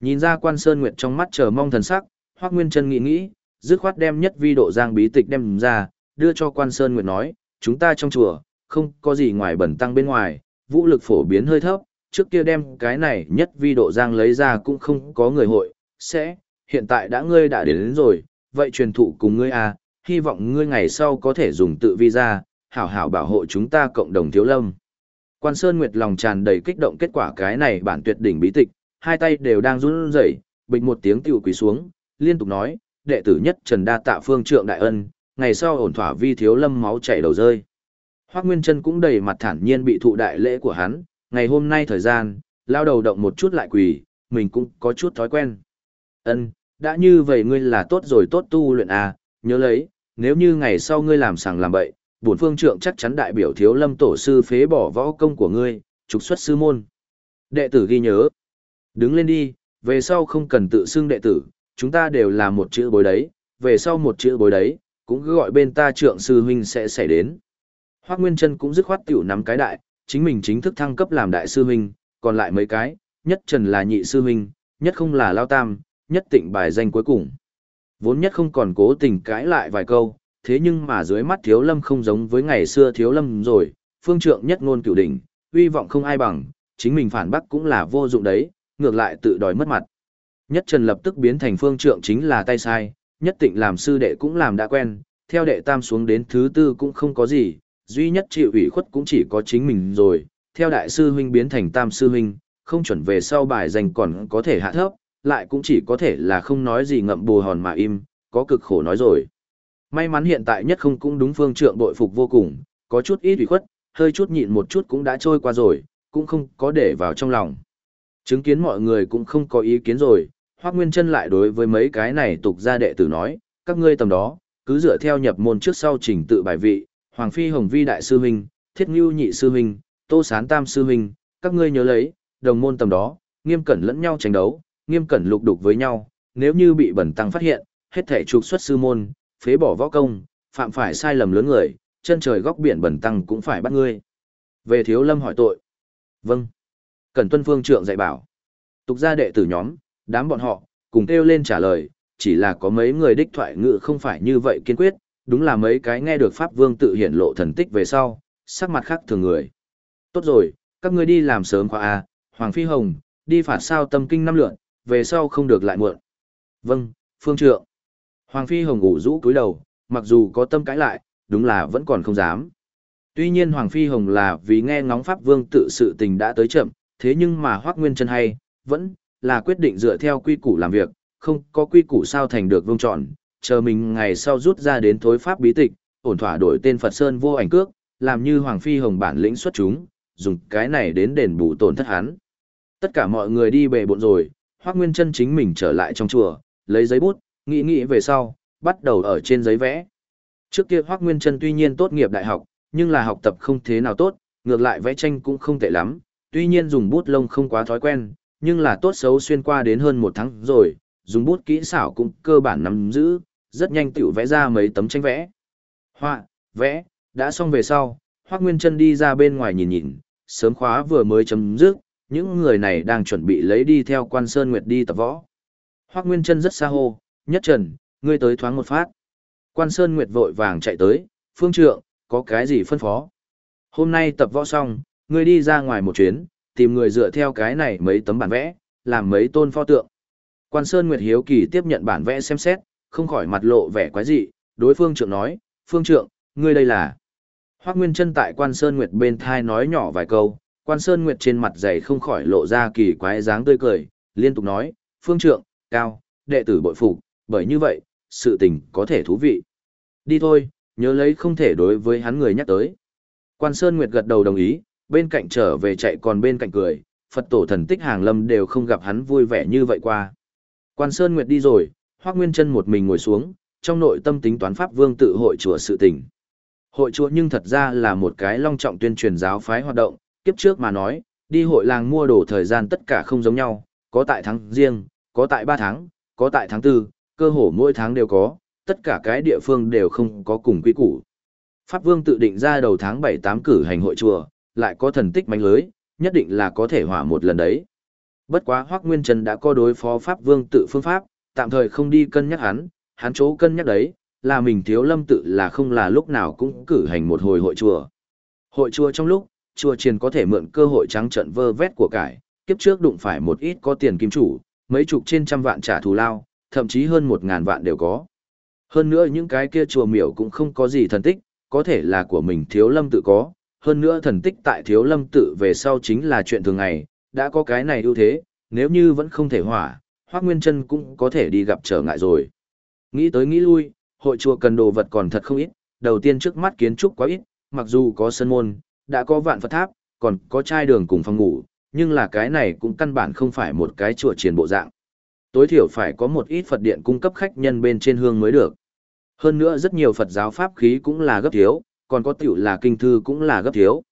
Nhìn ra quan Sơn Nguyệt trong mắt chờ mong thần sắc, Hoác Nguyên Trân nghĩ nghĩ, dứt khoát đem nhất vi độ giang bí tịch đem ra, đưa cho quan Sơn Nguyệt nói, chúng ta trong chùa, không có gì ngoài bẩn tăng bên ngoài, vũ lực phổ biến hơi thấp, trước kia đem cái này nhất vi độ giang lấy ra cũng không có người hội, sẽ, hiện tại đã ngươi đã đến, đến rồi, vậy truyền thụ cùng ngươi à, hy vọng ngươi ngày sau có thể dùng tự vi ra, hảo hảo bảo hộ chúng ta cộng đồng thiếu lâm. Quan Sơn Nguyệt lòng tràn đầy kích động kết quả cái này bản tuyệt đỉnh bí tịch, hai tay đều đang run rẩy, bịch một tiếng tiểu quỳ xuống, liên tục nói, đệ tử nhất Trần Đa Tạ Phương Trượng đại ân, ngày sau ổn thỏa vi thiếu lâm máu chảy đầu rơi. Hoắc Nguyên Chân cũng đầy mặt thản nhiên bị thụ đại lễ của hắn, ngày hôm nay thời gian, lao đầu động một chút lại quỳ, mình cũng có chút thói quen. Ân, đã như vậy ngươi là tốt rồi tốt tu luyện à, nhớ lấy, nếu như ngày sau ngươi làm sàng làm bậy, bổn phương trượng chắc chắn đại biểu thiếu lâm tổ sư phế bỏ võ công của ngươi, trục xuất sư môn. Đệ tử ghi nhớ. Đứng lên đi, về sau không cần tự xưng đệ tử, chúng ta đều là một chữ bối đấy, về sau một chữ bối đấy, cũng cứ gọi bên ta trượng sư huynh sẽ xảy đến. Hoác Nguyên Trân cũng dứt khoát tiểu nắm cái đại, chính mình chính thức thăng cấp làm đại sư huynh, còn lại mấy cái, nhất trần là nhị sư huynh, nhất không là lao tam, nhất tịnh bài danh cuối cùng. Vốn nhất không còn cố tình cãi lại vài câu, thế nhưng mà dưới mắt thiếu lâm không giống với ngày xưa thiếu lâm rồi, phương trượng nhất ngôn cửu đỉnh, uy vọng không ai bằng, chính mình phản bác cũng là vô dụng đấy, ngược lại tự đòi mất mặt. Nhất Trần lập tức biến thành phương trượng chính là tay sai, nhất tịnh làm sư đệ cũng làm đã quen, theo đệ tam xuống đến thứ tư cũng không có gì, duy nhất chịu ủy khuất cũng chỉ có chính mình rồi, theo đại sư huynh biến thành tam sư huynh, không chuẩn về sau bài dành còn có thể hạ thấp, lại cũng chỉ có thể là không nói gì ngậm bù hòn mà im, có cực khổ nói rồi. May mắn hiện tại nhất không cũng đúng phương trượng bội phục vô cùng, có chút ít ủy khuất, hơi chút nhịn một chút cũng đã trôi qua rồi, cũng không có để vào trong lòng. Chứng kiến mọi người cũng không có ý kiến rồi, Hoác Nguyên Trân lại đối với mấy cái này tục gia đệ tử nói, các ngươi tầm đó, cứ dựa theo nhập môn trước sau trình tự bài vị, Hoàng Phi Hồng Vi Đại Sư Huynh, Thiết Ngưu Nhị Sư Huynh, Tô Sán Tam Sư Huynh, các ngươi nhớ lấy, đồng môn tầm đó, nghiêm cẩn lẫn nhau tranh đấu, nghiêm cẩn lục đục với nhau, nếu như bị bẩn tăng phát hiện, hết thể trục xuất sư môn, phế bỏ võ công, phạm phải sai lầm lớn người, chân trời góc biển bẩn tăng cũng phải bắt ngươi. Về thiếu lâm hỏi tội. Vâng cần tuân phương trượng dạy bảo. Tục gia đệ tử nhóm, đám bọn họ, cùng kêu lên trả lời, chỉ là có mấy người đích thoại ngự không phải như vậy kiên quyết, đúng là mấy cái nghe được Pháp Vương tự hiện lộ thần tích về sau, sắc mặt khác thường người. Tốt rồi, các ngươi đi làm sớm khoa A, à, Hoàng Phi Hồng, đi phạt sao tâm kinh năm lượn, về sau không được lại muộn. Vâng, phương trượng. Hoàng Phi Hồng ngủ rũ cúi đầu, mặc dù có tâm cãi lại, đúng là vẫn còn không dám. Tuy nhiên Hoàng Phi Hồng là vì nghe ngóng Pháp Vương tự sự tình đã tới chậm, thế nhưng mà Hoác Nguyên chân hay, vẫn là quyết định dựa theo quy củ làm việc, không có quy củ sao thành được vương tròn, chờ mình ngày sau rút ra đến thối Pháp bí tịch, ổn thỏa đổi tên Phật Sơn vô ảnh cước, làm như Hoàng Phi Hồng bản lĩnh xuất chúng, dùng cái này đến đền bù tổn thất hắn. Tất cả mọi người đi bề bộn rồi, Hoác Nguyên chân chính mình trở lại trong chùa, lấy giấy bút, nghĩ nghĩ về sau, bắt đầu ở trên giấy vẽ. Trước kia Hoác Nguyên chân tuy nhiên tốt nghiệp đại học, nhưng là học tập không thế nào tốt, ngược lại vẽ tranh cũng không tệ lắm, tuy nhiên dùng bút lông không quá thói quen, nhưng là tốt xấu xuyên qua đến hơn một tháng rồi, dùng bút kỹ xảo cũng cơ bản nắm giữ, rất nhanh tiểu vẽ ra mấy tấm tranh vẽ. Họa, vẽ, đã xong về sau, Hoác Nguyên Trân đi ra bên ngoài nhìn nhìn, sớm khóa vừa mới chấm dứt, những người này đang chuẩn bị lấy đi theo quan Sơn Nguyệt đi tập võ. Hoác Nguyên Trân rất xa hô, nhất trần, ngươi tới thoáng một phát. Quan Sơn Nguyệt vội vàng chạy tới, phương trượng, có cái gì phân phó. Hôm nay tập võ xong, ngươi đi ra ngoài một chuyến, tìm người dựa theo cái này mấy tấm bản vẽ, làm mấy tôn pho tượng. Quan Sơn Nguyệt Hiếu Kỳ tiếp nhận bản vẽ xem xét, không khỏi mặt lộ vẻ quái dị, đối phương trưởng nói, phương Trưởng, ngươi đây là. Hoác Nguyên chân tại Quan Sơn Nguyệt bên thai nói nhỏ vài câu, Quan Sơn Nguyệt trên mặt dày không khỏi lộ ra kỳ quái dáng tươi cười, liên tục nói, phương Trưởng, cao, đệ tử bội phục, bởi như vậy, sự tình có thể thú vị. Đi thôi, nhớ lấy không thể đối với hắn người nhắc tới. Quan Sơn Nguyệt gật đầu đồng ý, bên cạnh trở về chạy còn bên cạnh cười, Phật tổ thần tích hàng lâm đều không gặp hắn vui vẻ như vậy qua. Quan Sơn Nguyệt đi rồi, Hoác Nguyên chân một mình ngồi xuống, trong nội tâm tính toán Pháp Vương tự hội chùa sự tình. Hội chùa nhưng thật ra là một cái long trọng tuyên truyền giáo phái hoạt động, kiếp trước mà nói, đi hội làng mua đồ thời gian tất cả không giống nhau, có tại tháng riêng, có tại 3 tháng, có tại tháng 4, cơ hồ mỗi tháng đều có, tất cả cái địa phương đều không có cùng quy củ. Pháp Vương tự định ra đầu tháng 7-8 cử hành hội chùa, lại có thần tích manh lưới, nhất định là có thể hỏa một lần đấy. Bất quá Hoắc Nguyên Trần đã có đối phó Pháp Vương tự phương pháp, tạm thời không đi cân nhắc hắn, hắn chỗ cân nhắc đấy, là mình thiếu lâm tự là không là lúc nào cũng cử hành một hồi hội chùa. Hội chùa trong lúc, chùa triền có thể mượn cơ hội trắng trận vơ vét của cải, kiếp trước đụng phải một ít có tiền kim chủ, mấy chục trên trăm vạn trả thù lao, thậm chí hơn một ngàn vạn đều có. Hơn nữa những cái kia chùa miểu cũng không có gì thần tích, có thể là của mình thiếu lâm tự có, hơn nữa thần tích tại thiếu lâm tự về sau chính là chuyện thường ngày, đã có cái này ưu thế, nếu như vẫn không thể hỏa, Hoác Nguyên Trân cũng có thể đi gặp trở ngại rồi. Nghĩ tới nghĩ lui, hội chùa cần đồ vật còn thật không ít, đầu tiên trước mắt kiến trúc quá ít, mặc dù có sân môn, đã có vạn Phật tháp, còn có chai đường cùng phòng ngủ, nhưng là cái này cũng căn bản không phải một cái chùa triển bộ dạng. Tối thiểu phải có một ít Phật điện cung cấp khách nhân bên trên hương mới được. Hơn nữa rất nhiều Phật giáo pháp khí cũng là gấp thiếu, còn có tiểu là kinh thư cũng là gấp thiếu.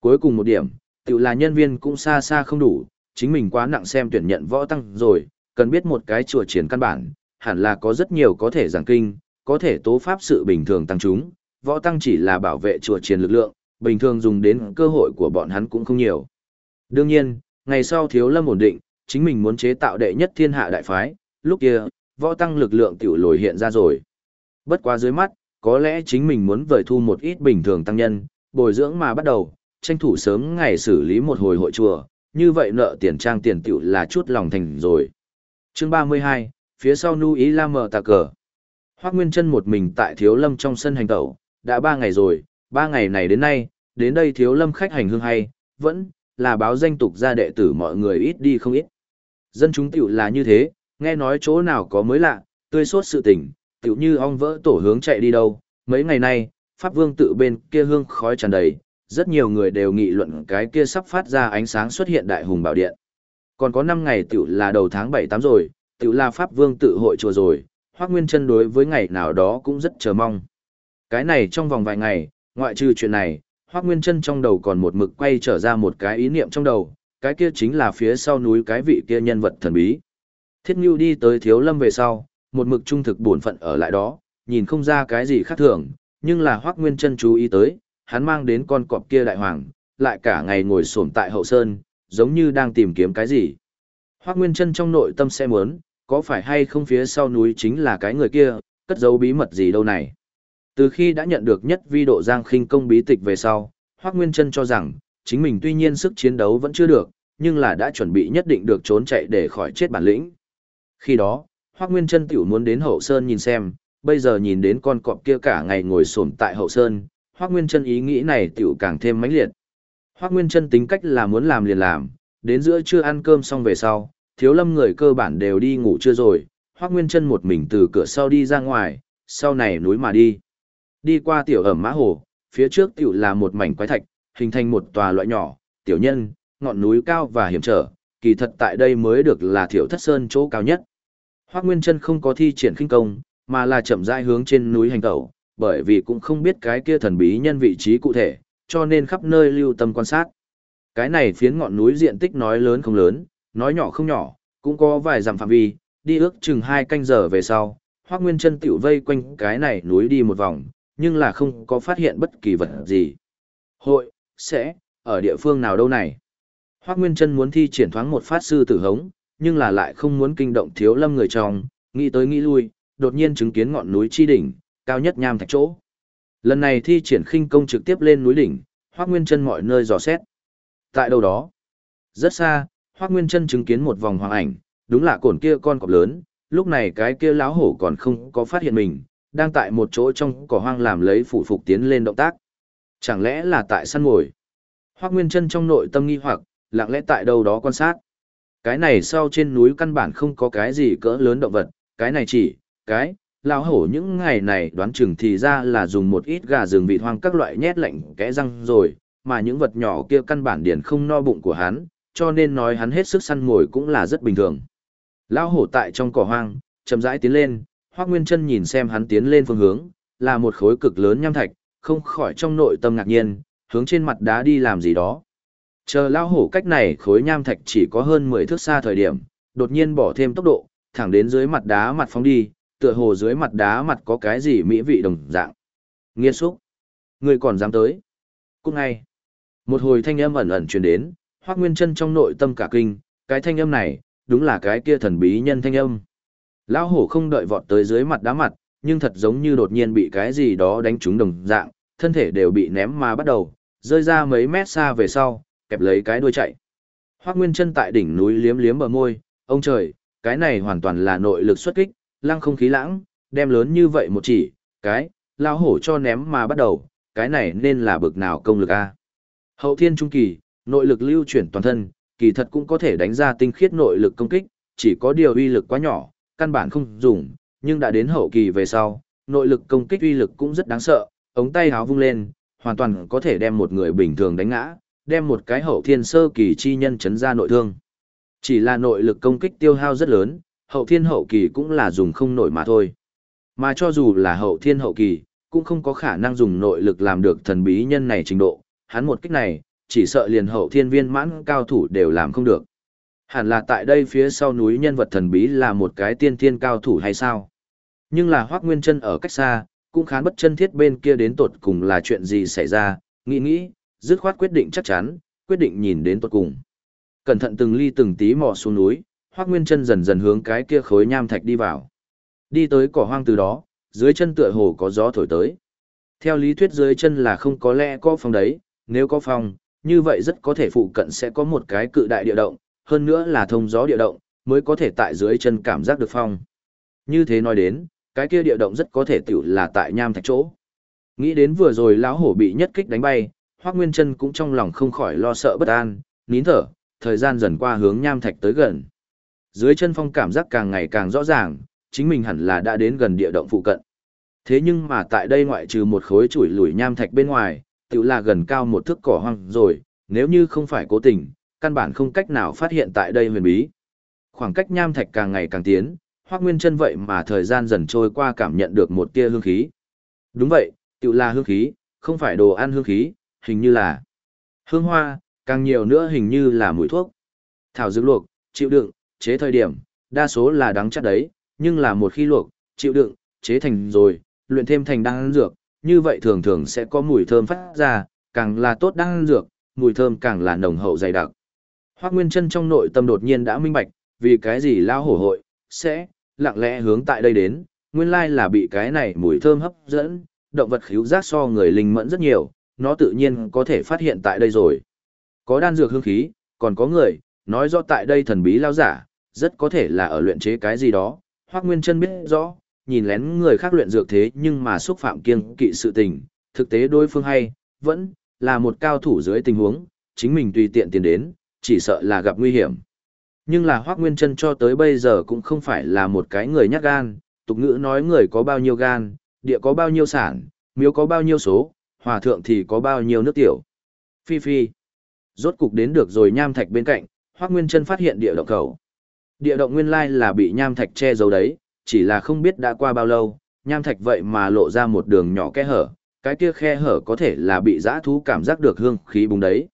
Cuối cùng một điểm, tiểu là nhân viên cũng xa xa không đủ, chính mình quá nặng xem tuyển nhận võ tăng rồi, cần biết một cái chùa triển căn bản, hẳn là có rất nhiều có thể giảng kinh, có thể tố pháp sự bình thường tăng chúng, võ tăng chỉ là bảo vệ chùa triển lực lượng, bình thường dùng đến cơ hội của bọn hắn cũng không nhiều. Đương nhiên, ngày sau thiếu lâm ổn định, chính mình muốn chế tạo đệ nhất thiên hạ đại phái, lúc kia, võ tăng lực lượng tiểu lồi hiện ra rồi. Bất quá dưới mắt, có lẽ chính mình muốn vời thu một ít bình thường tăng nhân, bồi dưỡng mà bắt đầu, tranh thủ sớm ngày xử lý một hồi hội chùa, như vậy nợ tiền trang tiền tiểu là chút lòng thành rồi. Chương 32, phía sau nu ý la mờ tà cờ. Hoác Nguyên chân một mình tại Thiếu Lâm trong sân hành tẩu, đã ba ngày rồi, ba ngày này đến nay, đến đây Thiếu Lâm khách hành hương hay, vẫn là báo danh tục ra đệ tử mọi người ít đi không ít. Dân chúng tiểu là như thế, nghe nói chỗ nào có mới lạ, tươi sốt sự tình, tiểu như ong vỡ tổ hướng chạy đi đâu. Mấy ngày nay, Pháp Vương tự bên kia hương khói tràn đầy, rất nhiều người đều nghị luận cái kia sắp phát ra ánh sáng xuất hiện đại hùng bảo điện. Còn có 5 ngày tiểu là đầu tháng 7-8 rồi, tiểu là Pháp Vương tự hội chùa rồi, Hoắc Nguyên chân đối với ngày nào đó cũng rất chờ mong. Cái này trong vòng vài ngày, ngoại trừ chuyện này, Hoắc Nguyên chân trong đầu còn một mực quay trở ra một cái ý niệm trong đầu, cái kia chính là phía sau núi cái vị kia nhân vật thần bí. Thiết Nhu đi tới Thiếu Lâm về sau, một mực trung thực buồn phận ở lại đó, nhìn không ra cái gì khác thường, nhưng là Hoắc Nguyên chân chú ý tới, hắn mang đến con cọp kia đại hoàng, lại cả ngày ngồi xổm tại hậu sơn, giống như đang tìm kiếm cái gì. Hoắc Nguyên chân trong nội tâm sẽ muốn, có phải hay không phía sau núi chính là cái người kia, cất giấu bí mật gì đâu này. Từ khi đã nhận được nhất vi độ giang khinh công bí tịch về sau, Hoắc Nguyên chân cho rằng, chính mình tuy nhiên sức chiến đấu vẫn chưa được, nhưng là đã chuẩn bị nhất định được trốn chạy để khỏi chết bản lĩnh. Khi đó, Hoác Nguyên chân tiểu muốn đến hậu sơn nhìn xem, bây giờ nhìn đến con cọp kia cả ngày ngồi xổm tại hậu sơn, Hoác Nguyên chân ý nghĩ này tiểu càng thêm mãnh liệt. Hoác Nguyên chân tính cách là muốn làm liền làm, đến giữa trưa ăn cơm xong về sau, thiếu lâm người cơ bản đều đi ngủ chưa rồi, Hoác Nguyên chân một mình từ cửa sau đi ra ngoài, sau này núi mà đi. Đi qua tiểu ẩm mã hồ, phía trước tiểu là một mảnh quái thạch, hình thành một tòa loại nhỏ, tiểu nhân, ngọn núi cao và hiểm trở, kỳ thật tại đây mới được là thiểu thất sơn chỗ cao nhất. Hoác Nguyên chân không có thi triển khinh công, mà là chậm rãi hướng trên núi hành tẩu, bởi vì cũng không biết cái kia thần bí nhân vị trí cụ thể, cho nên khắp nơi lưu tâm quan sát. Cái này phiến ngọn núi diện tích nói lớn không lớn, nói nhỏ không nhỏ, cũng có vài dặm phạm vi, đi ước chừng hai canh giờ về sau, Hoắc Nguyên Chân tiểu vây quanh cái này núi đi một vòng, nhưng là không có phát hiện bất kỳ vật gì. Hội, sẽ, ở địa phương nào đâu này? Hoắc Nguyên Chân muốn thi triển thoáng một phát sư tử hống, nhưng là lại không muốn kinh động thiếu lâm người trong, nghĩ tới nghĩ lui, đột nhiên chứng kiến ngọn núi chi đỉnh, cao nhất nham thạch chỗ. Lần này thi triển khinh công trực tiếp lên núi đỉnh, Hoắc Nguyên Chân mọi nơi dò xét. Tại đâu đó, rất xa, Hoắc Nguyên Chân chứng kiến một vòng hoàng ảnh, đúng là cổn kia con cọp lớn, lúc này cái kia lão hổ còn không có phát hiện mình, đang tại một chỗ trong cỏ hoang làm lấy phụ phục tiến lên động tác. Chẳng lẽ là tại săn mồi? Hoắc Nguyên Chân trong nội tâm nghi hoặc, lặng lẽ tại đâu đó quan sát. Cái này sau trên núi căn bản không có cái gì cỡ lớn động vật, cái này chỉ, cái, lão hổ những ngày này đoán chừng thì ra là dùng một ít gà rừng vịt hoang các loại nhét lạnh kẽ răng rồi, mà những vật nhỏ kia căn bản điển không no bụng của hắn, cho nên nói hắn hết sức săn mồi cũng là rất bình thường. Lão hổ tại trong cỏ hoang, chậm rãi tiến lên, Hoắc Nguyên Chân nhìn xem hắn tiến lên phương hướng, là một khối cực lớn nham thạch, không khỏi trong nội tâm ngạc nhiên, hướng trên mặt đá đi làm gì đó. Chờ lão hổ cách này khối nham thạch chỉ có hơn 10 thước xa thời điểm, đột nhiên bỏ thêm tốc độ, thẳng đến dưới mặt đá mặt phóng đi, tựa hồ dưới mặt đá mặt có cái gì mỹ vị đồng dạng. Nghiên xúc. Người còn dám tới. Cũng ngay. Một hồi thanh âm ẩn ẩn truyền đến, Hoác Nguyên chân trong nội tâm cả kinh, cái thanh âm này, đúng là cái kia thần bí nhân thanh âm. Lão hổ không đợi vọt tới dưới mặt đá mặt, nhưng thật giống như đột nhiên bị cái gì đó đánh trúng đồng dạng, thân thể đều bị ném mà bắt đầu, rơi ra mấy mét xa về sau, kẹp lấy cái đuôi chạy. Hoắc Nguyên Chân tại đỉnh núi liếm liếm bờ môi, ông trời, cái này hoàn toàn là nội lực xuất kích, lăng không khí lãng, đem lớn như vậy một chỉ, cái, lao hổ cho ném mà bắt đầu, cái này nên là bực nào công lực a. Hậu thiên trung kỳ, nội lực lưu chuyển toàn thân, kỳ thật cũng có thể đánh ra tinh khiết nội lực công kích, chỉ có điều uy lực quá nhỏ, căn bản không dùng, nhưng đã đến hậu kỳ về sau, nội lực công kích uy lực cũng rất đáng sợ, ống tay háo vung lên, hoàn toàn có thể đem một người bình thường đánh ngã, đem một cái hậu thiên sơ kỳ chi nhân chấn ra nội thương. Chỉ là nội lực công kích tiêu hao rất lớn, hậu thiên hậu kỳ cũng là dùng không nổi mà thôi. Mà cho dù là hậu thiên hậu kỳ, cũng không có khả năng dùng nội lực làm được thần bí nhân này trình độ, hắn một kích này, chỉ sợ liền hậu thiên viên mãn cao thủ đều làm không được. Hẳn là tại đây phía sau núi nhân vật thần bí là một cái tiên thiên cao thủ hay sao? Nhưng là Hoác Nguyên chân ở cách xa, cũng khán bất chân thiết bên kia đến tột cùng là chuyện gì xảy ra, nghĩ nghĩ, dứt khoát quyết định chắc chắn, quyết định nhìn đến tận cùng. Cẩn thận từng ly từng tí mò xuống núi, hoắc Nguyên chân dần dần hướng cái kia khối nham thạch đi vào. Đi tới cỏ hoang từ đó, dưới chân tựa hồ có gió thổi tới. Theo lý thuyết dưới chân là không có lẽ có phòng đấy, nếu có phòng, như vậy rất có thể phụ cận sẽ có một cái cự đại địa động, hơn nữa là thông gió địa động, mới có thể tại dưới chân cảm giác được phong. Như thế nói đến, cái kia địa động rất có thể tiểu là tại nham thạch chỗ. Nghĩ đến vừa rồi lão hổ bị nhất kích đánh bay, Hoắc Nguyên Trân cũng trong lòng không khỏi lo sợ bất an, nín thở, thời gian dần qua hướng nham thạch tới gần. Dưới chân phong cảm giác càng ngày càng rõ ràng, chính mình hẳn là đã đến gần địa động phụ cận. Thế nhưng mà tại đây ngoại trừ một khối chuỗi lùi nham thạch bên ngoài, tự là gần cao một thước cỏ hoang rồi, nếu như không phải cố tình, căn bản không cách nào phát hiện tại đây huyền bí. Khoảng cách nham thạch càng ngày càng tiến, Hoắc Nguyên Chân vậy mà thời gian dần trôi qua cảm nhận được một tia hương khí. Đúng vậy, tự là hương khí, không phải đồ ăn hương khí, hình như là hương hoa, càng nhiều nữa hình như là mùi thuốc. Thảo dược luộc, chịu đựng, chế thời điểm, đa số là đắng chắc đấy, nhưng là một khi luộc, chịu đựng, chế thành rồi, luyện thêm thành đan dược, như vậy thường thường sẽ có mùi thơm phát ra, càng là tốt đan dược, mùi thơm càng là nồng hậu dày đặc. Hoắc Nguyên Chân trong nội tâm đột nhiên đã minh bạch, vì cái gì lao hổ hội sẽ lặng lẽ hướng tại đây đến, nguyên lai là bị cái này mùi thơm hấp dẫn, động vật khíu giác so người linh mẫn rất nhiều, nó tự nhiên có thể phát hiện tại đây rồi. Có đan dược hương khí, còn có người, nói rõ tại đây thần bí lao giả, rất có thể là ở luyện chế cái gì đó, Hoắc Nguyên Chân biết rõ, nhìn lén người khác luyện dược thế nhưng mà xúc phạm kiêng kỵ sự tình, thực tế đối phương hay, vẫn là một cao thủ dưới tình huống, chính mình tùy tiện tiền đến, chỉ sợ là gặp nguy hiểm. Nhưng là Hoác Nguyên Trân cho tới bây giờ cũng không phải là một cái người nhát gan, tục ngữ nói người có bao nhiêu gan, địa có bao nhiêu sản, miếu có bao nhiêu số, hòa thượng thì có bao nhiêu nước tiểu. Phi phi. Rốt cục đến được rồi nham thạch bên cạnh, Hoác Nguyên Trân phát hiện địa động cầu. Địa động nguyên lai là bị nham thạch che giấu đấy, chỉ là không biết đã qua bao lâu, nham thạch vậy mà lộ ra một đường nhỏ khe hở, cái kia khe hở có thể là bị dã thú cảm giác được hương khí bùng đấy.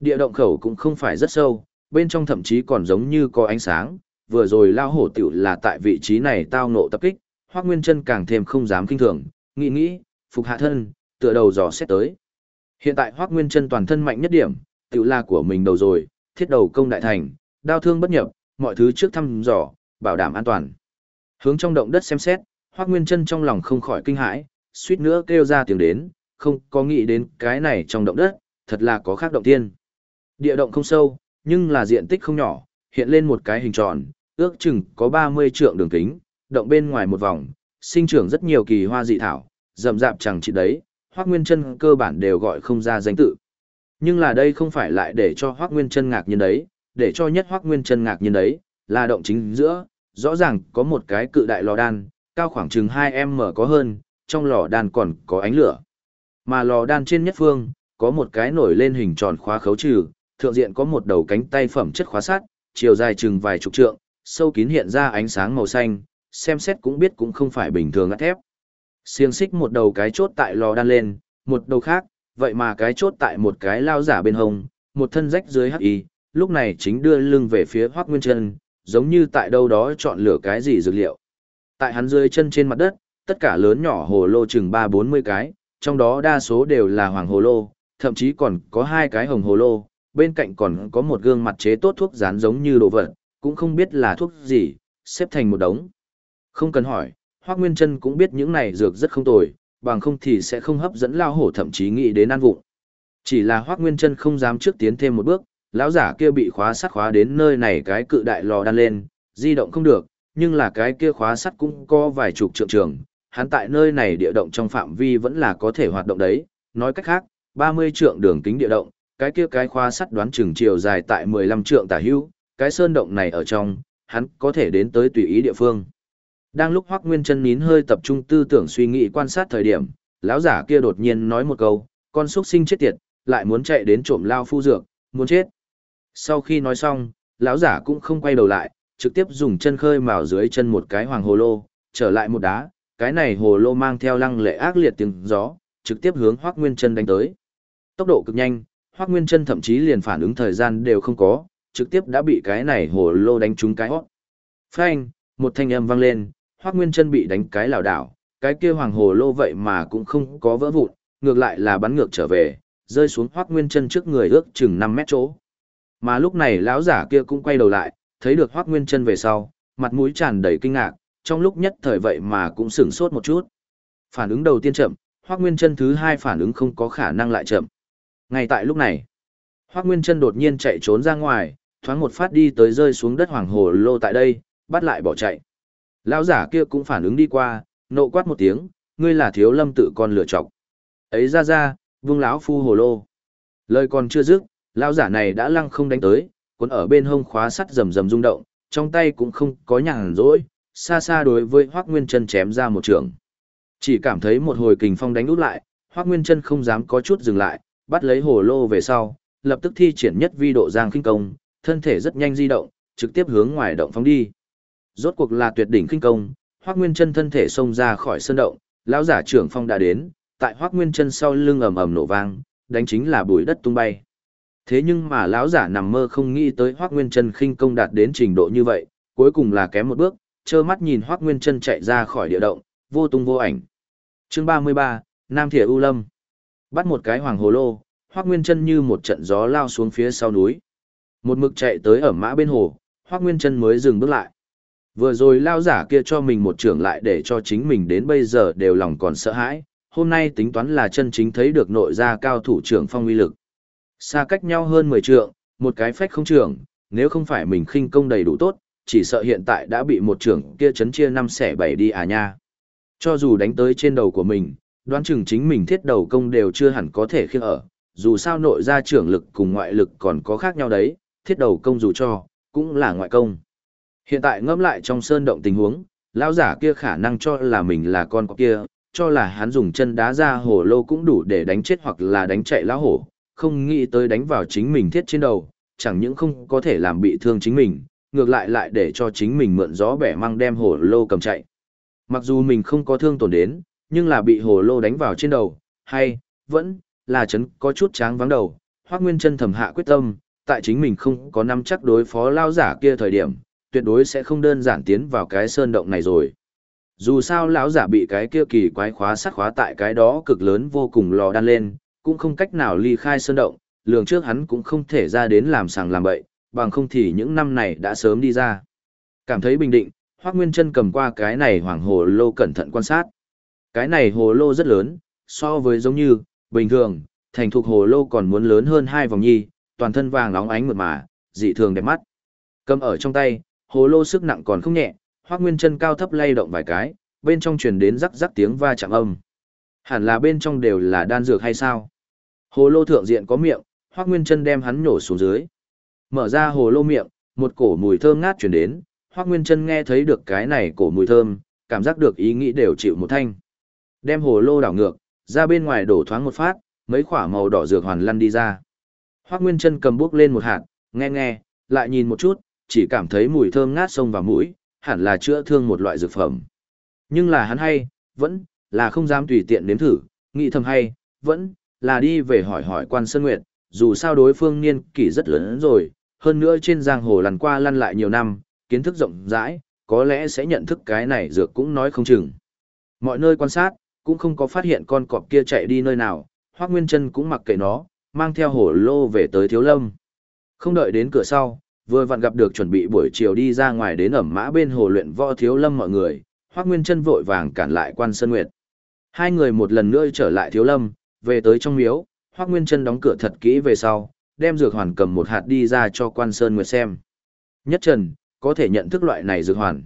Địa động khẩu cũng không phải rất sâu, bên trong thậm chí còn giống như có ánh sáng, vừa rồi lao hổ tiểu là tại vị trí này tao nộ tập kích, Hoắc Nguyên Chân càng thêm không dám kinh thường, nghĩ nghĩ, phục hạ thân, tựa đầu dò xét tới. Hiện tại Hoắc Nguyên Chân toàn thân mạnh nhất điểm, tiểu là của mình đầu rồi, thiết đầu công đại thành, đao thương bất nhập, mọi thứ trước thăm dò, bảo đảm an toàn. Hướng trong động đất xem xét, Hoắc Nguyên Chân trong lòng không khỏi kinh hãi, suýt nữa kêu ra tiếng đến, không có nghĩ đến cái này trong động đất, thật là có khác động tiên. Địa động không sâu, nhưng là diện tích không nhỏ, hiện lên một cái hình tròn, ước chừng có 30 trượng đường kính, động bên ngoài một vòng, sinh trưởng rất nhiều kỳ hoa dị thảo, rậm rạp chẳng chỉ đấy, Hoắc Nguyên Chân cơ bản đều gọi không ra danh tự. Nhưng là đây không phải lại để cho Hoắc Nguyên Chân ngạc nhiên đấy, để cho nhất Hoắc Nguyên Chân ngạc nhiên đấy, là động chính giữa, rõ ràng có một cái cự đại lò đan, cao khoảng chừng 2m có hơn, trong lò đan còn có ánh lửa. Mà lò đan trên nhất phương, có một cái nổi lên hình tròn khóa khấu trừ, thượng diện có một đầu cánh tay phẩm chất khóa sắt, chiều dài chừng vài chục trượng, sâu kín hiện ra ánh sáng màu xanh, xem xét cũng biết cũng không phải bình thường ngắt thép. Xiềng xích một đầu cái chốt tại lò đan lên, một đầu khác, vậy mà cái chốt tại một cái lao giả bên hông, một thân rách dưới hắc y, lúc này chính đưa lưng về phía Hoắc Nguyên Chân, giống như tại đâu đó chọn lựa cái gì dược liệu. Tại hắn dưới chân trên mặt đất, tất cả lớn nhỏ hồ lô chừng 3-40 cái, trong đó đa số đều là hoàng hồ lô, thậm chí còn có hai cái hồng hồ lô, bên cạnh còn có một gương mặt chế tốt thuốc dán giống như đồ vật, cũng không biết là thuốc gì, xếp thành một đống. Không cần hỏi, Hoác Nguyên Trân cũng biết những này dược rất không tồi, bằng không thì sẽ không hấp dẫn lao hổ thậm chí nghĩ đến ăn vụng. Chỉ là Hoác Nguyên Trân không dám trước tiến thêm một bước, lão giả kia bị khóa sắt khóa đến nơi này cái cự đại lò đan lên, di động không được, nhưng là cái kia khóa sắt cũng có vài chục trượng trường, hắn tại nơi này địa động trong phạm vi vẫn là có thể hoạt động đấy, nói cách khác, 30 trượng đường kính địa động, cái kia cái khóa sắt đoán chừng chiều dài tại 15 trượng tả hữu, cái sơn động này ở trong, hắn có thể đến tới tùy ý địa phương. Đang lúc Hoắc Nguyên Chân nín hơi tập trung tư tưởng suy nghĩ quan sát thời điểm, lão giả kia đột nhiên nói một câu, con xúc sinh chết tiệt, lại muốn chạy đến trộm lao phu dược, muốn chết. Sau khi nói xong, lão giả cũng không quay đầu lại, trực tiếp dùng chân khơi mào dưới chân một cái hoàng hồ lô, trở lại một đá, cái này hồ lô mang theo lăng lệ ác liệt tiếng gió, trực tiếp hướng Hoắc Nguyên Chân đánh tới. Tốc độ cực nhanh, Hoắc Nguyên Chân thậm chí liền phản ứng thời gian đều không có, trực tiếp đã bị cái này hồ lô đánh trúng cái hót. Phanh, một thanh âm vang lên, Hoắc Nguyên Chân bị đánh cái lảo đảo, cái kia hoàng hồ lô vậy mà cũng không có vỡ vụn, ngược lại là bắn ngược trở về, rơi xuống Hoắc Nguyên Chân trước người ước chừng 5 mét chỗ. Mà lúc này lão giả kia cũng quay đầu lại, thấy được Hoắc Nguyên Chân về sau, mặt mũi tràn đầy kinh ngạc, trong lúc nhất thời vậy mà cũng sửng sốt một chút. Phản ứng đầu tiên chậm, Hoắc Nguyên Chân thứ hai phản ứng không có khả năng lại chậm. Ngay tại lúc này, Hoắc Nguyên Chân đột nhiên chạy trốn ra ngoài, thoáng một phát đi tới rơi xuống đất hoàng hồ lô tại đây, bắt lại bỏ chạy. Lão giả kia cũng phản ứng đi qua, nộ quát một tiếng, ngươi là thiếu lâm tự con lựa chọc. Ấy ra ra, vương lão phu hồ lô. Lời còn chưa dứt, lão giả này đã lăng không đánh tới, cuốn ở bên hông khóa sắt rầm rầm rung động, trong tay cũng không có nhàn rỗi, xa xa đối với Hoắc Nguyên Chân chém ra một trường. Chỉ cảm thấy một hồi kình phong đánh út lại, Hoắc Nguyên Chân không dám có chút dừng lại, bắt lấy hồ lô về sau, lập tức thi triển nhất vi độ giang khinh công, thân thể rất nhanh di động, trực tiếp hướng ngoài động phóng đi. Rốt cuộc là tuyệt đỉnh khinh công, Hoắc Nguyên Chân thân thể xông ra khỏi sơn động, lão giả trưởng phong đã đến, tại Hoắc Nguyên Chân sau lưng ầm ầm nổ vang, đánh chính là bụi đất tung bay. Thế nhưng mà lão giả nằm mơ không nghĩ tới Hoắc Nguyên Chân khinh công đạt đến trình độ như vậy, cuối cùng là kém một bước, trơ mắt nhìn Hoắc Nguyên Chân chạy ra khỏi địa động, vô tung vô ảnh. Chương 33, Nam Thiểm U Lâm. Bắt một cái hoàng hồ lô, Hoắc Nguyên Chân như một trận gió lao xuống phía sau núi. Một mực chạy tới ở mã bên hồ, Hoắc Nguyên Chân mới dừng bước lại. Vừa rồi lao giả kia cho mình một trưởng lại để cho chính mình đến bây giờ đều lòng còn sợ hãi, hôm nay tính toán là chân chính thấy được nội gia cao thủ trưởng phong uy lực. Xa cách nhau hơn 10 trượng, một cái phách không trưởng, nếu không phải mình khinh công đầy đủ tốt, chỉ sợ hiện tại đã bị một trưởng kia chấn chia năm xẻ bảy đi à nha. Cho dù đánh tới trên đầu của mình, đoán chừng chính mình thiết đầu công đều chưa hẳn có thể khiêng ở, dù sao nội gia trưởng lực cùng ngoại lực còn có khác nhau đấy, thiết đầu công dù cho, cũng là ngoại công. Hiện tại ngẫm lại trong sơn động tình huống, lão giả kia khả năng cho là mình là con cọp kia, cho là hắn dùng chân đá ra hồ lô cũng đủ để đánh chết hoặc là đánh chạy lão hổ, không nghĩ tới đánh vào chính mình thiết trên đầu, chẳng những không có thể làm bị thương chính mình, ngược lại lại để cho chính mình mượn gió bẻ mang đem hồ lô cầm chạy. Mặc dù mình không có thương tổn đến, nhưng là bị hồ lô đánh vào trên đầu, hay, vẫn, là chấn có chút tráng vắng đầu, Hoác Nguyên chân thầm hạ quyết tâm, tại chính mình không có nắm chắc đối phó lao giả kia thời điểm, tuyệt đối sẽ không đơn giản tiến vào cái sơn động này rồi. Dù sao lão giả bị cái kia kỳ quái khóa sắt khóa tại cái đó cực lớn vô cùng lò đan lên, cũng không cách nào ly khai sơn động, lường trước hắn cũng không thể ra đến làm sàng làm bậy, bằng không thì những năm này đã sớm đi ra. Cảm thấy bình định, Hoắc Nguyên Chân cầm qua cái này hoàng hồ lô cẩn thận quan sát. Cái này hồ lô rất lớn, so với giống như bình thường, thành thuộc hồ lô còn muốn lớn hơn hai vòng nhi, toàn thân vàng óng ánh mượt mà, dị thường đẹp mắt. Cầm ở trong tay, hồ lô sức nặng còn không nhẹ, Hoắc Nguyên Chân cao thấp lay động vài cái, bên trong truyền đến rắc rắc tiếng va chạm âm. Hẳn là bên trong đều là đan dược hay sao? Hồ lô thượng diện có miệng, Hoắc Nguyên Chân đem hắn nhổ xuống dưới. Mở ra hồ lô miệng, một cổ mùi thơm ngát truyền đến, Hoắc Nguyên Chân nghe thấy được cái này cổ mùi thơm, cảm giác được ý nghĩ đều chịu một thanh. Đem hồ lô đảo ngược, ra bên ngoài đổ thoáng một phát, mấy quả màu đỏ dược hoàn lăn đi ra. Hoắc Nguyên Chân cầm bước lên một hạt, nghe nghe, lại nhìn một chút, chỉ cảm thấy mùi thơm ngát sông vào mũi, hẳn là chữa thương một loại dược phẩm. Nhưng là hắn hay, vẫn là không dám tùy tiện nếm thử, nghĩ thầm hay, vẫn là đi về hỏi hỏi quan Sơn Nguyệt, dù sao đối phương niên kỷ rất lớn rồi, hơn nữa trên giang hồ lăn qua lăn lại nhiều năm, kiến thức rộng rãi, có lẽ sẽ nhận thức cái này dược cũng nói không chừng. Mọi nơi quan sát, cũng không có phát hiện con cọp kia chạy đi nơi nào, Hoác Nguyên Chân cũng mặc kệ nó, mang theo hổ lô về tới Thiếu Lâm. Không đợi đến cửa sau, vừa vặn gặp được chuẩn bị buổi chiều đi ra ngoài đến ẩm mã bên hồ luyện võ thiếu lâm mọi người, Hoắc Nguyên Chân vội vàng cản lại Quan Sơn Nguyệt. Hai người một lần nữa trở lại thiếu lâm, về tới trong miếu, Hoắc Nguyên Chân đóng cửa thật kỹ về sau, đem dược hoàn cầm một hạt đi ra cho Quan Sơn Nguyệt xem. Nhất Trần, có thể nhận thức loại này dược hoàn.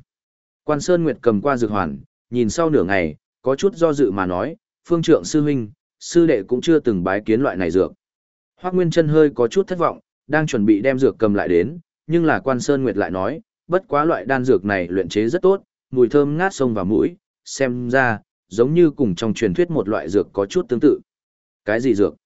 Quan Sơn Nguyệt cầm qua dược hoàn, nhìn sau nửa ngày, có chút do dự mà nói, phương trượng sư huynh, sư đệ cũng chưa từng bái kiến loại này dược. Hoác Nguyên chân hơi có chút thất vọng, đang chuẩn bị đem dược cầm lại đến, nhưng là quan Sơn Nguyệt lại nói, bất quá loại đan dược này luyện chế rất tốt, mùi thơm ngát sông vào mũi, xem ra, giống như cùng trong truyền thuyết một loại dược có chút tương tự. Cái gì dược?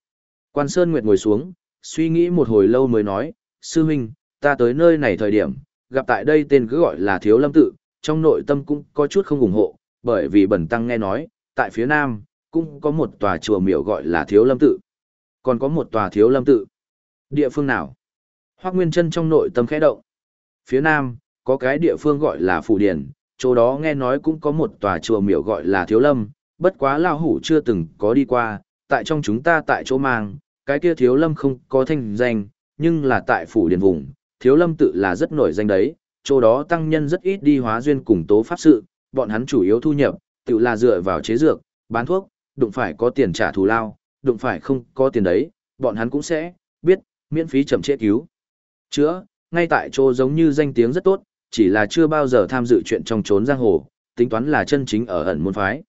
Quan Sơn Nguyệt ngồi xuống, suy nghĩ một hồi lâu mới nói, sư huynh, ta tới nơi này thời điểm, gặp tại đây tên cứ gọi là Thiếu Lâm Tự, trong nội tâm cũng có chút không ủng hộ, bởi vì bẩn tăng nghe nói, tại phía nam, cũng có một tòa chùa miểu gọi là Thiếu Lâm Tự. Còn có một tòa Thiếu Lâm Tự. Địa phương nào? Hoắc Nguyên chân trong nội tâm khẽ động. Phía nam, có cái địa phương gọi là Phủ Điền, chỗ đó nghe nói cũng có một tòa chùa miểu gọi là Thiếu Lâm, bất quá Lao Hủ chưa từng có đi qua, tại trong chúng ta tại chỗ mang, cái kia Thiếu Lâm không có thanh danh, nhưng là tại Phủ Điền vùng, Thiếu Lâm tự là rất nổi danh đấy, chỗ đó tăng nhân rất ít đi hóa duyên cùng tố pháp sự, bọn hắn chủ yếu thu nhập, tự là dựa vào chế dược, bán thuốc, đụng phải có tiền trả thù lao, đụng phải không có tiền đấy, bọn hắn cũng sẽ, biết, miễn phí chậm trễ cứu. Chữa, ngay tại chỗ giống như danh tiếng rất tốt, chỉ là chưa bao giờ tham dự chuyện trong trốn giang hồ, tính toán là chân chính ở ẩn môn phái.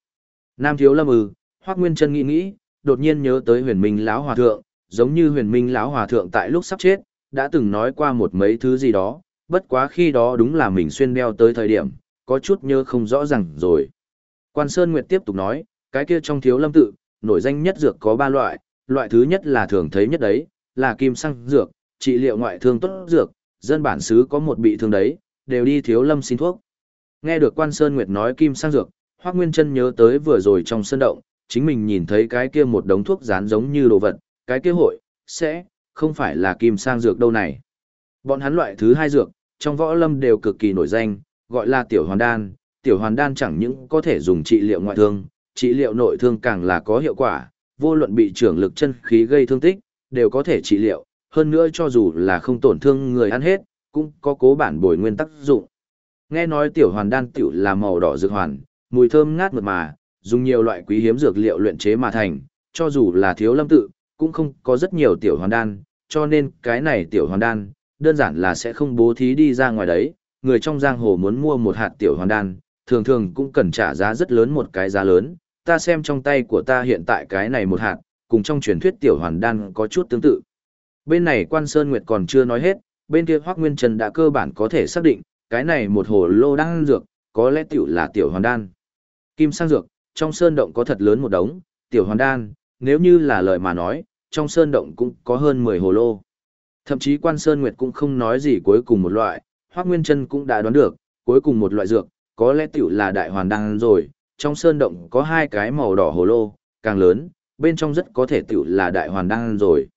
Nam thiếu lâm ừ Hoắc Nguyên Chân nghĩ nghĩ, đột nhiên nhớ tới Huyền Minh lão hòa thượng, giống như Huyền Minh lão hòa thượng tại lúc sắp chết, đã từng nói qua một mấy thứ gì đó, bất quá khi đó đúng là mình xuyên đeo tới thời điểm, có chút nhớ không rõ ràng rồi. Quan Sơn Nguyệt tiếp tục nói, cái kia trong thiếu lâm tự, nổi danh nhất dược có ba loại, loại thứ nhất là thường thấy nhất đấy, là kim xăng dược, trị liệu ngoại thương tốt dược, dân bản xứ có một bị thương đấy, đều đi thiếu lâm xin thuốc. Nghe được Quan Sơn Nguyệt nói kim sang dược, Hoắc Nguyên Chân nhớ tới vừa rồi trong sân động, chính mình nhìn thấy cái kia một đống thuốc dán giống như đồ vật, cái kia hội sẽ không phải là kim sang dược đâu này. Bọn hắn loại thứ hai dược, trong võ lâm đều cực kỳ nổi danh, gọi là tiểu hoàn đan. Tiểu hoàn đan chẳng những có thể dùng trị liệu ngoại thương, trị liệu nội thương càng là có hiệu quả, vô luận bị trưởng lực chân khí gây thương tích, đều có thể trị liệu, hơn nữa cho dù là không tổn thương người ăn hết, cũng có cố bản bồi nguyên tác dụng. Nghe nói tiểu hoàn đan tiểu là màu đỏ dược hoàn, mùi thơm ngát mượt mà, dùng nhiều loại quý hiếm dược liệu luyện chế mà thành, cho dù là thiếu lâm tự, cũng không có rất nhiều tiểu hoàn đan, cho nên cái này tiểu hoàn đan, đơn giản là sẽ không bố thí đi ra ngoài đấy, người trong giang hồ muốn mua một hạt tiểu hoàn đan, thường thường cũng cần trả giá rất lớn một cái giá lớn, ta xem trong tay của ta hiện tại cái này một hạt, cùng trong truyền thuyết tiểu hoàn đan có chút tương tự. Bên này quan Sơn Nguyệt còn chưa nói hết, bên kia Hoác Nguyên Trần đã cơ bản có thể xác định, cái này một hồ lô đan dược, có lẽ tiểu là tiểu hoàn đan. Kim sang dược, trong sơn động có thật lớn một đống, tiểu hoàn đan, nếu như là lời mà nói, trong sơn động cũng có hơn 10 hồ lô. Thậm chí quan sơn nguyệt cũng không nói gì cuối cùng một loại, Hoắc Nguyên Trân cũng đã đoán được, cuối cùng một loại dược, có lẽ tiểu là đại hoàn đan rồi, trong sơn động có hai cái màu đỏ hồ lô, càng lớn, bên trong rất có thể tiểu là đại hoàn đan rồi.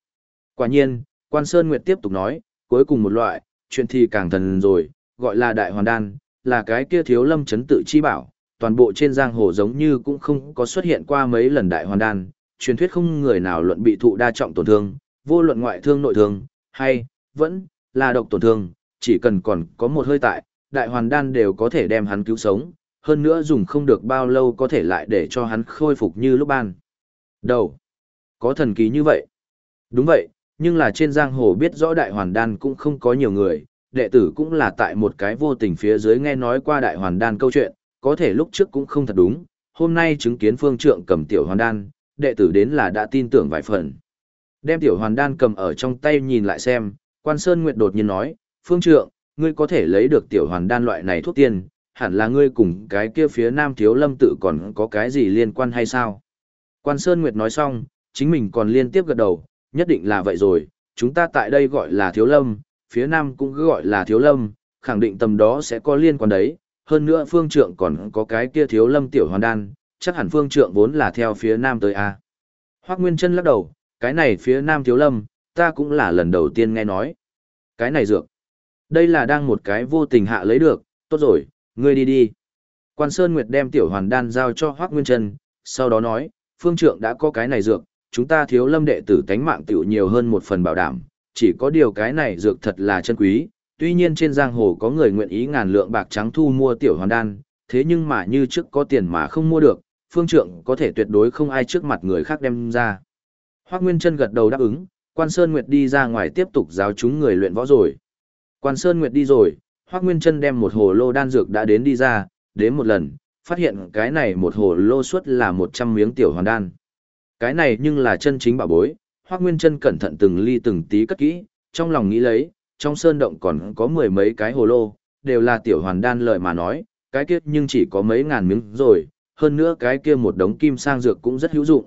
Quả nhiên, quan sơn nguyệt tiếp tục nói, cuối cùng một loại, chuyện thì càng thần rồi, gọi là đại hoàn đan, là cái kia thiếu lâm chấn tự chi bảo, toàn bộ trên giang hồ giống như cũng không có xuất hiện qua mấy lần đại hoàn đan, truyền thuyết không người nào luận bị thụ đa trọng tổn thương, vô luận ngoại thương nội thương, hay, vẫn, là độc tổn thương, chỉ cần còn có một hơi tại, đại hoàn đan đều có thể đem hắn cứu sống, hơn nữa dùng không được bao lâu có thể lại để cho hắn khôi phục như lúc ban. Đầu, có thần kỳ như vậy. Đúng vậy, nhưng là trên giang hồ biết rõ đại hoàn đan cũng không có nhiều người, đệ tử cũng là tại một cái vô tình phía dưới nghe nói qua đại hoàn đan câu chuyện, có thể lúc trước cũng không thật đúng, hôm nay chứng kiến phương trượng cầm tiểu hoàn đan, đệ tử đến là đã tin tưởng vài phần. Đem tiểu hoàn đan cầm ở trong tay nhìn lại xem, quan sơn nguyệt đột nhiên nói, phương trượng, ngươi có thể lấy được tiểu hoàn đan loại này thuốc tiên, hẳn là ngươi cùng cái kia phía nam thiếu lâm tự còn có cái gì liên quan hay sao? Quan sơn nguyệt nói xong, chính mình còn liên tiếp gật đầu, nhất định là vậy rồi, chúng ta tại đây gọi là thiếu lâm, phía nam cũng cứ gọi là thiếu lâm, khẳng định tầm đó sẽ có liên quan đấy, hơn nữa phương trượng còn có cái kia thiếu lâm tiểu hoàn đan, chắc hẳn phương trượng vốn là theo phía nam tới A. Hoác Nguyên chân lắc đầu, cái này phía nam thiếu lâm, ta cũng là lần đầu tiên nghe nói. Cái này dược. Đây là đang một cái vô tình hạ lấy được, tốt rồi, ngươi đi đi. Quan Sơn Nguyệt đem tiểu hoàn đan giao cho Hoác Nguyên chân, sau đó nói, phương trượng đã có cái này dược, chúng ta thiếu lâm đệ tử tánh mạng tiểu nhiều hơn một phần bảo đảm, chỉ có điều cái này dược thật là chân quý, tuy nhiên trên giang hồ có người nguyện ý ngàn lượng bạc trắng thu mua tiểu hoàn đan, thế nhưng mà như trước có tiền mà không mua được, phương trượng có thể tuyệt đối không ai trước mặt người khác đem ra. Hoác Nguyên Trân gật đầu đáp ứng, Quan Sơn Nguyệt đi ra ngoài tiếp tục giáo chúng người luyện võ rồi. Quan Sơn Nguyệt đi rồi, Hoác Nguyên Trân đem một hồ lô đan dược đã đến đi ra, đến một lần, phát hiện cái này một hồ lô suất là 100 miếng tiểu hoàn đan. Cái này nhưng là chân chính bảo bối, Hoác Nguyên chân cẩn thận từng ly từng tí cất kỹ, trong lòng nghĩ lấy, trong sơn động còn có mười mấy cái hồ lô, đều là tiểu hoàn đan lợi mà nói, cái kia nhưng chỉ có mấy ngàn miếng rồi, hơn nữa cái kia một đống kim sang dược cũng rất hữu dụng.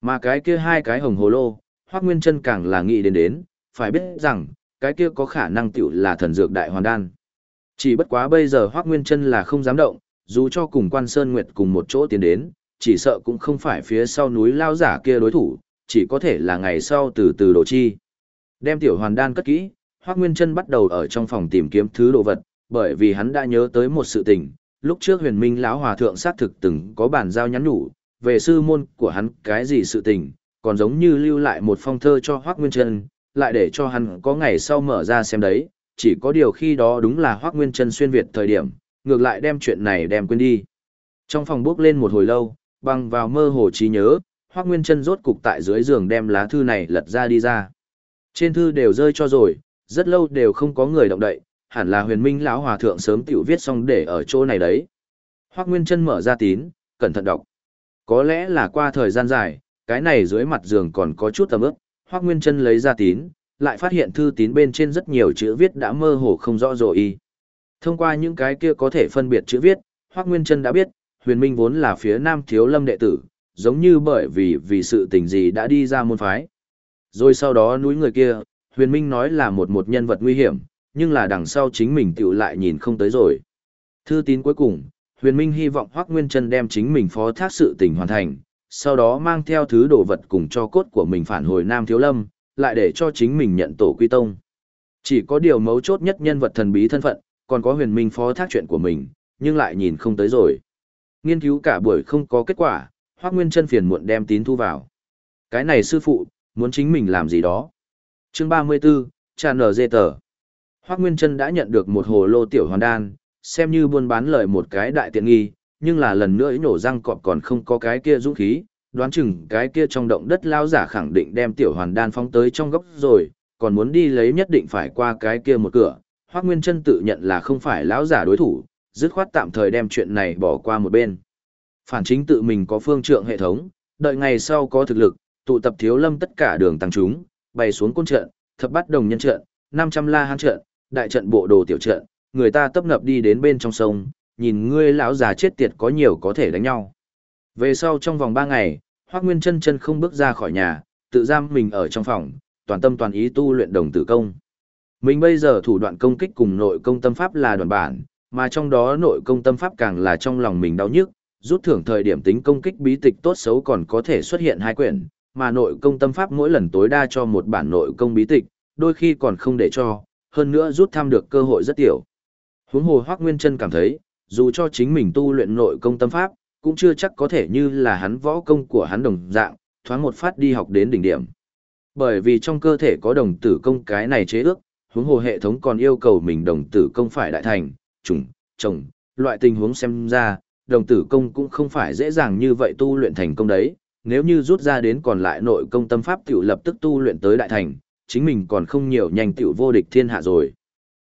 Mà cái kia hai cái hồng hồ lô, Hoắc Nguyên Chân càng là nghĩ đến đến, phải biết rằng, cái kia có khả năng tiểu là thần dược đại hoàn đan. Chỉ bất quá bây giờ Hoắc Nguyên Chân là không dám động, dù cho cùng Quan Sơn Nguyệt cùng một chỗ tiến đến, chỉ sợ cũng không phải phía sau núi lao giả kia đối thủ, chỉ có thể là ngày sau từ từ đổ chi. Đem tiểu hoàn đan cất kỹ, Hoắc Nguyên Chân bắt đầu ở trong phòng tìm kiếm thứ đồ vật, bởi vì hắn đã nhớ tới một sự tình, lúc trước Huyền Minh lão hòa thượng xác thực từng có bản giao nhắn nhủ, về sư môn của hắn cái gì sự tình, còn giống như lưu lại một phong thơ cho Hoác Nguyên Trân, lại để cho hắn có ngày sau mở ra xem đấy, chỉ có điều khi đó đúng là Hoác Nguyên Trân xuyên Việt thời điểm, ngược lại đem chuyện này đem quên đi. Trong phòng bước lên một hồi lâu, băng vào mơ hồ trí nhớ, Hoắc Nguyên Trân rốt cục tại dưới giường đem lá thư này lật ra đi ra. Trên thư đều rơi cho rồi, rất lâu đều không có người động đậy, hẳn là huyền minh lão hòa thượng sớm tiểu viết xong để ở chỗ này đấy. Hoắc Nguyên Trân mở ra tín, cẩn thận đọc. Có lẽ là qua thời gian dài, cái này dưới mặt giường còn có chút tầm ướp, Hoắc Nguyên Trân lấy ra tín, lại phát hiện thư tín bên trên rất nhiều chữ viết đã mơ hồ không rõ rồi Thông qua những cái kia có thể phân biệt chữ viết, Hoắc Nguyên Trân đã biết, huyền minh vốn là phía nam thiếu lâm đệ tử, giống như bởi vì vì sự tình gì đã đi ra môn phái. Rồi sau đó núi người kia, huyền minh nói là một một nhân vật nguy hiểm, nhưng là đằng sau chính mình tựu lại nhìn không tới rồi. Thư tín cuối cùng, huyền minh hy vọng Hoác Nguyên Trân đem chính mình phó thác sự tình hoàn thành, sau đó mang theo thứ đồ vật cùng cho cốt của mình phản hồi Nam Thiếu Lâm, lại để cho chính mình nhận tổ quy tông. Chỉ có điều mấu chốt nhất nhân vật thần bí thân phận, còn có huyền minh phó thác chuyện của mình, nhưng lại nhìn không tới rồi. Nghiên cứu cả buổi không có kết quả, Hoác Nguyên chân phiền muộn đem tín thu vào. Cái này sư phụ, muốn chính mình làm gì đó. chương 34, tràn nở dê tờ. Hoác Nguyên chân đã nhận được một hồ lô tiểu hoàn đan, xem như buôn bán lời một cái đại tiện nghi, nhưng là lần nữa nổ răng cọp còn không có cái kia dũng khí, đoán chừng cái kia trong động đất lao giả khẳng định đem tiểu hoàn đan phóng tới trong góc rồi, còn muốn đi lấy nhất định phải qua cái kia một cửa. Hoác Nguyên Trân tự nhận là không phải lão giả đối thủ, dứt khoát tạm thời đem chuyện này bỏ qua một bên. Phản chính tự mình có phương trượng hệ thống, đợi ngày sau có thực lực, tụ tập thiếu lâm tất cả đường tăng chúng, bày xuống côn trận, thập bắt đồng nhân trận, 500 la hán trận, đại trận bộ đồ tiểu trận, người ta tấp nập đi đến bên trong sông, nhìn ngươi lão già chết tiệt có nhiều có thể đánh nhau. Về sau trong vòng 3 ngày, Hoắc Nguyên chân chân không bước ra khỏi nhà, tự giam mình ở trong phòng, toàn tâm toàn ý tu luyện đồng tử công. Mình bây giờ thủ đoạn công kích cùng nội công tâm pháp là đoàn bản, mà trong đó nội công tâm pháp càng là trong lòng mình đau nhức, rút thưởng thời điểm tính công kích bí tịch tốt xấu còn có thể xuất hiện hai quyển, mà nội công tâm pháp mỗi lần tối đa cho một bản nội công bí tịch, đôi khi còn không để cho, hơn nữa rút tham được cơ hội rất tiểu. Huống hồ Hoắc Nguyên Chân cảm thấy, dù cho chính mình tu luyện nội công tâm pháp, cũng chưa chắc có thể như là hắn võ công của hắn đồng dạng, thoáng một phát đi học đến đỉnh điểm. Bởi vì trong cơ thể có đồng tử công cái này chế ước, huống hồ hệ thống còn yêu cầu mình đồng tử công phải đại thành, trùng, trồng, loại tình huống xem ra, đồng tử công cũng không phải dễ dàng như vậy tu luyện thành công đấy, nếu như rút ra đến còn lại nội công tâm pháp tiểu lập tức tu luyện tới đại thành, chính mình còn không nhiều nhanh tiểu vô địch thiên hạ rồi.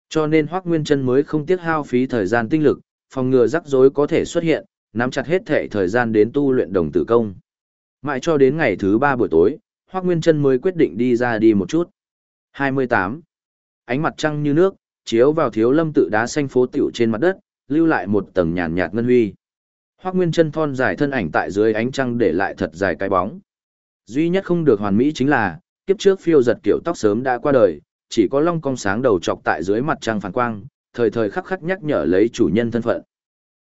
Cho nên Hoắc Nguyên Chân mới không tiếc hao phí thời gian tinh lực, phòng ngừa rắc rối có thể xuất hiện, nắm chặt hết thể thời gian đến tu luyện đồng tử công. Mãi cho đến ngày thứ ba buổi tối, Hoác Nguyên Trân mới quyết định đi ra đi một chút. 28. Ánh mặt trăng như nước, chiếu vào thiếu lâm tự đá xanh phố tiểu trên mặt đất, lưu lại một tầng nhàn nhạt ngân huy. hoắc Nguyên chân thon dài thân ảnh tại dưới ánh trăng để lại thật dài cái bóng. Duy nhất không được hoàn mỹ chính là, kiếp trước phiêu giật kiểu tóc sớm đã qua đời, chỉ có long cong sáng đầu trọc tại dưới mặt trăng phản quang, thời thời khắc khắc nhắc nhở lấy chủ nhân thân phận.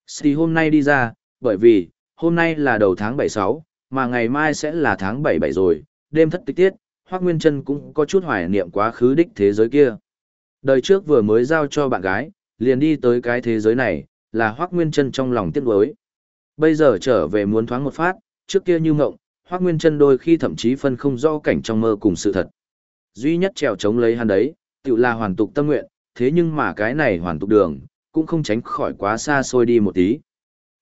Sì hôm nay đi ra, bởi vì, hôm nay là đầu tháng 76, mà ngày mai sẽ là tháng 77 rồi, đêm thất tích tiết, hoắc Nguyên chân cũng có chút hoài niệm quá khứ đích thế giới kia. Đời trước vừa mới giao cho bạn gái, liền đi tới cái thế giới này, là Hoác Nguyên Trân trong lòng tiếc nuối. Bây giờ trở về muốn thoáng một phát, trước kia như ngộng, Hoác Nguyên Trân đôi khi thậm chí phân không rõ cảnh trong mơ cùng sự thật. Duy nhất trèo chống lấy hắn đấy, tự là hoàn tục tâm nguyện, thế nhưng mà cái này hoàn tục đường, cũng không tránh khỏi quá xa xôi đi một tí.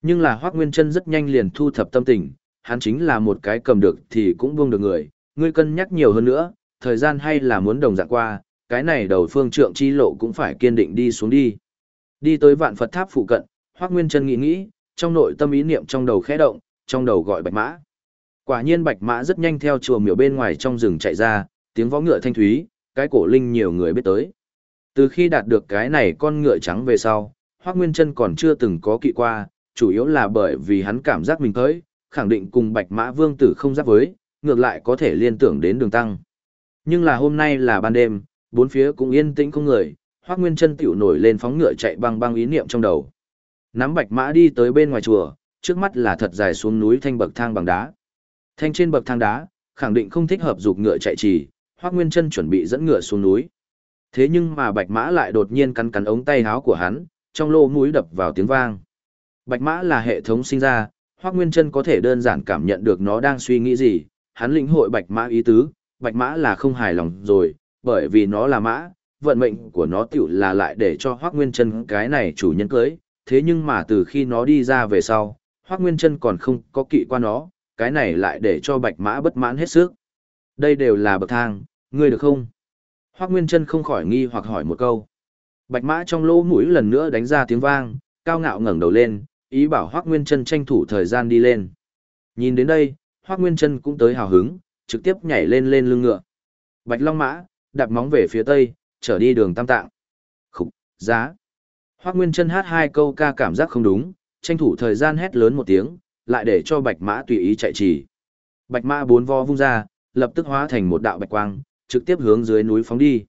Nhưng là Hoác Nguyên Trân rất nhanh liền thu thập tâm tình, hắn chính là một cái cầm được thì cũng buông được người, ngươi cân nhắc nhiều hơn nữa, thời gian hay là muốn đồng dạng qua, cái này đầu phương trượng chi lộ cũng phải kiên định đi xuống đi. Đi tới vạn Phật tháp phụ cận, Hoác Nguyên Trân nghĩ nghĩ, trong nội tâm ý niệm trong đầu khẽ động, trong đầu gọi bạch mã. Quả nhiên bạch mã rất nhanh theo chùa miểu bên ngoài trong rừng chạy ra, tiếng võ ngựa thanh thúy, cái cổ linh nhiều người biết tới. Từ khi đạt được cái này con ngựa trắng về sau, Hoác Nguyên Trân còn chưa từng có kỵ qua, chủ yếu là bởi vì hắn cảm giác mình tới, khẳng định cùng bạch mã vương tử không giáp với, ngược lại có thể liên tưởng đến đường tăng. Nhưng là hôm nay là ban đêm, bốn phía cũng yên tĩnh không người, Hoác Nguyên Trân tiểu nổi lên phóng ngựa chạy băng băng ý niệm trong đầu. Nắm bạch mã đi tới bên ngoài chùa, trước mắt là thật dài xuống núi thanh bậc thang bằng đá. Thanh trên bậc thang đá, khẳng định không thích hợp dục ngựa chạy trì, Hoắc Nguyên Chân chuẩn bị dẫn ngựa xuống núi. Thế nhưng mà Bạch Mã lại đột nhiên cắn cắn ống tay áo của hắn, trong lỗ mũi đập vào tiếng vang. Bạch Mã là hệ thống sinh ra, Hoắc Nguyên Chân có thể đơn giản cảm nhận được nó đang suy nghĩ gì, hắn lĩnh hội Bạch Mã ý tứ, Bạch Mã là không hài lòng rồi, bởi vì nó là mã, vận mệnh của nó tiểu là lại để cho Hoắc Nguyên Trân cái này chủ nhân cưới, thế nhưng mà từ khi nó đi ra về sau, Hoắc Nguyên Trân còn không có kỵ qua nó, cái này lại để cho Bạch Mã bất mãn hết sức. Đây đều là bậc thang, ngươi được không? Hoắc Nguyên Trân không khỏi nghi hoặc hỏi một câu. Bạch Mã trong lỗ mũi lần nữa đánh ra tiếng vang, cao ngạo ngẩng đầu lên, ý bảo Hoắc Nguyên Trân tranh thủ thời gian đi lên. Nhìn đến đây, Hoắc Nguyên Trân cũng tới hào hứng, trực tiếp nhảy lên lên lưng ngựa. Bạch Long Mã, đạp móng về phía tây, trở đi đường Tam Tạng. Khục, giá. Hoắc Nguyên Chân hát hai câu ca cảm giác không đúng, tranh thủ thời gian hét lớn một tiếng, lại để cho Bạch Mã tùy ý chạy trì. Bạch Mã bốn vo vung ra, lập tức hóa thành một đạo bạch quang, trực tiếp hướng dưới núi phóng đi.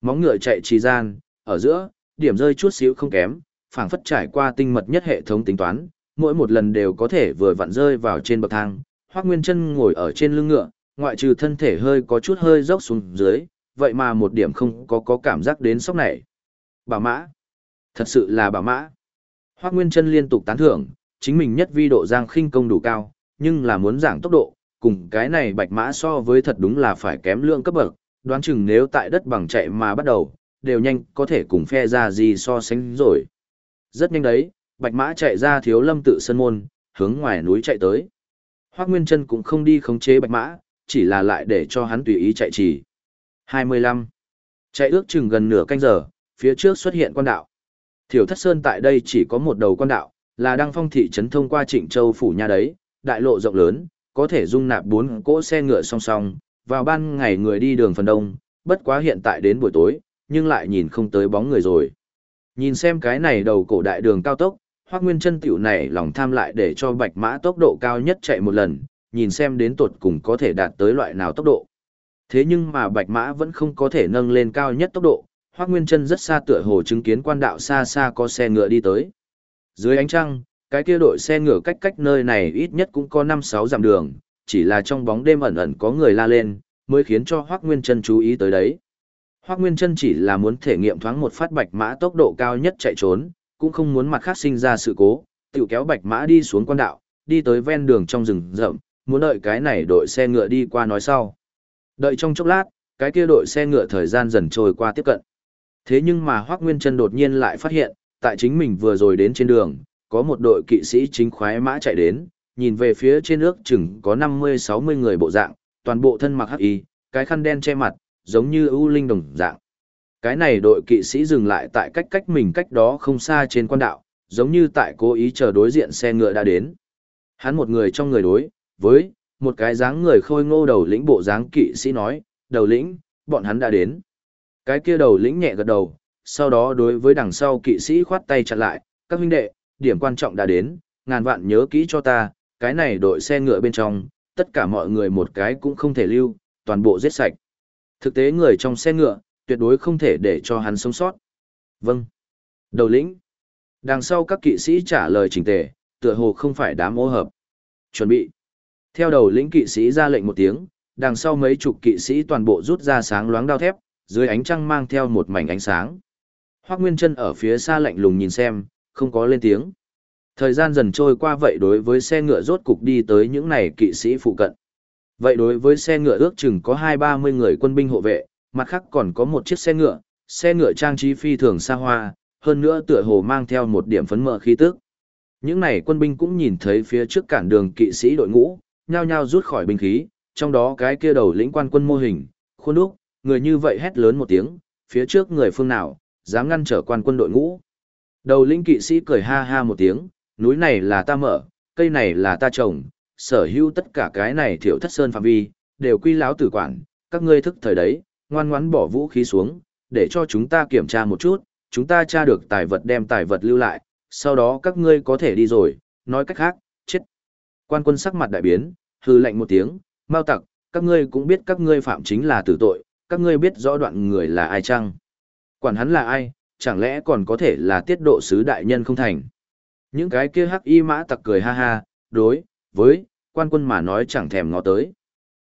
Móng ngựa chạy trì gian, ở giữa, điểm rơi chút xíu không kém, phảng phất trải qua tinh mật nhất hệ thống tính toán, mỗi một lần đều có thể vừa vặn rơi vào trên bậc thang. Hoắc Nguyên Chân ngồi ở trên lưng ngựa, ngoại trừ thân thể hơi có chút hơi dốc xuống dưới, vậy mà một điểm không có có cảm giác đến sốc này. Bảo mã. Thật sự là bảo mã. Hoác Nguyên Trân liên tục tán thưởng, chính mình nhất vi độ giang khinh công đủ cao, nhưng là muốn giảm tốc độ, cùng cái này bạch mã so với thật đúng là phải kém lượng cấp bậc, đoán chừng nếu tại đất bằng chạy mà bắt đầu, đều nhanh có thể cùng phe ra gì so sánh rồi. Rất nhanh đấy, bạch mã chạy ra thiếu lâm tự sân môn, hướng ngoài núi chạy tới. Hoác Nguyên Trân cũng không đi khống chế bạch mã, chỉ là lại để cho hắn tùy ý chạy trì. 25. Chạy ước chừng gần nửa canh giờ, phía trước xuất hiện quan đạo. Thiểu Thất Sơn tại đây chỉ có một đầu quan đạo, là đăng phong thị trấn thông qua Trịnh Châu phủ nhà đấy, đại lộ rộng lớn, có thể dung nạp bốn cỗ xe ngựa song song, vào ban ngày người đi đường phần đông, bất quá hiện tại đến buổi tối, nhưng lại nhìn không tới bóng người rồi. Nhìn xem cái này đầu cổ đại đường cao tốc, Hoắc Nguyên Chân tiểu này lòng tham lại để cho Bạch Mã tốc độ cao nhất chạy một lần, nhìn xem đến tuột cùng có thể đạt tới loại nào tốc độ. Thế nhưng mà Bạch Mã vẫn không có thể nâng lên cao nhất tốc độ, Hoác Nguyên Trân rất xa tựa hồ chứng kiến quan đạo xa xa có xe ngựa đi tới. Dưới ánh trăng, cái kia đội xe ngựa cách cách nơi này ít nhất cũng có 5-6 dặm đường, chỉ là trong bóng đêm ẩn ẩn có người la lên, mới khiến cho Hoác Nguyên Trân chú ý tới đấy. Hoác Nguyên Trân chỉ là muốn thể nghiệm thoáng một phát bạch mã tốc độ cao nhất chạy trốn, cũng không muốn mặt khác sinh ra sự cố, tự kéo bạch mã đi xuống quan đạo, đi tới ven đường trong rừng rậm, muốn đợi cái này đội xe ngựa đi qua nói sau. Đợi trong chốc lát, cái kia đội xe ngựa thời gian dần trôi qua tiếp cận. Thế nhưng mà Hoác Nguyên Trân đột nhiên lại phát hiện, tại chính mình vừa rồi đến trên đường, có một đội kỵ sĩ chính khoái mã chạy đến, nhìn về phía trên nước chừng có 50-60 người bộ dạng, toàn bộ thân mặc hắc y, cái khăn đen che mặt, giống như ưu linh đồng dạng. Cái này đội kỵ sĩ dừng lại tại cách cách mình cách đó không xa trên quan đạo, giống như tại cố ý chờ đối diện xe ngựa đã đến. Hắn một người trong người đối, với, một cái dáng người khôi ngô đầu lĩnh bộ dáng kỵ sĩ nói, đầu lĩnh, bọn hắn đã đến. Cái kia đầu lĩnh nhẹ gật đầu, sau đó đối với đằng sau kỵ sĩ khoát tay chặn lại, các huynh đệ, điểm quan trọng đã đến, ngàn vạn nhớ kỹ cho ta, cái này đội xe ngựa bên trong, tất cả mọi người một cái cũng không thể lưu, toàn bộ giết sạch. Thực tế người trong xe ngựa, tuyệt đối không thể để cho hắn sống sót. Vâng. Đầu lĩnh. Đằng sau các kỵ sĩ trả lời chỉnh tề, tựa hồ không phải đám ô hợp. Chuẩn bị. Theo đầu lĩnh kỵ sĩ ra lệnh một tiếng, đằng sau mấy chục kỵ sĩ toàn bộ rút ra sáng loáng đao thép, dưới ánh trăng mang theo một mảnh ánh sáng. Hoác Nguyên Trân ở phía xa lạnh lùng nhìn xem, không có lên tiếng. Thời gian dần trôi qua vậy đối với xe ngựa rốt cục đi tới những này kỵ sĩ phụ cận. Vậy đối với xe ngựa ước chừng có hai ba mươi người quân binh hộ vệ, mặt khác còn có một chiếc xe ngựa, xe ngựa trang trí phi thường xa hoa, hơn nữa tựa hồ mang theo một điểm phấn mờ khí tức. Những này quân binh cũng nhìn thấy phía trước cản đường kỵ sĩ đội ngũ, nhao nhao rút khỏi binh khí, trong đó cái kia đầu lĩnh quan quân mô hình, khuôn đúc, người như vậy hét lớn một tiếng, phía trước người phương nào, dám ngăn trở quan quân đội ngũ. Đầu lĩnh kỵ sĩ cười ha ha một tiếng, núi này là ta mở, cây này là ta trồng, sở hữu tất cả cái này thiểu thất sơn phạm vi, đều quy láo tử quản, các ngươi thức thời đấy, ngoan ngoãn bỏ vũ khí xuống, để cho chúng ta kiểm tra một chút, chúng ta tra được tài vật đem tài vật lưu lại, sau đó các ngươi có thể đi rồi, nói cách khác. Quan quân sắc mặt đại biến, hư lệnh một tiếng, mau tặc, các ngươi cũng biết các ngươi phạm chính là tử tội, các ngươi biết rõ đoạn người là ai chăng? Quản hắn là ai, chẳng lẽ còn có thể là tiết độ sứ đại nhân không thành? Những cái kia hắc y mã tặc cười ha ha, đối, với, quan quân mà nói chẳng thèm ngó tới.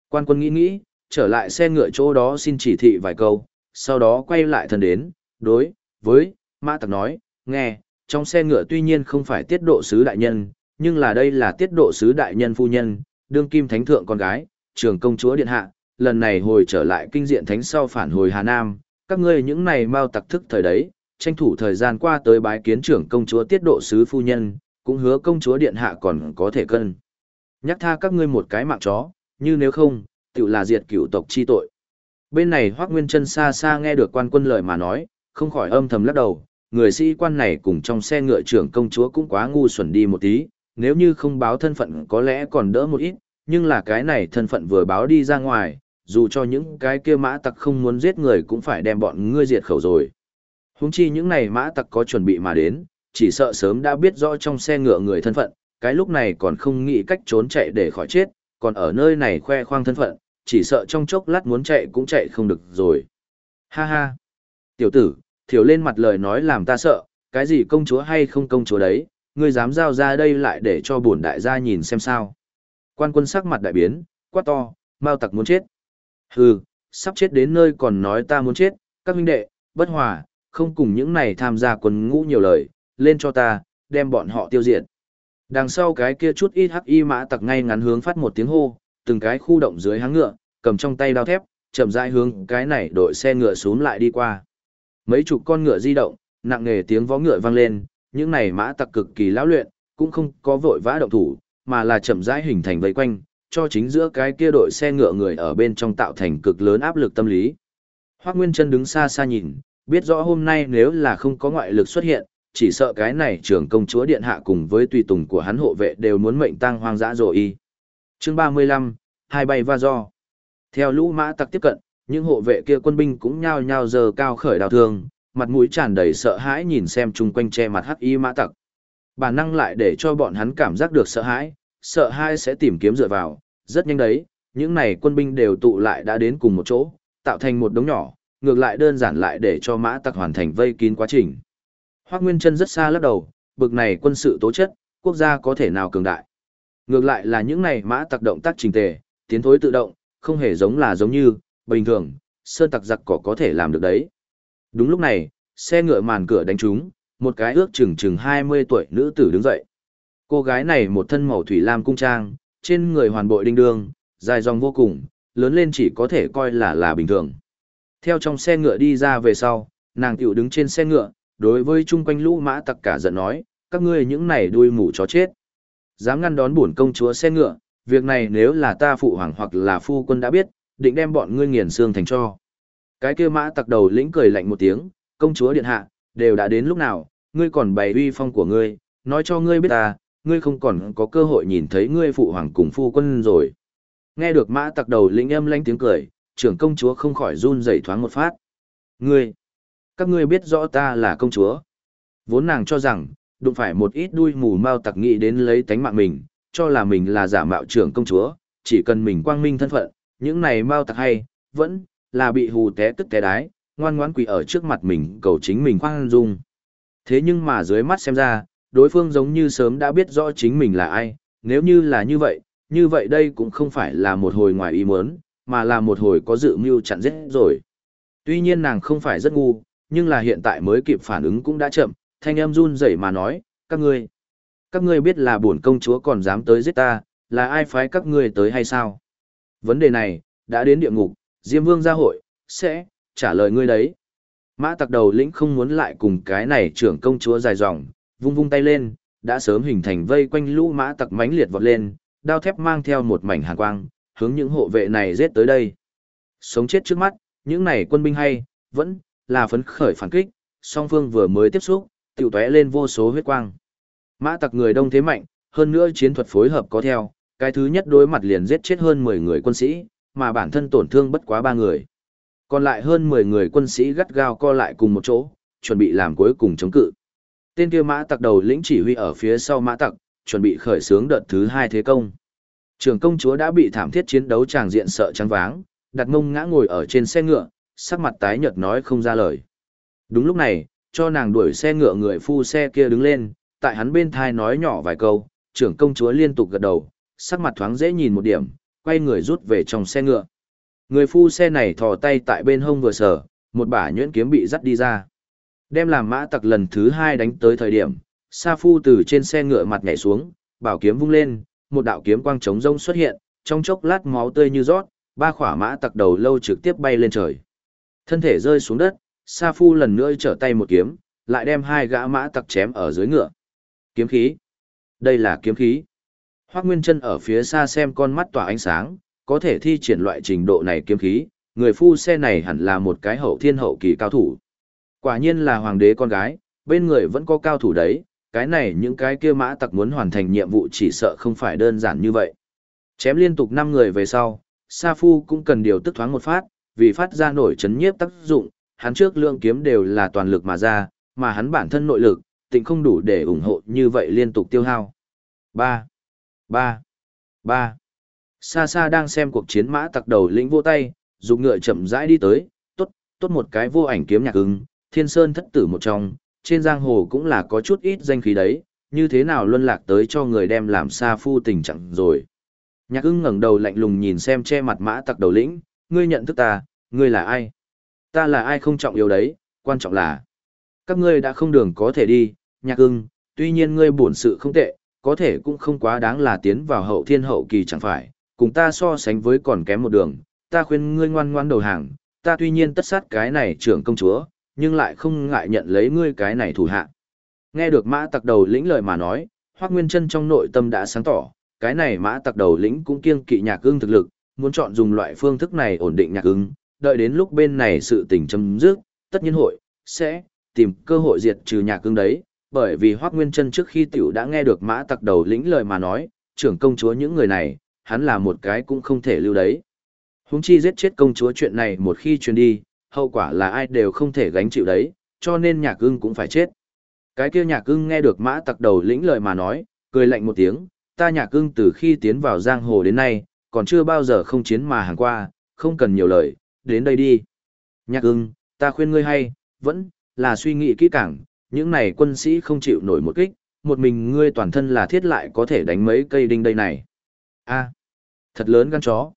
Quan quân nghĩ nghĩ, trở lại xe ngựa chỗ đó xin chỉ thị vài câu, sau đó quay lại thân đến, đối, với, mã tặc nói, nghe, trong xe ngựa tuy nhiên không phải tiết độ sứ đại nhân, nhưng là đây là tiết độ sứ đại nhân phu nhân, đương kim thánh thượng con gái, trường công chúa điện hạ, lần này hồi trở lại kinh diện thánh sau phản hồi Hà Nam, các ngươi những này mau tặc thức thời đấy, tranh thủ thời gian qua tới bái kiến trưởng công chúa tiết độ sứ phu nhân, cũng hứa công chúa điện hạ còn có thể cân. Nhắc tha các ngươi một cái mạng chó, như nếu không, tự là diệt cửu tộc chi tội. Bên này Hoác Nguyên chân xa xa nghe được quan quân lời mà nói, không khỏi âm thầm lắc đầu, người sĩ quan này cùng trong xe ngựa trưởng công chúa cũng quá ngu xuẩn đi một tí, nếu như không báo thân phận có lẽ còn đỡ một ít, nhưng là cái này thân phận vừa báo đi ra ngoài, dù cho những cái kia mã tặc không muốn giết người cũng phải đem bọn ngươi diệt khẩu rồi. Húng chi những này mã tặc có chuẩn bị mà đến, chỉ sợ sớm đã biết rõ trong xe ngựa người thân phận, cái lúc này còn không nghĩ cách trốn chạy để khỏi chết, còn ở nơi này khoe khoang thân phận, chỉ sợ trong chốc lát muốn chạy cũng chạy không được rồi. Ha ha! Tiểu tử, thiểu lên mặt lời nói làm ta sợ, cái gì công chúa hay không công chúa đấy, ngươi dám giao ra đây lại để cho bổn đại gia nhìn xem sao. Quan quân sắc mặt đại biến, quát to, mau tặc muốn chết. Hừ, sắp chết đến nơi còn nói ta muốn chết, các huynh đệ, bất hòa, không cùng những này tham gia quân ngũ nhiều lời, lên cho ta, đem bọn họ tiêu diệt. Đằng sau cái kia chút ít hắc y mã tặc ngay ngắn hướng phát một tiếng hô, từng cái khu động dưới háng ngựa, cầm trong tay đao thép, chậm rãi hướng cái này đội xe ngựa xuống lại đi qua. Mấy chục con ngựa di động, nặng nề tiếng vó ngựa vang lên, những này mã tặc cực kỳ lão luyện, cũng không có vội vã động thủ, mà là chậm rãi hình thành vây quanh, cho chính giữa cái kia đội xe ngựa người ở bên trong tạo thành cực lớn áp lực tâm lý. Hoắc Nguyên Chân đứng xa xa nhìn, biết rõ hôm nay nếu là không có ngoại lực xuất hiện, chỉ sợ cái này trưởng công chúa điện hạ cùng với tùy tùng của hắn hộ vệ đều muốn mệnh tang hoang dã rồi y. Chương 35, hai bay va do. Theo lũ mã tặc tiếp cận, những hộ vệ kia quân binh cũng nhao nhao giờ cao khởi đào thương, mặt mũi tràn đầy sợ hãi nhìn xem chung quanh che mặt hắc y mã tặc. Bản năng lại để cho bọn hắn cảm giác được sợ hãi, sợ hãi sẽ tìm kiếm dựa vào, rất nhanh đấy, những này quân binh đều tụ lại đã đến cùng một chỗ, tạo thành một đống nhỏ, ngược lại đơn giản lại để cho mã tặc hoàn thành vây kín quá trình. Hoác Nguyên chân rất xa lắc đầu, bực này quân sự tố chất, quốc gia có thể nào cường đại. Ngược lại là những này mã tặc động tác trình tề, tiến thối tự động, không hề giống là giống như, bình thường, sơn tặc giặc cỏ có thể làm được đấy. Đúng lúc này, xe ngựa màn cửa đánh trúng, một cái ước chừng chừng 20 tuổi nữ tử đứng dậy. Cô gái này một thân màu thủy lam cung trang, trên người hoàn bội đinh đương, dài dòng vô cùng, lớn lên chỉ có thể coi là là bình thường. Theo trong xe ngựa đi ra về sau, nàng tiểu đứng trên xe ngựa, đối với chung quanh lũ mã tặc cả giận nói, các ngươi những này đuôi mù chó chết. Dám ngăn đón bổn công chúa xe ngựa, việc này nếu là ta phụ hoàng hoặc là phu quân đã biết, định đem bọn ngươi nghiền xương thành cho. Cái kia mã tặc đầu lĩnh cười lạnh một tiếng, công chúa điện hạ, đều đã đến lúc nào, ngươi còn bày uy phong của ngươi, nói cho ngươi biết ta, ngươi không còn có cơ hội nhìn thấy ngươi phụ hoàng cùng phu quân rồi. Nghe được mã tặc đầu lĩnh âm lanh tiếng cười, trưởng công chúa không khỏi run rẩy thoáng một phát. Ngươi, các ngươi biết rõ ta là công chúa. Vốn nàng cho rằng, đụng phải một ít đuôi mù mau tặc nghĩ đến lấy tánh mạng mình, cho là mình là giả mạo trưởng công chúa, chỉ cần mình quang minh thân phận, những này mau tặc hay, vẫn là bị hù té tức té đái, ngoan ngoãn quỳ ở trước mặt mình cầu chính mình khoan dung. Thế nhưng mà dưới mắt xem ra, đối phương giống như sớm đã biết rõ chính mình là ai, nếu như là như vậy, như vậy đây cũng không phải là một hồi ngoài ý muốn, mà là một hồi có dự mưu chặn giết rồi. Tuy nhiên nàng không phải rất ngu, nhưng là hiện tại mới kịp phản ứng cũng đã chậm, thanh âm run rẩy mà nói, các ngươi, các ngươi biết là bổn công chúa còn dám tới giết ta, là ai phái các ngươi tới hay sao? Vấn đề này, đã đến địa ngục, Diêm Vương gia hội, sẽ, trả lời ngươi đấy. Mã tặc đầu lĩnh không muốn lại cùng cái này trưởng công chúa dài dòng, vung vung tay lên, đã sớm hình thành vây quanh lũ mã tặc mãnh liệt vọt lên, đao thép mang theo một mảnh hàn quang, hướng những hộ vệ này giết tới đây. Sống chết trước mắt, những này quân binh hay, vẫn là phấn khởi phản kích, song phương vừa mới tiếp xúc, tiểu tóe lên vô số huyết quang. Mã tặc người đông thế mạnh, hơn nữa chiến thuật phối hợp có theo, cái thứ nhất đối mặt liền giết chết hơn 10 người quân sĩ, mà bản thân tổn thương bất quá ba người. Còn lại hơn 10 người quân sĩ gắt gao co lại cùng một chỗ, chuẩn bị làm cuối cùng chống cự. Tên kia mã tặc đầu lĩnh chỉ huy ở phía sau mã tặc, chuẩn bị khởi xướng đợt thứ hai thế công. Trường công chúa đã bị thảm thiết chiến đấu tràng diện sợ trắng váng, đặt ngông ngã ngồi ở trên xe ngựa, sắc mặt tái nhợt nói không ra lời. Đúng lúc này, cho nàng đuổi xe ngựa người phu xe kia đứng lên, tại hắn bên thai nói nhỏ vài câu, trưởng công chúa liên tục gật đầu, sắc mặt thoáng dễ nhìn một điểm, quay người rút về trong xe ngựa. Người phu xe này thò tay tại bên hông vừa sở, một bả nhuyễn kiếm bị dắt đi ra. Đem làm mã tặc lần thứ hai đánh tới thời điểm, Sa Phu từ trên xe ngựa mặt nhảy xuống, bảo kiếm vung lên, một đạo kiếm quang trống rông xuất hiện, trong chốc lát máu tươi như rót, ba khỏa mã tặc đầu lâu trực tiếp bay lên trời. Thân thể rơi xuống đất, Sa Phu lần nữa trở tay một kiếm, lại đem hai gã mã tặc chém ở dưới ngựa. Kiếm khí. Đây là kiếm khí. Hoác Nguyên Trân ở phía xa xem con mắt tỏa ánh sáng, có thể thi triển loại trình độ này kiếm khí, người phu xe này hẳn là một cái hậu thiên hậu kỳ cao thủ. Quả nhiên là hoàng đế con gái, bên người vẫn có cao thủ đấy, cái này những cái kia mã tặc muốn hoàn thành nhiệm vụ chỉ sợ không phải đơn giản như vậy. Chém liên tục 5 người về sau, Sa Phu cũng cần điều tức thoáng một phát, vì phát ra nổi chấn nhiếp tác dụng, hắn trước lượng kiếm đều là toàn lực mà ra, mà hắn bản thân nội lực, tình không đủ để ủng hộ như vậy liên tục tiêu hao. 3. 3. 3. Xa xa đang xem cuộc chiến mã tặc đầu lĩnh vô tay, dùng ngựa chậm rãi đi tới, tốt, tốt một cái vô ảnh kiếm nhạc ứng, thiên sơn thất tử một trong, trên giang hồ cũng là có chút ít danh khí đấy, như thế nào luân lạc tới cho người đem làm xa phu tình trạng rồi. Nhạc ưng ngẩng đầu lạnh lùng nhìn xem che mặt mã tặc đầu lĩnh, ngươi nhận thức ta, ngươi là ai? Ta là ai không trọng yếu đấy, quan trọng là các ngươi đã không đường có thể đi, nhạc ưng, tuy nhiên ngươi bổn sự không tệ, có thể cũng không quá đáng là tiến vào hậu thiên hậu kỳ chẳng phải, cùng ta so sánh với còn kém một đường, ta khuyên ngươi ngoan ngoan đầu hàng, ta tuy nhiên tất sát cái này trưởng công chúa, nhưng lại không ngại nhận lấy ngươi cái này thủ hạ. Nghe được mã tặc đầu lĩnh lời mà nói, Hoác Nguyên Trân trong nội tâm đã sáng tỏ, cái này mã tặc đầu lĩnh cũng kiêng kỵ nhạc ưng thực lực, muốn chọn dùng loại phương thức này ổn định nhạc ưng, đợi đến lúc bên này sự tình chấm dứt, tất nhiên hội, sẽ, tìm cơ hội diệt trừ nhạc ưng đấy, bởi vì Hoác Nguyên Trân trước khi tiểu đã nghe được mã tặc đầu lĩnh lời mà nói, trưởng công chúa những người này, hắn là một cái cũng không thể lưu đấy. Húng chi giết chết công chúa chuyện này một khi truyền đi, hậu quả là ai đều không thể gánh chịu đấy, cho nên nhạc ưng cũng phải chết. Cái kia nhạc ưng nghe được mã tặc đầu lĩnh lời mà nói, cười lạnh một tiếng, ta nhạc ưng từ khi tiến vào giang hồ đến nay, còn chưa bao giờ không chiến mà hàng qua, không cần nhiều lời, đến đây đi. Nhạc ưng, ta khuyên ngươi hay, vẫn là suy nghĩ kỹ càng, những này quân sĩ không chịu nổi một kích, một mình ngươi toàn thân là thiết lại có thể đánh mấy cây đinh đây này. a thật lớn gan chó.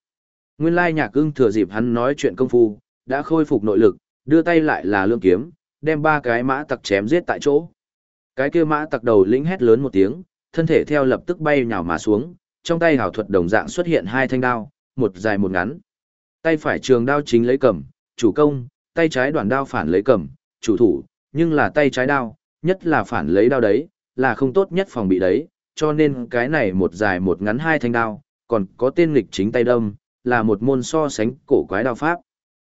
Nguyên lai nhạc ưng thừa dịp hắn nói chuyện công phu, đã khôi phục nội lực, đưa tay lại là lương kiếm, đem ba cái mã tặc chém giết tại chỗ. Cái kia mã tặc đầu lĩnh hét lớn một tiếng, thân thể theo lập tức bay nhào mà xuống, trong tay hảo thuật đồng dạng xuất hiện hai thanh đao, một dài một ngắn. Tay phải trường đao chính lấy cầm, chủ công, tay trái đoạn đao phản lấy cầm, chủ thủ, nhưng là tay trái đao, nhất là phản lấy đao đấy, là không tốt nhất phòng bị đấy, cho nên cái này một dài một ngắn hai thanh đao, còn có tên nghịch chính tay đâm, là một môn so sánh cổ quái đao pháp.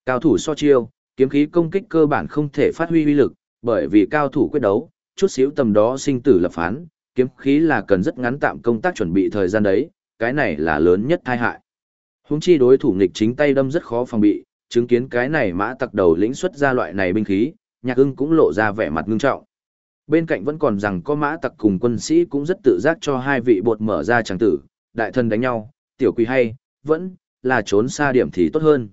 Cao thủ so chiêu, kiếm khí công kích cơ bản không thể phát huy uy lực, bởi vì cao thủ quyết đấu, chút xíu tầm đó sinh tử lập phán, kiếm khí là cần rất ngắn tạm công tác chuẩn bị thời gian đấy, cái này là lớn nhất tai hại. Húng chi đối thủ nghịch chính tay đâm rất khó phòng bị, chứng kiến cái này mã tặc đầu lĩnh xuất ra loại này binh khí, nhạc ưng cũng lộ ra vẻ mặt ngưng trọng. Bên cạnh vẫn còn rằng có mã tặc cùng quân sĩ cũng rất tự giác cho hai vị bột mở ra chẳng tử, đại thân đánh nhau, tiểu quỷ hay, vẫn là trốn xa điểm thì tốt hơn.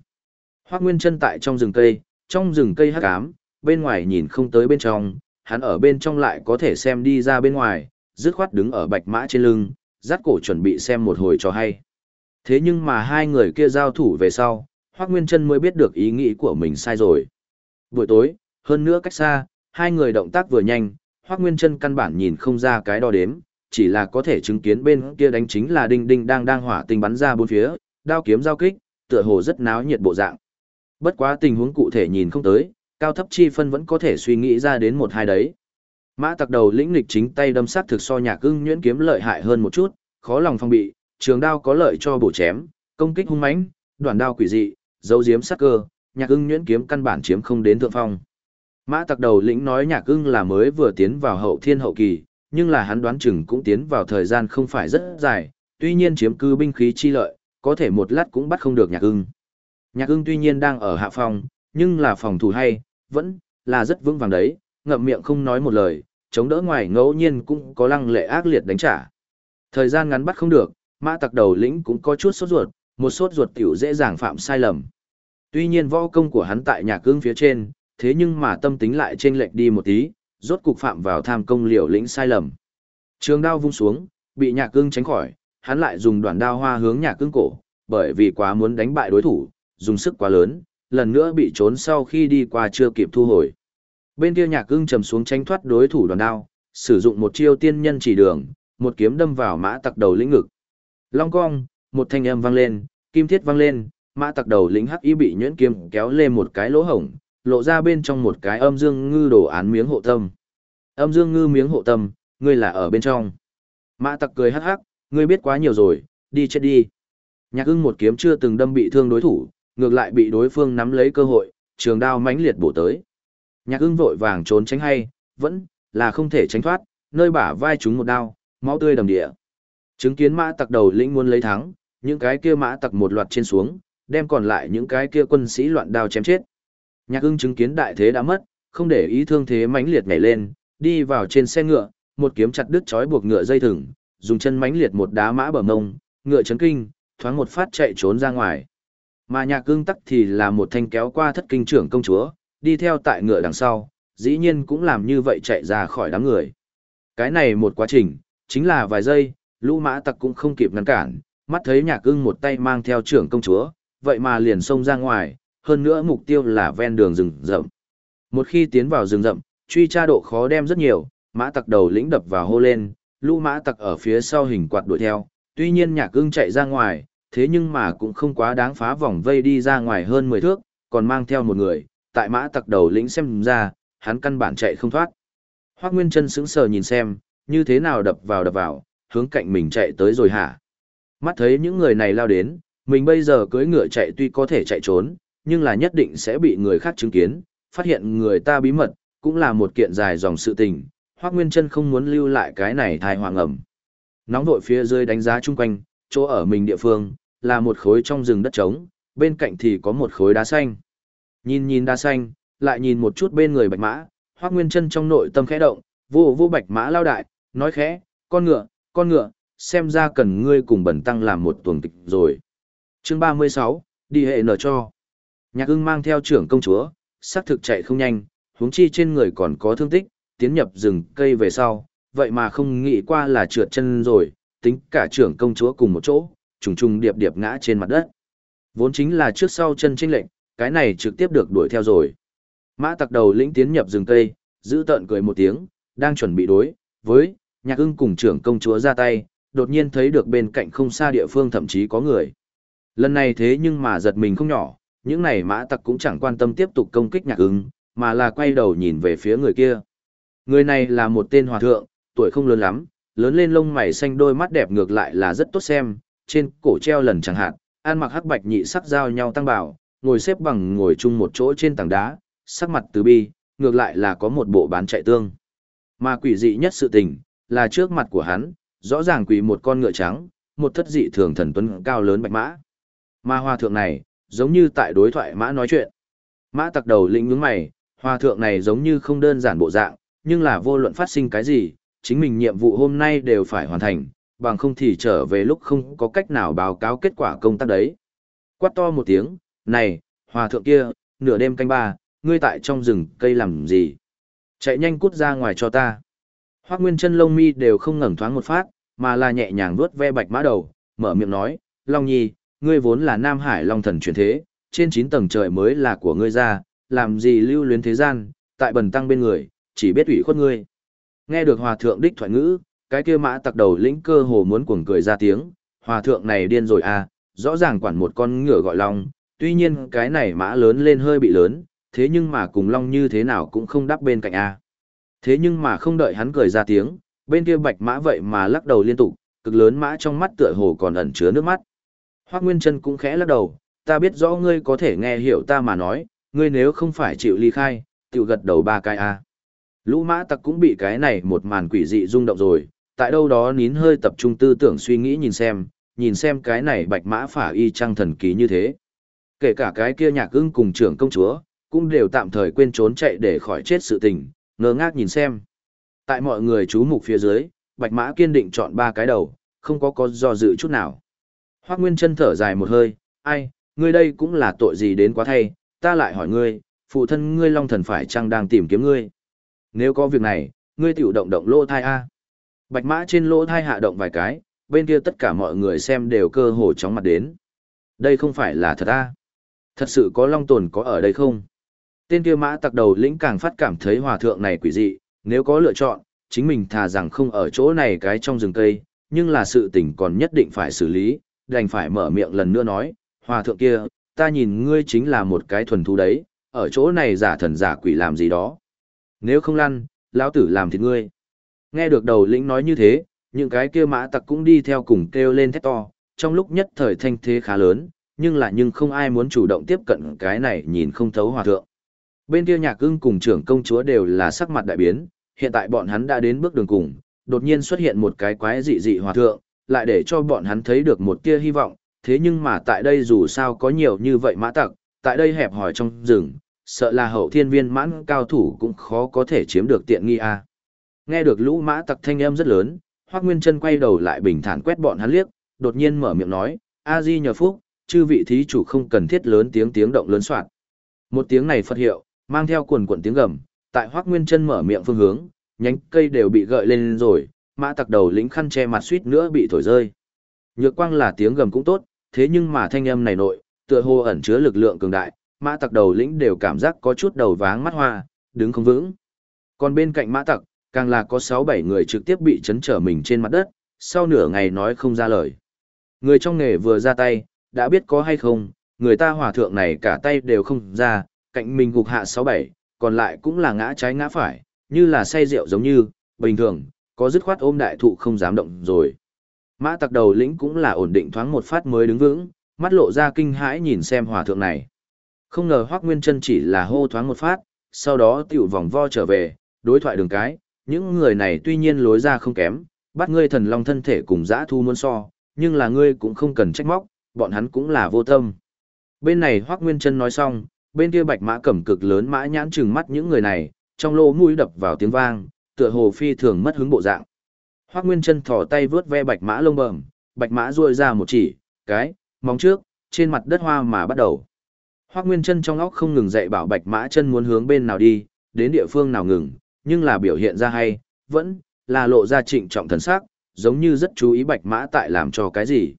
Hoác Nguyên chân tại trong rừng cây, trong rừng cây hắc ám, bên ngoài nhìn không tới bên trong, hắn ở bên trong lại có thể xem đi ra bên ngoài, dứt khoát đứng ở bạch mã trên lưng, dắt cổ chuẩn bị xem một hồi cho hay. Thế nhưng mà hai người kia giao thủ về sau, Hoác Nguyên chân mới biết được ý nghĩ của mình sai rồi. Buổi tối, hơn nữa cách xa, hai người động tác vừa nhanh, hoắc Nguyên chân căn bản nhìn không ra cái đo đếm, chỉ là có thể chứng kiến bên kia đánh chính là đinh đinh đang đang hỏa tinh bắn ra bốn phía, đao kiếm giao kích, tựa hồ rất náo nhiệt bộ dạng. Bất quá tình huống cụ thể nhìn không tới, cao thấp chi phân vẫn có thể suy nghĩ ra đến một hai đấy. Mã tặc đầu lĩnh lịch chính tay đâm sát thực so nhà cưng nhuyễn kiếm lợi hại hơn một chút, khó lòng phòng bị, trường đao có lợi cho bổ chém, công kích hung mãnh, đoạn đao quỷ dị, dấu diếm sát cơ, nhạc ưng nhuyễn kiếm căn bản chiếm không đến thượng phong. Mã tặc đầu lĩnh nói nhạc ưng là mới vừa tiến vào hậu thiên hậu kỳ, nhưng là hắn đoán chừng cũng tiến vào thời gian không phải rất dài, tuy nhiên chiếm cư binh khí chi lợi, có thể một lát cũng bắt không được nhạc ưng. Nhạc ưng tuy nhiên đang ở hạ phòng, nhưng là phòng thủ hay, vẫn là rất vững vàng đấy, ngậm miệng không nói một lời, chống đỡ ngoài ngẫu nhiên cũng có lăng lệ ác liệt đánh trả. Thời gian ngắn bắt không được, mã tặc đầu lĩnh cũng có chút sốt ruột, một sốt ruột tiểu dễ dàng phạm sai lầm. Tuy nhiên võ công của hắn tại nhạc ưng phía trên, thế nhưng mà tâm tính lại trên lệch đi một tí, rốt cục phạm vào tham công liều lĩnh sai lầm. Trường đao vung xuống, bị nhạc cương tránh khỏi, hắn lại dùng đoạn đao hoa hướng nhạc cương cổ, bởi vì quá muốn đánh bại đối thủ, dùng sức quá lớn, lần nữa bị trốn sau khi đi qua chưa kịp thu hồi. Bên kia nhạc cương trầm xuống tránh thoát đối thủ đoàn đao, sử dụng một chiêu tiên nhân chỉ đường, một kiếm đâm vào mã tặc đầu lĩnh ngực. Long cong, một thanh âm vang lên, kim thiết vang lên, mã tặc đầu lĩnh hắc y bị nhuyễn kiếm kéo lên một cái lỗ hổng, lộ ra bên trong một cái âm dương ngư đồ án miếng hộ tâm. Âm dương ngư miếng hộ tâm, ngươi là ở bên trong. Mã tặc cười hắc hắc, ngươi biết quá nhiều rồi, đi chết đi. Nhạc ưng một kiếm chưa từng đâm bị thương đối thủ, ngược lại bị đối phương nắm lấy cơ hội, trường đao mãnh liệt bổ tới. Nhạc ưng vội vàng trốn tránh hay, vẫn là không thể tránh thoát, nơi bả vai chúng một đao, máu tươi đầm địa. Chứng kiến mã tặc đầu lĩnh muốn lấy thắng, những cái kia mã tặc một loạt trên xuống, đem còn lại những cái kia quân sĩ loạn đao chém chết. Nhạc ưng chứng kiến đại thế đã mất, không để ý thương thế mãnh liệt nhảy lên, đi vào trên xe ngựa, một kiếm chặt đứt chói buộc ngựa dây thừng, dùng chân mãnh liệt một đá mã bờ mông, ngựa chấn kinh, thoáng một phát chạy trốn ra ngoài. Mà nhạc ưng tắc thì là một thanh kéo qua thất kinh trưởng công chúa, đi theo tại ngựa đằng sau, dĩ nhiên cũng làm như vậy chạy ra khỏi đám người. Cái này một quá trình, chính là vài giây, lũ mã tặc cũng không kịp ngăn cản, mắt thấy nhạc ưng một tay mang theo trưởng công chúa, vậy mà liền xông ra ngoài, hơn nữa mục tiêu là ven đường rừng rậm. Một khi tiến vào rừng rậm, truy tra độ khó đem rất nhiều, mã tặc đầu lĩnh đập vào hô lên, lũ mã tặc ở phía sau hình quạt đuổi theo, tuy nhiên nhạc ưng chạy ra ngoài, thế nhưng mà cũng không quá đáng phá vòng vây đi ra ngoài hơn 10 thước, còn mang theo một người, tại mã tặc đầu lĩnh xem ra, hắn căn bản chạy không thoát. Hoác Nguyên chân sững sờ nhìn xem, như thế nào đập vào đập vào, hướng cạnh mình chạy tới rồi hả? Mắt thấy những người này lao đến, mình bây giờ cưỡi ngựa chạy tuy có thể chạy trốn, nhưng là nhất định sẽ bị người khác chứng kiến, phát hiện người ta bí mật, cũng là một kiện dài dòng sự tình. Hoắc Nguyên chân không muốn lưu lại cái này thai hoàng ẩm. Nóng vội phía dưới đánh giá chung quanh, chỗ ở mình địa phương, là một khối trong rừng đất trống, bên cạnh thì có một khối đá xanh. Nhìn nhìn đá xanh, lại nhìn một chút bên người bạch mã, Hoắc Nguyên Chân trong nội tâm khẽ động, vô vô bạch mã lao đại, nói khẽ, con ngựa, con ngựa, xem ra cần ngươi cùng bẩn tăng làm một tuần tịch rồi. Chương 36, đi hệ nở cho. Nhạc ưng mang theo trưởng công chúa, xác thực chạy không nhanh, huống chi trên người còn có thương tích, tiến nhập rừng cây về sau, vậy mà không nghĩ qua là trượt chân rồi, tính cả trưởng công chúa cùng một chỗ, trùng trùng điệp điệp ngã trên mặt đất. Vốn chính là trước sau chân chênh lệnh, cái này trực tiếp được đuổi theo rồi. Mã tặc đầu lĩnh tiến nhập rừng cây, giữ tợn cười một tiếng, đang chuẩn bị đối với nhạc ưng cùng trưởng công chúa ra tay, đột nhiên thấy được bên cạnh không xa địa phương thậm chí có người. Lần này thế nhưng mà giật mình không nhỏ, những này mã tặc cũng chẳng quan tâm tiếp tục công kích nhạc ứng mà là quay đầu nhìn về phía người kia. Người này là một tên hòa thượng, tuổi không lớn lắm, lớn lên lông mày xanh đôi mắt đẹp ngược lại là rất tốt xem, trên cổ treo lần chẳng hạn, ăn mặc hắc bạch nhị sắc giao nhau tăng bảo, ngồi xếp bằng ngồi chung một chỗ trên tảng đá, sắc mặt từ bi, ngược lại là có một bộ bán chạy tương. Mà quỷ dị nhất sự tình, là trước mặt của hắn, rõ ràng quỷ một con ngựa trắng, một thất dị thường thần tuấn cao lớn bạch mã. Mà hòa thượng này, giống như tại đối thoại mã nói chuyện. Mã tặc đầu lĩnh nhướng mày, hòa thượng này giống như không đơn giản bộ dạng, nhưng là vô luận phát sinh cái gì, chính mình nhiệm vụ hôm nay đều phải hoàn thành, bằng không thì trở về lúc không có cách nào báo cáo kết quả công tác đấy. Quát to một tiếng, này, hòa thượng kia, nửa đêm canh ba, ngươi tại trong rừng cây làm gì? Chạy nhanh cút ra ngoài cho ta. Hoác Nguyên chân lông mi đều không ngẩng thoáng một phát, mà là nhẹ nhàng vuốt ve bạch mã đầu, mở miệng nói, Long Nhi, ngươi vốn là Nam Hải Long thần truyền thế, trên 9 tầng trời mới là của ngươi ra, làm gì lưu luyến thế gian, tại bần tăng bên người, chỉ biết ủy khuất ngươi. Nghe được hòa thượng đích thoại ngữ, cái kia mã tặc đầu lĩnh cơ hồ muốn cuồng cười ra tiếng, hòa thượng này điên rồi à, rõ ràng quản một con ngựa gọi long, tuy nhiên cái này mã lớn lên hơi bị lớn, thế nhưng mà cùng long như thế nào cũng không đắp bên cạnh A. Thế nhưng mà không đợi hắn cười ra tiếng, bên kia bạch mã vậy mà lắc đầu liên tục, cực lớn mã trong mắt tựa hồ còn ẩn chứa nước mắt. Hoác Nguyên Trân cũng khẽ lắc đầu, ta biết rõ ngươi có thể nghe hiểu ta mà nói, ngươi nếu không phải chịu ly khai, tiểu gật đầu ba cái A. Lũ mã tặc cũng bị cái này một màn quỷ dị rung động rồi, tại đâu đó nín hơi tập trung tư tưởng suy nghĩ nhìn xem, nhìn xem cái này bạch mã phả y trăng thần kỳ như thế. Kể cả cái kia nhạc ưng cùng trưởng công chúa, cũng đều tạm thời quên trốn chạy để khỏi chết sự tình, ngơ ngác nhìn xem. Tại mọi người chú mục phía dưới, bạch mã kiên định chọn ba cái đầu, không có có do dự chút nào. Hoác Nguyên chân thở dài một hơi, ai, ngươi đây cũng là tội gì đến quá thay, ta lại hỏi ngươi, phụ thân ngươi long thần phải chăng đang tìm kiếm ngươi. Nếu có việc này, ngươi tiểu động động lỗ thai A. Bạch mã trên lỗ thai hạ động vài cái, bên kia tất cả mọi người xem đều cơ hồ chóng mặt đến. Đây không phải là thật A. Thật sự có long tồn có ở đây không? Tên kia mã tặc đầu lĩnh càng phát cảm thấy hòa thượng này quỷ dị, nếu có lựa chọn, chính mình thà rằng không ở chỗ này cái trong rừng cây, nhưng là sự tình còn nhất định phải xử lý, đành phải mở miệng lần nữa nói, hòa thượng kia, ta nhìn ngươi chính là một cái thuần thú đấy, ở chỗ này giả thần giả quỷ làm gì đó. Nếu không lăn, lão tử làm thịt ngươi. Nghe được đầu lĩnh nói như thế, những cái kia mã tặc cũng đi theo cùng kêu lên thét to, trong lúc nhất thời thanh thế khá lớn, nhưng là nhưng không ai muốn chủ động tiếp cận cái này nhìn không thấu hòa thượng. Bên kia nhạc ưng cùng trưởng công chúa đều là sắc mặt đại biến, hiện tại bọn hắn đã đến bước đường cùng, đột nhiên xuất hiện một cái quái dị dị hòa thượng, lại để cho bọn hắn thấy được một tia hy vọng, thế nhưng mà tại đây dù sao có nhiều như vậy mã tặc, tại đây hẹp hỏi trong rừng, sợ là hậu thiên viên mãn cao thủ cũng khó có thể chiếm được tiện nghi a. Nghe được lũ mã tặc thanh âm rất lớn, Hoắc Nguyên Chân quay đầu lại bình thản quét bọn hắn liếc, đột nhiên mở miệng nói, "A Di nhờ phúc, chư vị thí chủ không cần thiết lớn tiếng tiếng động lớn soạn." Một tiếng này Phật hiệu, mang theo quần quần tiếng gầm, tại Hoắc Nguyên Chân mở miệng phương hướng, nhánh cây đều bị gợi lên rồi, mã tặc đầu lĩnh khăn che mặt suýt nữa bị thổi rơi. Nhược quang là tiếng gầm cũng tốt, thế nhưng mà thanh âm này nội, tựa hồ ẩn chứa lực lượng cường đại, mã tặc đầu lĩnh đều cảm giác có chút đầu váng mắt hoa, đứng không vững. Còn bên cạnh mã tặc, càng là có 6-7 người trực tiếp bị chấn trở mình trên mặt đất, sau nửa ngày nói không ra lời. Người trong nghề vừa ra tay, đã biết có hay không, người ta hòa thượng này cả tay đều không ra, cạnh mình gục hạ 6-7, còn lại cũng là ngã trái ngã phải, như là say rượu giống như, bình thường, có dứt khoát ôm đại thụ không dám động rồi. Mã tặc đầu lĩnh cũng là ổn định thoáng một phát mới đứng vững, mắt lộ ra kinh hãi nhìn xem hòa thượng này. Không ngờ Hoắc Nguyên Chân chỉ là hô thoáng một phát, sau đó tiểu vòng vo trở về, đối thoại đường cái, những người này tuy nhiên lối ra không kém, bắt ngươi thần long thân thể cùng dã thu muốn so, nhưng là ngươi cũng không cần trách móc, bọn hắn cũng là vô tâm. Bên này Hoắc Nguyên Chân nói xong, bên kia Bạch Mã cẩm cực lớn mã nhãn trừng mắt những người này, trong lỗ mũi đập vào tiếng vang, tựa hồ phi thường mất hứng bộ dạng. Hoắc Nguyên Chân thò tay vướt ve Bạch Mã lông bẩm, Bạch Mã duỗi ra một chỉ, cái, móng trước, trên mặt đất hoa mà bắt đầu. Hoắc Nguyên Chân trong óc không ngừng dạy bảo Bạch Mã chân muốn hướng bên nào đi, đến địa phương nào ngừng, nhưng là biểu hiện ra hay, vẫn là lộ ra trịnh trọng thần sắc, giống như rất chú ý Bạch Mã tại làm cho cái gì.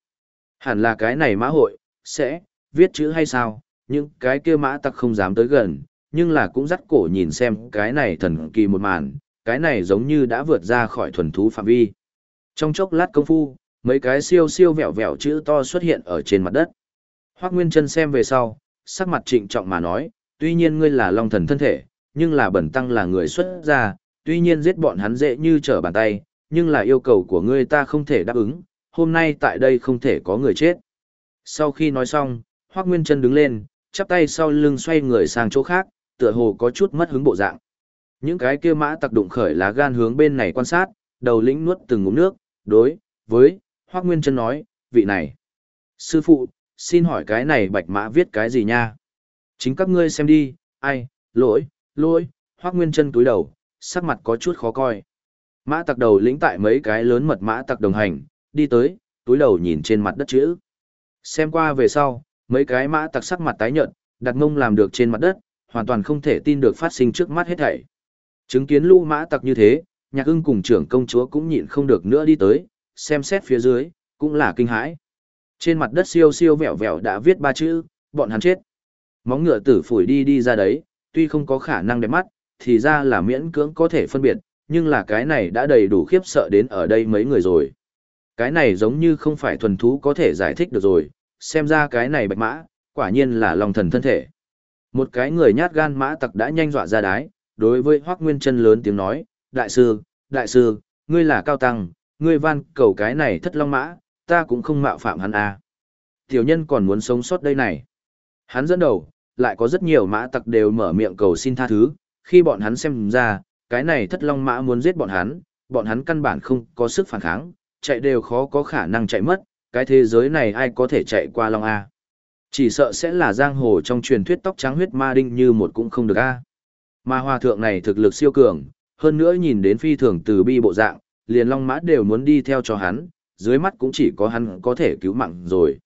Hẳn là cái này mã hội, sẽ, viết chữ hay sao, những cái kia mã tặc không dám tới gần, nhưng là cũng dắt cổ nhìn xem cái này thần kỳ một màn, cái này giống như đã vượt ra khỏi thuần thú phạm vi. Trong chốc lát công phu, mấy cái siêu siêu vẹo vẹo chữ to xuất hiện ở trên mặt đất. Hoắc Nguyên Chân xem về sau, sắc mặt trịnh trọng mà nói, tuy nhiên ngươi là long thần thân thể, nhưng là bẩn tăng là người xuất gia, tuy nhiên giết bọn hắn dễ như trở bàn tay, nhưng là yêu cầu của ngươi ta không thể đáp ứng, hôm nay tại đây không thể có người chết. Sau khi nói xong, Hoắc Nguyên Chân đứng lên, chắp tay sau lưng xoay người sang chỗ khác, tựa hồ có chút mất hứng bộ dạng. Những cái kia mã tặc đụng khởi lá gan hướng bên này quan sát, đầu lĩnh nuốt từng ngụm nước, đối với Hoắc Nguyên Chân nói, vị này. Sư phụ, xin hỏi cái này bạch mã viết cái gì nha? Chính các ngươi xem đi, ai, lỗi, lỗi, Hoắc Nguyên Chân túi đầu, sắc mặt có chút khó coi. Mã tặc đầu lĩnh tại mấy cái lớn mật mã tặc đồng hành, đi tới, túi đầu nhìn trên mặt đất chữ. Xem qua về sau, mấy cái mã tặc sắc mặt tái nhợt, đặt mông làm được trên mặt đất, hoàn toàn không thể tin được phát sinh trước mắt hết thảy. Chứng kiến lũ mã tặc như thế, nhạc ưng cùng trưởng công chúa cũng nhịn không được nữa đi tới, xem xét phía dưới, cũng là kinh hãi. Trên mặt đất siêu siêu vẹo vẹo đã viết ba chữ, bọn hắn chết. Móng ngựa tử phủi đi đi ra đấy, tuy không có khả năng đẹp mắt, thì ra là miễn cưỡng có thể phân biệt, nhưng là cái này đã đầy đủ khiếp sợ đến ở đây mấy người rồi. Cái này giống như không phải thuần thú có thể giải thích được rồi, xem ra cái này bạch mã, Quả nhiên là lòng thần thân thể. Một cái người nhát gan mã tặc đã nhanh dọa ra đái, đối với Hoắc Nguyên Chân lớn tiếng nói, "Đại sư, đại sư, ngươi là cao tăng, ngươi van cầu cái này thất long mã, ta cũng không mạo phạm hắn à. Tiểu nhân còn muốn sống sót đây này. Hắn dẫn đầu, lại có rất nhiều mã tặc đều mở miệng cầu xin tha thứ, khi bọn hắn xem ra, cái này thất long mã muốn giết bọn hắn, bọn hắn căn bản không có sức phản kháng, chạy đều khó có khả năng chạy mất, cái thế giới này ai có thể chạy qua long A. Chỉ sợ sẽ là giang hồ trong truyền thuyết tóc trắng huyết ma đinh như một cũng không được A. Ma hòa thượng này thực lực siêu cường, hơn nữa nhìn đến phi thường từ bi bộ dạng, liền long mã đều muốn đi theo cho hắn, dưới mắt cũng chỉ có hắn có thể cứu mạng rồi.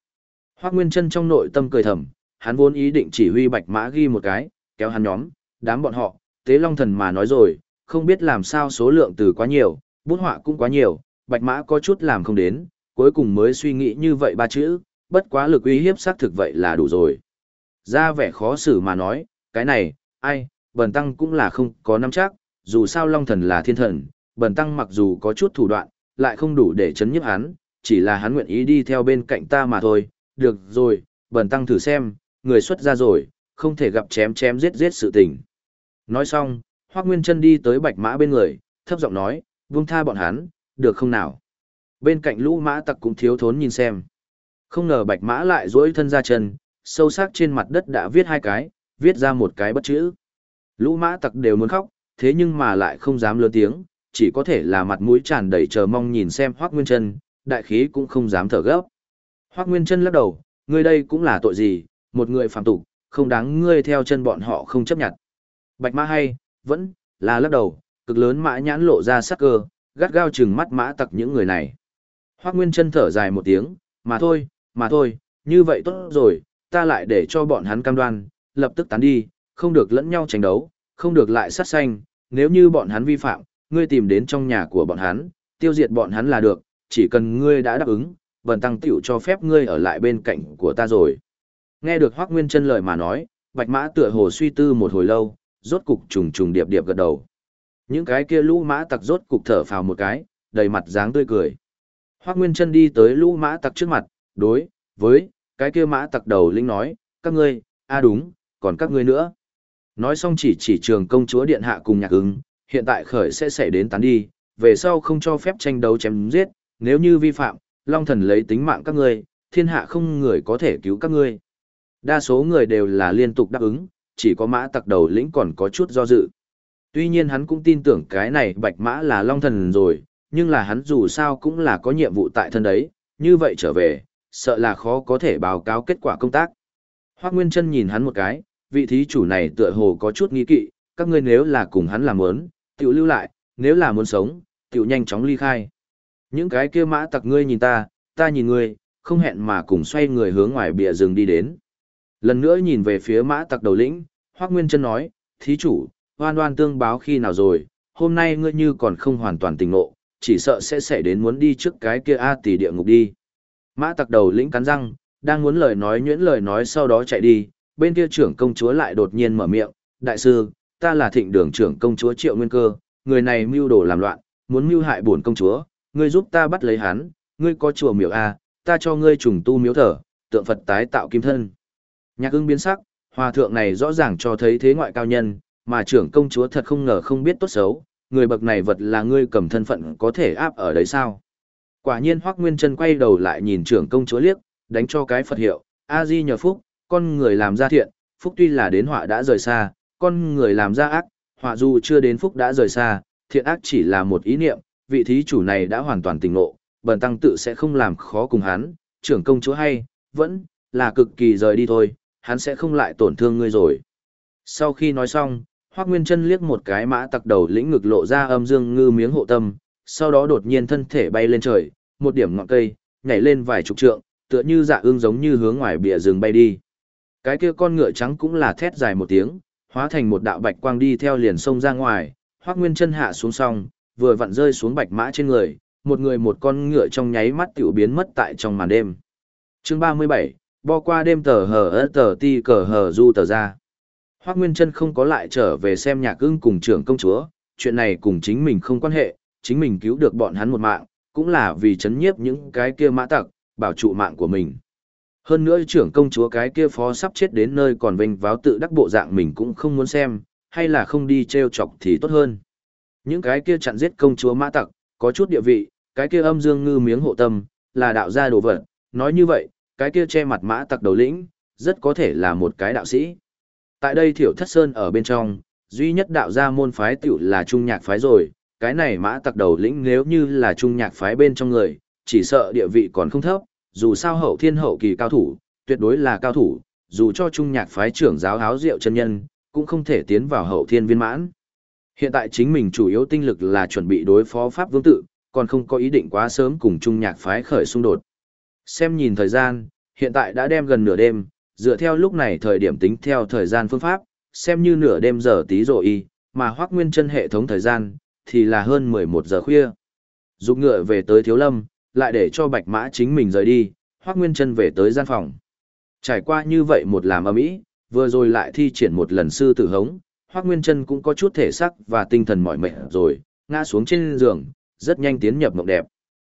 Hoác Nguyên Trân trong nội tâm cười thầm, hắn vốn ý định chỉ huy bạch mã ghi một cái, kéo hắn nhóm, đám bọn họ, tế long thần mà nói rồi, không biết làm sao số lượng từ quá nhiều, bút họa cũng quá nhiều, bạch mã có chút làm không đến, cuối cùng mới suy nghĩ như vậy ba chữ, bất quá lực uy hiếp xác thực vậy là đủ rồi. Ra vẻ khó xử mà nói, cái này, ai, bần tăng cũng là không có nắm chắc, dù sao long thần là thiên thần, bần tăng mặc dù có chút thủ đoạn, lại không đủ để chấn nhức hắn, chỉ là hắn nguyện ý đi theo bên cạnh ta mà thôi, được rồi, bần tăng thử xem, người xuất ra rồi, không thể gặp chém chém giết giết sự tình. Nói xong, Hoác Nguyên chân đi tới bạch mã bên người, thấp giọng nói, vung tha bọn hắn, được không nào? Bên cạnh lũ mã tặc cũng thiếu thốn nhìn xem. Không ngờ bạch mã lại duỗi thân ra chân, sâu sắc trên mặt đất đã viết hai cái, viết ra một cái bất chữ. Lũ mã tặc đều muốn khóc, thế nhưng mà lại không dám lớn tiếng, chỉ có thể là mặt mũi tràn đầy chờ mong nhìn xem Hoắc Nguyên Chân, đại khí cũng không dám thở gấp. Hoắc Nguyên Chân lắc đầu, ngươi đây cũng là tội gì, một người phạm tục, không đáng ngươi theo chân bọn họ không chấp nhận. Bạch Mã hay, vẫn là lắc đầu, cực lớn mã nhãn lộ ra sắc cơ, gắt gao chừng mắt mã tặc những người này. Hoắc Nguyên Chân thở dài một tiếng, mà thôi, mà thôi, như vậy tốt rồi, ta lại để cho bọn hắn cam đoan, lập tức tán đi, không được lẫn nhau tranh đấu, không được lại sát sanh, nếu như bọn hắn vi phạm, ngươi tìm đến trong nhà của bọn hắn, tiêu diệt bọn hắn là được, chỉ cần ngươi đã đáp ứng, bần tăng tiểu cho phép ngươi ở lại bên cạnh của ta rồi. Nghe được Hoác Nguyên chân lời mà nói, Bạch Mã tựa hồ suy tư một hồi lâu, rốt cục trùng trùng điệp điệp gật đầu. Những cái kia lũ mã tặc rốt cục thở phào một cái, đầy mặt dáng tươi cười. Hoác Nguyên chân đi tới lũ mã tặc trước mặt, đối với cái kia mã tặc đầu linh nói, các ngươi, a à đúng, còn các ngươi nữa. Nói xong chỉ chỉ trường công chúa điện hạ cùng nhạc ứng, hiện tại khởi sẽ xảy đến tán đi, về sau không cho phép tranh đấu chém giết, nếu như vi phạm, Long Thần lấy tính mạng các ngươi, thiên hạ không người có thể cứu các ngươi. Đa số người đều là liên tục đáp ứng, chỉ có mã tặc đầu lĩnh còn có chút do dự. Tuy nhiên hắn cũng tin tưởng cái này bạch mã là Long Thần rồi, nhưng là hắn dù sao cũng là có nhiệm vụ tại thân đấy, như vậy trở về, sợ là khó có thể báo cáo kết quả công tác. Hoác Nguyên Trân nhìn hắn một cái, vị thí chủ này tựa hồ có chút nghi kỵ, các ngươi nếu là cùng hắn làm muốn, tiểu lưu lại, nếu là muốn sống, tiểu nhanh chóng ly khai. Những cái kia mã tặc ngươi nhìn ta, ta nhìn ngươi, không hẹn mà cùng xoay người hướng ngoài bìa rừng đi đến. Lần nữa nhìn về phía mã tặc đầu lĩnh, Hoác Nguyên Trân nói, thí chủ, hoan hoan tương báo khi nào rồi, hôm nay ngươi như còn không hoàn toàn tỉnh ngộ, chỉ sợ sẽ xảy đến muốn đi trước cái kia A tỷ địa ngục đi. Mã tặc đầu lĩnh cắn răng, đang muốn lời nói nhuyễn lời nói sau đó chạy đi, bên kia trưởng công chúa lại đột nhiên mở miệng, đại sư, ta là thịnh đường trưởng công chúa Triệu Nguyên Cơ, người này mưu đồ làm loạn, muốn mưu hại bổn công chúa, ngươi giúp ta bắt lấy hắn, ngươi có chùa miếu a, à, ta cho ngươi trùng tu miếu thờ, tượng Phật tái tạo kim thân. Nhạc ưng biến sắc, hòa thượng này rõ ràng cho thấy thế ngoại cao nhân, mà trưởng công chúa thật không ngờ không biết tốt xấu, người bậc này vật là ngươi cầm thân phận có thể áp ở đấy sao. Quả nhiên Hoắc Nguyên Trân quay đầu lại nhìn trưởng công chúa liếc, đánh cho cái Phật hiệu, A Di nhờ phúc, con người làm ra thiện, phúc tuy là đến họa đã rời xa, con người làm ra ác, họa dù chưa đến phúc đã rời xa, thiện ác chỉ là một ý niệm, vị thí chủ này đã hoàn toàn tỉnh ngộ, bần tăng tự sẽ không làm khó cùng hắn, trưởng công chúa hay, vẫn là cực kỳ rời đi thôi, hắn sẽ không lại tổn thương ngươi rồi. Sau khi nói xong, Hoác Nguyên Trân liếc một cái mã tặc đầu lĩnh ngực lộ ra âm dương ngư miếng hộ tâm, sau đó đột nhiên thân thể bay lên trời, một điểm ngọn cây, nhảy lên vài chục trượng, tựa như dạ ương giống như hướng ngoài bìa rừng bay đi. Cái kia con ngựa trắng cũng là thét dài một tiếng, hóa thành một đạo bạch quang đi theo liền sông ra ngoài, Hoắc Nguyên chân hạ xuống sông, vừa vặn rơi xuống bạch mã trên người, một người một con ngựa trong nháy mắt tiểu biến mất tại trong màn đêm. Chương 37, bo qua đêm tờ hờ ơ tờ ti cờ hờ du tờ ra. Hoắc Nguyên chân không có lại trở về xem nhà cưng cùng trưởng công chúa, chuyện này cùng chính mình không quan hệ, chính mình cứu được bọn hắn một mạng, cũng là vì chấn nhiếp những cái kia mã tặc, bảo trụ mạng của mình. Hơn nữa trưởng công chúa cái kia phó sắp chết đến nơi còn vênh váo tự đắc bộ dạng mình cũng không muốn xem, hay là không đi treo chọc thì tốt hơn. Những cái kia chặn giết công chúa mã tặc, có chút địa vị, cái kia âm dương ngư miếng hộ tâm, là đạo gia đồ vật, nói như vậy, cái kia che mặt mã tặc đầu lĩnh, rất có thể là một cái đạo sĩ. Tại đây thiểu thất sơn ở bên trong, duy nhất đạo gia môn phái tiểu là trung nhạc phái rồi, cái này mã tặc đầu lĩnh nếu như là trung nhạc phái bên trong người, chỉ sợ địa vị còn không thấp, dù sao hậu thiên hậu kỳ cao thủ, tuyệt đối là cao thủ, dù cho trung nhạc phái trưởng giáo áo rượu chân nhân, cũng không thể tiến vào hậu thiên viên mãn. Hiện tại chính mình chủ yếu tinh lực là chuẩn bị đối phó Pháp Vương Tự, còn không có ý định quá sớm cùng Trung Nhạc phái khởi xung đột. Xem nhìn thời gian, hiện tại đã đem gần nửa đêm, dựa theo lúc này thời điểm tính theo thời gian phương pháp, xem như nửa đêm giờ tí rồi y, mà Hoắc Nguyên Chân hệ thống thời gian thì là hơn 11 giờ khuya. Dục ngựa về tới Thiếu Lâm, lại để cho Bạch Mã chính mình rời đi, Hoắc Nguyên Chân về tới gian phòng. Trải qua như vậy một làm âm ĩ, vừa rồi lại thi triển một lần sư tử hống, Hoắc Nguyên Chân cũng có chút thể sắc và tinh thần mỏi mệt rồi, ngã xuống trên giường, rất nhanh tiến nhập mộng đẹp.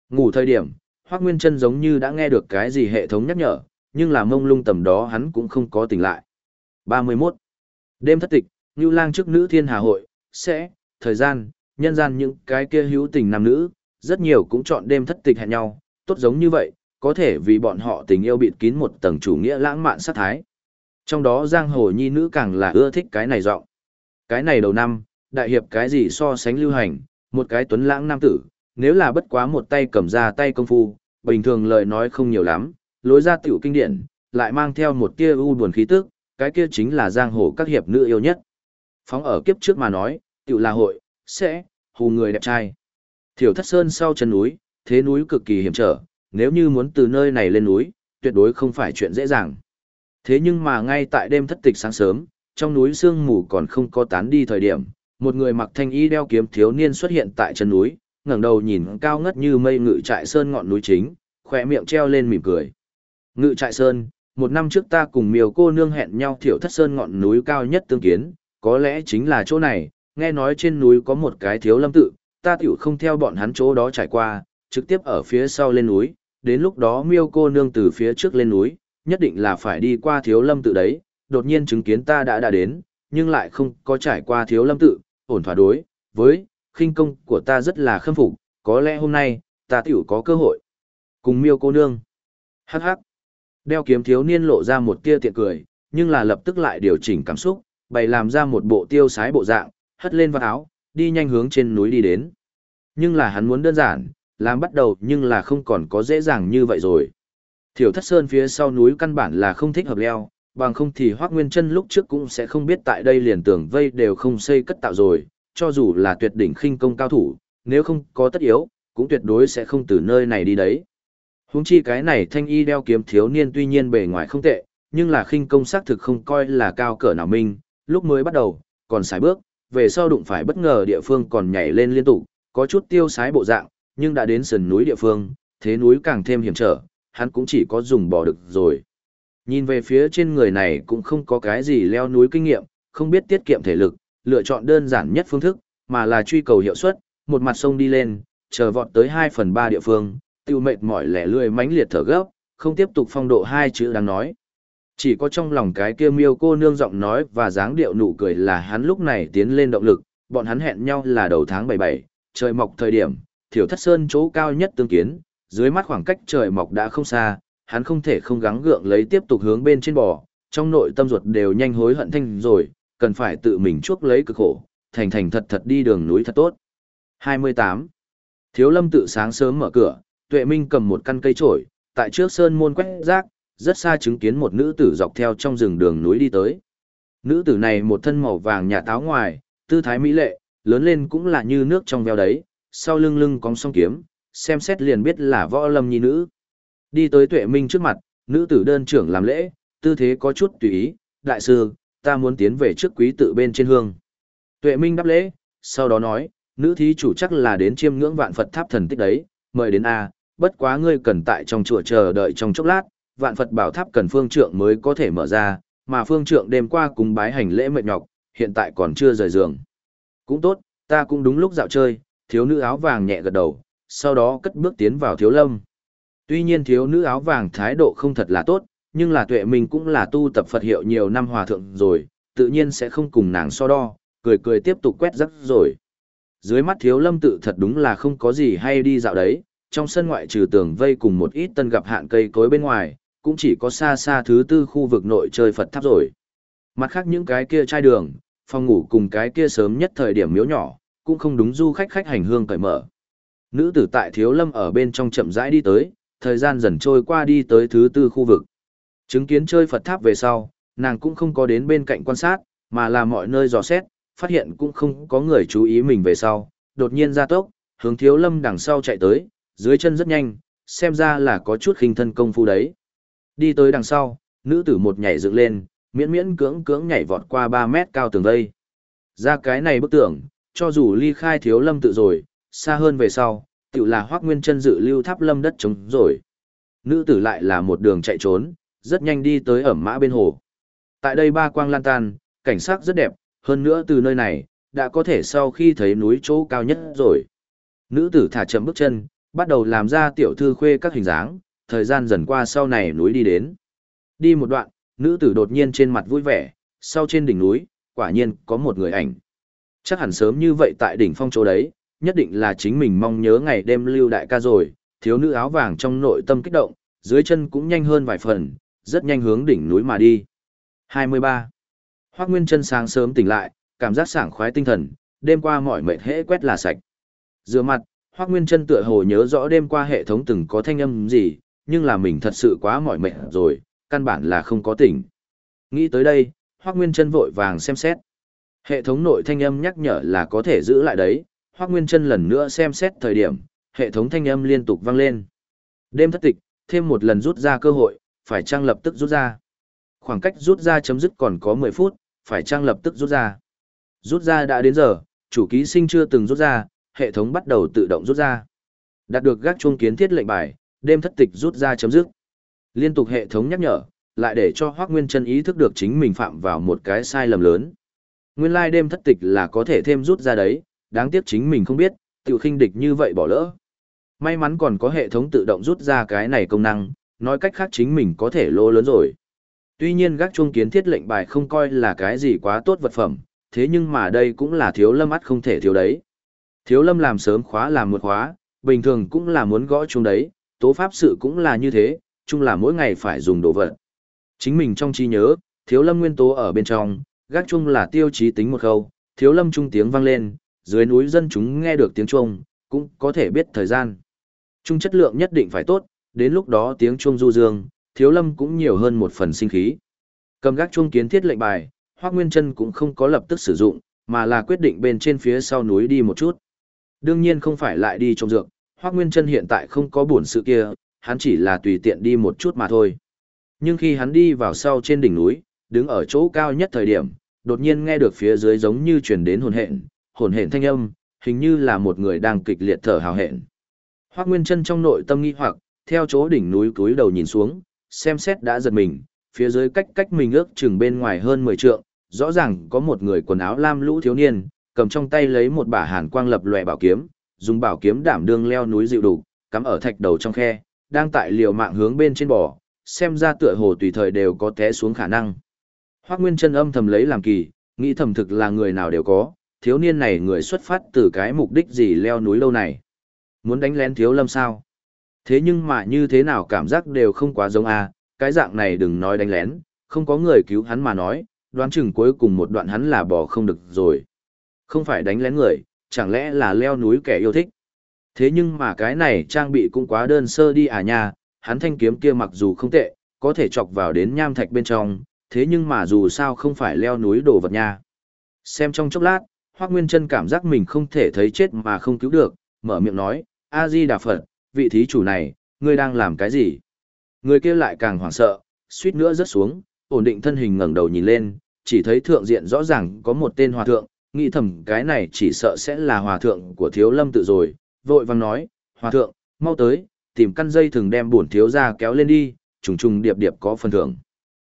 Ngủ thời điểm, Hoắc Nguyên Chân giống như đã nghe được cái gì hệ thống nhắc nhở, nhưng là mông lung tầm đó hắn cũng không có tỉnh lại. 31. Đêm thất tịch, Nưu Lang trước nữ thiên hà hội, sẽ, thời gian, nhân gian những cái kia hữu tình nam nữ, rất nhiều cũng chọn đêm thất tịch hẹn nhau, tốt giống như vậy, có thể vì bọn họ tình yêu bịt kín một tầng chủ nghĩa lãng mạn sát thái. Trong đó giang hồ nhi nữ càng là ưa thích cái này giọng. Cái này đầu năm, đại hiệp cái gì so sánh lưu hành, một cái tuấn lãng nam tử, nếu là bất quá một tay cầm ra tay công phu, bình thường lời nói không nhiều lắm, lối ra tiểu kinh điển, lại mang theo một tia u buồn khí tức, cái kia chính là giang hồ các hiệp nữ yêu nhất. Phóng ở kiếp trước mà nói, tiểu là hội, sẽ, hù người đẹp trai. Thiểu thất sơn sau chân núi, thế núi cực kỳ hiểm trở, nếu như muốn từ nơi này lên núi, tuyệt đối không phải chuyện dễ dàng. Thế nhưng mà ngay tại đêm thất tịch sáng sớm, trong núi sương mù còn không có tán đi thời điểm, một người mặc thanh y đeo kiếm thiếu niên xuất hiện tại chân núi, ngẩng đầu nhìn cao ngất như mây ngự trại sơn ngọn núi chính, khỏe miệng treo lên mỉm cười. Ngự trại sơn, một năm trước ta cùng miều cô nương hẹn nhau thiểu thất sơn ngọn núi cao nhất tương kiến, có lẽ chính là chỗ này, nghe nói trên núi có một cái thiếu lâm tự, ta tiểu không theo bọn hắn chỗ đó trải qua, trực tiếp ở phía sau lên núi, đến lúc đó miêu cô nương từ phía trước lên núi, nhất định là phải đi qua thiếu lâm tự đấy, đột nhiên chứng kiến ta đã đã đến, nhưng lại không có trải qua thiếu lâm tự, ổn thỏa đối, với, khinh công của ta rất là khâm phục, có lẽ hôm nay, ta tiểu có cơ hội. Cùng miêu cô nương. Hắc hắc. Đeo kiếm thiếu niên lộ ra một tia tiện cười, nhưng là lập tức lại điều chỉnh cảm xúc, bày làm ra một bộ tiêu sái bộ dạng, hất lên vào áo, đi nhanh hướng trên núi đi đến. Nhưng là hắn muốn đơn giản, làm bắt đầu nhưng là không còn có dễ dàng như vậy rồi. Thiểu thất sơn phía sau núi căn bản là không thích hợp leo, bằng không thì Hoác Nguyên chân lúc trước cũng sẽ không biết tại đây liền tưởng vây đều không xây cất tạo rồi, cho dù là tuyệt đỉnh khinh công cao thủ, nếu không có tất yếu, cũng tuyệt đối sẽ không từ nơi này đi đấy. Huống chi cái này thanh y đeo kiếm thiếu niên tuy nhiên bề ngoài không tệ, nhưng là khinh công xác thực không coi là cao cỡ nào minh, lúc mới bắt đầu, còn xài bước, về sau đụng phải bất ngờ địa phương còn nhảy lên liên tục, có chút tiêu sái bộ dạng, nhưng đã đến sườn núi địa phương, thế núi càng thêm hiểm trở, hắn cũng chỉ có dùng bỏ được rồi. Nhìn về phía trên người này cũng không có cái gì leo núi kinh nghiệm, không biết tiết kiệm thể lực, lựa chọn đơn giản nhất phương thức, mà là truy cầu hiệu suất, một mặt sông đi lên, chờ vọt tới 2 phần 3 địa phương, tiêu mệt mỏi lẻ lươi mãnh liệt thở gấp, không tiếp tục phong độ hai chữ đang nói. Chỉ có trong lòng cái kia miêu cô nương giọng nói và dáng điệu nụ cười là hắn lúc này tiến lên động lực, bọn hắn hẹn nhau là đầu tháng 77, trời mọc thời điểm, thiểu thất sơn chỗ cao nhất tương kiến, dưới mắt khoảng cách trời mọc đã không xa, hắn không thể không gắng gượng lấy tiếp tục hướng bên trên bò, trong nội tâm ruột đều nhanh hối hận thanh rồi, cần phải tự mình chuốc lấy cực khổ, thành thành thật thật đi đường núi thật tốt. 28. Thiếu lâm tự sáng sớm mở cửa, tuệ minh cầm một căn cây trổi, tại trước sơn môn quét rác, rất xa chứng kiến một nữ tử dọc theo trong rừng đường núi đi tới. Nữ tử này một thân màu vàng nhà táo ngoài, tư thái mỹ lệ, lớn lên cũng là như nước trong veo đấy, sau lưng lưng cong song kiếm, xem xét liền biết là võ lâm nhi nữ. Đi tới tuệ minh trước mặt, nữ tử đơn trưởng làm lễ, tư thế có chút tùy ý, đại sư, ta muốn tiến về trước quý tự bên trên hương. Tuệ minh đáp lễ, sau đó nói, nữ thí chủ chắc là đến chiêm ngưỡng vạn Phật tháp thần tích đấy, mời đến A, bất quá ngươi cần tại trong chùa chờ đợi trong chốc lát, vạn Phật bảo tháp cần phương trượng mới có thể mở ra, mà phương trượng đêm qua cùng bái hành lễ mệt nhọc, hiện tại còn chưa rời giường. Cũng tốt, ta cũng đúng lúc dạo chơi, thiếu nữ áo vàng nhẹ gật đầu, sau đó cất bước tiến vào thiếu lâm. Tuy nhiên thiếu nữ áo vàng thái độ không thật là tốt, nhưng là tuệ minh cũng là tu tập Phật hiệu nhiều năm hòa thượng rồi, tự nhiên sẽ không cùng nàng so đo, cười cười tiếp tục quét rắc rồi. Dưới mắt thiếu lâm tự thật đúng là không có gì hay đi dạo đấy, trong sân ngoại trừ tường vây cùng một ít tân gặp hạn cây cối bên ngoài, cũng chỉ có xa xa thứ tư khu vực nội chơi Phật tháp rồi. Mặt khác những cái kia chai đường, phòng ngủ cùng cái kia sớm nhất thời điểm miếu nhỏ, cũng không đúng du khách khách hành hương cởi mở. Nữ tử tại thiếu lâm ở bên trong chậm rãi đi tới, thời gian dần trôi qua đi tới thứ tư khu vực. Chứng kiến chơi Phật tháp về sau, nàng cũng không có đến bên cạnh quan sát, mà là mọi nơi dò xét, phát hiện cũng không có người chú ý mình về sau, đột nhiên ra tốc, hướng thiếu lâm đằng sau chạy tới, dưới chân rất nhanh, xem ra là có chút khinh thân công phu đấy. Đi tới đằng sau, nữ tử một nhảy dựng lên, miễn miễn cưỡng cưỡng nhảy vọt qua 3 mét cao tường vây. Ra cái này bức tưởng, cho dù ly khai thiếu lâm tự rồi, xa hơn về sau, tự là hoác nguyên chân dự lưu tháp lâm đất trống rồi. Nữ tử lại là một đường chạy trốn, rất nhanh đi tới ẩm mã bên hồ. Tại đây ba quang lan tan, cảnh sắc rất đẹp, hơn nữa từ nơi này, đã có thể sau khi thấy núi chỗ cao nhất rồi. Nữ tử thả chậm bước chân, bắt đầu làm ra tiểu thư khuê các hình dáng, thời gian dần qua sau này núi đi đến. Đi một đoạn, nữ tử đột nhiên trên mặt vui vẻ, sau trên đỉnh núi, quả nhiên có một người ảnh. Chắc hẳn sớm như vậy tại đỉnh phong chỗ đấy, nhất định là chính mình mong nhớ ngày đêm lưu đại ca rồi, thiếu nữ áo vàng trong nội tâm kích động, dưới chân cũng nhanh hơn vài phần, rất nhanh hướng đỉnh núi mà đi. 23. Hoác Nguyên chân sáng sớm tỉnh lại, cảm giác sảng khoái tinh thần, đêm qua mọi mệt hễ quét là sạch. Rửa mặt, Hoác Nguyên chân tựa hồ nhớ rõ đêm qua hệ thống từng có thanh âm gì, nhưng là mình thật sự quá mỏi mệt rồi, căn bản là không có tỉnh. Nghĩ tới đây, Hoác Nguyên Trân vội vàng xem xét. Hệ thống nội thanh âm nhắc nhở là có thể giữ lại đấy, Hoác Nguyên Trân lần nữa xem xét thời điểm, hệ thống thanh âm liên tục vang lên. Đêm thất tịch, thêm một lần rút ra cơ hội, phải trang lập tức rút ra. Khoảng cách rút ra chấm dứt còn có 10 phút, phải trang lập tức rút ra. Rút ra đã đến giờ, chủ ký sinh chưa từng rút ra, hệ thống bắt đầu tự động rút ra. Đạt được gác chuông kiến thiết lệnh bài, đêm thất tịch rút ra chấm dứt. Liên tục hệ thống nhắc nhở, lại để cho Hoắc Nguyên Chân ý thức được chính mình phạm vào một cái sai lầm lớn. Nguyên lai like đêm thất tịch là có thể thêm rút ra đấy, đáng tiếc chính mình không biết, tiểu khinh địch như vậy bỏ lỡ. May mắn còn có hệ thống tự động rút ra cái này công năng, nói cách khác chính mình có thể lô lớn rồi. Tuy nhiên gác chuông kiến thiết lệnh bài không coi là cái gì quá tốt vật phẩm, thế nhưng mà đây cũng là thiếu lâm ắt không thể thiếu đấy. Thiếu lâm làm sớm khóa làm một khóa, bình thường cũng là muốn gõ chuông đấy, tố pháp sự cũng là như thế, chung là mỗi ngày phải dùng đồ vật. Chính mình trong trí nhớ, thiếu lâm nguyên tố ở bên trong, gác chung là tiêu chí tính một khâu, thiếu lâm trung tiếng vang lên, dưới núi dân chúng nghe được tiếng chuông, cũng có thể biết thời gian. Trung chất lượng nhất định phải tốt, đến lúc đó tiếng chuông du dương, thiếu lâm cũng nhiều hơn một phần sinh khí. Cầm gác chuông kiến thiết lệnh bài, Hoác Nguyên chân cũng không có lập tức sử dụng, mà là quyết định bên trên phía sau núi đi một chút. Đương nhiên không phải lại đi trong dược, Hoác Nguyên Trân hiện tại không có buồn sự kia, hắn chỉ là tùy tiện đi một chút mà thôi. Nhưng khi hắn đi vào sau trên đỉnh núi, đứng ở chỗ cao nhất thời điểm, đột nhiên nghe được phía dưới giống như truyền đến hồn hện, hồn hện thanh âm, hình như là một người đang kịch liệt thở hào hẹn. Hoác Nguyên Trân trong nội tâm nghi hoặc, theo chỗ đỉnh núi cúi đầu nhìn xuống, xem xét đã giật mình, phía dưới cách cách mình ước chừng bên ngoài hơn 10 trượng, rõ ràng có một người quần áo lam lũ thiếu niên, cầm trong tay lấy một bả hàn quang lập lòe bảo kiếm, dùng bảo kiếm đảm đương leo núi dịu đủ, cắm ở thạch đầu trong khe, đang tại liều mạng hướng bên trên bò, xem ra tựa hồ tùy thời đều có té xuống khả năng. Hoắc Nguyên Chân âm thầm lấy làm kỳ, nghĩ thầm thực là người nào đều có, thiếu niên này người xuất phát từ cái mục đích gì leo núi lâu này. Muốn đánh lén thiếu lâm sao? Thế nhưng mà như thế nào cảm giác đều không quá giống a, cái dạng này đừng nói đánh lén, không có người cứu hắn mà nói, đoán chừng cuối cùng một đoạn hắn là bỏ không được rồi. Không phải đánh lén người, chẳng lẽ là leo núi kẻ yêu thích. Thế nhưng mà cái này trang bị cũng quá đơn sơ đi à nha, hắn thanh kiếm kia mặc dù không tệ, có thể chọc vào đến nham thạch bên trong, thế nhưng mà dù sao không phải leo núi đồ vật nha. Xem trong chốc lát, Hoác Nguyên Trân cảm giác mình không thể thấy chết mà không cứu được, mở miệng nói, A-di Đà Phật, vị thí chủ này, ngươi đang làm cái gì? Người kia lại càng hoảng sợ, suýt nữa rớt xuống, ổn định thân hình ngẩng đầu nhìn lên, chỉ thấy thượng diện rõ ràng có một tên hòa thượng, nghĩ thầm cái này chỉ sợ sẽ là hòa thượng của thiếu lâm tự rồi, vội vàng nói, hòa thượng, mau tới, tìm căn dây thường đem bổn thiếu ra kéo lên đi, trùng trùng điệp điệp có phần thưởng.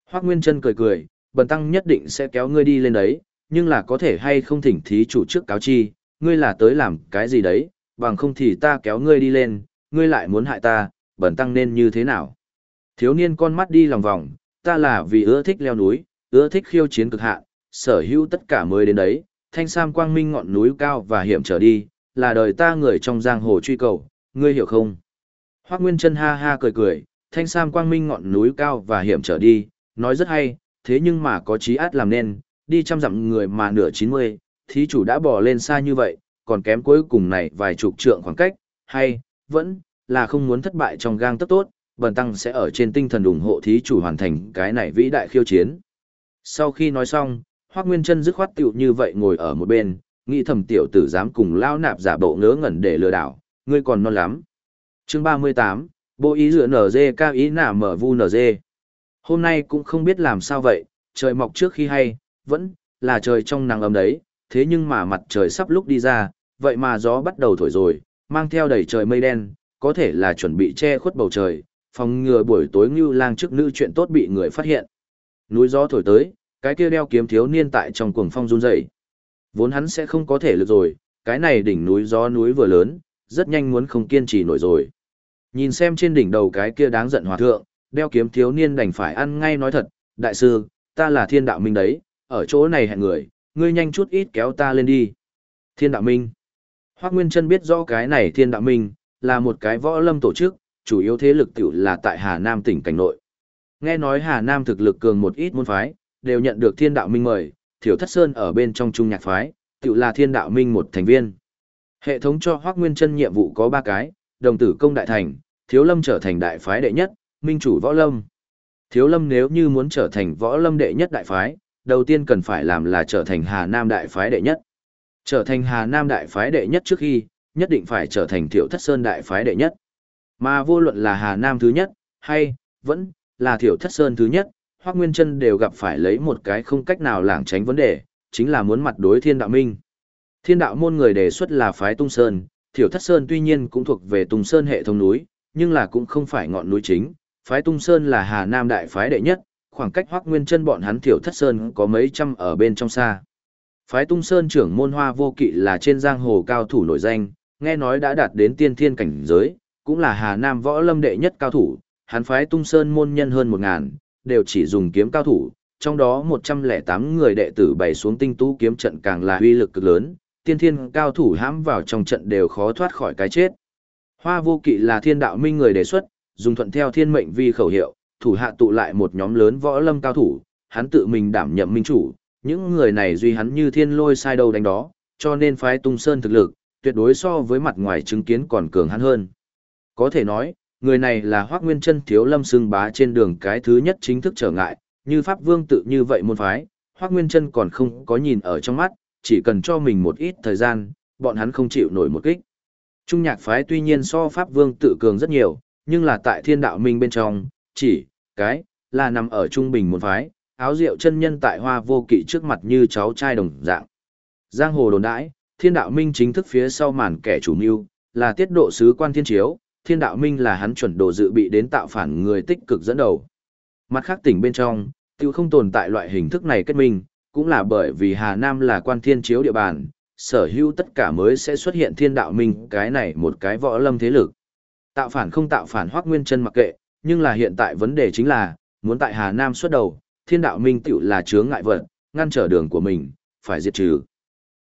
Hoác Nguyên Trân cười cười, bần tăng nhất định sẽ kéo ngươi đi lên đấy, nhưng là có thể hay không thỉnh thí chủ trước cáo chi, ngươi là tới làm cái gì đấy, bằng không thì ta kéo ngươi đi lên, ngươi lại muốn hại ta, bần tăng nên như thế nào? Thiếu niên con mắt đi lòng vòng, ta là vì ưa thích leo núi, ưa thích khiêu chiến cực hạn, sở hữu tất cả mới đến đấy, thanh sam quang minh ngọn núi cao và hiểm trở đi, là đời ta người trong giang hồ truy cầu, ngươi hiểu không? Hoác Nguyên Trân ha ha cười cười, thanh sam quang minh ngọn núi cao và hiểm trở đi, nói rất hay, thế nhưng mà có chí át làm nên, đi trăm dặm người mà nửa chín mươi, thí chủ đã bỏ lên xa như vậy, còn kém cuối cùng này vài chục trượng khoảng cách, hay, vẫn, là không muốn thất bại trong gang tất tốt, bần tăng sẽ ở trên tinh thần ủng hộ thí chủ hoàn thành cái này vĩ đại khiêu chiến. Sau khi nói xong, Hoắc Nguyên Trân dứt khoát tiểu như vậy ngồi ở một bên, nghĩ thầm tiểu tử dám cùng lão nạp giả bộ ngớ ngẩn để lừa đảo, ngươi còn non lắm. Chương 38, Bộ ý dựa nở dê cao ý nả mở vu nở dê. Hôm nay cũng không biết làm sao vậy, trời mọc trước khi hay, vẫn là trời trong nắng ấm đấy, thế nhưng mà mặt trời sắp lúc đi ra, vậy mà gió bắt đầu thổi rồi, mang theo đầy trời mây đen, có thể là chuẩn bị che khuất bầu trời, phòng ngừa buổi tối ngưu lang trước nữ chuyện tốt bị người phát hiện. Núi gió thổi tới, cái kia đeo kiếm thiếu niên tại trong cuồng phong run rẩy. Vốn hắn sẽ không có thể lực rồi, cái này đỉnh núi gió núi vừa lớn, rất nhanh muốn không kiên trì nổi rồi. Nhìn xem trên đỉnh đầu cái kia đáng giận hòa thượng, đeo kiếm thiếu niên đành phải ăn ngay nói thật, đại sư, ta là thiên đạo minh đấy, ở chỗ này hẹn người, ngươi nhanh chút ít kéo ta lên đi. Thiên đạo minh. Hoác Nguyên Trân biết rõ cái này thiên đạo minh, là một cái võ lâm tổ chức, chủ yếu thế lực tiểu là tại Hà Nam tỉnh cảnh nội. Nghe nói Hà Nam thực lực cường một ít môn phái, đều nhận được thiên đạo minh mời, Thiểu Thất Sơn ở bên trong trung nhạc phái, tự là thiên đạo minh một thành viên. Hệ thống cho Hoác Nguyên Trân nhiệm vụ có ba cái, đồng tử công đại thành, thiếu lâm trở thành đại phái đệ nhất, minh chủ võ lâm. Thiếu lâm nếu như muốn trở thành võ lâm đệ nhất đại phái, đầu tiên cần phải làm là trở thành Hà Nam đại phái đệ nhất. Trở thành Hà Nam đại phái đệ nhất trước khi, nhất định phải trở thành thiểu Thất Sơn đại phái đệ nhất. Mà vô luận là Hà Nam thứ nhất, hay, vẫn, là thiểu Thất Sơn thứ nhất, Hoắc Nguyên Trân đều gặp phải lấy một cái không cách nào lảng tránh vấn đề, chính là muốn mặt đối thiên đạo minh. Thiên đạo môn người đề xuất là phái Tung Sơn, Thiểu Thất Sơn tuy nhiên cũng thuộc về Tung Sơn hệ thống núi, nhưng là cũng không phải ngọn núi chính, phái Tung Sơn là Hà Nam đại phái đệ nhất, khoảng cách Hoắc Nguyên Chân bọn hắn Thiểu Thất Sơn có mấy trăm ở bên trong xa. Phái Tung Sơn trưởng môn Hoa Vô Kỵ là trên giang hồ cao thủ nổi danh, nghe nói đã đạt đến tiên thiên cảnh giới, cũng là Hà Nam võ lâm đệ nhất cao thủ, hắn phái Tung Sơn môn nhân hơn một ngàn, đều chỉ dùng kiếm cao thủ, trong đó 108 người đệ tử bày xuống tinh tú kiếm trận càng là uy lực cực lớn, tiên thiên cao thủ hãm vào trong trận đều khó thoát khỏi cái chết. Hoa vô kỵ là thiên đạo minh người đề xuất, dùng thuận theo thiên mệnh vi khẩu hiệu, thủ hạ tụ lại một nhóm lớn võ lâm cao thủ, hắn tự mình đảm nhậm minh chủ, những người này duy hắn như thiên lôi sai đầu đánh đó, cho nên phái tung sơn thực lực, tuyệt đối so với mặt ngoài chứng kiến còn cường hắn hơn. Có thể nói, người này là Hoắc Nguyên chân thiếu lâm xưng bá trên đường cái thứ nhất chính thức trở ngại, như Pháp Vương tự như vậy môn phái, Hoắc Nguyên chân còn không có nhìn ở trong mắt, chỉ cần cho mình một ít thời gian, bọn hắn không chịu nổi một kích. Trung nhạc phái tuy nhiên so Pháp Vương tự cường rất nhiều, nhưng là tại thiên đạo minh bên trong, chỉ, cái, là nằm ở trung bình môn phái, áo rượu chân nhân tại hoa vô kỵ trước mặt như cháu trai đồng dạng. Giang hồ đồn đãi, thiên đạo minh chính thức phía sau màn kẻ chủ mưu, là tiết độ sứ quan thiên chiếu, thiên đạo minh là hắn chuẩn đồ dự bị đến tạo phản người tích cực dẫn đầu. Mặt khác tỉnh bên trong, tiêu không tồn tại loại hình thức này kết minh, cũng là bởi vì Hà Nam là quan thiên chiếu địa bàn, sở hữu tất cả mới sẽ xuất hiện thiên đạo minh cái này một cái võ lâm thế lực. Tạo phản không tạo phản hoác nguyên chân mặc kệ, nhưng là hiện tại vấn đề chính là, muốn tại Hà Nam xuất đầu, thiên đạo minh tiểu là chướng ngại vật, ngăn trở đường của mình, phải diệt trừ.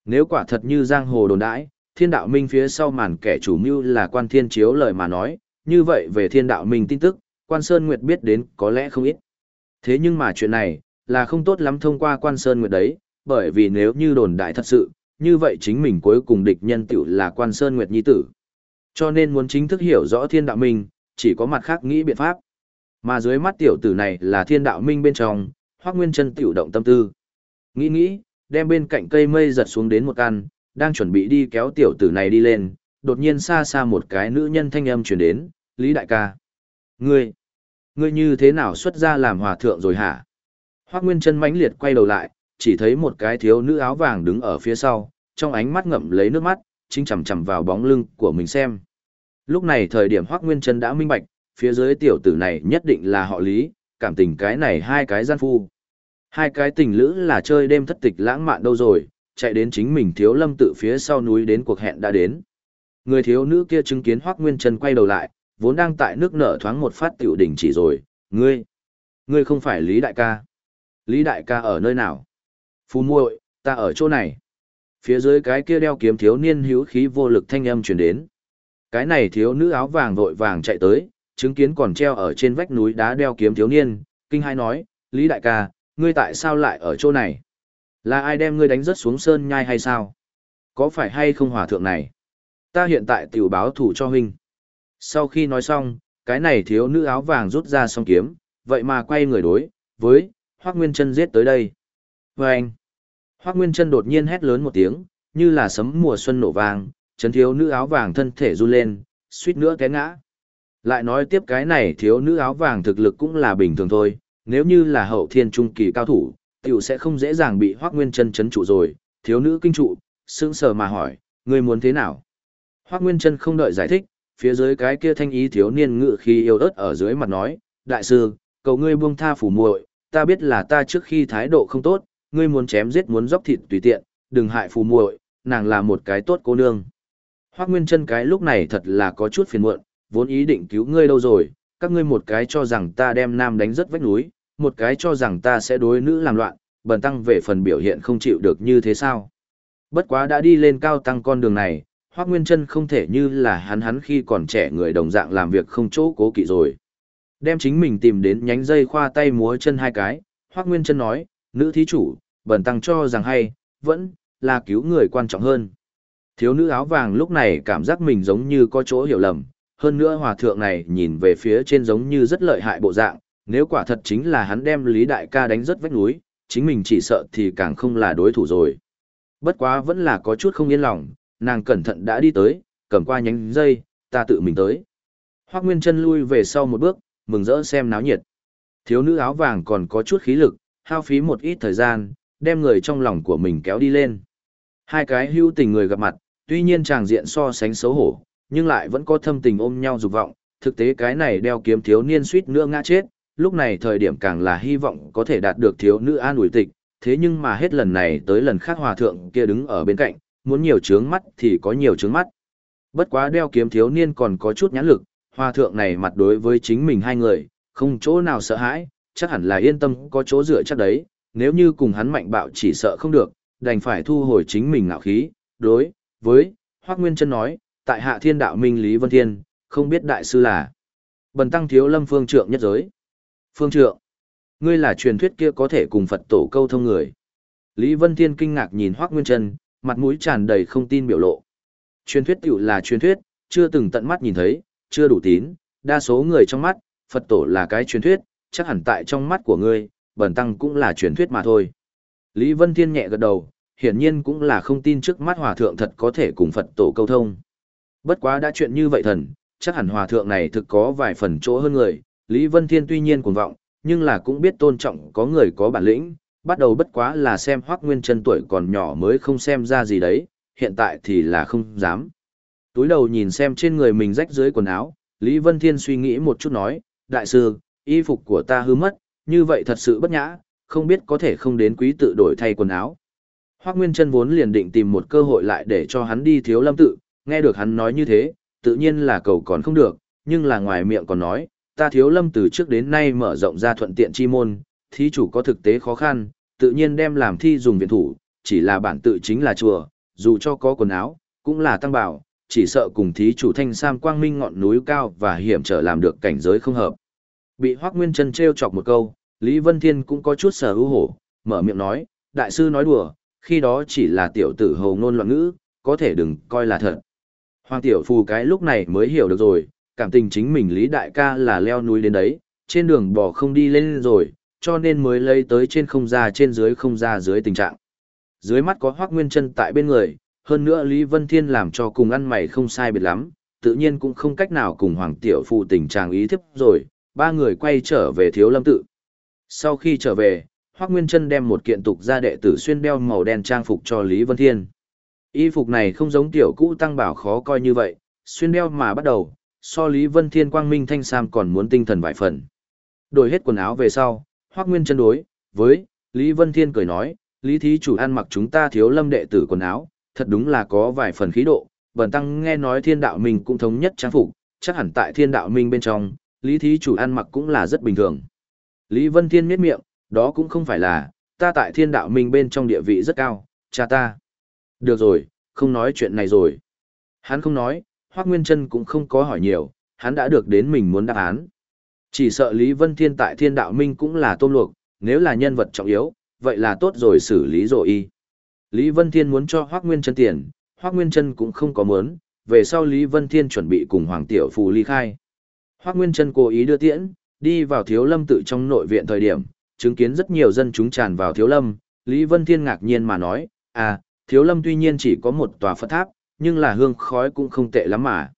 Nếu quả thật như giang hồ đồn đãi, thiên đạo minh phía sau màn kẻ chủ mưu là quan thiên chiếu lời mà nói, như vậy về thiên đạo minh tin tức, quan Sơn Nguyệt biết đến có lẽ không ít. Thế nhưng mà chuyện này, là không tốt lắm thông qua quan Sơn Nguyệt đấy, bởi vì nếu như đồn đại thật sự, như vậy chính mình cuối cùng địch nhân tiểu là quan Sơn Nguyệt Nhi Tử. Cho nên muốn chính thức hiểu rõ thiên đạo minh, chỉ có mặt khác nghĩ biện pháp. Mà dưới mắt tiểu tử này là thiên đạo minh bên trong, hoác nguyên chân tiểu động tâm tư. Nghĩ nghĩ, đem bên cạnh cây mây giật xuống đến một căn, đang chuẩn bị đi kéo tiểu tử này đi lên, đột nhiên xa xa một cái nữ nhân thanh âm truyền đến, Lý Đại ca. Ngươi, ngươi như thế nào xuất ra làm hòa thượng rồi hả? Hoác Nguyên chân mãnh liệt quay đầu lại, chỉ thấy một cái thiếu nữ áo vàng đứng ở phía sau, trong ánh mắt ngậm lấy nước mắt, chính chằm chằm vào bóng lưng của mình xem. Lúc này thời điểm Hoác Nguyên chân đã minh bạch, phía dưới tiểu tử này nhất định là họ Lý, cảm tình cái này hai cái gian phu. Hai cái tình lữ là chơi đêm thất tịch lãng mạn đâu rồi, chạy đến chính mình thiếu lâm tự phía sau núi đến cuộc hẹn đã đến. Người thiếu nữ kia chứng kiến Hoác Nguyên Trân quay đầu lại, vốn đang tại nước nở thoáng một phát tiểu đỉnh chỉ rồi, ngươi, ngươi không phải Lý Đại ca. Lý Đại ca ở nơi nào? Phú muội, ta ở chỗ này. Phía dưới cái kia đeo kiếm thiếu niên hữu khí vô lực thanh âm truyền đến. Cái này thiếu nữ áo vàng vội vàng chạy tới, chứng kiến còn treo ở trên vách núi đá đeo kiếm thiếu niên, kinh hai nói, Lý Đại ca, ngươi tại sao lại ở chỗ này? Là ai đem ngươi đánh rớt xuống sơn nhai hay sao? Có phải hay không hòa thượng này? Ta hiện tại tiểu báo thủ cho huynh. Sau khi nói xong, cái này thiếu nữ áo vàng rút ra song kiếm, vậy mà quay người đối, với, Hoác Nguyên chân giết tới đây. Và anh, Hoác Nguyên chân đột nhiên hét lớn một tiếng, như là sấm mùa xuân nổ vàng, chấn thiếu nữ áo vàng thân thể run lên, suýt nữa té ngã. Lại nói tiếp cái này thiếu nữ áo vàng thực lực cũng là bình thường thôi, nếu như là hậu thiên trung kỳ cao thủ, tiểu sẽ không dễ dàng bị Hoắc Nguyên Chân chấn trụ rồi. Thiếu nữ kinh trụ, sững sờ mà hỏi, ngươi muốn thế nào? Hoắc Nguyên Chân không đợi giải thích, phía dưới cái kia thanh ý thiếu niên ngự khí yêu ớt ở dưới mặt nói, đại sư, cầu ngươi buông tha phủ muội, ta biết là ta trước khi thái độ không tốt, ngươi muốn chém giết muốn dốc thịt tùy tiện, đừng hại phù muội, nàng là một cái tốt cô nương. Hoắc Nguyên Chân cái lúc này thật là có chút phiền muộn, vốn ý định cứu ngươi đâu rồi, các ngươi một cái cho rằng ta đem nam đánh rất vách núi, một cái cho rằng ta sẽ đối nữ làm loạn, bần tăng về phần biểu hiện không chịu được như thế sao. Bất quá đã đi lên cao tăng con đường này, Hoác Nguyên Trân không thể như là hắn hắn khi còn trẻ người đồng dạng làm việc không chỗ cố kỵ rồi. Đem chính mình tìm đến nhánh dây khoa tay múa chân hai cái, Hoác Nguyên Trân nói, nữ thí chủ, bần tăng cho rằng hay, vẫn là cứu người quan trọng hơn. Thiếu nữ áo vàng lúc này cảm giác mình giống như có chỗ hiểu lầm, hơn nữa hòa thượng này nhìn về phía trên giống như rất lợi hại bộ dạng, nếu quả thật chính là hắn đem Lý Đại ca đánh rất vách núi, chính mình chỉ sợ thì càng không là đối thủ rồi. Bất quá vẫn là có chút không yên lòng, nàng cẩn thận đã đi tới, cầm qua nhánh dây, ta tự mình tới. Hoác Nguyên chân lui về sau một bước, mừng rỡ xem náo nhiệt. Thiếu nữ áo vàng còn có chút khí lực, hao phí một ít thời gian, đem người trong lòng của mình kéo đi lên. Hai cái hưu tình người gặp mặt, tuy nhiên chàng diện so sánh xấu hổ, nhưng lại vẫn có thâm tình ôm nhau dục vọng, thực tế cái này đeo kiếm thiếu niên suýt nữa ngã chết, lúc này thời điểm càng là hy vọng có thể đạt được thiếu nữ an ủi tịch, thế nhưng mà hết lần này tới lần khác hòa thượng kia đứng ở bên cạnh, muốn nhiều trướng mắt thì có nhiều trướng mắt. Bất quá đeo kiếm thiếu niên còn có chút nhãn lực, hòa thượng này mặt đối với chính mình hai người, không chỗ nào sợ hãi, chắc hẳn là yên tâm có chỗ dựa chắc đấy, nếu như cùng hắn mạnh bạo chỉ sợ không được, đành phải thu hồi chính mình ngạo khí, đối với Hoắc Nguyên Chân nói, tại Hạ Thiên Đạo Minh Lý Vân Thiên, không biết đại sư là Bần tăng thiếu lâm phương trượng nhất giới. Phương trượng, ngươi là truyền thuyết kia có thể cùng Phật tổ câu thông người. Lý Vân Thiên kinh ngạc nhìn Hoác Nguyên Trân, mặt mũi tràn đầy không tin biểu lộ. Truyền thuyết tiểu là truyền thuyết, chưa từng tận mắt nhìn thấy, chưa đủ tín, đa số người trong mắt, Phật tổ là cái truyền thuyết, chắc hẳn tại trong mắt của ngươi, bẩn tăng cũng là truyền thuyết mà thôi. Lý Vân Thiên nhẹ gật đầu, hiển nhiên cũng là không tin trước mắt hòa thượng thật có thể cùng Phật tổ câu thông. Bất quá đã chuyện như vậy thần, chắc hẳn hòa thượng này thực có vài phần chỗ hơn người, Lý Vân Thiên tuy nhiên cuồng vọng, nhưng là cũng biết tôn trọng có người có bản lĩnh, bắt đầu bất quá là xem Hoắc Nguyên Chân tuổi còn nhỏ mới không xem ra gì đấy, hiện tại thì là không dám. Túi đầu nhìn xem trên người mình rách dưới quần áo, Lý Vân Thiên suy nghĩ một chút nói, đại sư, y phục của ta hư mất, như vậy thật sự bất nhã, không biết có thể không đến quý tự đổi thay quần áo. Hoắc Nguyên Chân vốn liền định tìm một cơ hội lại để cho hắn đi thiếu lâm tự, nghe được hắn nói như thế, tự nhiên là cầu còn không được, nhưng là ngoài miệng còn nói, ta thiếu lâm từ trước đến nay mở rộng ra thuận tiện chi môn, thí chủ có thực tế khó khăn, tự nhiên đem làm thi dùng viện thủ, chỉ là bản tự chính là chùa, dù cho có quần áo, cũng là tăng bảo, chỉ sợ cùng thí chủ thanh sam quang minh ngọn núi cao và hiểm trở làm được cảnh giới không hợp. Bị Hoắc Nguyên Trân trêu chọc một câu, Lý Vân Thiên cũng có chút sở hữu hổ, mở miệng nói, đại sư nói đùa, khi đó chỉ là tiểu tử hồ ngôn loạn ngữ, có thể đừng coi là thật. Hoàng tiểu phù cái lúc này mới hiểu được rồi, cảm tình chính mình Lý Đại ca là leo núi đến đấy, trên đường bỏ không đi lên rồi, cho nên mới lấy tới trên không ra trên dưới không ra dưới tình trạng. Dưới mắt có Hoác Nguyên chân tại bên người, hơn nữa Lý Vân Thiên làm cho cùng ăn mày không sai biệt lắm, tự nhiên cũng không cách nào cùng Hoàng Tiểu Phụ tình trạng ý thiếp rồi, ba người quay trở về Thiếu Lâm Tự. Sau khi trở về, Hoác Nguyên Trân đem một kiện tục gia đệ tử xuyên đeo màu đen trang phục cho Lý Vân Thiên. Y phục này không giống tiểu cũ tăng bảo khó coi như vậy, xuyên đeo mà bắt đầu, so Lý Vân Thiên Quang Minh Thanh Sam còn muốn tinh thần vài phần. Đổi hết quần áo về sau, Hoắc Nguyên chân đối với Lý Vân Thiên cười nói, Lý Thí chủ ăn mặc chúng ta thiếu lâm đệ tử quần áo, thật đúng là có vài phần khí độ, bần tăng nghe nói thiên đạo minh cũng thống nhất trang phục, chắc hẳn tại thiên đạo minh bên trong, Lý Thí Chủ ăn mặc cũng là rất bình thường. Lý Vân Thiên miết miệng, đó cũng không phải là, ta tại thiên đạo minh bên trong địa vị rất cao, cha ta. Được rồi, không nói chuyện này rồi. Hắn không nói, Hoác Nguyên Trân cũng không có hỏi nhiều, hắn đã được đến mình muốn đáp án. Chỉ sợ Lý Vân Thiên tại thiên đạo minh cũng là tôm luộc, nếu là nhân vật trọng yếu, vậy là tốt rồi xử lý rồi y. Lý Vân Thiên muốn cho Hoác Nguyên Trân tiền, Hoác Nguyên Trân cũng không có muốn, về sau Lý Vân Thiên chuẩn bị cùng Hoàng Tiểu Phù ly khai. Hoác Nguyên Trân cố ý đưa tiễn, đi vào thiếu lâm tự trong nội viện thời điểm, chứng kiến rất nhiều dân chúng tràn vào thiếu lâm, Lý Vân Thiên ngạc nhiên mà nói, à, thiếu lâm tuy nhiên chỉ có một tòa Phật tháp, nhưng là hương khói cũng không tệ lắm mà.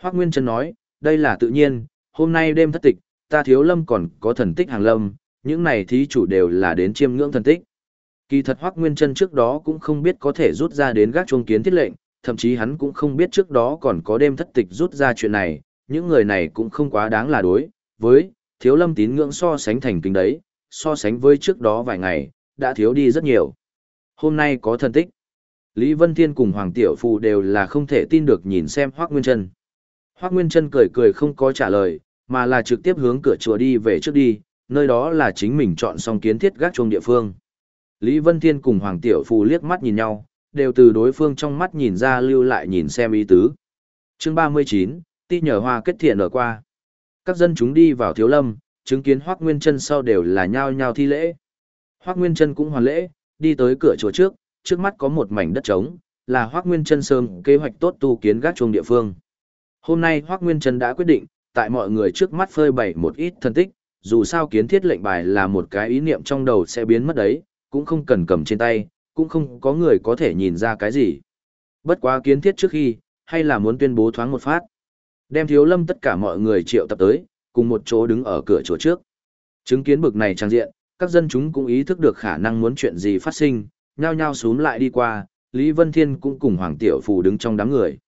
Hoác Nguyên Trân nói, đây là tự nhiên, hôm nay đêm thất tịch, ta thiếu lâm còn có thần tích hàng lâm, những này thí chủ đều là đến chiêm ngưỡng thần tích. Kỳ thật Hoắc Nguyên Trân trước đó cũng không biết có thể rút ra đến gác chuông kiến thiết lệnh, thậm chí hắn cũng không biết trước đó còn có đêm thất tịch rút ra chuyện này, những người này cũng không quá đáng là đối với thiếu lâm tín ngưỡng so sánh thành kính đấy, so sánh với trước đó vài ngày, đã thiếu đi rất nhiều. Hôm nay có thần tích. Lý Vân Thiên cùng Hoàng Tiểu Phù đều là không thể tin được nhìn xem Hoắc Nguyên Chân. Hoắc Nguyên Chân cười cười không có trả lời, mà là trực tiếp hướng cửa chùa đi về trước đi, nơi đó là chính mình chọn xong kiến thiết gác chuông địa phương. Lý Vân Thiên cùng Hoàng Tiểu Phù liếc mắt nhìn nhau, đều từ đối phương trong mắt nhìn ra lưu lại nhìn xem ý tứ. Chương 39, ti nhờ hoa kết thiện ở qua. Các dân chúng đi vào thiếu lâm, chứng kiến Hoắc Nguyên Chân sau đều là nhao nhao thi lễ. Hoắc Nguyên Chân cũng hoàn lễ, đi tới cửa chùa trước, trước mắt có một mảnh đất trống, là Hoắc Nguyên Chân sớm kế hoạch tốt tu kiến gác chuông địa phương. Hôm nay Hoắc Nguyên Chân đã quyết định, tại mọi người trước mắt phơi bày một ít thân tích, dù sao kiến thiết lệnh bài là một cái ý niệm trong đầu sẽ biến mất đấy, cũng không cần cầm trên tay, cũng không có người có thể nhìn ra cái gì. Bất quá kiến thiết trước khi, hay là muốn tuyên bố thoáng một phát. Đem thiếu lâm tất cả mọi người triệu tập tới, cùng một chỗ đứng ở cửa chỗ trước. Chứng kiến bực này trang diện, các dân chúng cũng ý thức được khả năng muốn chuyện gì phát sinh, nhao nhao xuống lại đi qua, Lý Vân Thiên cũng cùng Hoàng Tiểu Phù đứng trong đám người.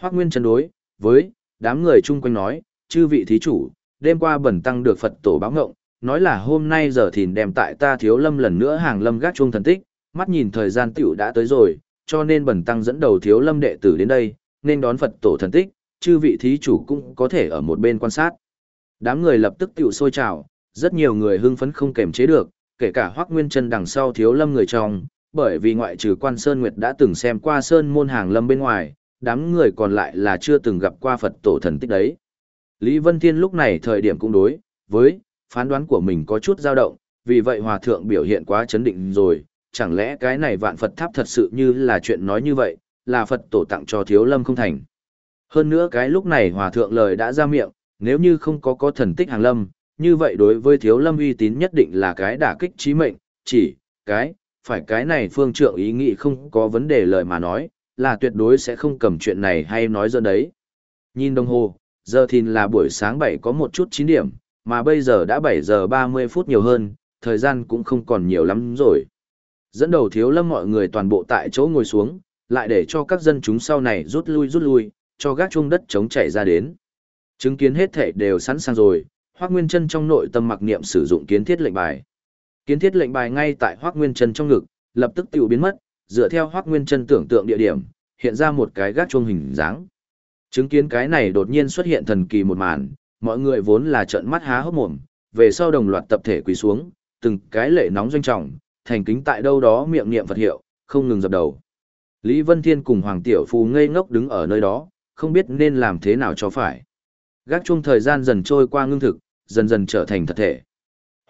Hoác Nguyên chấn đối, với, đám người chung quanh nói, chư vị thí chủ, đêm qua bẩn tăng được Phật tổ báo ngộng, nói là hôm nay giờ thìn đem tại ta thiếu lâm lần nữa hàng lâm gác chuông thần tích, mắt nhìn thời gian tiểu đã tới rồi, cho nên bẩn tăng dẫn đầu thiếu lâm đệ tử đến đây, nên đón Phật tổ thần tích, chư vị thí chủ cũng có thể ở một bên quan sát. Đám người lập tức tiểu sôi trào, rất nhiều người hưng phấn không kềm chế được, kể cả Hoắc Nguyên Chân đằng sau thiếu lâm người trong, bởi vì ngoại trừ Quan Sơn Nguyệt đã từng xem qua sơn môn hàng lâm bên ngoài, đám người còn lại là chưa từng gặp qua Phật tổ thần tích đấy. Lý Vân Thiên lúc này thời điểm cũng đối, với phán đoán của mình có chút dao động, vì vậy hòa thượng biểu hiện quá chấn định rồi, chẳng lẽ cái này vạn Phật tháp thật sự như là chuyện nói như vậy, là Phật tổ tặng cho thiếu lâm không thành. Hơn nữa cái lúc này hòa thượng lời đã ra miệng, nếu như không có có thần tích hàng lâm, như vậy đối với thiếu lâm uy tín nhất định là cái đả kích trí mệnh, chỉ, cái, phải cái này phương trượng ý nghĩ không có vấn đề lời mà nói, là tuyệt đối sẽ không cầm chuyện này hay nói dơ đấy. Nhìn đồng hồ, giờ thì là buổi sáng 7 có một chút 9 điểm, mà bây giờ đã 7 giờ 30 phút nhiều hơn, thời gian cũng không còn nhiều lắm rồi. Dẫn đầu thiếu lâm mọi người toàn bộ tại chỗ ngồi xuống, lại để cho các dân chúng sau này rút lui rút lui, cho gác chuông đất chống chảy ra đến. Chứng kiến hết thể đều sẵn sàng rồi, Hoác Nguyên Chân trong nội tâm mặc niệm sử dụng kiến thiết lệnh bài. Kiến thiết lệnh bài ngay tại Hoắc Nguyên Chân trong ngực, lập tức tiêu biến mất, dựa theo Hoắc Nguyên Chân tưởng tượng địa điểm, hiện ra một cái gác chuông hình dáng. Chứng kiến cái này đột nhiên xuất hiện thần kỳ một màn, mọi người vốn là trợn mắt há hốc mồm, về sau đồng loạt tập thể quỳ xuống, từng cái lệ nóng doanh trọng, thành kính tại đâu đó miệng niệm Phật hiệu, không ngừng dập đầu. Lý Vân Thiên cùng Hoàng Tiểu Phù ngây ngốc đứng ở nơi đó, không biết nên làm thế nào cho phải. Gác chuông thời gian dần trôi qua ngưng thực, dần dần trở thành thật thể.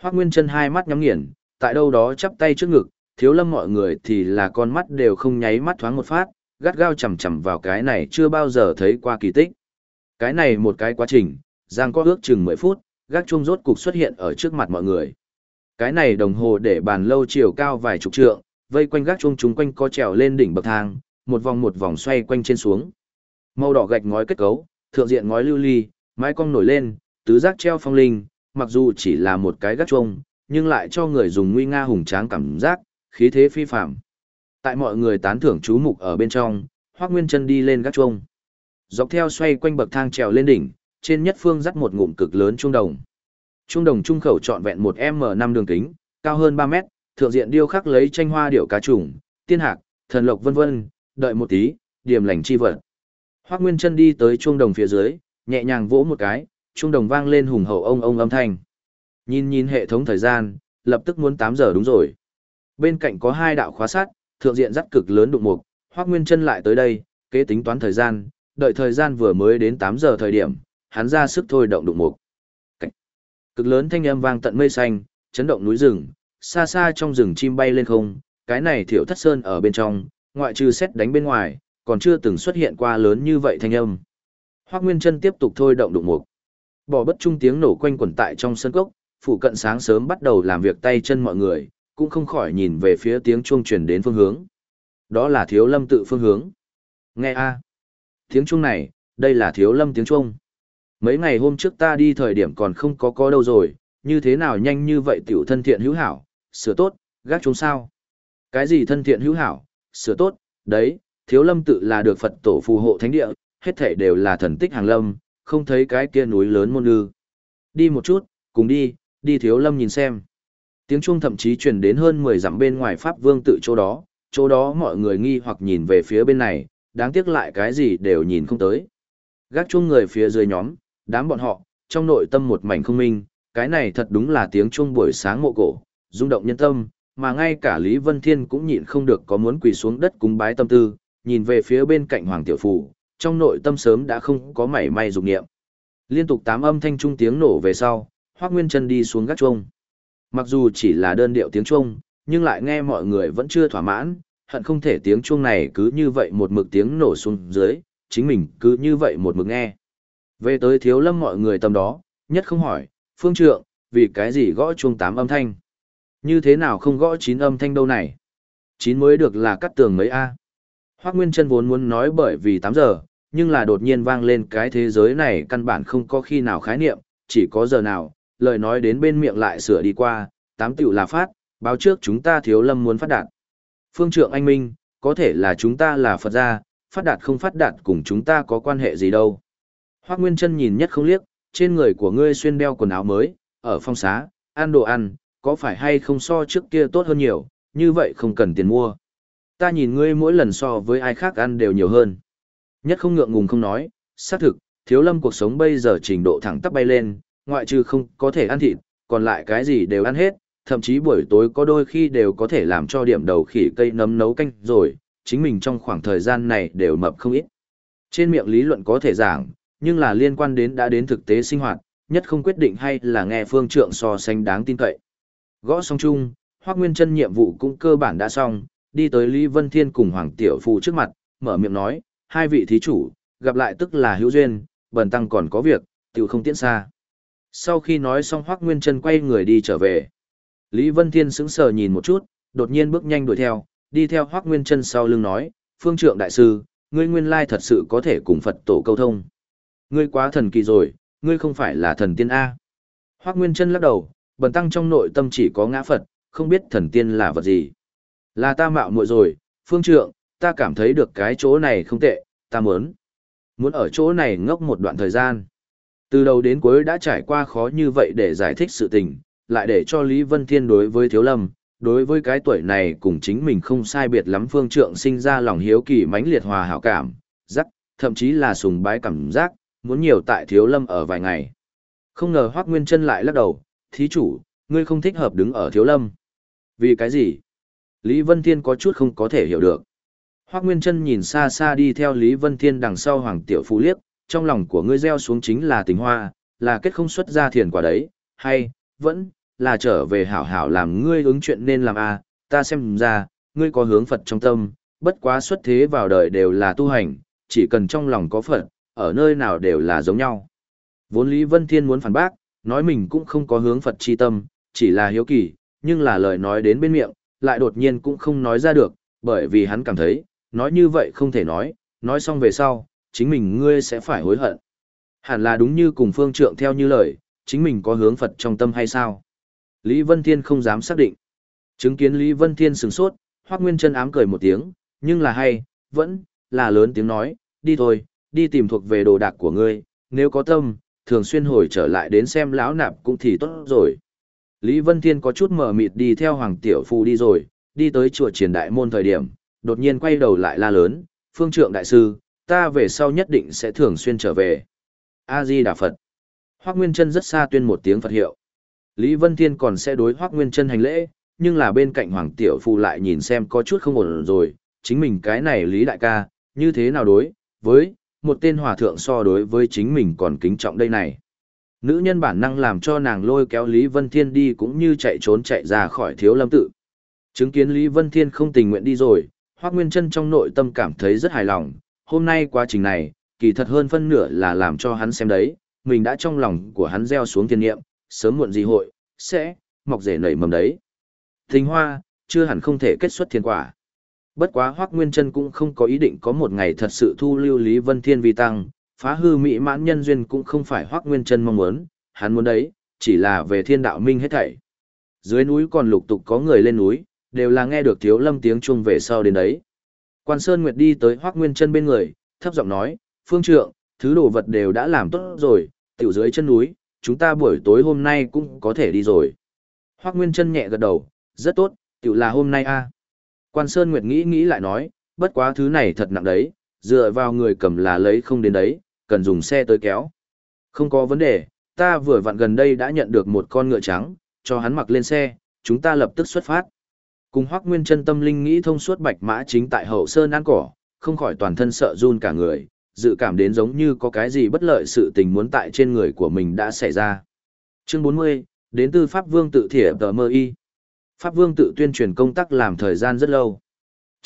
Hoác Nguyên chân hai mắt nhắm nghiền, tại đâu đó chắp tay trước ngực, thiếu lâm mọi người thì là con mắt đều không nháy mắt thoáng một phát, gắt gao chầm chầm vào cái này chưa bao giờ thấy qua kỳ tích. Cái này một cái quá trình, giang có ước chừng 10 phút, gác chuông rốt cục xuất hiện ở trước mặt mọi người. Cái này đồng hồ để bàn lâu chiều cao vài chục trượng, vây quanh gác chuông chúng quanh có trèo lên đỉnh bậc thang, một vòng một vòng xoay quanh trên xuống. Màu đỏ gạch ngói kết cấu, thượng diện ngói lưu ly, mái cong nổi lên, tứ giác treo phong linh, mặc dù chỉ là một cái gác chuông, nhưng lại cho người dùng nguy nga hùng tráng cảm giác, khí thế phi phàm. Tại mọi người tán thưởng chú mục ở bên trong, Hoắc Nguyên Chân đi lên gác chuông. Dọc theo xoay quanh bậc thang trèo lên đỉnh, trên nhất phương dắt một ngụm cực lớn trung đồng. Trung đồng trung khẩu trọn vẹn một m năm đường kính, cao hơn ba mét, thượng diện điêu khắc lấy tranh hoa điểu cá trùng, tiên hạc, thần lộc vân vân, đợi một tí, điểm lành chi vật. Hoắc Nguyên Chân đi tới trung đồng phía dưới, nhẹ nhàng vỗ một cái, trung đồng vang lên hùng hậu ông ông âm thanh. Nhìn nhìn hệ thống thời gian, lập tức muốn 8 giờ đúng rồi. Bên cạnh có hai đạo khóa sát, thượng diện dắt cực lớn đụng mục, Hoắc Nguyên Chân lại tới đây, kế tính toán thời gian, đợi thời gian vừa mới đến 8 giờ thời điểm, hắn ra sức thôi động đụng mục. Cực lớn thanh âm vang tận mây xanh, chấn động núi rừng, xa xa trong rừng chim bay lên không, cái này Thiệu Thất Sơn ở bên trong, ngoại trừ xét đánh bên ngoài, còn chưa từng xuất hiện qua lớn như vậy thanh âm. Hoắc Nguyên Chân tiếp tục thôi động đụng mục. Bỏ bất trung tiếng nổ quanh quẩn tại trong sân cốc, phụ cận sáng sớm bắt đầu làm việc tay chân mọi người, cũng không khỏi nhìn về phía tiếng chuông truyền đến phương hướng. Đó là Thiếu Lâm tự phương hướng. Nghe a. Tiếng chuông này, đây là Thiếu Lâm tiếng chuông. Mấy ngày hôm trước ta đi thời điểm còn không có có đâu rồi, như thế nào nhanh như vậy tiểu thân thiện hữu hảo, sửa tốt, gác chuông sao? Cái gì thân thiện hữu hảo, sửa tốt, đấy, Thiếu Lâm tự là được Phật tổ phù hộ thánh địa, hết thể đều là thần tích hàng lâm, không thấy cái kia núi lớn môn ư. Đi một chút, cùng đi, đi thiếu lâm nhìn xem. Tiếng chuông thậm chí truyền đến hơn 10 dặm bên ngoài Pháp Vương tự chỗ đó, chỗ đó mọi người nghi hoặc nhìn về phía bên này, đáng tiếc lại cái gì đều nhìn không tới. Gác chuông người phía dưới nhóm, đám bọn họ, trong nội tâm một mảnh không minh, cái này thật đúng là tiếng chuông buổi sáng mộ cổ, rung động nhân tâm, mà ngay cả Lý Vân Thiên cũng nhịn không được có muốn quỳ xuống đất cúng bái tâm tư, nhìn về phía bên cạnh Hoàng Tiểu Phủ, trong nội tâm sớm đã không có mảy may dục niệm. Liên tục tám âm thanh trung tiếng nổ về sau, Hoắc Nguyên Chân đi xuống gác chuông. Mặc dù chỉ là đơn điệu tiếng chuông, nhưng lại nghe mọi người vẫn chưa thỏa mãn, hận không thể tiếng chuông này cứ như vậy một mực tiếng nổ xuống dưới, chính mình cứ như vậy một mực nghe. Về tới thiếu lâm mọi người tầm đó, nhất không hỏi, phương trượng, vì cái gì gõ chuông tám âm thanh? Như thế nào không gõ chín âm thanh đâu này? Chín mới được là cắt tường mấy A. Hoác Nguyên Trân vốn muốn nói bởi vì 8 giờ, nhưng là đột nhiên vang lên cái thế giới này căn bản không có khi nào khái niệm, chỉ có giờ nào, lời nói đến bên miệng lại sửa đi qua, tám tiểu là phát, báo trước chúng ta thiếu lâm muốn phát đạt. Phương trượng anh minh, có thể là chúng ta là Phật gia, phát đạt không phát đạt cùng chúng ta có quan hệ gì đâu. Hoác Nguyên Trân nhìn nhất không liếc, trên người của ngươi xuyên đeo quần áo mới, ở phong xá, ăn đồ ăn, có phải hay không so trước kia tốt hơn nhiều, như vậy không cần tiền mua. Ta nhìn ngươi mỗi lần so với ai khác ăn đều nhiều hơn. Nhất không ngượng ngùng không nói, xác thực, thiếu lâm cuộc sống bây giờ trình độ thẳng tắp bay lên, ngoại trừ không có thể ăn thịt, còn lại cái gì đều ăn hết, thậm chí buổi tối có đôi khi đều có thể làm cho điểm đầu khỉ cây nấm nấu canh rồi, chính mình trong khoảng thời gian này đều mập không ít. Trên miệng lý luận có thể giảng, nhưng là liên quan đến đã đến thực tế sinh hoạt, nhất không quyết định hay là nghe phương trượng so sánh đáng tin cậy. Gõ xong chung, Hoác Nguyên chân nhiệm vụ cũng cơ bản đã xong, đi tới Lý Vân Thiên cùng Hoàng Tiểu Phu trước mặt, mở miệng nói, hai vị thí chủ, gặp lại tức là hữu duyên, bần tăng còn có việc, tiểu không tiễn xa. Sau khi nói xong Hoắc Nguyên Trân quay người đi trở về. Lý Vân Thiên sững sờ nhìn một chút, đột nhiên bước nhanh đuổi theo, đi theo Hoắc Nguyên Trân sau lưng nói, phương trượng đại sư, ngươi nguyên lai thật sự có thể cùng Phật tổ câu thông. Ngươi quá thần kỳ rồi, ngươi không phải là thần tiên A. Hoắc Nguyên Trân lắc đầu, bần tăng trong nội tâm chỉ có ngã Phật, không biết thần tiên là vật gì. Là ta mạo muội rồi, phương trượng, ta cảm thấy được cái chỗ này không tệ, ta muốn. Muốn ở chỗ này ngốc một đoạn thời gian. Từ đầu đến cuối đã trải qua khó như vậy để giải thích sự tình, lại để cho Lý Vân Thiên đối với Thiếu Lâm, đối với cái tuổi này cùng chính mình không sai biệt lắm phương trượng sinh ra lòng hiếu kỳ mãnh liệt hòa hảo cảm, rắc, thậm chí là sùng bái cảm giác, muốn nhiều tại Thiếu Lâm ở vài ngày. Không ngờ Hoác Nguyên chân lại lắc đầu, thí chủ, ngươi không thích hợp đứng ở Thiếu Lâm. Vì cái gì? Lý Vân Thiên có chút không có thể hiểu được. Hoác Nguyên Trân nhìn xa xa đi theo Lý Vân Thiên đằng sau Hoàng Tiểu Phú liếc, trong lòng của ngươi gieo xuống chính là tình hoa, là kết không xuất ra thiền quả đấy, hay, vẫn, là trở về hảo hảo làm ngươi ứng chuyện nên làm a à, ta xem ra, ngươi có hướng Phật trong tâm, bất quá xuất thế vào đời đều là tu hành, chỉ cần trong lòng có Phật, ở nơi nào đều là giống nhau. Vốn Lý Vân Thiên muốn phản bác, nói mình cũng không có hướng Phật chi tâm, chỉ là hiếu kỳ, nhưng là lời nói đến bên miệng, lại đột nhiên cũng không nói ra được, bởi vì hắn cảm thấy, nói như vậy không thể nói, nói xong về sau, chính mình ngươi sẽ phải hối hận. Hẳn là đúng như cùng phương trượng theo như lời, chính mình có hướng Phật trong tâm hay sao? Lý Vân Thiên không dám xác định. Chứng kiến Lý Vân Thiên sừng sốt, Hoác Nguyên chân ám cười một tiếng, nhưng là hay, vẫn, là lớn tiếng nói, đi thôi, đi tìm thuộc về đồ đạc của ngươi, nếu có tâm, thường xuyên hồi trở lại đến xem lão nạp cũng thì tốt rồi. Lý Vân Thiên có chút mở mịt đi theo Hoàng Tiểu Phu đi rồi, đi tới chùa triển đại môn thời điểm, đột nhiên quay đầu lại la lớn, phương trượng đại sư, ta về sau nhất định sẽ thường xuyên trở về. A-di Đà Phật. Hoắc Nguyên Trân rất xa tuyên một tiếng Phật hiệu. Lý Vân Thiên còn sẽ đối Hoắc Nguyên Trân hành lễ, nhưng là bên cạnh Hoàng Tiểu Phu lại nhìn xem có chút không ổn rồi, chính mình cái này Lý Đại ca, như thế nào đối, với, một tên hòa thượng so đối với chính mình còn kính trọng đây này. Nữ nhân bản năng làm cho nàng lôi kéo Lý Vân Thiên đi cũng như chạy trốn chạy ra khỏi thiếu lâm tự. Chứng kiến Lý Vân Thiên không tình nguyện đi rồi, Hoác Nguyên Trân trong nội tâm cảm thấy rất hài lòng, hôm nay quá trình này, kỳ thật hơn phân nửa là làm cho hắn xem đấy, mình đã trong lòng của hắn gieo xuống thiên nghiệm, sớm muộn gì hội, sẽ, mọc rể nảy mầm đấy. Tình hoa, chưa hẳn không thể kết xuất thiên quả. Bất quá Hoắc Nguyên Trân cũng không có ý định có một ngày thật sự thu lưu Lý Vân Thiên vi tăng, phá hư mỹ mãn nhân duyên cũng không phải Hoắc Nguyên chân mong muốn, hắn muốn đấy, chỉ là về thiên đạo minh hết thảy. Dưới núi còn lục tục có người lên núi, đều là nghe được thiếu lâm tiếng chuông về sau đến đấy. Quan Sơn Nguyệt đi tới Hoắc Nguyên chân bên người, thấp giọng nói, phương trượng, thứ đồ vật đều đã làm tốt rồi, tiểu dưới chân núi, chúng ta buổi tối hôm nay cũng có thể đi rồi. Hoắc Nguyên chân nhẹ gật đầu, rất tốt, tiểu là hôm nay a. Quan Sơn Nguyệt nghĩ nghĩ lại nói, bất quá thứ này thật nặng đấy, dựa vào người cầm là lấy không đến đấy, cần dùng xe tới kéo. Không có vấn đề, ta vừa vặn gần đây đã nhận được một con ngựa trắng, cho hắn mặc lên xe, chúng ta lập tức xuất phát. Cùng Hoắc Nguyên Chân tâm linh nghĩ thông suốt bạch mã chính tại hậu sơn ăn cỏ, không khỏi toàn thân sợ run cả người, dự cảm đến giống như có cái gì bất lợi sự tình muốn tại trên người của mình đã xảy ra. Chương 40, đến từ Pháp Vương tự thiệp tờ mơ y. Pháp Vương tự tuyên truyền công tác làm thời gian rất lâu.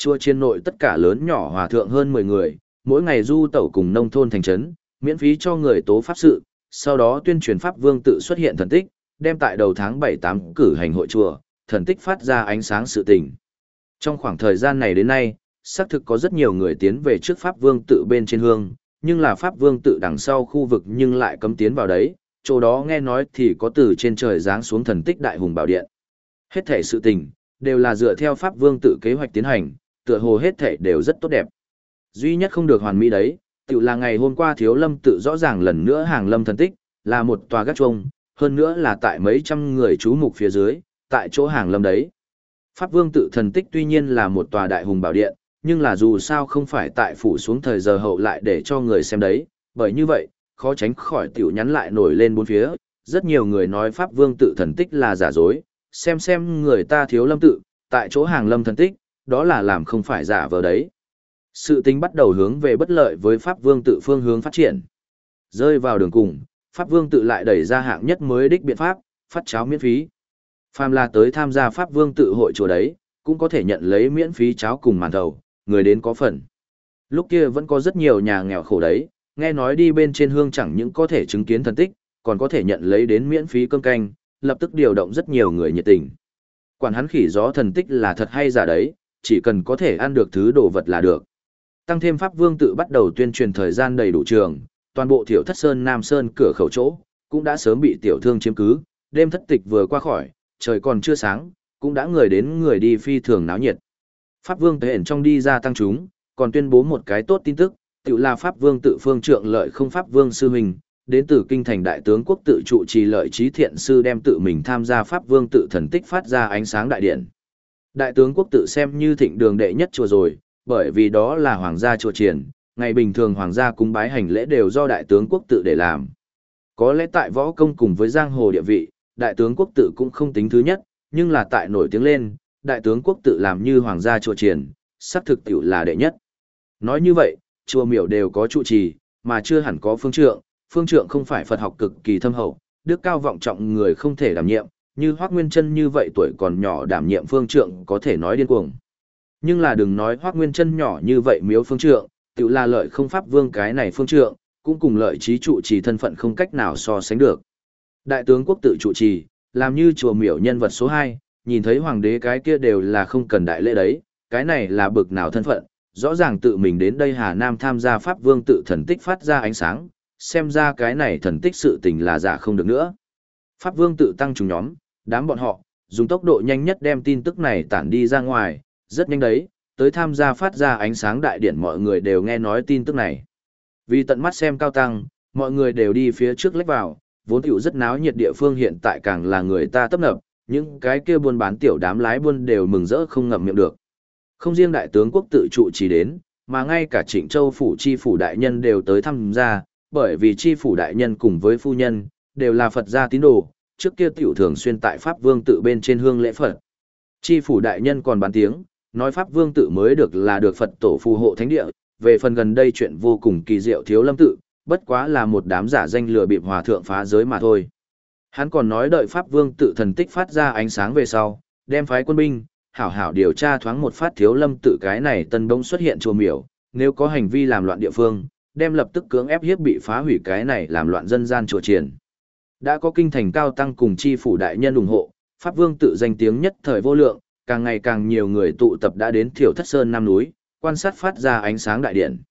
Chùa chiên nội tất cả lớn nhỏ hòa thượng hơn 10 người, mỗi ngày du tẩu cùng nông thôn thành trấn, miễn phí cho người tố pháp sự, sau đó tuyên truyền Pháp Vương tự xuất hiện thần tích, đem tại đầu tháng 7-8 cử hành hội chùa, thần tích phát ra ánh sáng sự tình. Trong khoảng thời gian này đến nay, xác thực có rất nhiều người tiến về trước Pháp Vương tự bên trên hương, nhưng là Pháp Vương tự đằng sau khu vực nhưng lại cấm tiến vào đấy, chỗ đó nghe nói thì có từ trên trời giáng xuống thần tích đại hùng bảo điện. Hết thể sự tình, đều là dựa theo Pháp Vương tự kế hoạch tiến hành, tựa hồ hết thể đều rất tốt đẹp. Duy nhất không được hoàn mỹ đấy, tự là ngày hôm qua thiếu lâm tự rõ ràng lần nữa hàng lâm thần tích, là một tòa gác chuông, hơn nữa là tại mấy trăm người chú mục phía dưới, tại chỗ hàng lâm đấy. Pháp Vương tự thần tích tuy nhiên là một tòa đại hùng bảo điện, nhưng là dù sao không phải tại phủ xuống thời giờ hậu lại để cho người xem đấy, bởi như vậy, khó tránh khỏi tiểu nhắn lại nổi lên bốn phía, rất nhiều người nói Pháp Vương tự thần tích là giả dối, xem xem người ta thiếu lâm tự, tại chỗ hàng lâm thần tích, đó là làm không phải giả vờ đấy. Sự tính bắt đầu hướng về bất lợi với Pháp Vương tự phương hướng phát triển. Rơi vào đường cùng, Pháp Vương tự lại đẩy ra hạng nhất mới đích biện pháp, phát cháo miễn phí. Phàm là tới tham gia Pháp Vương tự hội chùa đấy, cũng có thể nhận lấy miễn phí cháo cùng màn thầu, người đến có phần. Lúc kia vẫn có rất nhiều nhà nghèo khổ đấy, nghe nói đi bên trên hương chẳng những có thể chứng kiến thần tích, còn có thể nhận lấy đến miễn phí cơm canh, lập tức điều động rất nhiều người nhiệt tình. Quản hắn khỉ gió thần tích là thật hay giả đấy, chỉ cần có thể ăn được thứ đồ vật là được. Tăng thêm Pháp Vương tự bắt đầu tuyên truyền thời gian đầy đủ trường, toàn bộ tiểu thất sơn Nam Sơn cửa khẩu chỗ, cũng đã sớm bị tiểu thương chiếm cứ, đêm thất tịch vừa qua khỏi, trời còn chưa sáng, cũng đã người đến người đi phi thường náo nhiệt. Pháp Vương tế ẩn trong đi ra tăng chúng, còn tuyên bố một cái tốt tin tức, tự là Pháp Vương tự phương trượng lợi không Pháp Vương sư mình đến từ kinh thành đại tướng quốc tự trụ trì lợi trí thiện sư đem tự mình tham gia Pháp Vương tự thần tích phát ra ánh sáng đại điện. Đại tướng quốc tự xem như thịnh đường đệ nhất chùa rồi, bởi vì đó là hoàng gia chùa triển, ngày bình thường hoàng gia cúng bái hành lễ đều do đại tướng quốc tự để làm. Có lẽ tại võ công cùng với giang hồ địa vị, đại tướng quốc tự cũng không tính thứ nhất, nhưng là tại nổi tiếng lên, đại tướng quốc tự làm như hoàng gia chùa triển, sắp thực tiểu là đệ nhất. Nói như vậy, chùa miểu đều có trụ trì, mà chưa hẳn có phương trượng, phương trượng không phải Phật học cực kỳ thâm hậu, đức cao vọng trọng người không thể đảm nhiệm, như Hoắc Nguyên Trân như vậy tuổi còn nhỏ đảm nhiệm phương trượng có thể nói điên cuồng. Nhưng là đừng nói Hoắc Nguyên Trân nhỏ như vậy miếu phương trượng, tự là lợi không pháp vương cái này phương trượng, cũng cùng lợi trí trụ trì thân phận không cách nào so sánh được. Đại tướng quốc tự trụ trì, làm như chùa miểu nhân vật số 2, nhìn thấy hoàng đế cái kia đều là không cần đại lễ đấy, cái này là bực nào thân phận, rõ ràng tự mình đến đây Hà Nam tham gia pháp vương tự thần tích phát ra ánh sáng, xem ra cái này thần tích sự tình là giả không được nữa. Pháp vương tự tăng trùng nhóm, đám bọn họ, dùng tốc độ nhanh nhất đem tin tức này tản đi ra ngoài, rất nhanh đấy, tới tham gia phát ra ánh sáng đại điển mọi người đều nghe nói tin tức này. Vì tận mắt xem cao tăng, mọi người đều đi phía trước lách vào, vốn tiểu rất náo nhiệt địa phương hiện tại càng là người ta tấp nập, những cái kia buôn bán tiểu đám lái buôn đều mừng rỡ không ngậm miệng được. Không riêng đại tướng quốc tự trụ chỉ đến, mà ngay cả Trịnh Châu phủ chi phủ đại nhân đều tới tham gia, bởi vì chi phủ đại nhân cùng với phu nhân, đều là Phật gia tín đồ, trước kia tiểu thường xuyên tại Pháp Vương tự bên trên hương lễ Phật. Chi phủ đại nhân còn bàn tiếng, nói Pháp Vương tự mới được là được Phật tổ phù hộ thánh địa, về phần gần đây chuyện vô cùng kỳ diệu thiếu lâm tự, bất quá là một đám giả danh lừa bịp hòa thượng phá giới mà thôi. Hắn còn nói đợi Pháp Vương tự thần tích phát ra ánh sáng về sau, đem phái quân binh, hảo hảo điều tra thoáng một phát thiếu lâm tự cái này tân đông xuất hiện chùa miểu, nếu có hành vi làm loạn địa phương, đem lập tức cưỡng ép hiếp bị phá hủy cái này làm loạn dân gian chùa triển. Đã có kinh thành cao tăng cùng chi phủ đại nhân ủng hộ, Pháp Vương tự danh tiếng nhất thời vô lượng, càng ngày càng nhiều người tụ tập đã đến Thiểu Thất Sơn Nam núi, quan sát phát ra ánh sáng đại điện.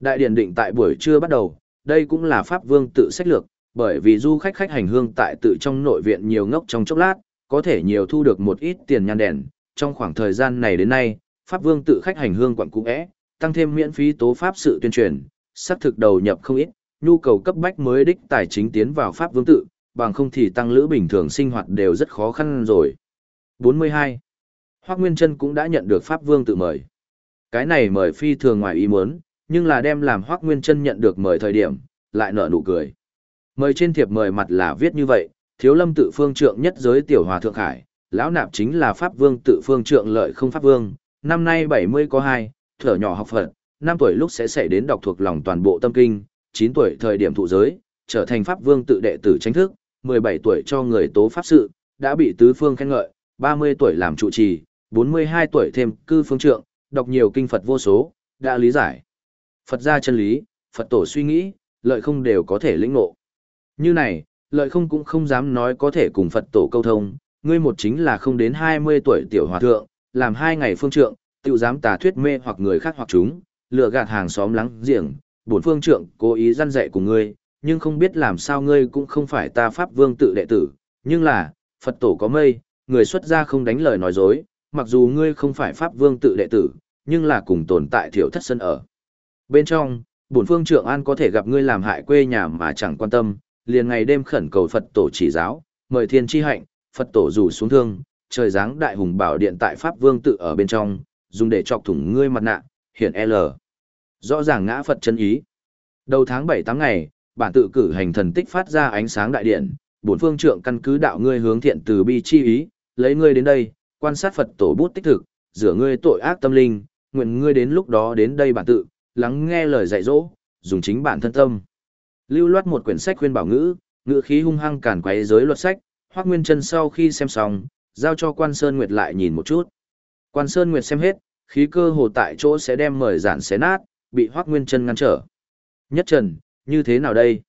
Đại điện định tại buổi trưa bắt đầu, đây cũng là Pháp Vương tự sách lược, bởi vì du khách khách hành hương tại tự trong nội viện nhiều ngốc trong chốc lát, có thể nhiều thu được một ít tiền nhan đèn. Trong khoảng thời gian này đến nay, Pháp Vương tự khách hành hương quận cũ é, tăng thêm miễn phí tố pháp sự tuyên truyền, sắp thực đầu nhập không ít, nhu cầu cấp bách mới đích tài chính tiến vào Pháp Vương tự, bằng không thì tăng lữ bình thường sinh hoạt đều rất khó khăn rồi. 42. Hoác Nguyên Trân cũng đã nhận được Pháp Vương tự mời. Cái này mời phi thường ngoài ý muốn, nhưng là đem làm Hoác Nguyên Trân nhận được mời thời điểm, lại nở nụ cười. Mời trên thiệp mời mặt là viết như vậy, thiếu lâm tự phương trượng nhất giới tiểu hòa thượng khải, lão nạp chính là Pháp Vương tự phương trượng lợi không Pháp Vương, năm nay 70 có 2, thở nhỏ học Phật, 5 tuổi lúc sẽ xảy đến đọc thuộc lòng toàn bộ tâm kinh, 9 tuổi thời điểm thụ giới, trở thành Pháp Vương tự đệ tử chính thức, 17 tuổi cho người tố pháp sự, đã bị tứ phương khen ngợi, 30 tuổi làm trụ trì, 42 tuổi thêm cư phương trượng, đọc nhiều kinh Phật vô số, đã lý giải. Phật gia chân lý, Phật tổ suy nghĩ, lợi không đều có thể lĩnh ngộ. Như này, lợi không cũng không dám nói có thể cùng Phật tổ câu thông, ngươi một chính là không đến 20 tuổi tiểu hòa thượng, làm hai ngày phương trượng, tự dám tà thuyết mê hoặc người khác hoặc chúng, lừa gạt hàng xóm lắng giềng, bổn phương trượng cố ý răn dạy của ngươi, nhưng không biết làm sao ngươi cũng không phải ta pháp vương tự đệ tử, nhưng là, Phật tổ có mây, người xuất gia không đánh lời nói dối, mặc dù ngươi không phải pháp vương tự đệ tử, nhưng là cùng tồn tại thiểu thất sân ở. Bên trong, bổn phương trượng an có thể gặp ngươi làm hại quê nhà mà chẳng quan tâm, liền ngày đêm khẩn cầu Phật tổ chỉ giáo, mời thiên chi hạnh, Phật tổ rủ xuống thương, trời giáng đại hùng bảo điện tại pháp vương tự ở bên trong, dùng để chọc thủng ngươi mặt nạ, hiện L. Rõ ràng ngã Phật chân ý. Đầu tháng 7 tháng ngày, bản tự cử hành thần tích phát ra ánh sáng đại điện, bổn phương trượng căn cứ đạo ngươi hướng thiện từ bi chi ý, lấy ngươi đến đây, quan sát Phật tổ bút tích thực, rửa ngươi tội ác tâm linh, nguyện ngươi đến lúc đó đến đây bản tự, lắng nghe lời dạy dỗ, dùng chính bản thân tâm. Lưu loát một quyển sách khuyên bảo ngữ, ngữ khí hung hăng cản quấy giới luật sách, Hoắc Nguyên Chân sau khi xem xong, giao cho Quan Sơn Nguyệt lại nhìn một chút. Quan Sơn Nguyệt xem hết, khí cơ hồ tại chỗ sẽ đem mời giản xé nát, bị Hoắc Nguyên Trân ngăn trở. Nhất Trần, như thế nào đây?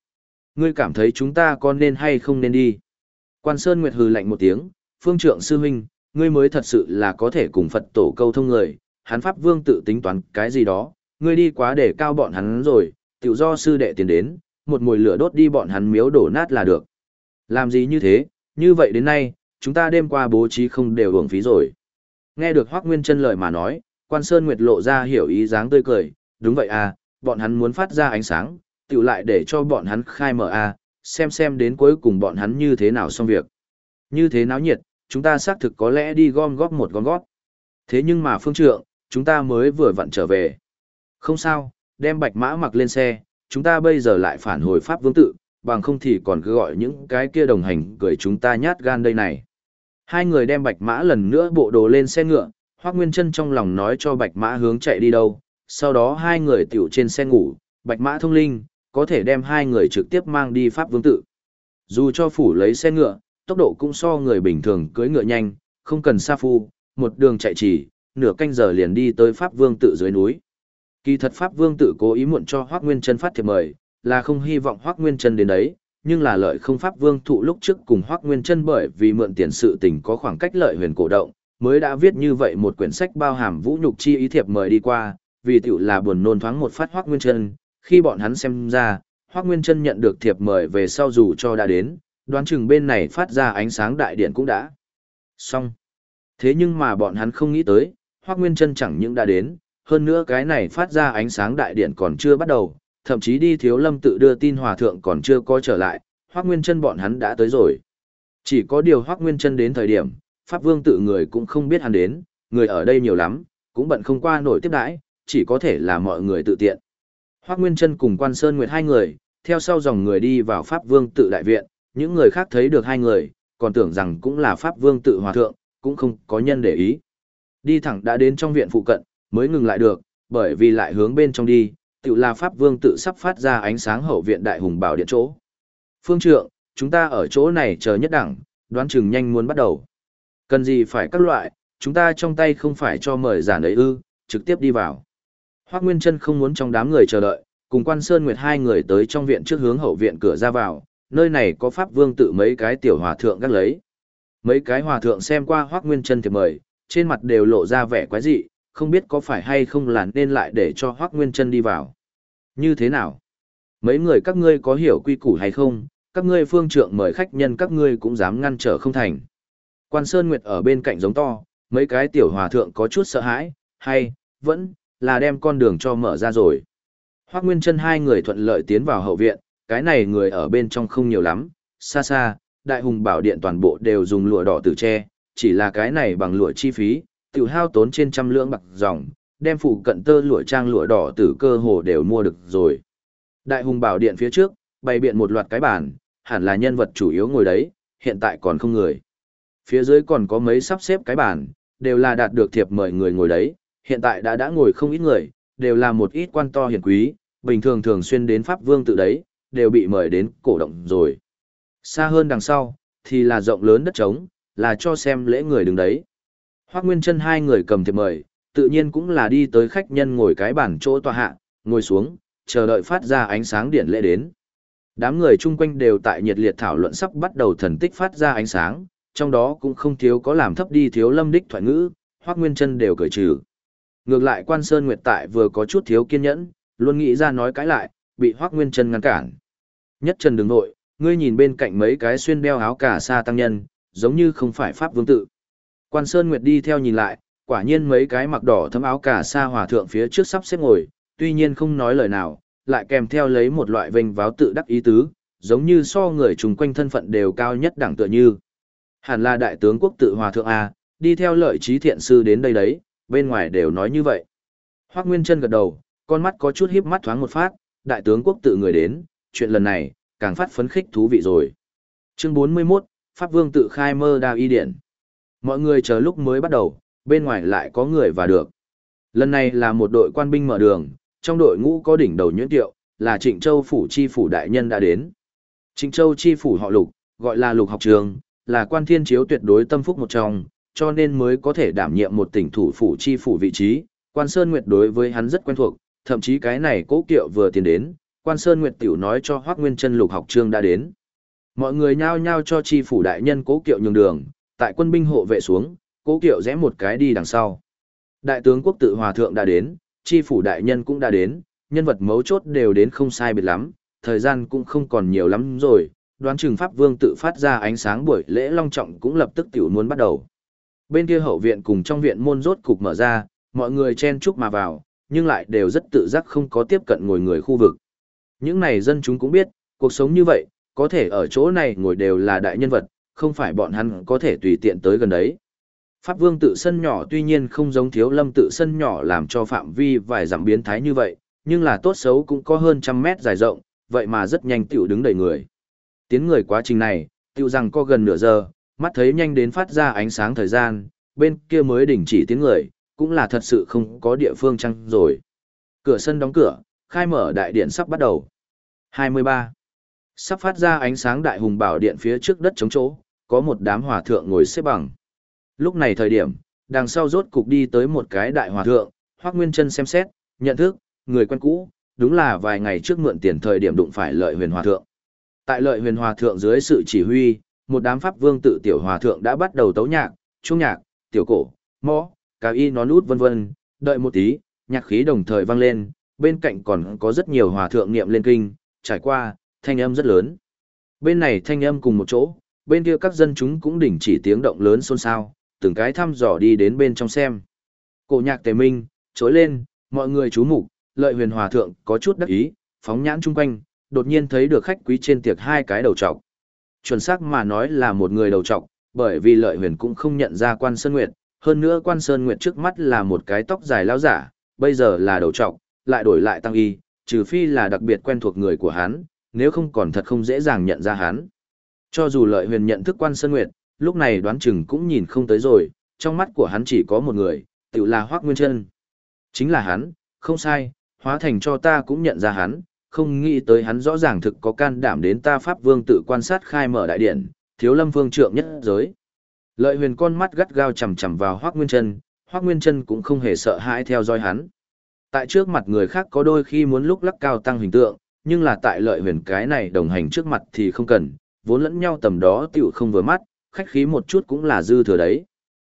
Ngươi cảm thấy chúng ta có nên hay không nên đi? Quan Sơn Nguyệt hừ lạnh một tiếng, phương trượng sư huynh, ngươi mới thật sự là có thể cùng Phật tổ câu thông người, hắn Pháp Vương tự tính toán cái gì đó, ngươi đi quá để cao bọn hắn rồi, tiểu do sư đệ tiền đến, một mùi lửa đốt đi bọn hắn miếu đổ nát là được. Làm gì như thế, như vậy đến nay, chúng ta đêm qua bố trí không đều hưởng phí rồi. Nghe được Hoác Nguyên chân lời mà nói, quan Sơn Nguyệt lộ ra hiểu ý dáng tươi cười, đúng vậy à, bọn hắn muốn phát ra ánh sáng, tiểu lại để cho bọn hắn khai mở à, xem xem đến cuối cùng bọn hắn như thế nào xong việc. Như thế náo nhiệt, chúng ta xác thực có lẽ đi gom góp một gom gót. Thế nhưng mà phương trượng, chúng ta mới vừa vặn trở về. Không sao, đem bạch mã mặc lên xe, chúng ta bây giờ lại phản hồi Pháp Vương tự, bằng không thì còn cứ gọi những cái kia đồng hành gửi chúng ta nhát gan đây này. Hai người đem bạch mã lần nữa bộ đồ lên xe ngựa, Hoác Nguyên Trân trong lòng nói cho bạch mã hướng chạy đi đâu, sau đó hai người tiểu trên xe ngủ, bạch mã thông linh, có thể đem hai người trực tiếp mang đi Pháp Vương tự. Dù cho phủ lấy xe ngựa, tốc độ cũng so người bình thường cưỡi ngựa nhanh, không cần xa phu, một đường chạy chỉ, nửa canh giờ liền đi tới Pháp Vương tự dưới núi. Kỳ thật Pháp Vương tự cố ý muộn cho Hoác Nguyên Trân phát thiệp mời, là không hy vọng Hoác Nguyên Trân đến đấy, nhưng là lợi không Pháp Vương thụ lúc trước cùng Hoác Nguyên Trân bởi vì mượn tiền sự tình có khoảng cách lợi huyền cổ động, mới đã viết như vậy một quyển sách bao hàm vũ nhục chi ý thiệp mời đi qua, vì tiểu là buồn nôn thoáng một phát Hoắc Nguyên Trân, khi bọn hắn xem ra, Hoắc Nguyên Trân nhận được thiệp mời về sau dù cho đã đến, đoán chừng bên này phát ra ánh sáng đại điện cũng đã. Xong. Thế nhưng mà bọn hắn không nghĩ tới, Hoắc Nguyên Trân chẳng những đã đến, hơn nữa cái này phát ra ánh sáng đại điện còn chưa bắt đầu, thậm chí đi thiếu lâm tự đưa tin hòa thượng còn chưa có trở lại, Hoắc Nguyên Trân bọn hắn đã tới rồi. Chỉ có điều Hoắc Nguyên Trân đến thời điểm, Pháp Vương tự người cũng không biết hắn đến, người ở đây nhiều lắm, cũng bận không qua nổi tiếp đãi, chỉ có thể là mọi người tự tiện. Hoác Nguyên Trân cùng Quan Sơn Nguyệt hai người, theo sau dòng người đi vào Pháp Vương tự đại viện, những người khác thấy được hai người, còn tưởng rằng cũng là Pháp Vương tự hòa thượng, cũng không có nhân để ý. Đi thẳng đã đến trong viện phụ cận, mới ngừng lại được, bởi vì lại hướng bên trong đi, tự là Pháp Vương tự sắp phát ra ánh sáng hậu viện đại hùng bảo điện chỗ. Phương trượng, chúng ta ở chỗ này chờ nhất đẳng, đoán chừng nhanh muốn bắt đầu. Cần gì phải các loại, chúng ta trong tay không phải cho mời giản ấy ư, trực tiếp đi vào. Hoác Nguyên Trân không muốn trong đám người chờ đợi, cùng quan Sơn Nguyệt hai người tới trong viện trước hướng hậu viện cửa ra vào, nơi này có Pháp Vương tự mấy cái tiểu hòa thượng gác lấy. Mấy cái hòa thượng xem qua Hoác Nguyên Trân thì mời, trên mặt đều lộ ra vẻ quái dị, không biết có phải hay không là nên lại để cho Hoác Nguyên Trân đi vào. Như thế nào? Mấy người các ngươi có hiểu quy củ hay không, các ngươi phương trượng mời khách nhân các ngươi cũng dám ngăn trở không thành. Quan Sơn Nguyệt ở bên cạnh giống to, mấy cái tiểu hòa thượng có chút sợ hãi, hay, vẫn, là đem con đường cho mở ra rồi. Hoác Nguyên chân hai người thuận lợi tiến vào hậu viện, cái này người ở bên trong không nhiều lắm, xa xa, đại hùng bảo điện toàn bộ đều dùng lụa đỏ tử tre, chỉ là cái này bằng lụa chi phí, tiểu hao tốn trên trăm lượng bạc dòng, đem phụ cận tơ lụa trang lụa đỏ tử cơ hồ đều mua được rồi. Đại hùng bảo điện phía trước, bày biện một loạt cái bàn, hẳn là nhân vật chủ yếu ngồi đấy, hiện tại còn không người. Phía dưới còn có mấy sắp xếp cái bàn, đều là đạt được thiệp mời người ngồi đấy, hiện tại đã đã ngồi không ít người, đều là một ít quan to hiển quý, bình thường thường xuyên đến Pháp Vương tự đấy, đều bị mời đến cổ động rồi. Xa hơn đằng sau, thì là rộng lớn đất trống, là cho xem lễ người đứng đấy. Hoác Nguyên chân hai người cầm thiệp mời, tự nhiên cũng là đi tới khách nhân ngồi cái bàn chỗ tòa hạ, ngồi xuống, chờ đợi phát ra ánh sáng điện lễ đến. Đám người chung quanh đều tại nhiệt liệt thảo luận sắp bắt đầu thần tích phát ra ánh sáng, trong đó cũng không thiếu có làm thấp đi thiếu lâm đích thoại ngữ, Hoác Nguyên chân đều cởi trừ. Ngược lại quan Sơn Nguyệt Tại vừa có chút thiếu kiên nhẫn, luôn nghĩ ra nói cãi lại, bị Hoác Nguyên Trân ngăn cản. Nhất Trần đứng nội, ngươi nhìn bên cạnh mấy cái xuyên đeo áo cà sa tăng nhân, giống như không phải Pháp vương tự. Quan Sơn Nguyệt đi theo nhìn lại, quả nhiên mấy cái mặc đỏ thấm áo cà sa hòa thượng phía trước sắp xếp ngồi, tuy nhiên không nói lời nào, lại kèm theo lấy một loại vênh váo tự đắc ý tứ, giống như so người chung quanh thân phận đều cao nhất đẳng tựa như. Hẳn là đại tướng quốc tự hòa thượng A, đi theo lợi trí thiện sư đến đây đấy, bên ngoài đều nói như vậy. Hoác Nguyên Trân gật đầu, con mắt có chút híp mắt thoáng một phát, đại tướng quốc tự người đến, chuyện lần này, càng phát phấn khích thú vị rồi. Chương 41, Pháp Vương tự khai mơ đào y điện. Mọi người chờ lúc mới bắt đầu, bên ngoài lại có người và được. Lần này là một đội quan binh mở đường, trong đội ngũ có đỉnh đầu nhuyễn tiệu, là Trịnh Châu phủ chi phủ đại nhân đã đến. Trịnh Châu chi phủ họ Lục, gọi là Lục học trường, là quan thiên chiếu tuyệt đối tâm phúc một trong, cho nên mới có thể đảm nhiệm một tỉnh thủ phủ chi phủ vị trí. Quan Sơn Nguyệt đối với hắn rất quen thuộc, thậm chí cái này cố kiệu vừa tiến đến, Quan Sơn Nguyệt tiểu nói cho Hoắc Nguyên Chân lục học trương đã đến. Mọi người nhao nhao cho chi phủ đại nhân cố kiệu nhường đường, tại quân binh hộ vệ xuống, cố kiệu rẽ một cái đi đằng sau. Đại tướng quốc tự hòa thượng đã đến, chi phủ đại nhân cũng đã đến, nhân vật mấu chốt đều đến không sai biệt lắm, thời gian cũng không còn nhiều lắm rồi, đoán chừng pháp vương tự phát ra ánh sáng buổi lễ long trọng cũng lập tức tiểu muốn bắt đầu. Bên kia hậu viện cùng trong viện môn rốt cục mở ra, mọi người chen chúc mà vào, nhưng lại đều rất tự giác không có tiếp cận ngồi người khu vực. Những này dân chúng cũng biết, cuộc sống như vậy, có thể ở chỗ này ngồi đều là đại nhân vật, không phải bọn hắn có thể tùy tiện tới gần đấy. Pháp vương tự sân nhỏ tuy nhiên không giống thiếu lâm tự sân nhỏ làm cho phạm vi vài giảm biến thái như vậy, nhưng là tốt xấu cũng có hơn trăm mét dài rộng, vậy mà rất nhanh tiểu đứng đầy người. Tiến người quá trình này, tiểu rằng có gần nửa giờ, mắt thấy nhanh đến phát ra ánh sáng thời gian, bên kia mới đình chỉ tiếng người, cũng là thật sự không có địa phương chăng rồi. Cửa sân đóng cửa, khai mở đại điện sắp bắt đầu. 23. Sắp phát ra ánh sáng đại hùng bảo điện phía trước đất chống chỗ, có một đám hòa thượng ngồi xếp bằng. Lúc này thời điểm, đằng sau rốt cục đi tới một cái đại hòa thượng, Hoắc Nguyên Chân xem xét, nhận thức, người quen cũ, đúng là vài ngày trước mượn tiền thời điểm đụng phải Lợi Huyền Hòa thượng. Tại Lợi Huyền Hòa thượng dưới sự chỉ huy, một đám pháp vương tự tiểu hòa thượng đã bắt đầu tấu nhạc, trung nhạc, tiểu cổ, mõ, cà y nón út vân vân, đợi một tí, nhạc khí đồng thời vang lên, bên cạnh còn có rất nhiều hòa thượng niệm lên kinh, trải qua, thanh âm rất lớn. Bên này thanh âm cùng một chỗ, bên kia các dân chúng cũng đỉnh chỉ tiếng động lớn xôn xao, từng cái thăm dò đi đến bên trong xem. Cổ nhạc tề minh, trối lên, mọi người chú mục lợi huyền hòa thượng có chút đắc ý, phóng nhãn chung quanh, đột nhiên thấy được khách quý trên tiệc hai cái đầu trọc chuẩn xác mà nói là một người đầu trọc, bởi vì lợi huyền cũng không nhận ra quan Sơn Nguyệt, hơn nữa quan Sơn Nguyệt trước mắt là một cái tóc dài lao giả, bây giờ là đầu trọc, lại đổi lại tăng y, trừ phi là đặc biệt quen thuộc người của hắn, nếu không còn thật không dễ dàng nhận ra hắn. Cho dù lợi huyền nhận thức quan Sơn Nguyệt, lúc này đoán chừng cũng nhìn không tới rồi, trong mắt của hắn chỉ có một người, tự là Hoác Nguyên Trân. Chính là hắn, không sai, hóa thành cho ta cũng nhận ra hắn, không nghĩ tới hắn rõ ràng thực có can đảm đến ta Pháp Vương tự quan sát khai mở đại điện, thiếu lâm vương trượng nhất giới. Lợi huyền con mắt gắt gao chằm chằm vào Hoác Nguyên Trân, Hoác Nguyên Trân cũng không hề sợ hãi theo dõi hắn. Tại trước mặt người khác có đôi khi muốn lúc lắc cao tăng hình tượng, nhưng là tại lợi huyền cái này đồng hành trước mặt thì không cần, vốn lẫn nhau tầm đó tiểu không vừa mắt, khách khí một chút cũng là dư thừa đấy.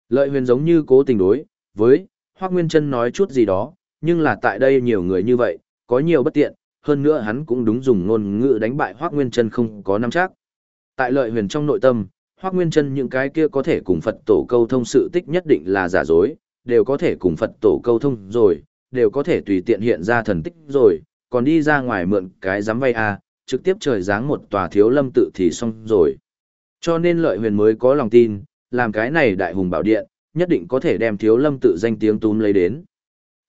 Lợi huyền giống như cố tình đối, với, Hoác Nguyên Trân nói chút gì đó, nhưng là tại đây nhiều người như vậy, có nhiều bất tiện, hơn nữa hắn cũng đúng dùng ngôn ngữ đánh bại Hoắc Nguyên Chân không có nắm chắc. Tại lợi huyền trong nội tâm, Hoắc Nguyên Chân những cái kia có thể cùng Phật tổ câu thông sự tích nhất định là giả dối, đều có thể cùng Phật tổ câu thông rồi, đều có thể tùy tiện hiện ra thần tích rồi, còn đi ra ngoài mượn cái dám vay à, trực tiếp trời giáng một tòa thiếu lâm tự thì xong rồi. Cho nên lợi huyền mới có lòng tin, làm cái này đại hùng bảo điện, nhất định có thể đem thiếu lâm tự danh tiếng túm lấy đến.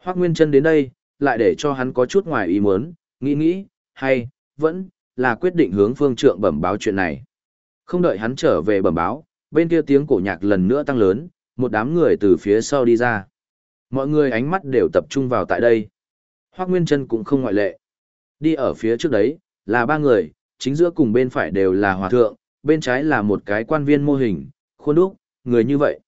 Hoắc Nguyên Chân đến đây, lại để cho hắn có chút ngoài ý muốn, nghĩ nghĩ, hay, vẫn, là quyết định hướng phương trượng bẩm báo chuyện này. Không đợi hắn trở về bẩm báo, bên kia tiếng cổ nhạc lần nữa tăng lớn, một đám người từ phía sau đi ra. Mọi người ánh mắt đều tập trung vào tại đây. Hoác Nguyên Trân cũng không ngoại lệ. Đi ở phía trước đấy, là ba người, chính giữa cùng bên phải đều là hòa thượng, bên trái là một cái quan viên mô hình, khuôn đúc, người như vậy.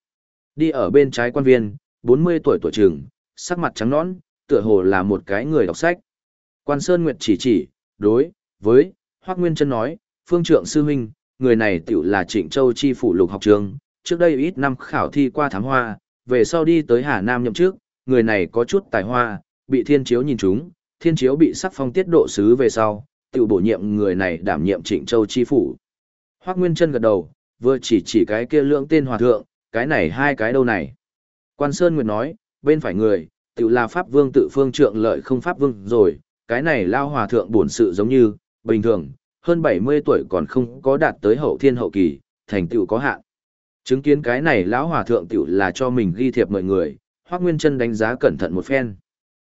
Đi ở bên trái quan viên, 40 tuổi tuổi trường, sắc mặt trắng nõn, tựa hồ là một cái người đọc sách. Quan Sơn Nguyệt chỉ chỉ, đối, với, Hoác Nguyên Trân nói, phương trượng sư huynh, người này tiểu là Trịnh Châu chi phủ lục học trường, trước đây ít năm khảo thi qua thám hoa, về sau đi tới Hà Nam nhậm trước, người này có chút tài hoa, bị thiên chiếu nhìn chúng, thiên chiếu bị sắc phong tiết độ sứ về sau, tiểu bổ nhiệm người này đảm nhiệm Trịnh Châu chi phủ. Hoác Nguyên Trân gật đầu, vừa chỉ chỉ cái kia lượng tên hòa thượng, cái này hai cái đâu này. Quan Sơn Nguyệt nói, bên phải người, tự là Pháp Vương tự phương trượng lợi không Pháp Vương rồi, cái này lao hòa thượng bổn sự giống như, bình thường, hơn 70 tuổi còn không có đạt tới hậu thiên hậu kỳ, thành tựu có hạn. Chứng kiến cái này lão hòa thượng tiểu là cho mình ghi thiệp mọi người, Hoắc Nguyên Chân đánh giá cẩn thận một phen.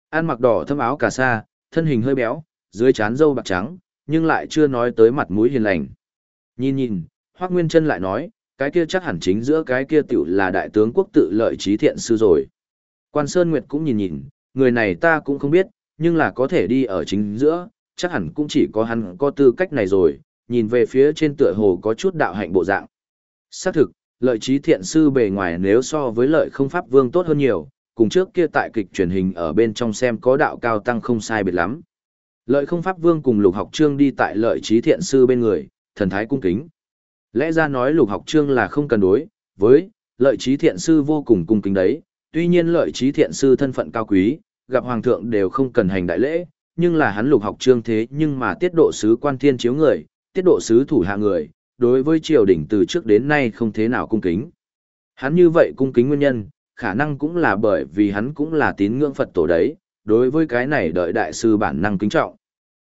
Ăn mặc đỏ thâm áo cà sa, thân hình hơi béo, dưới trán râu bạc trắng, nhưng lại chưa nói tới mặt mũi hiền lành. Nhìn nhìn, Hoắc Nguyên Chân lại nói, cái kia chắc hẳn chính giữa cái kia tiểu là đại tướng quốc tự lợi trí thiện sư rồi. Quan Sơn Nguyệt cũng nhìn nhìn, người này ta cũng không biết, nhưng là có thể đi ở chính giữa, chắc hẳn cũng chỉ có hắn có tư cách này rồi, nhìn về phía trên tựa hồ có chút đạo hạnh bộ dạng. Xác thực, lợi trí thiện sư bề ngoài nếu so với lợi không pháp vương tốt hơn nhiều, cùng trước kia tại kịch truyền hình ở bên trong xem có đạo cao tăng không sai biệt lắm. Lợi không pháp vương cùng lục học trương đi tại lợi trí thiện sư bên người, thần thái cung kính. Lẽ ra nói lục học trương là không cần đối, với, lợi trí thiện sư vô cùng cung kính đấy, tuy nhiên lợi trí thiện sư thân phận cao quý, gặp hoàng thượng đều không cần hành đại lễ, nhưng là hắn lục học trương thế nhưng mà tiết độ sứ quan thiên chiếu người, tiết độ sứ thủ hạ người, đối với triều đình từ trước đến nay không thế nào cung kính. Hắn như vậy cung kính nguyên nhân, khả năng cũng là bởi vì hắn cũng là tín ngưỡng Phật tổ đấy, đối với cái này đợi đại sư bản năng kính trọng.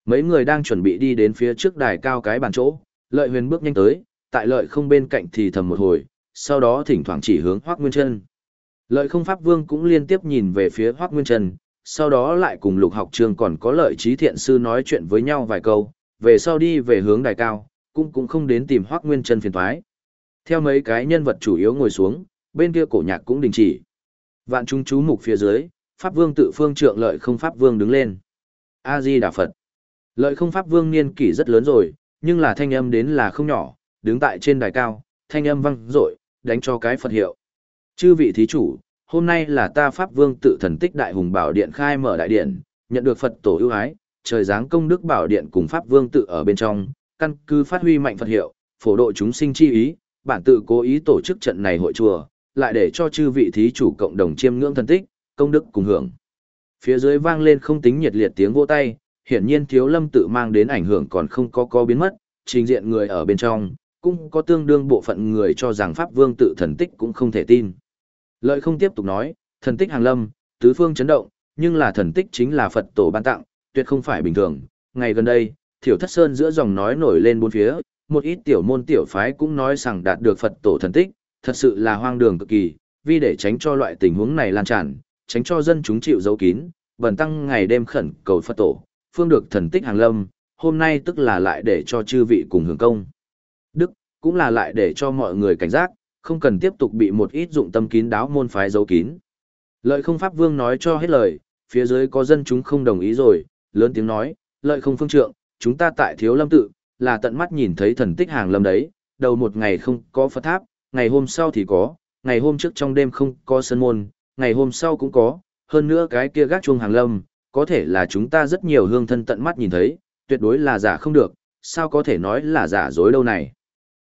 Mấy người đang chuẩn bị đi đến phía trước đài cao cái bàn chỗ, lợi huyền bước nhanh tới, tại lợi không bên cạnh thì thầm một hồi, sau đó thỉnh thoảng chỉ hướng Hoác Nguyên Trân. Lợi không Pháp Vương cũng liên tiếp nhìn về phía Hoác Nguyên Trân, sau đó lại cùng lục học trường còn có lợi trí thiện sư nói chuyện với nhau vài câu, về sau đi về hướng đài cao, cũng cũng không đến tìm Hoác Nguyên chân phiền thoái. Theo mấy cái nhân vật chủ yếu ngồi xuống, bên kia cổ nhạc cũng đình chỉ. Vạn chúng chú mục phía dưới, Pháp Vương tự phương trượng lợi không Pháp Vương đứng lên. A-di Đà Phật. Lợi không Pháp Vương niên kỷ rất lớn rồi, nhưng là thanh âm đến là không nhỏ, đứng tại trên đài cao, thanh âm vang dội, đánh cho cái Phật hiệu. Chư vị thí chủ, hôm nay là ta Pháp Vương tự thần tích đại hùng bảo điện khai mở đại điện, nhận được Phật tổ ưu ái, trời giáng công đức bảo điện cùng Pháp Vương tự ở bên trong, căn cứ phát huy mạnh Phật hiệu, phổ độ chúng sinh chi ý, bản tự cố ý tổ chức trận này hội chùa, lại để cho chư vị thí chủ cộng đồng chiêm ngưỡng thần tích, công đức cùng hưởng. Phía dưới vang lên không tính nhiệt liệt tiếng vỗ tay, hiển nhiên thiếu lâm tự mang đến ảnh hưởng còn không có có biến mất, trình diện người ở bên trong, cũng có tương đương bộ phận người cho rằng Pháp Vương tự thần tích cũng không thể tin. Lợi không tiếp tục nói, thần tích hàng lâm, tứ phương chấn động, nhưng là thần tích chính là Phật tổ ban tặng, tuyệt không phải bình thường. Ngày gần đây, Thiểu Thất Sơn giữa dòng nói nổi lên bốn phía, một ít tiểu môn tiểu phái cũng nói rằng đạt được Phật tổ thần tích, thật sự là hoang đường cực kỳ, vì để tránh cho loại tình huống này lan tràn, tránh cho dân chúng chịu dấu kín, bần tăng ngày đêm khẩn cầu Phật tổ, phương được thần tích hàng lâm, hôm nay tức là lại để cho chư vị cùng hưởng công. Đức, cũng là lại để cho mọi người cảnh giác, không cần tiếp tục bị một ít dụng tâm kín đáo môn phái giấu kín. Lợi không pháp vương nói cho hết lời, phía dưới có dân chúng không đồng ý rồi, lớn tiếng nói, lợi không phương trượng, chúng ta tại thiếu lâm tự, là tận mắt nhìn thấy thần tích hàng lâm đấy, đầu một ngày không có Phật tháp, ngày hôm sau thì có, ngày hôm trước trong đêm không có sân môn, ngày hôm sau cũng có, hơn nữa cái kia gác chuông hàng lâm, có thể là chúng ta rất nhiều hương thân tận mắt nhìn thấy, tuyệt đối là giả không được, sao có thể nói là giả dối đâu này.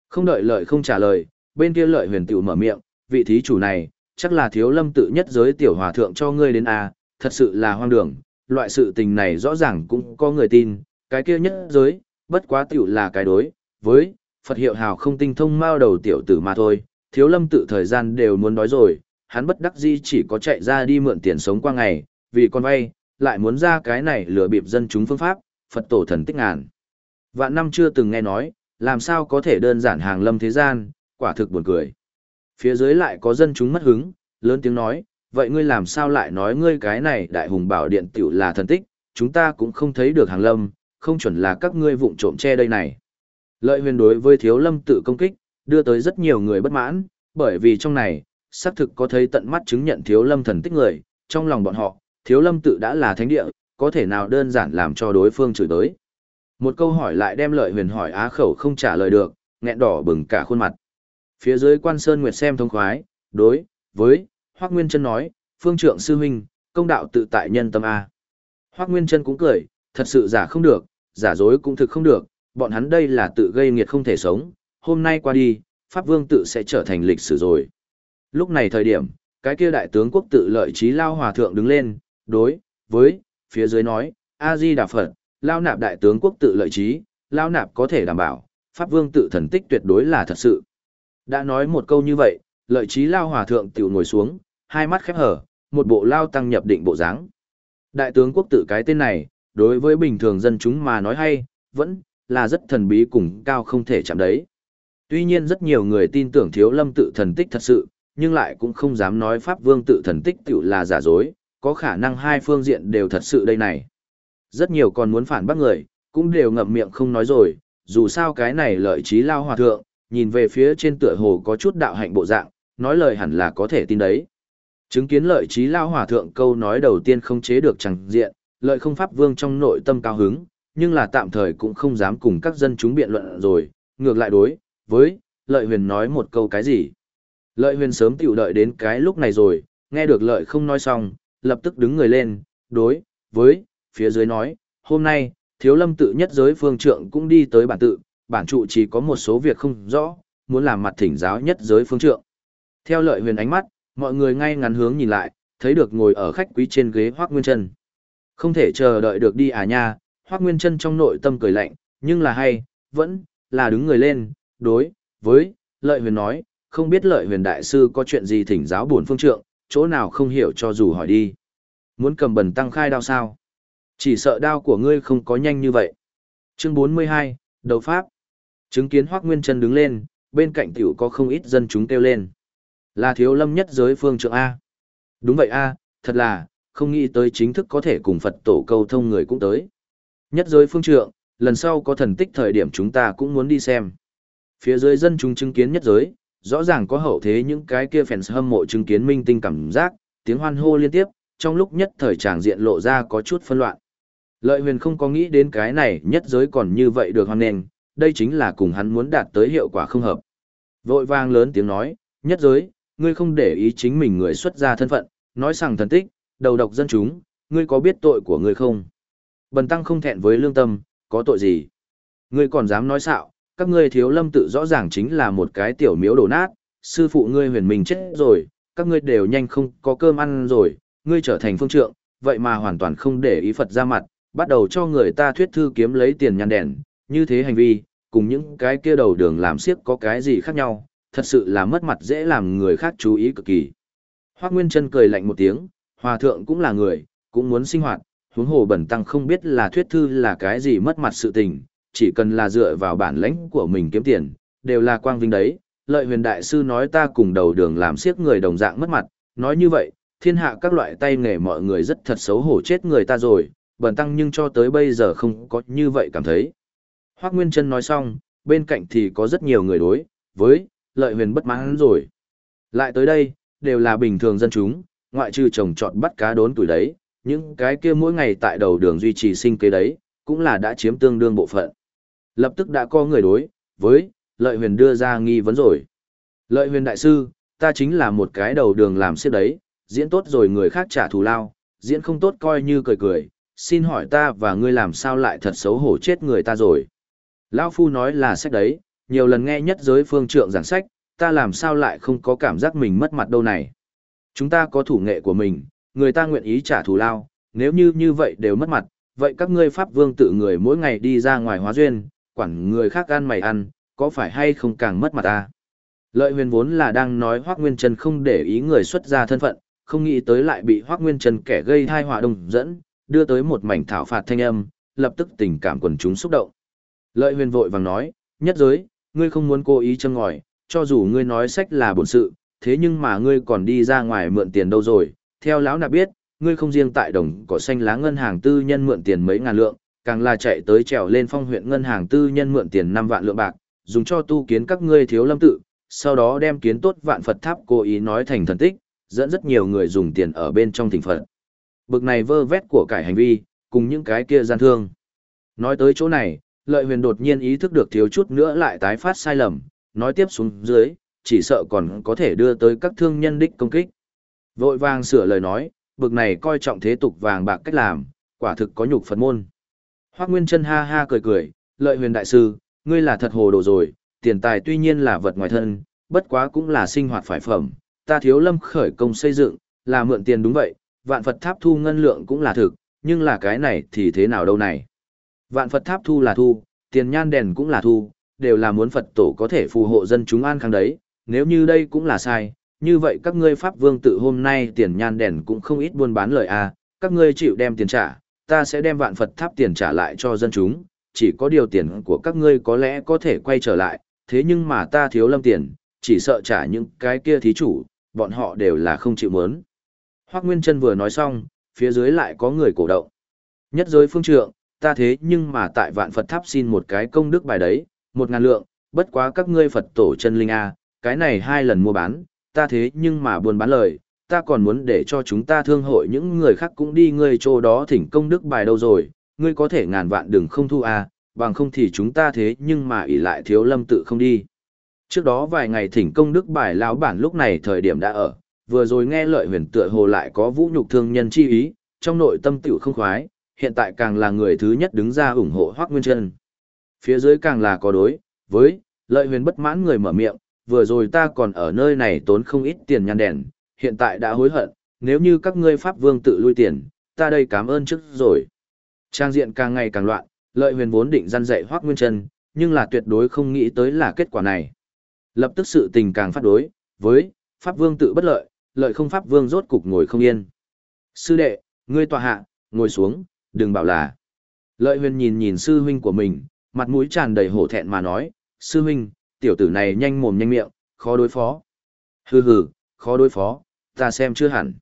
Không đợi lợi không trả lời, bên kia lợi huyền tiểu mở miệng, vị thí chủ này, chắc là thiếu lâm tự nhất giới tiểu hòa thượng cho ngươi đến a thật sự là hoang đường, loại sự tình này rõ ràng cũng có người tin, cái kia nhất giới, bất quá tiểu là cái đối, với, Phật hiệu hào không tinh thông mao đầu tiểu tử mà thôi, thiếu lâm tự thời gian đều muốn nói rồi, hắn bất đắc dĩ chỉ có chạy ra đi mượn tiền sống qua ngày, vì con vay, lại muốn ra cái này lừa bịp dân chúng phương pháp, Phật tổ thần tích ngàn. Vạn năm chưa từng nghe nói, làm sao có thể đơn giản hàng lâm thế gian, quả thực buồn cười. Phía dưới lại có dân chúng mất hứng, lớn tiếng nói, vậy ngươi làm sao lại nói ngươi cái này đại hùng bảo điện tiểu là thần tích, chúng ta cũng không thấy được hàng lâm, không chuẩn là các ngươi vụng trộm che đây này. Lợi huyền đối với thiếu lâm tự công kích, đưa tới rất nhiều người bất mãn, bởi vì trong này, xác thực có thấy tận mắt chứng nhận thiếu lâm thần tích người, trong lòng bọn họ, thiếu lâm tự đã là thánh địa, có thể nào đơn giản làm cho đối phương chửi tới. Một câu hỏi lại đem lợi huyền hỏi á khẩu không trả lời được, nghẹn đỏ bừng cả khuôn mặt. Phía dưới quan sơn nguyệt xem thông khoái, đối, với, Hoác Nguyên Trân nói, phương trượng sư huynh, công đạo tự tại nhân tâm A. Hoác Nguyên Trân cũng cười, thật sự giả không được, giả dối cũng thực không được, bọn hắn đây là tự gây nghiệt không thể sống, hôm nay qua đi, Pháp Vương tự sẽ trở thành lịch sử rồi. Lúc này thời điểm, cái kia đại tướng quốc tự lợi trí lao hòa thượng đứng lên, đối, với, phía dưới nói, A-di Đà Phật, lao nạp đại tướng quốc tự lợi trí, lao nạp có thể đảm bảo, Pháp Vương tự thần tích tuyệt đối là thật sự. Đã nói một câu như vậy, lợi trí lao hòa thượng tiểu ngồi xuống, hai mắt khép hở, một bộ lao tăng nhập định bộ dáng. Đại tướng quốc tự cái tên này, đối với bình thường dân chúng mà nói hay, vẫn là rất thần bí cùng cao không thể chạm đấy. Tuy nhiên rất nhiều người tin tưởng thiếu lâm tự thần tích thật sự, nhưng lại cũng không dám nói Pháp Vương tự thần tích tiểu là giả dối, có khả năng hai phương diện đều thật sự đây này. Rất nhiều còn muốn phản bác người, cũng đều ngậm miệng không nói rồi, dù sao cái này lợi trí lao hòa thượng, nhìn về phía trên tựa hồ có chút đạo hạnh bộ dạng, nói lời hẳn là có thể tin đấy. Chứng kiến lợi trí lao hòa thượng câu nói đầu tiên không chế được chẳng diện, lợi không pháp vương trong nội tâm cao hứng, nhưng là tạm thời cũng không dám cùng các dân chúng biện luận rồi, ngược lại đối, với, lợi huyền nói một câu cái gì. Lợi huyền sớm tiểu đợi đến cái lúc này rồi, nghe được lợi không nói xong, lập tức đứng người lên, đối, với, phía dưới nói, hôm nay, thiếu lâm tự nhất giới phương trượng cũng đi tới bản tự, bản trụ chỉ có một số việc không rõ, muốn làm mặt thỉnh giáo nhất giới phương trượng. Theo lợi huyền ánh mắt, mọi người ngay ngắn hướng nhìn lại, thấy được ngồi ở khách quý trên ghế Hoác Nguyên Trân. Không thể chờ đợi được đi à nha, Hoác Nguyên Trân trong nội tâm cười lạnh, nhưng là hay, vẫn là đứng người lên, đối, với, lợi huyền nói, không biết lợi huyền đại sư có chuyện gì thỉnh giáo buồn phương trượng, chỗ nào không hiểu cho dù hỏi đi. Muốn cầm bẩn tăng khai đao sao? Chỉ sợ đao của ngươi không có nhanh như vậy. Chương 42, Đầu Pháp. Chứng kiến Hoác Nguyên Trân đứng lên, bên cạnh tiểu có không ít dân chúng kêu lên. Là thiếu lâm nhất giới phương trượng A. Đúng vậy A, thật là, không nghĩ tới chính thức có thể cùng Phật tổ câu thông người cũng tới. Nhất giới phương trượng, lần sau có thần tích thời điểm chúng ta cũng muốn đi xem. Phía dưới dân chúng chứng kiến nhất giới, rõ ràng có hậu thế những cái kia fans hâm mộ chứng kiến minh tinh cảm giác, tiếng hoan hô liên tiếp, trong lúc nhất thời tràng diện lộ ra có chút phân loạn. Lợi huyền không có nghĩ đến cái này nhất giới còn như vậy được hoan nền, đây chính là cùng hắn muốn đạt tới hiệu quả không hợp. Vội vang lớn tiếng nói, nhất giới, ngươi không để ý chính mình người xuất gia thân phận, nói rằng thần tích, đầu độc dân chúng, ngươi có biết tội của ngươi không? Bần tăng không thẹn với lương tâm, có tội gì? Ngươi còn dám nói xạo, các ngươi thiếu lâm tự rõ ràng chính là một cái tiểu miếu đổ nát, sư phụ ngươi huyền mình chết rồi, các ngươi đều nhanh không có cơm ăn rồi, ngươi trở thành phương trượng, vậy mà hoàn toàn không để ý Phật ra mặt, bắt đầu cho người ta thuyết thư kiếm lấy tiền nhăn đèn, như thế hành vi, cùng những cái kia đầu đường làm siếc có cái gì khác nhau, thật sự là mất mặt dễ làm người khác chú ý cực kỳ. Hoác Nguyên Trân cười lạnh một tiếng, hòa thượng cũng là người, cũng muốn sinh hoạt, huống hồ bẩn tăng không biết là thuyết thư là cái gì mất mặt sự tình, chỉ cần là dựa vào bản lãnh của mình kiếm tiền, đều là quang vinh đấy. Lợi huyền đại sư nói ta cùng đầu đường làm siếc người đồng dạng mất mặt, nói như vậy, thiên hạ các loại tay nghề mọi người rất thật xấu hổ chết người ta rồi, bẩn tăng nhưng cho tới bây giờ không có như vậy cảm thấy. Hoác Nguyên Trân nói xong, bên cạnh thì có rất nhiều người đối, với, lợi huyền bất mãn rồi. Lại tới đây, đều là bình thường dân chúng, ngoại trừ trồng trọt bắt cá đốn tuổi đấy, những cái kia mỗi ngày tại đầu đường duy trì sinh kế đấy, cũng là đã chiếm tương đương bộ phận. Lập tức đã có người đối, với, lợi huyền đưa ra nghi vấn rồi. Lợi huyền đại sư, ta chính là một cái đầu đường làm xếp đấy, diễn tốt rồi người khác trả thù lao, diễn không tốt coi như cười cười, xin hỏi ta và ngươi làm sao lại thật xấu hổ chết người ta rồi. Lão Phu nói là sách đấy, nhiều lần nghe nhất giới phương trượng giảng sách, ta làm sao lại không có cảm giác mình mất mặt đâu này. Chúng ta có thủ nghệ của mình, người ta nguyện ý trả thù lao, nếu như như vậy đều mất mặt, vậy các ngươi Pháp Vương tự người mỗi ngày đi ra ngoài hóa duyên, quản người khác ăn mày ăn, có phải hay không càng mất mặt ta? Lợi huyền vốn là đang nói Hoác Nguyên Trần không để ý người xuất ra thân phận, không nghĩ tới lại bị Hoác Nguyên Trần kẻ gây thai họa đồng dẫn, đưa tới một mảnh thảo phạt thanh âm, lập tức tình cảm quần chúng xúc động. Lợi huyền vội vàng nói, nhất giới, ngươi không muốn cố ý châm ngòi, cho dù ngươi nói sách là bổn sự, thế nhưng mà ngươi còn đi ra ngoài mượn tiền đâu rồi, theo lão nạp biết, ngươi không riêng tại đồng cỏ xanh lá ngân hàng tư nhân mượn tiền mấy ngàn lượng, càng là chạy tới trèo lên phong huyện ngân hàng tư nhân mượn tiền 5 vạn lượng bạc, dùng cho tu kiến các ngươi thiếu lâm tự, sau đó đem kiến tốt vạn Phật tháp cố ý nói thành thần tích, dẫn rất nhiều người dùng tiền ở bên trong thỉnh Phật. Bực này vơ vét của cải hành vi, cùng những cái kia gian thương. Nói tới chỗ này, lợi huyền đột nhiên ý thức được thiếu chút nữa lại tái phát sai lầm, nói tiếp xuống dưới, chỉ sợ còn có thể đưa tới các thương nhân đích công kích. Vội vàng sửa lời nói, bực này coi trọng thế tục vàng bạc cách làm, quả thực có nhục Phật môn. Hoác Nguyên chân ha ha cười cười, lợi huyền đại sư, ngươi là thật hồ đồ rồi, tiền tài tuy nhiên là vật ngoài thân, bất quá cũng là sinh hoạt phải phẩm, ta thiếu lâm khởi công xây dựng, là mượn tiền đúng vậy, vạn Phật tháp thu ngân lượng cũng là thực, nhưng là cái này thì thế nào đâu này. Vạn Phật tháp thu là thu, tiền nhan đèn cũng là thu, đều là muốn Phật tổ có thể phù hộ dân chúng an khang đấy, nếu như đây cũng là sai, như vậy các ngươi Pháp Vương tự hôm nay tiền nhan đèn cũng không ít buôn bán lời a à, các ngươi chịu đem tiền trả, ta sẽ đem vạn Phật tháp tiền trả lại cho dân chúng, chỉ có điều tiền của các ngươi có lẽ có thể quay trở lại, thế nhưng mà ta thiếu lâm tiền, chỉ sợ trả những cái kia thí chủ, bọn họ đều là không chịu mớn. Hoác Nguyên Trân vừa nói xong, phía dưới lại có người cổ động. Nhất giới phương trượng, ta thế nhưng mà tại vạn Phật tháp xin một cái công đức bài đấy, một ngàn lượng, bất quá các ngươi Phật tổ chân linh A, cái này hai lần mua bán, ta thế nhưng mà buồn bán lời, ta còn muốn để cho chúng ta thương hội những người khác cũng đi ngươi chỗ đó thỉnh công đức bài đâu rồi, ngươi có thể ngàn vạn đừng không thu A, bằng không thì chúng ta thế nhưng mà ỷ lại thiếu lâm tự không đi. Trước đó vài ngày thỉnh công đức bài lão bản lúc này thời điểm đã ở, vừa rồi nghe lợi huyền tựa hồ lại có vũ nhục thương nhân chi ý, trong nội tâm tiểu không khoái, hiện tại càng là người thứ nhất đứng ra ủng hộ Hoắc Nguyên Trân. Phía dưới càng là có đối, với, lợi huyền bất mãn người mở miệng, vừa rồi ta còn ở nơi này tốn không ít tiền nhăn đèn, hiện tại đã hối hận, nếu như các ngươi Pháp Vương tự lui tiền, ta đây cảm ơn trước rồi. Trang diện càng ngày càng loạn, lợi huyền vốn định gian dạy Hoắc Nguyên Trân, nhưng là tuyệt đối không nghĩ tới là kết quả này. Lập tức sự tình càng phát đối, với, Pháp Vương tự bất lợi, lợi không Pháp Vương rốt cục ngồi không yên. Sư đệ, ngươi tòa hạ, ngồi xuống, đừng bảo là. Lợi huyền nhìn nhìn sư huynh của mình, mặt mũi tràn đầy hổ thẹn mà nói, sư huynh, tiểu tử này nhanh mồm nhanh miệng, khó đối phó. Hừ hừ, khó đối phó, ta xem chưa hẳn.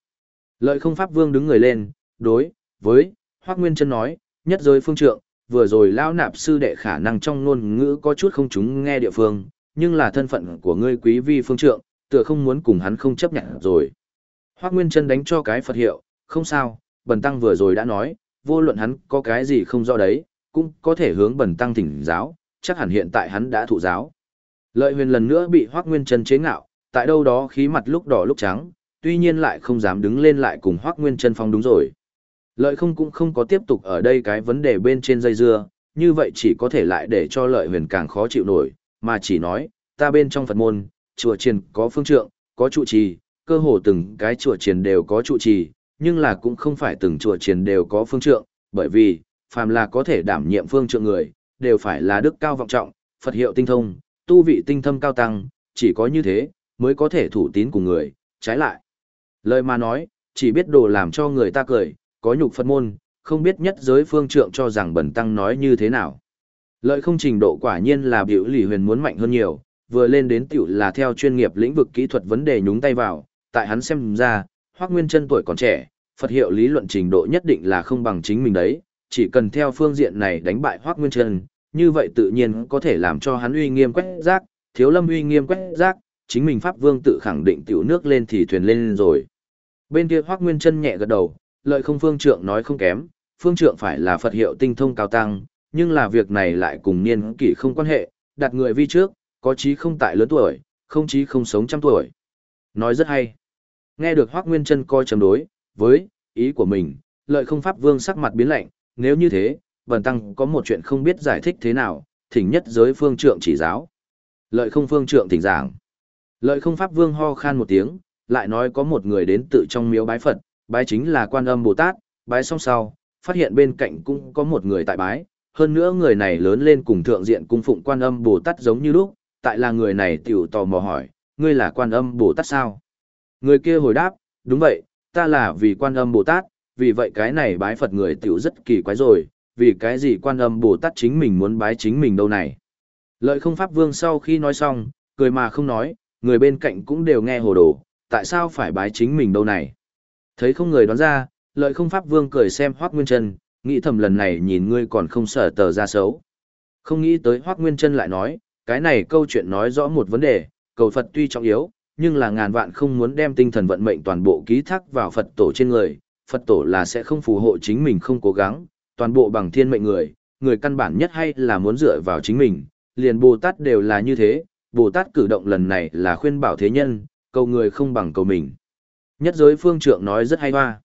Lợi không Pháp Vương đứng người lên, đối, với, Hoác Nguyên chân nói, nhất giới phương trượng, vừa rồi lão nạp sư đệ khả năng trong ngôn ngữ có chút không chúng nghe địa phương, nhưng là thân phận của ngươi quý vi phương trượng, tựa không muốn cùng hắn không chấp nhận rồi. Hoác Nguyên chân đánh cho cái Phật hiệu, không sao, Bần Tăng vừa rồi đã nói, vô luận hắn có cái gì không rõ đấy, cũng có thể hướng Bần Tăng thỉnh giáo, chắc hẳn hiện tại hắn đã thụ giáo. Lợi huyền lần nữa bị Hoác Nguyên Trân chế ngạo, tại đâu đó khí mặt lúc đỏ lúc trắng, tuy nhiên lại không dám đứng lên lại cùng Hoác Nguyên Trân phong đúng rồi. Lợi không cũng không có tiếp tục ở đây cái vấn đề bên trên dây dưa, như vậy chỉ có thể lại để cho lợi huyền càng khó chịu nổi, mà chỉ nói, ta bên trong Phật môn, chùa triền có phương trượng, có trụ trì, cơ hồ từng cái chùa triền đều có trụ trì, nhưng là cũng không phải từng chùa chiền đều có phương trượng, bởi vì, phàm là có thể đảm nhiệm phương trượng người, đều phải là đức cao vọng trọng, Phật hiệu tinh thông, tu vị tinh thâm cao tăng, chỉ có như thế, mới có thể thủ tín cùng người, trái lại. Lời mà nói, chỉ biết đồ làm cho người ta cười, có nhục Phật môn, không biết nhất giới phương trượng cho rằng bẩn tăng nói như thế nào. Lợi không trình độ quả nhiên là biểu lì huyền muốn mạnh hơn nhiều, vừa lên đến tiểu là theo chuyên nghiệp lĩnh vực kỹ thuật vấn đề nhúng tay vào, tại hắn xem ra, Hoắc Nguyên Chân tuổi còn trẻ, Phật hiệu lý luận trình độ nhất định là không bằng chính mình đấy, chỉ cần theo phương diện này đánh bại Hoắc Nguyên Chân, như vậy tự nhiên có thể làm cho hắn uy nghiêm quét rác, thiếu lâm uy nghiêm quét rác, chính mình Pháp Vương tự khẳng định tiểu nước lên thì thuyền lên rồi. Bên kia Hoắc Nguyên chân nhẹ gật đầu, lợi không phương trượng nói không kém, phương trượng phải là Phật hiệu tinh thông cao tăng, nhưng là việc này lại cùng niên kỷ không quan hệ, đặt người vi trước, có chí không tại lớn tuổi, không chí không sống trăm tuổi. Nói rất hay. Nghe được Hoác Nguyên chân coi chấm đối, với ý của mình, lợi không Pháp Vương sắc mặt biến lạnh, nếu như thế, Bần Tăng có một chuyện không biết giải thích thế nào, thỉnh nhất giới phương trượng chỉ giáo. Lợi không phương trượng thỉnh giảng. Lợi không Pháp Vương ho khan một tiếng, lại nói có một người đến tự trong miếu bái Phật, bái chính là quan âm Bồ Tát, bái xong sau, phát hiện bên cạnh cũng có một người tại bái, hơn nữa người này lớn lên cùng thượng diện cung phụng quan âm Bồ Tát giống như lúc, tại là người này tiểu tò mò hỏi, ngươi là quan âm Bồ Tát sao? Người kia hồi đáp, đúng vậy, ta là vì quan âm Bồ Tát, vì vậy cái này bái Phật người tiểu rất kỳ quái rồi, vì cái gì quan âm Bồ Tát chính mình muốn bái chính mình đâu này. Lợi không Pháp Vương sau khi nói xong, cười mà không nói, người bên cạnh cũng đều nghe hồ đồ, tại sao phải bái chính mình đâu này. Thấy không người đoán ra, lợi không Pháp Vương cười xem Hoác Nguyên Trân, nghĩ thầm lần này nhìn ngươi còn không sở tờ ra xấu. Không nghĩ tới Hoác Nguyên Trân lại nói, cái này câu chuyện nói rõ một vấn đề, cầu Phật tuy trọng yếu, nhưng là ngàn vạn không muốn đem tinh thần vận mệnh toàn bộ ký thác vào Phật tổ trên người, Phật tổ là sẽ không phù hộ chính mình không cố gắng, toàn bộ bằng thiên mệnh người, người căn bản nhất hay là muốn dựa vào chính mình, liền Bồ Tát đều là như thế, Bồ Tát cử động lần này là khuyên bảo thế nhân, cầu người không bằng cầu mình. Nhất giới phương trượng nói rất hay hoa.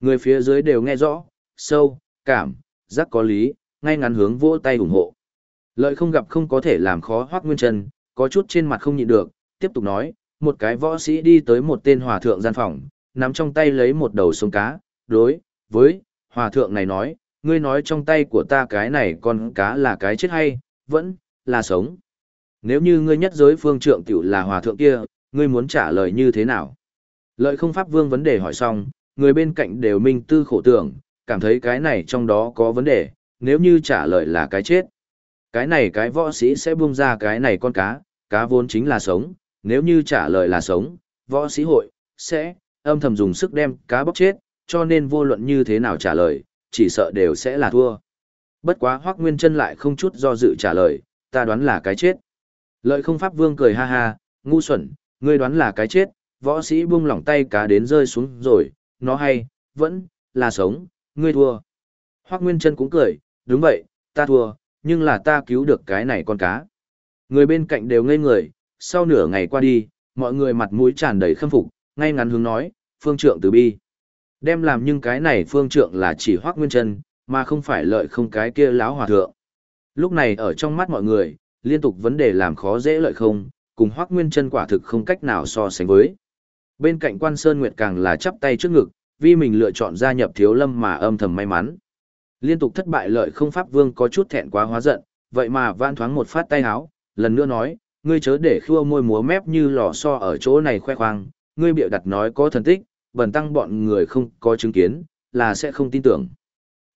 Người phía dưới đều nghe rõ, sâu, cảm, giác có lý, ngay ngắn hướng vỗ tay ủng hộ. Lợi không gặp không có thể làm khó hoác nguyên chân, có chút trên mặt không nhịn được, tiếp tục nói, một cái võ sĩ đi tới một tên hòa thượng gian phòng, nắm trong tay lấy một đầu sông cá, đối, với, hòa thượng này nói, ngươi nói trong tay của ta cái này con cá là cái chết hay, vẫn, là sống. Nếu như ngươi nhất giới phương trượng tiểu là hòa thượng kia, ngươi muốn trả lời như thế nào? Lợi không pháp vương vấn đề hỏi xong, người bên cạnh đều minh tư khổ tưởng, cảm thấy cái này trong đó có vấn đề, nếu như trả lời là cái chết. Cái này cái võ sĩ sẽ buông ra cái này con cá, cá vốn chính là sống, nếu như trả lời là sống, võ sĩ hội, sẽ, âm thầm dùng sức đem cá bóc chết, cho nên vô luận như thế nào trả lời, chỉ sợ đều sẽ là thua. Bất quá Hoắc Nguyên Chân lại không chút do dự trả lời, ta đoán là cái chết. Lợi không pháp vương cười ha ha, ngu xuẩn, ngươi đoán là cái chết, võ sĩ buông lỏng tay cá đến rơi xuống rồi, nó hay, vẫn, là sống, ngươi thua. Hoắc Nguyên Chân cũng cười, đúng vậy, ta thua, nhưng là ta cứu được cái này con cá. Người bên cạnh đều ngây người, sau nửa ngày qua đi, mọi người mặt mũi tràn đầy khâm phục, ngay ngắn hướng nói, phương trượng từ bi. Đem làm nhưng cái này phương trượng là chỉ hoác nguyên chân, mà không phải lợi không cái kia láo hòa thượng. Lúc này ở trong mắt mọi người, liên tục vấn đề làm khó dễ lợi không, cùng hoác nguyên chân quả thực không cách nào so sánh với. Bên cạnh quan Sơn Nguyệt càng là chắp tay trước ngực, vì mình lựa chọn gia nhập thiếu lâm mà âm thầm may mắn. Liên tục thất bại lợi không pháp vương có chút thẹn quá hóa giận, vậy mà vãn thoáng một phát tay háo, lần nữa nói, ngươi chớ để khua môi múa mép như lò so ở chỗ này khoe khoang, ngươi bịa đặt nói có thần tích, bần tăng bọn người không có chứng kiến, là sẽ không tin tưởng.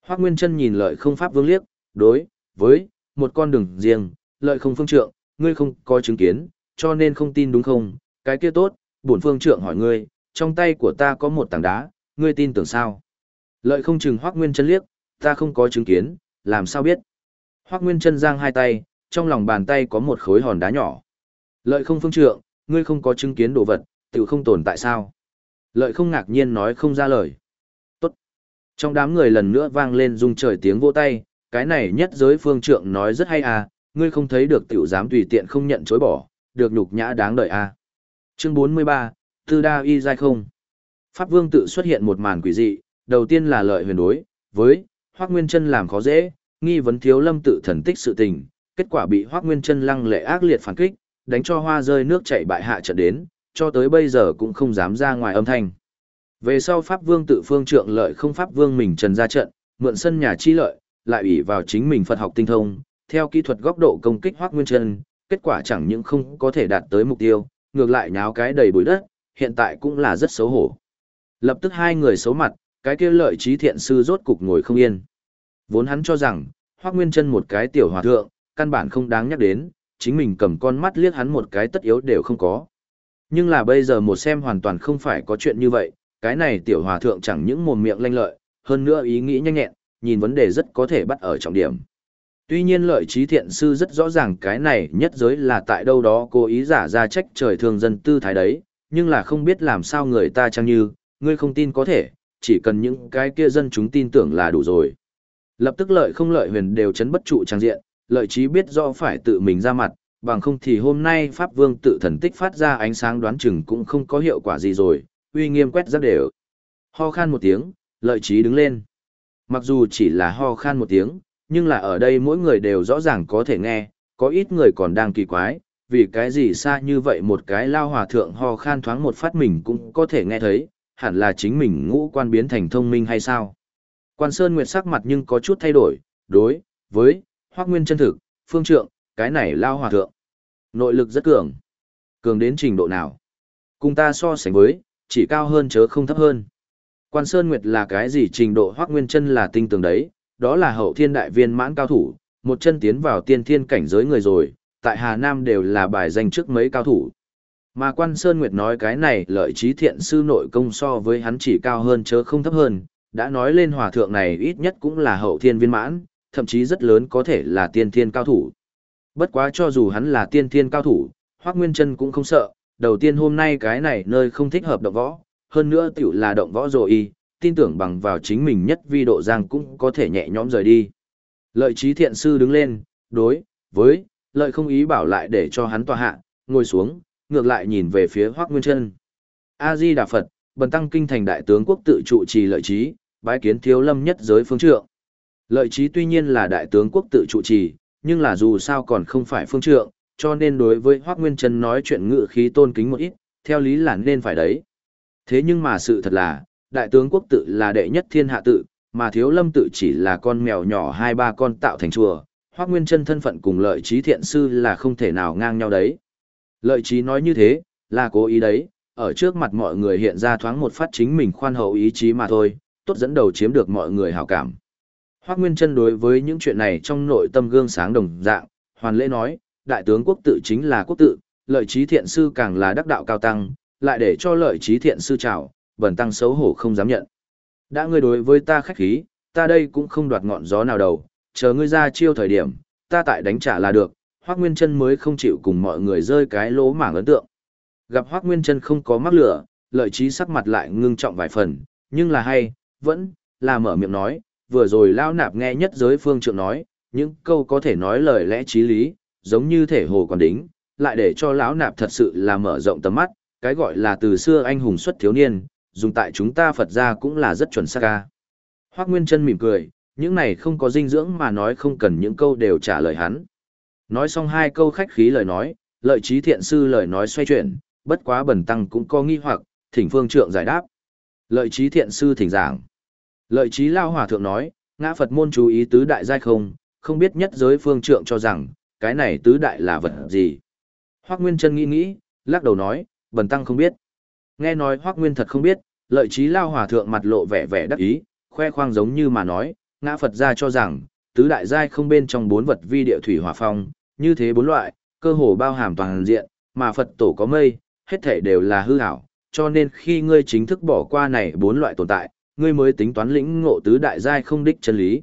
Hoác Nguyên Trân nhìn lợi không pháp vương liếc, đối, với, một con đường riêng, lợi không phương trượng, ngươi không có chứng kiến, cho nên không tin đúng không, cái kia tốt, bổn phương trượng hỏi ngươi, trong tay của ta có một tảng đá, ngươi tin tưởng sao? Lợi không chừng Hoác Nguyên Trân liếc, ta không có chứng kiến, làm sao biết? Hoác Nguyên Trân giang hai tay, trong lòng bàn tay có một khối hòn đá nhỏ. Lợi không phương trượng, ngươi không có chứng kiến đồ vật, tự không tồn tại sao? Lợi không ngạc nhiên nói không ra lời. Tốt. Trong đám người lần nữa vang lên rung trời tiếng vỗ tay, cái này nhất giới phương trượng nói rất hay à, ngươi không thấy được tiểu dám tùy tiện không nhận chối bỏ, được nhục nhã đáng đợi à. Chương 43, Tư Đa Y Giai không. Pháp Vương tự xuất hiện một màn quỷ dị, đầu tiên là lợi huyền đối, với, Hoác Nguyên chân làm khó dễ, nghi vấn thiếu lâm tự thần tích sự tình, kết quả bị hoắc Nguyên chân lăng lệ ác liệt phản kích, đánh cho hoa rơi nước chảy bại hạ trận đến, cho tới bây giờ cũng không dám ra ngoài âm thanh. Về sau Pháp Vương tự phương trượng lợi không Pháp Vương mình trần ra trận, mượn sân nhà chi lợi, lại ủy vào chính mình Phật học tinh thông, theo kỹ thuật góc độ công kích hoắc Nguyên chân, kết quả chẳng những không có thể đạt tới mục tiêu, ngược lại nháo cái đầy bụi đất, hiện tại cũng là rất xấu hổ. Lập tức hai người xấu mặt, cái kia lợi trí thiện sư rốt cục ngồi không yên. Vốn hắn cho rằng, hoắc Nguyên chân một cái tiểu hòa thượng, căn bản không đáng nhắc đến, chính mình cầm con mắt liếc hắn một cái tất yếu đều không có. Nhưng là bây giờ một xem hoàn toàn không phải có chuyện như vậy, cái này tiểu hòa thượng chẳng những mồm miệng lanh lợi, hơn nữa ý nghĩ nhanh nhẹn, nhìn vấn đề rất có thể bắt ở trọng điểm. Tuy nhiên lợi trí thiện sư rất rõ ràng cái này nhất giới là tại đâu đó cố ý giả ra trách trời thường dân tư thái đấy, nhưng là không biết làm sao người ta chăng như, ngươi không tin có thể, chỉ cần những cái kia dân chúng tin tưởng là đủ rồi. Lập tức lợi không lợi huyền đều chấn bất trụ trang diện, lợi trí biết rõ phải tự mình ra mặt, bằng không thì hôm nay Pháp Vương tự thần tích phát ra ánh sáng đoán chừng cũng không có hiệu quả gì rồi, uy nghiêm quét rất đều. Ho khan một tiếng, lợi trí đứng lên. Mặc dù chỉ là ho khan một tiếng, nhưng là ở đây mỗi người đều rõ ràng có thể nghe, có ít người còn đang kỳ quái, vì cái gì xa như vậy một cái lao hòa thượng ho khan thoáng một phát mình cũng có thể nghe thấy, hẳn là chính mình ngũ quan biến thành thông minh hay sao. Quan Sơn Nguyệt sắc mặt nhưng có chút thay đổi, đối, với, hoác nguyên chân thực, phương trượng, cái này lao hòa thượng. Nội lực rất cường. Cường đến trình độ nào? Cùng ta so sánh với, chỉ cao hơn chớ không thấp hơn. Quan Sơn Nguyệt là cái gì trình độ hoác nguyên chân là tinh tường đấy, đó là hậu thiên đại viên mãn cao thủ, một chân tiến vào tiên thiên cảnh giới người rồi, tại Hà Nam đều là bài danh trước mấy cao thủ. Mà quan Sơn Nguyệt nói cái này lợi trí thiện sư nội công so với hắn chỉ cao hơn chớ không thấp hơn, đã nói lên hòa thượng này ít nhất cũng là hậu thiên viên mãn, thậm chí rất lớn có thể là tiên thiên cao thủ. Bất quá cho dù hắn là tiên thiên cao thủ, Hoắc Nguyên Chân cũng không sợ, đầu tiên hôm nay cái này nơi không thích hợp động võ, hơn nữa tiểu là động võ rồi y, tin tưởng bằng vào chính mình nhất vi độ giang cũng có thể nhẹ nhõm rời đi. Lợi trí thiện sư đứng lên, đối, với, lợi không ý bảo lại để cho hắn tòa hạ, ngồi xuống, ngược lại nhìn về phía Hoắc Nguyên Chân. A Di Đà Phật, bần tăng kinh thành đại tướng quốc tự trụ trì lợi trí, bái kiến thiếu lâm nhất giới phương trượng. Lợi trí tuy nhiên là đại tướng quốc tự trụ trì, nhưng là dù sao còn không phải phương trượng, cho nên đối với Hoắc Nguyên Chân nói chuyện ngự khí tôn kính một ít, theo lý là nên phải đấy. Thế nhưng mà sự thật là, đại tướng quốc tự là đệ nhất thiên hạ tự, mà thiếu lâm tự chỉ là con mèo nhỏ hai ba con tạo thành chùa, Hoắc Nguyên Chân thân phận cùng lợi trí thiện sư là không thể nào ngang nhau đấy. Lợi trí nói như thế, là cố ý đấy, ở trước mặt mọi người hiện ra thoáng một phát chính mình khoan hậu ý chí mà thôi, tốt dẫn đầu chiếm được mọi người hảo cảm. Hoác Nguyên Trân đối với những chuyện này trong nội tâm gương sáng đồng dạng, hoàn lễ nói, đại tướng quốc tự chính là quốc tự, lợi trí thiện sư càng là đắc đạo cao tăng, lại để cho lợi trí thiện sư chào, bẩn tăng xấu hổ không dám nhận. Đã ngươi đối với ta khách khí, ta đây cũng không đoạt ngọn gió nào đầu, chờ ngươi ra chiêu thời điểm, ta tại đánh trả là được, Hoác Nguyên Trân mới không chịu cùng mọi người rơi cái lỗ mảng ấn tượng. Gặp Hoác Nguyên Trân không có mắc lửa, lợi trí sắc mặt lại ngưng trọng vài phần, nhưng là hay, vẫn, là mở miệng nói, vừa rồi lao nạp nghe nhất giới phương trượng nói, những câu có thể nói lời lẽ trí lý, giống như thể hồ còn đính, lại để cho lão nạp thật sự là mở rộng tầm mắt, cái gọi là từ xưa anh hùng xuất thiếu niên, dùng tại chúng ta Phật gia cũng là rất chuẩn xác ca. Hoác Nguyên Trân mỉm cười, những này không có dinh dưỡng mà nói không cần những câu đều trả lời hắn. Nói xong hai câu khách khí lời nói, lợi trí thiện sư lời nói xoay chuyển, bất quá bẩn tăng cũng có nghi hoặc, thỉnh phương trượng giải đáp. Lợi trí thiện sư thỉnh giảng. Lợi trí lao hòa thượng nói, ngã Phật môn chú ý tứ đại giai không, không biết nhất giới phương trượng cho rằng, cái này tứ đại là vật gì. Hoác Nguyên chân nghĩ nghĩ, lắc đầu nói, bần tăng không biết. Nghe nói Hoác Nguyên thật không biết, lợi trí lao hòa thượng mặt lộ vẻ vẻ đắc ý, khoe khoang giống như mà nói, ngã Phật ra cho rằng, tứ đại giai không bên trong bốn vật vi địa thủy hỏa phong, như thế bốn loại, cơ hồ bao hàm toàn diện, mà Phật tổ có mây, hết thể đều là hư ảo, cho nên khi ngươi chính thức bỏ qua này bốn loại tồn tại, ngươi mới tính toán lĩnh ngộ tứ đại giai không đích chân lý.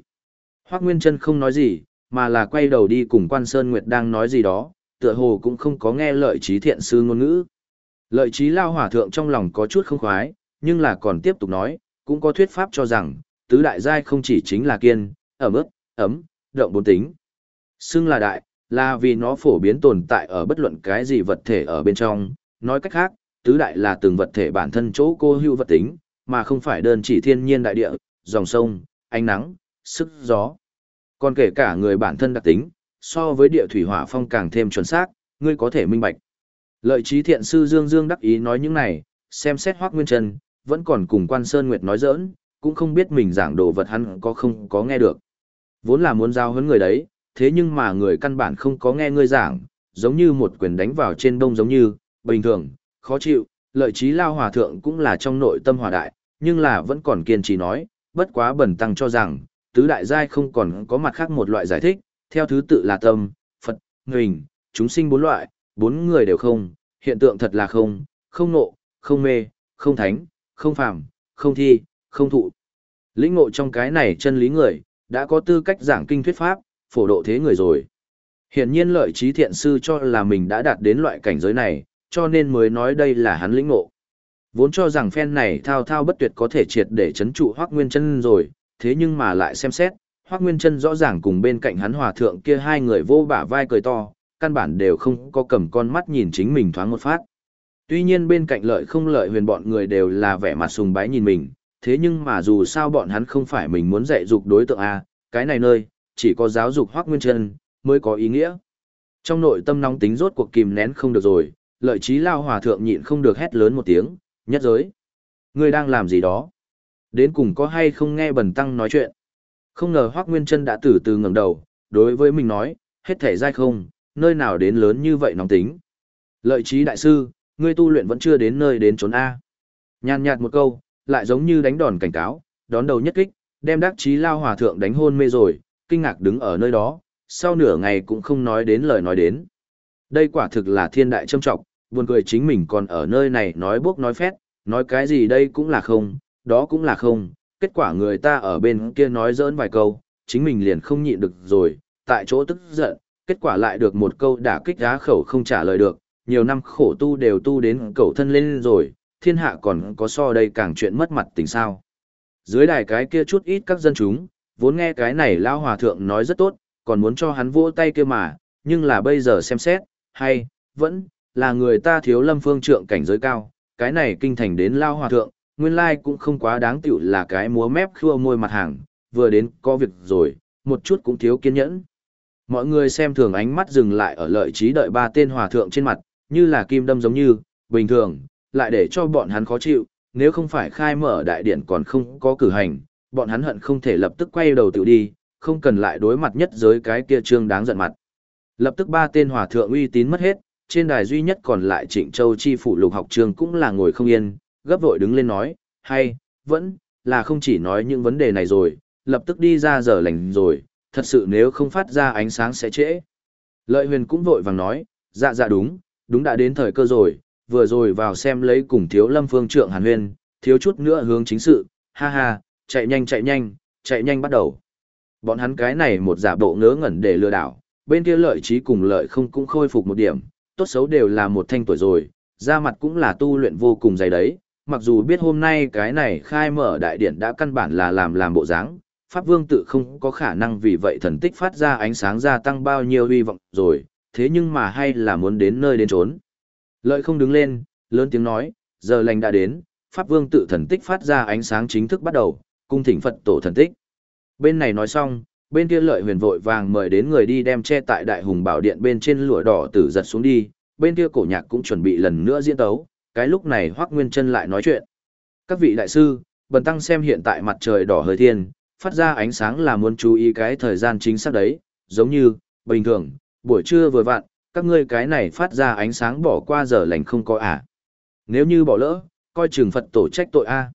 Hoắc Nguyên Chân không nói gì, mà là quay đầu đi cùng Quan Sơn Nguyệt đang nói gì đó, tựa hồ cũng không có nghe lợi trí thiện sư ngôn ngữ. Lợi trí lao hỏa thượng trong lòng có chút không khoái, nhưng là còn tiếp tục nói, cũng có thuyết pháp cho rằng, tứ đại giai không chỉ chính là kiên, ẩm ướt, ấm, động bốn tính. Xưng là đại, là vì nó phổ biến tồn tại ở bất luận cái gì vật thể ở bên trong, nói cách khác, tứ đại là từng vật thể bản thân chỗ cô hữu vật tính, mà không phải đơn chỉ thiên nhiên đại địa, dòng sông, ánh nắng, sức gió. Còn kể cả người bản thân đặc tính, so với địa thủy hỏa phong càng thêm chuẩn xác, ngươi có thể minh bạch. Lợi trí thiện sư Dương Dương đắc ý nói những này, xem xét Hoắc Nguyên Trần, vẫn còn cùng Quan Sơn Nguyệt nói giỡn, cũng không biết mình giảng đồ vật hắn có không có nghe được. Vốn là muốn giao huấn người đấy, thế nhưng mà người căn bản không có nghe ngươi giảng, giống như một quyền đánh vào trên đông giống như, bình thường, khó chịu, lợi trí lao hòa thượng cũng là trong nội tâm hòa đại, nhưng là vẫn còn kiên trì nói, bất quá bẩn tăng cho rằng, tứ đại giai không còn có mặt khác một loại giải thích, theo thứ tự là tâm, Phật, nguyền, chúng sinh bốn loại, bốn người đều không, hiện tượng thật là không, không nộ, không mê, không thánh, không phàm, không thi, không thụ. Lĩnh ngộ trong cái này chân lý người, đã có tư cách giảng kinh thuyết pháp, phổ độ thế người rồi. Hiển nhiên lợi trí thiện sư cho là mình đã đạt đến loại cảnh giới này, cho nên mới nói đây là hắn lĩnh ngộ. Vốn cho rằng phen này thao thao bất tuyệt có thể triệt để chấn trụ Hoắc Nguyên Chân rồi, thế nhưng mà lại xem xét, Hoắc Nguyên Chân rõ ràng cùng bên cạnh hắn hòa thượng kia hai người vô bả vai cười to, căn bản đều không có cầm con mắt nhìn chính mình thoáng một phát. Tuy nhiên bên cạnh lợi không lợi huyền bọn người đều là vẻ mặt sùng bái nhìn mình, thế nhưng mà dù sao bọn hắn không phải mình muốn dạy dục đối tượng A, cái này nơi, chỉ có giáo dục Hoắc Nguyên Chân mới có ý nghĩa. Trong nội tâm nóng tính rốt cuộc kìm nén không được rồi, lợi trí lao hòa thượng nhịn không được hét lớn một tiếng, nhất giới. Ngươi đang làm gì đó? Đến cùng có hay không nghe bần tăng nói chuyện? Không ngờ Hoác Nguyên Trân đã từ từ ngẩng đầu, đối với mình nói, hết thể dai không, nơi nào đến lớn như vậy nóng tính. Lợi trí đại sư, ngươi tu luyện vẫn chưa đến nơi đến trốn A. Nhàn nhạt một câu, lại giống như đánh đòn cảnh cáo, đón đầu nhất kích, đem đắc Chí lao hòa thượng đánh hôn mê rồi, kinh ngạc đứng ở nơi đó, sau nửa ngày cũng không nói đến lời nói đến. Đây quả thực là thiên đại trâm trọng, buồn cười chính mình còn ở nơi này nói bốc nói phét, nói cái gì đây cũng là không, đó cũng là không, kết quả người ta ở bên kia nói dỡn vài câu, chính mình liền không nhịn được rồi, tại chỗ tức giận, kết quả lại được một câu đả kích giá khẩu không trả lời được, nhiều năm khổ tu đều tu đến cầu thân lên rồi, thiên hạ còn có so đây càng chuyện mất mặt tình sao. Dưới đài cái kia chút ít các dân chúng, vốn nghe cái này lao hòa thượng nói rất tốt, còn muốn cho hắn vỗ tay kia mà, nhưng là bây giờ xem xét, hay, vẫn, là người ta thiếu lâm phương trượng cảnh giới cao, cái này kinh thành đến lao hòa thượng, nguyên lai cũng không quá đáng tiểu là cái múa mép khua môi mặt hàng, vừa đến có việc rồi, một chút cũng thiếu kiên nhẫn. Mọi người xem thường ánh mắt dừng lại ở lợi trí đợi ba tên hòa thượng trên mặt, như là kim đâm giống như, bình thường, lại để cho bọn hắn khó chịu, nếu không phải khai mở đại điện còn không có cử hành, bọn hắn hận không thể lập tức quay đầu tự đi, không cần lại đối mặt nhất giới cái kia trương đáng giận mặt. Lập tức ba tên hòa thượng uy tín mất hết, trên đài duy nhất còn lại Trịnh Châu chi phủ lục học trường cũng là ngồi không yên, gấp vội đứng lên nói, hay, vẫn, là không chỉ nói những vấn đề này rồi, lập tức đi ra giờ lành rồi, thật sự nếu không phát ra ánh sáng sẽ trễ. Lợi huyền cũng vội vàng nói, dạ dạ đúng, đúng đã đến thời cơ rồi, vừa rồi vào xem lấy cùng thiếu lâm phương trượng hàn huyền, thiếu chút nữa hướng chính sự, ha ha, chạy nhanh chạy nhanh, chạy nhanh bắt đầu. Bọn hắn cái này một giả bộ ngớ ngẩn để lừa đảo, bên kia lợi trí cùng lợi không cũng khôi phục một điểm, tốt xấu đều là một thanh tuổi rồi, da mặt cũng là tu luyện vô cùng dày đấy, mặc dù biết hôm nay cái này khai mở đại điển đã căn bản là làm làm bộ dáng, Pháp Vương tự không có khả năng vì vậy thần tích phát ra ánh sáng gia tăng bao nhiêu hy vọng rồi, thế nhưng mà hay là muốn đến nơi đến trốn. Lợi không đứng lên, lớn tiếng nói, giờ lành đã đến, Pháp Vương tự thần tích phát ra ánh sáng chính thức bắt đầu, cung thỉnh Phật tổ thần tích. Bên này nói xong, bên kia lợi huyền vội vàng mời đến người đi đem che tại đại hùng bảo điện bên trên lụa đỏ tử giật xuống đi, bên kia cổ nhạc cũng chuẩn bị lần nữa diễn tấu, cái lúc này Hoắc Nguyên Chân lại nói chuyện. Các vị đại sư, bần tăng xem hiện tại mặt trời đỏ hơi thiên, phát ra ánh sáng là muốn chú ý cái thời gian chính xác đấy, giống như, bình thường, buổi trưa vừa vặn, các ngươi cái này phát ra ánh sáng bỏ qua giờ lành không có à. Nếu như bỏ lỡ, coi trừng Phật tổ trách tội a.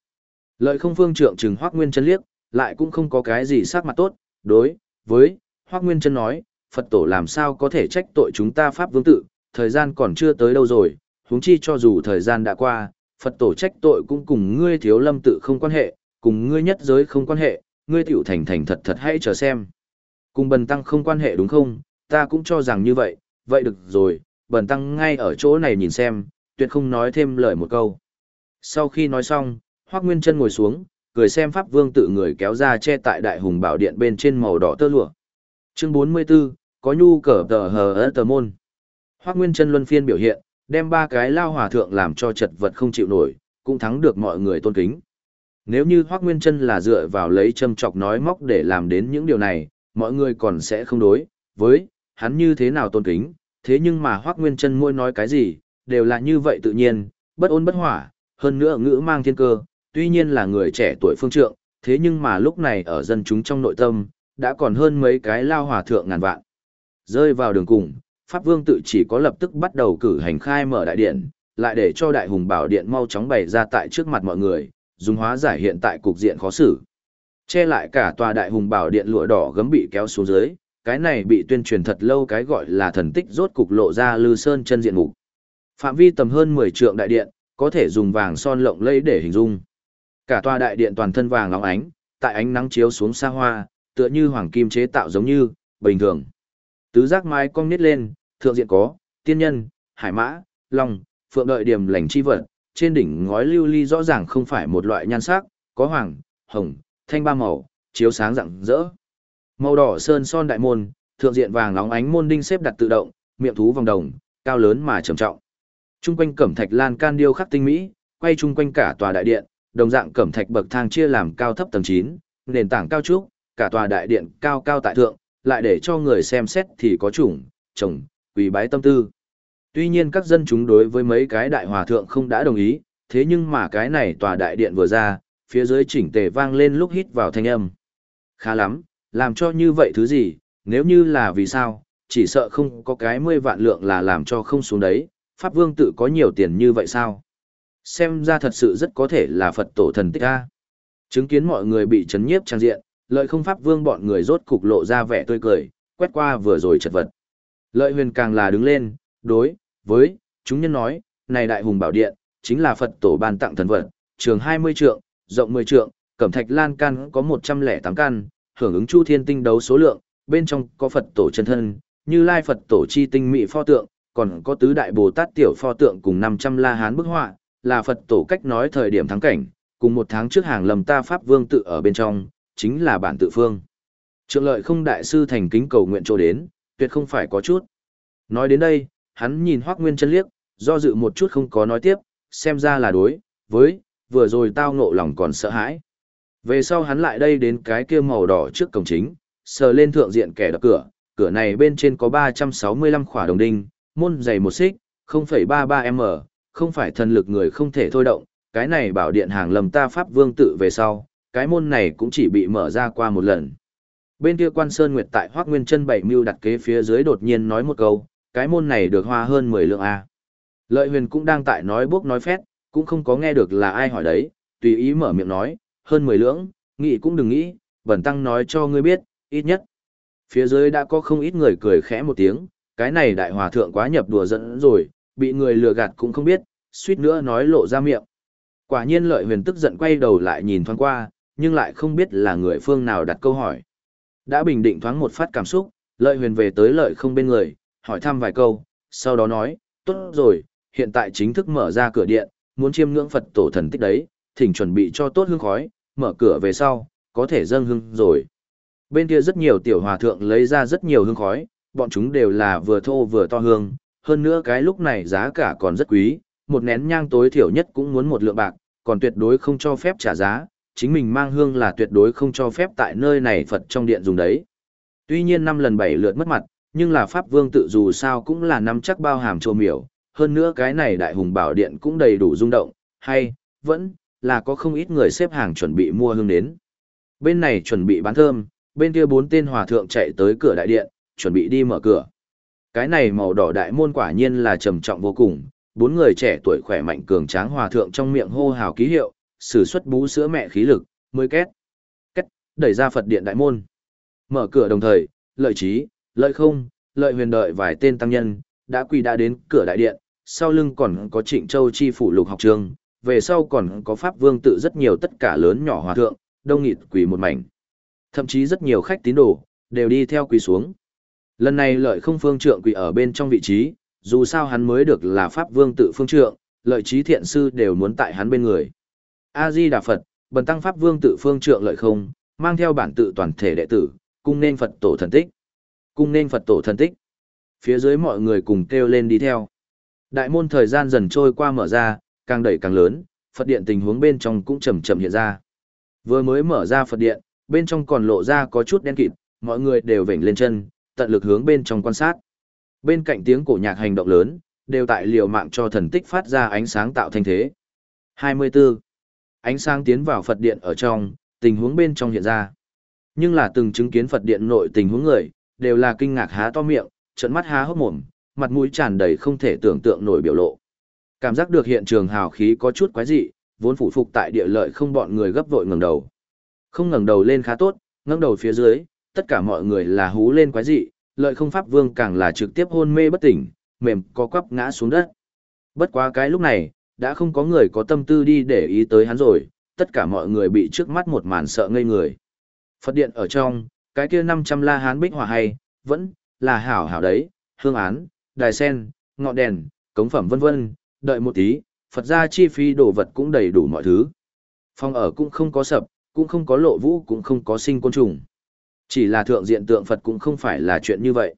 Lợi không phương trượng trừng Hoắc Nguyên Chân liếc, lại cũng không có cái gì sắc mặt tốt, đối với Hoắc Nguyên Chân nói, Phật tổ làm sao có thể trách tội chúng ta pháp vương tự, thời gian còn chưa tới đâu rồi, huống chi cho dù thời gian đã qua, Phật tổ trách tội cũng cùng ngươi thiếu lâm tự không quan hệ, cùng ngươi nhất giới không quan hệ, ngươi tiểu thành thành thật thật hãy chờ xem. Cùng bần tăng không quan hệ đúng không, ta cũng cho rằng như vậy, vậy được rồi, bần tăng ngay ở chỗ này nhìn xem, tuyệt không nói thêm lời một câu. Sau khi nói xong, Hoác Nguyên chân ngồi xuống, cười xem Pháp Vương tự người kéo ra che tại Đại Hùng Bảo Điện bên trên màu đỏ tơ lụa. Chương 44, có nhu cờ tờ hờ ớt tờ môn. Hoác Nguyên chân luân phiên biểu hiện, đem ba cái lao hòa thượng làm cho chật vật không chịu nổi, cũng thắng được mọi người tôn kính. Nếu như Hoác Nguyên chân là dựa vào lấy châm chọc nói móc để làm đến những điều này, mọi người còn sẽ không đối với hắn như thế nào tôn kính, thế nhưng mà Hoác Nguyên chân mỗi nói cái gì, đều là như vậy tự nhiên, bất ôn bất hỏa, hơn nữa ngữ mang thiên cơ, tuy nhiên là người trẻ tuổi phương trượng, thế nhưng mà lúc này ở dân chúng trong nội tâm, đã còn hơn mấy cái lao hòa thượng ngàn vạn. Rơi vào đường cùng, Pháp Vương tự chỉ có lập tức bắt đầu cử hành khai mở đại điện, lại để cho đại hùng bảo điện mau chóng bày ra tại trước mặt mọi người, dùng hóa giải hiện tại cục diện khó xử. Che lại cả tòa đại hùng bảo điện lụa đỏ gấm bị kéo xuống dưới, cái này bị tuyên truyền thật lâu cái gọi là thần tích rốt cục lộ ra lư sơn chân diện mục. Phạm vi tầm hơn 10 trượng đại điện, có thể dùng vàng son lộng lẫy để hình dung. Cả tòa đại điện toàn thân vàng óng ánh, tại ánh nắng chiếu xuống xa hoa, tựa như hoàng kim chế tạo giống như, bình thường. Tứ giác mái cong nít lên, thượng diện có, tiên nhân, hải mã, long, phượng đợi điểm lành chi vật, trên đỉnh ngói lưu ly rõ ràng không phải một loại nhan sắc, có hoàng, hồng, thanh ba màu, chiếu sáng rạng rỡ. Màu đỏ sơn son đại môn, thượng diện vàng óng ánh môn đinh xếp đặt tự động, miệng thú vòng đồng, cao lớn mà trầm trọng. Trung quanh cẩm thạch lan can điêu khắc tinh mỹ, quay chung quanh cả tòa đại điện, đồng dạng cẩm thạch bậc thang chia làm cao thấp tầng 9, nền tảng cao trúc, cả tòa đại điện cao cao tại thượng, lại để cho người xem xét thì có chủng, chồng, quỳ bái tâm tư. Tuy nhiên các dân chúng đối với mấy cái đại hòa thượng không đã đồng ý, thế nhưng mà cái này tòa đại điện vừa ra, phía dưới chỉnh tề vang lên lúc hít vào thanh âm. Khá lắm, làm cho như vậy thứ gì, nếu như là vì sao, chỉ sợ không có cái mươi vạn lượng là làm cho không xuống đấy, Pháp Vương tự có nhiều tiền như vậy sao? Xem ra thật sự rất có thể là Phật tổ thần tích a. Chứng kiến mọi người bị chấn nhiếp trang diện, lợi không Pháp Vương bọn người rốt cục lộ ra vẻ tươi cười, quét qua vừa rồi chật vật. Lợi huyền càng là đứng lên, đối, với, chúng nhân nói, này đại hùng bảo điện, chính là Phật tổ ban tặng thần vật, trường 20 trượng, rộng 10 trượng, cẩm thạch lan can có 108 căn, hưởng ứng chu thiên tinh đấu số lượng, bên trong có Phật tổ chân thân, như lai Phật tổ chi tinh mỹ pho tượng, còn có tứ đại Bồ Tát tiểu pho tượng cùng 500 la hán bức họa, là Phật tổ cách nói thời điểm thắng cảnh, cùng một tháng trước hàng lầm ta Pháp Vương tự ở bên trong, chính là bản tự phương. Trượng lợi không đại sư thành kính cầu nguyện chỗ đến, tuyệt không phải có chút. Nói đến đây, hắn nhìn Hoác Nguyên chân liếc, do dự một chút không có nói tiếp, xem ra là đối, với, vừa rồi tao ngộ lòng còn sợ hãi. Về sau hắn lại đây đến cái kia màu đỏ trước cổng chính, sờ lên thượng diện kẻ đập cửa, cửa này bên trên có 365 khỏa đồng đinh, môn dày một xích, 0,33m, không phải thần lực người không thể thôi động, cái này bảo điện hàng lầm ta pháp vương tự về sau, cái môn này cũng chỉ bị mở ra qua một lần. Bên kia quan Sơn Nguyệt tại Hoác Nguyên chân bảy mưu đặt kế phía dưới đột nhiên nói một câu, cái môn này được hoa hơn 10 lượng A. Lợi huyền cũng đang tại nói bốc nói phét, cũng không có nghe được là ai hỏi đấy, tùy ý mở miệng nói, hơn 10 lượng, nghĩ cũng đừng nghĩ, bẩn tăng nói cho ngươi biết, ít nhất. Phía dưới đã có không ít người cười khẽ một tiếng, cái này đại hòa thượng quá nhập đùa dẫn rồi, bị người lừa gạt cũng không biết, suýt nữa nói lộ ra miệng. Quả nhiên lợi huyền tức giận quay đầu lại nhìn thoáng qua, nhưng lại không biết là người phương nào đặt câu hỏi. Đã bình định thoáng một phát cảm xúc, lợi huyền về tới lợi không bên người, hỏi thăm vài câu, sau đó nói, tốt rồi, hiện tại chính thức mở ra cửa điện, muốn chiêm ngưỡng Phật tổ thần tích đấy, thỉnh chuẩn bị cho tốt hương khói, mở cửa về sau, có thể dâng hương rồi. Bên kia rất nhiều tiểu hòa thượng lấy ra rất nhiều hương khói, bọn chúng đều là vừa thô vừa to hương, hơn nữa cái lúc này giá cả còn rất quý, một nén nhang tối thiểu nhất cũng muốn một lượng bạc, còn tuyệt đối không cho phép trả giá, chính mình mang hương là tuyệt đối không cho phép tại nơi này Phật trong điện dùng đấy. Tuy nhiên năm lần bảy lượt mất mặt, nhưng là Pháp Vương tự dù sao cũng là năm chắc bao hàm trô miểu, hơn nữa cái này đại hùng bảo điện cũng đầy đủ rung động, hay, vẫn, là có không ít người xếp hàng chuẩn bị mua hương đến. Bên này chuẩn bị bán thơm, bên kia bốn tên hòa thượng chạy tới cửa đại điện, chuẩn bị đi mở cửa. Cái này màu đỏ đại môn quả nhiên là trầm trọng vô cùng, bốn người trẻ tuổi khỏe mạnh cường tráng hòa thượng trong miệng hô hào ký hiệu, sử xuất bú sữa mẹ khí lực, mới két. Két, đẩy ra Phật điện đại môn. Mở cửa đồng thời, lợi trí, lợi không, lợi huyền đợi vài tên tăng nhân, đã quỳ đã đến cửa đại điện, sau lưng còn có trịnh châu chi phủ lục học trường, về sau còn có pháp vương tự rất nhiều tất cả lớn nhỏ hòa thượng, đông nghịt quỳ một mảnh. Thậm chí rất nhiều khách tín đồ, đều đi theo quỳ xuống. Lần này lợi không phương trượng quỷ ở bên trong vị trí, dù sao hắn mới được là pháp vương tự phương trượng, lợi trí thiện sư đều muốn tại hắn bên người. A-di Đà Phật, bần tăng pháp vương tự phương trượng lợi không, mang theo bản tự toàn thể đệ tử, cung nên Phật tổ thần tích. Cung nên Phật tổ thần tích. Phía dưới mọi người cùng kêu lên đi theo. Đại môn thời gian dần trôi qua mở ra, càng đẩy càng lớn, Phật điện tình huống bên trong cũng chậm chậm hiện ra. Vừa mới mở ra Phật điện, bên trong còn lộ ra có chút đen kịt, mọi người đều vểnh lên chân, tận lực hướng bên trong quan sát. Bên cạnh tiếng cổ nhạc hành động lớn, đều tại liều mạng cho thần tích phát ra ánh sáng tạo thanh thế. 24. Ánh sáng tiến vào Phật điện ở trong, tình huống bên trong hiện ra. Nhưng là từng chứng kiến Phật điện nội tình huống người, đều là kinh ngạc há to miệng, trợn mắt há hốc mồm, mặt mũi tràn đầy không thể tưởng tượng nổi biểu lộ. Cảm giác được hiện trường hào khí có chút quái dị, vốn phủ phục tại địa lợi không bọn người gấp vội ngẩng đầu. Không ngẩng đầu lên khá tốt, ngẩng đầu phía dưới, tất cả mọi người là hú lên quái dị, lợi không pháp vương càng là trực tiếp hôn mê bất tỉnh, mềm co quắp ngã xuống đất. Bất quá cái lúc này, đã không có người có tâm tư đi để ý tới hắn rồi, tất cả mọi người bị trước mắt một màn sợ ngây người. Phật điện ở trong, cái kia 500 la hán bích hòa hay, vẫn là hảo hảo đấy, hương án, đài sen, ngọn đèn, cống phẩm vân vân, đợi một tí, Phật gia chi phí đồ vật cũng đầy đủ mọi thứ. Phòng ở cũng không có sập, cũng không có lộ vũ cũng không có sinh côn trùng. Chỉ là thượng diện tượng Phật cũng không phải là chuyện như vậy.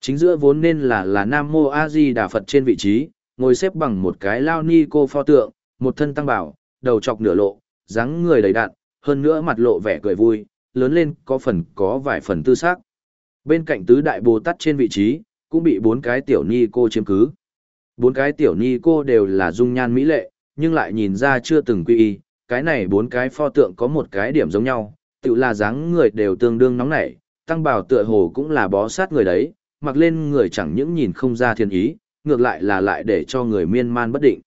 Chính giữa vốn nên là là Nam Mô A Di Đà Phật trên vị trí, ngồi xếp bằng một cái lao ni cô pho tượng, một thân tăng bảo, đầu chọc nửa lộ, dáng người đầy đặn, hơn nữa mặt lộ vẻ cười vui, lớn lên có phần có vài phần tư xác. Bên cạnh tứ đại Bồ Tát trên vị trí, cũng bị bốn cái tiểu ni cô chiếm cứ. Bốn cái tiểu ni cô đều là dung nhan mỹ lệ, nhưng lại nhìn ra chưa từng quy y, cái này bốn cái pho tượng có một cái điểm giống nhau, tự là dáng người đều tương đương nóng nảy, tăng bảo tựa hồ cũng là bó sát người đấy, mặc lên người chẳng những nhìn không ra thiên ý, ngược lại là lại để cho người miên man bất định.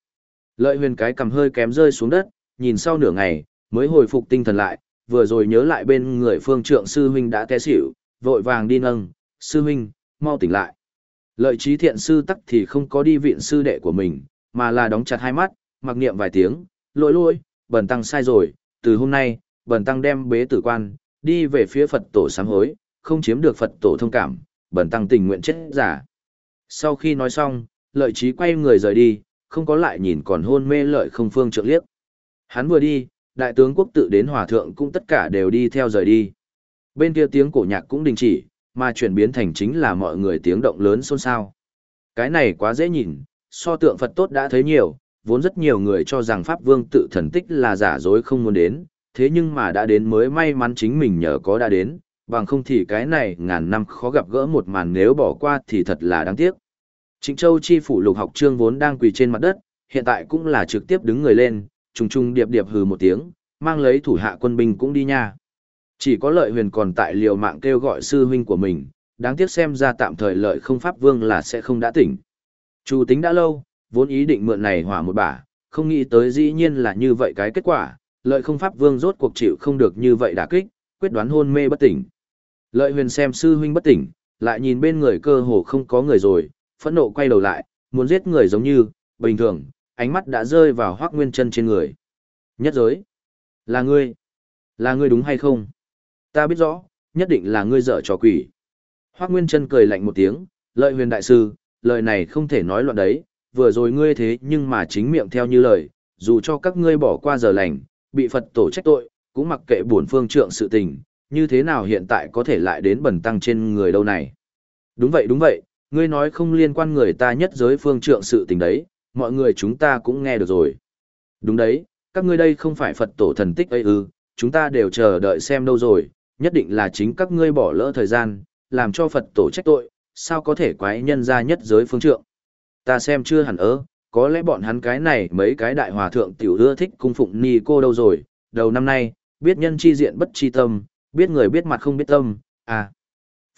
Lợi huyền cái cầm hơi kém rơi xuống đất, nhìn sau nửa ngày, mới hồi phục tinh thần lại, vừa rồi nhớ lại bên người phương trượng sư huynh đã té xỉu, vội vàng đi nâng, sư huynh, mau tỉnh lại. Lợi trí thiện sư tắc thì không có đi viện sư đệ của mình, mà là đóng chặt hai mắt, mặc niệm vài tiếng, lỗi lỗi, bẩn tăng sai rồi, từ hôm nay, bần tăng đem bế tử quan, đi về phía Phật tổ sám hối, không chiếm được Phật tổ thông cảm, bần tăng tình nguyện chết giả. Sau khi nói xong, lợi trí quay người rời đi, không có lại nhìn còn hôn mê lợi không phương trượng liếc. Hắn vừa đi, đại tướng quốc tự đến hòa thượng cũng tất cả đều đi theo rời đi. Bên kia tiếng cổ nhạc cũng đình chỉ, mà chuyển biến thành chính là mọi người tiếng động lớn xôn xao. Cái này quá dễ nhìn, so tượng Phật tốt đã thấy nhiều, vốn rất nhiều người cho rằng Pháp Vương tự thần tích là giả dối không muốn đến, thế nhưng mà đã đến mới may mắn chính mình nhờ có đã đến, bằng không thì cái này ngàn năm khó gặp gỡ một màn nếu bỏ qua thì thật là đáng tiếc. Trịnh Châu chi phủ lục học trương vốn đang quỳ trên mặt đất, hiện tại cũng là trực tiếp đứng người lên, trùng trùng điệp điệp hừ một tiếng, mang lấy thủ hạ quân binh cũng đi nha. Chỉ có lợi huyền còn tại liều mạng kêu gọi sư huynh của mình, đáng tiếc xem ra tạm thời lợi không pháp vương là sẽ không đã tỉnh. Chủ tính đã lâu, vốn ý định mượn này hỏa một bả, không nghĩ tới dĩ nhiên là như vậy cái kết quả, lợi không pháp vương rốt cuộc chịu không được như vậy đả kích, quyết đoán hôn mê bất tỉnh. Lợi huyền xem sư huynh bất tỉnh, lại nhìn bên người cơ hồ không có người rồi, phẫn nộ quay đầu lại, muốn giết người giống như, bình thường, ánh mắt đã rơi vào hoác nguyên chân trên người. Nhất giới. Là ngươi. Là ngươi đúng hay không? Ta biết rõ, nhất định là ngươi dở trò quỷ. Hoác Nguyên Trân cười lạnh một tiếng, lợi huyền đại sư, lời này không thể nói loạn đấy, vừa rồi ngươi thế nhưng mà chính miệng theo như lời, dù cho các ngươi bỏ qua giờ lành, bị Phật tổ trách tội, cũng mặc kệ bổn phương trượng sự tình, như thế nào hiện tại có thể lại đến bẩn tăng trên người đâu này. Đúng vậy đúng vậy, ngươi nói không liên quan người ta nhất giới phương trượng sự tình đấy, mọi người chúng ta cũng nghe được rồi. Đúng đấy, các ngươi đây không phải Phật tổ thần tích ấy ư, chúng ta đều chờ đợi xem đâu rồi, nhất định là chính các ngươi bỏ lỡ thời gian, làm cho Phật tổ trách tội, sao có thể quái nhân ra nhất giới phương trượng. Ta xem chưa hẳn ớ, có lẽ bọn hắn cái này mấy cái đại hòa thượng tiểu ưa thích cung phụng ni cô đâu rồi, đầu năm nay, biết nhân chi diện bất chi tâm, biết người biết mặt không biết tâm, à.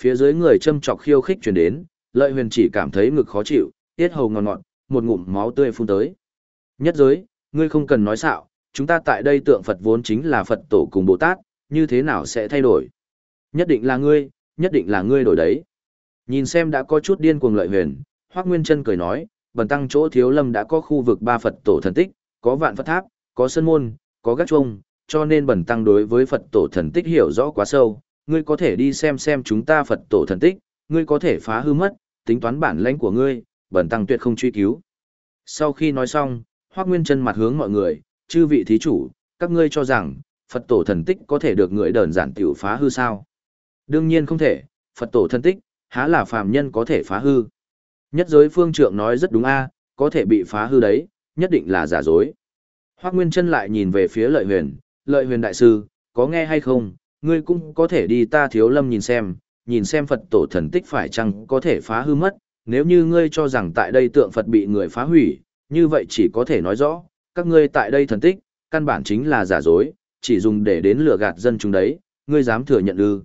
Phía dưới người châm chọc khiêu khích chuyển đến, lợi huyền chỉ cảm thấy ngực khó chịu, tiết hầu ngọt ngọt, một ngụm máu tươi phun tới. Nhất giới, ngươi không cần nói xạo, chúng ta tại đây tượng Phật vốn chính là Phật tổ cùng Bồ Tát, như thế nào sẽ thay đổi? Nhất định là ngươi, nhất định là ngươi đổi đấy. Nhìn xem đã có chút điên cuồng lợi huyền, Hoác Nguyên chân cười nói, bần tăng chỗ thiếu lâm đã có khu vực ba Phật tổ thần tích, có vạn Phật tháp, có sân môn, có gác chuông, cho nên bần tăng đối với Phật tổ thần tích hiểu rõ quá sâu, ngươi có thể đi xem xem chúng ta Phật tổ thần tích, ngươi có thể phá hư mất, tính toán bản lãnh của ngươi, bần tăng tuyệt không truy cứu. Sau khi nói xong, Hoác Nguyên Trân mặt hướng mọi người, chư vị thí chủ, các ngươi cho rằng, Phật tổ thần tích có thể được người đơn giản tiểu phá hư sao? Đương nhiên không thể, Phật tổ thần tích, há là phàm nhân có thể phá hư. Nhất giới phương trượng nói rất đúng a, có thể bị phá hư đấy, nhất định là giả dối. Hoác Nguyên Trân lại nhìn về phía lợi huyền, lợi huyền đại sư, có nghe hay không, ngươi cũng có thể đi ta thiếu lâm nhìn xem, nhìn xem Phật tổ thần tích phải chăng có thể phá hư mất, nếu như ngươi cho rằng tại đây tượng Phật bị người phá hủy, như vậy chỉ có thể nói rõ, các ngươi tại đây thần tích, căn bản chính là giả dối, chỉ dùng để đến lừa gạt dân chúng đấy, ngươi dám thừa nhận ư.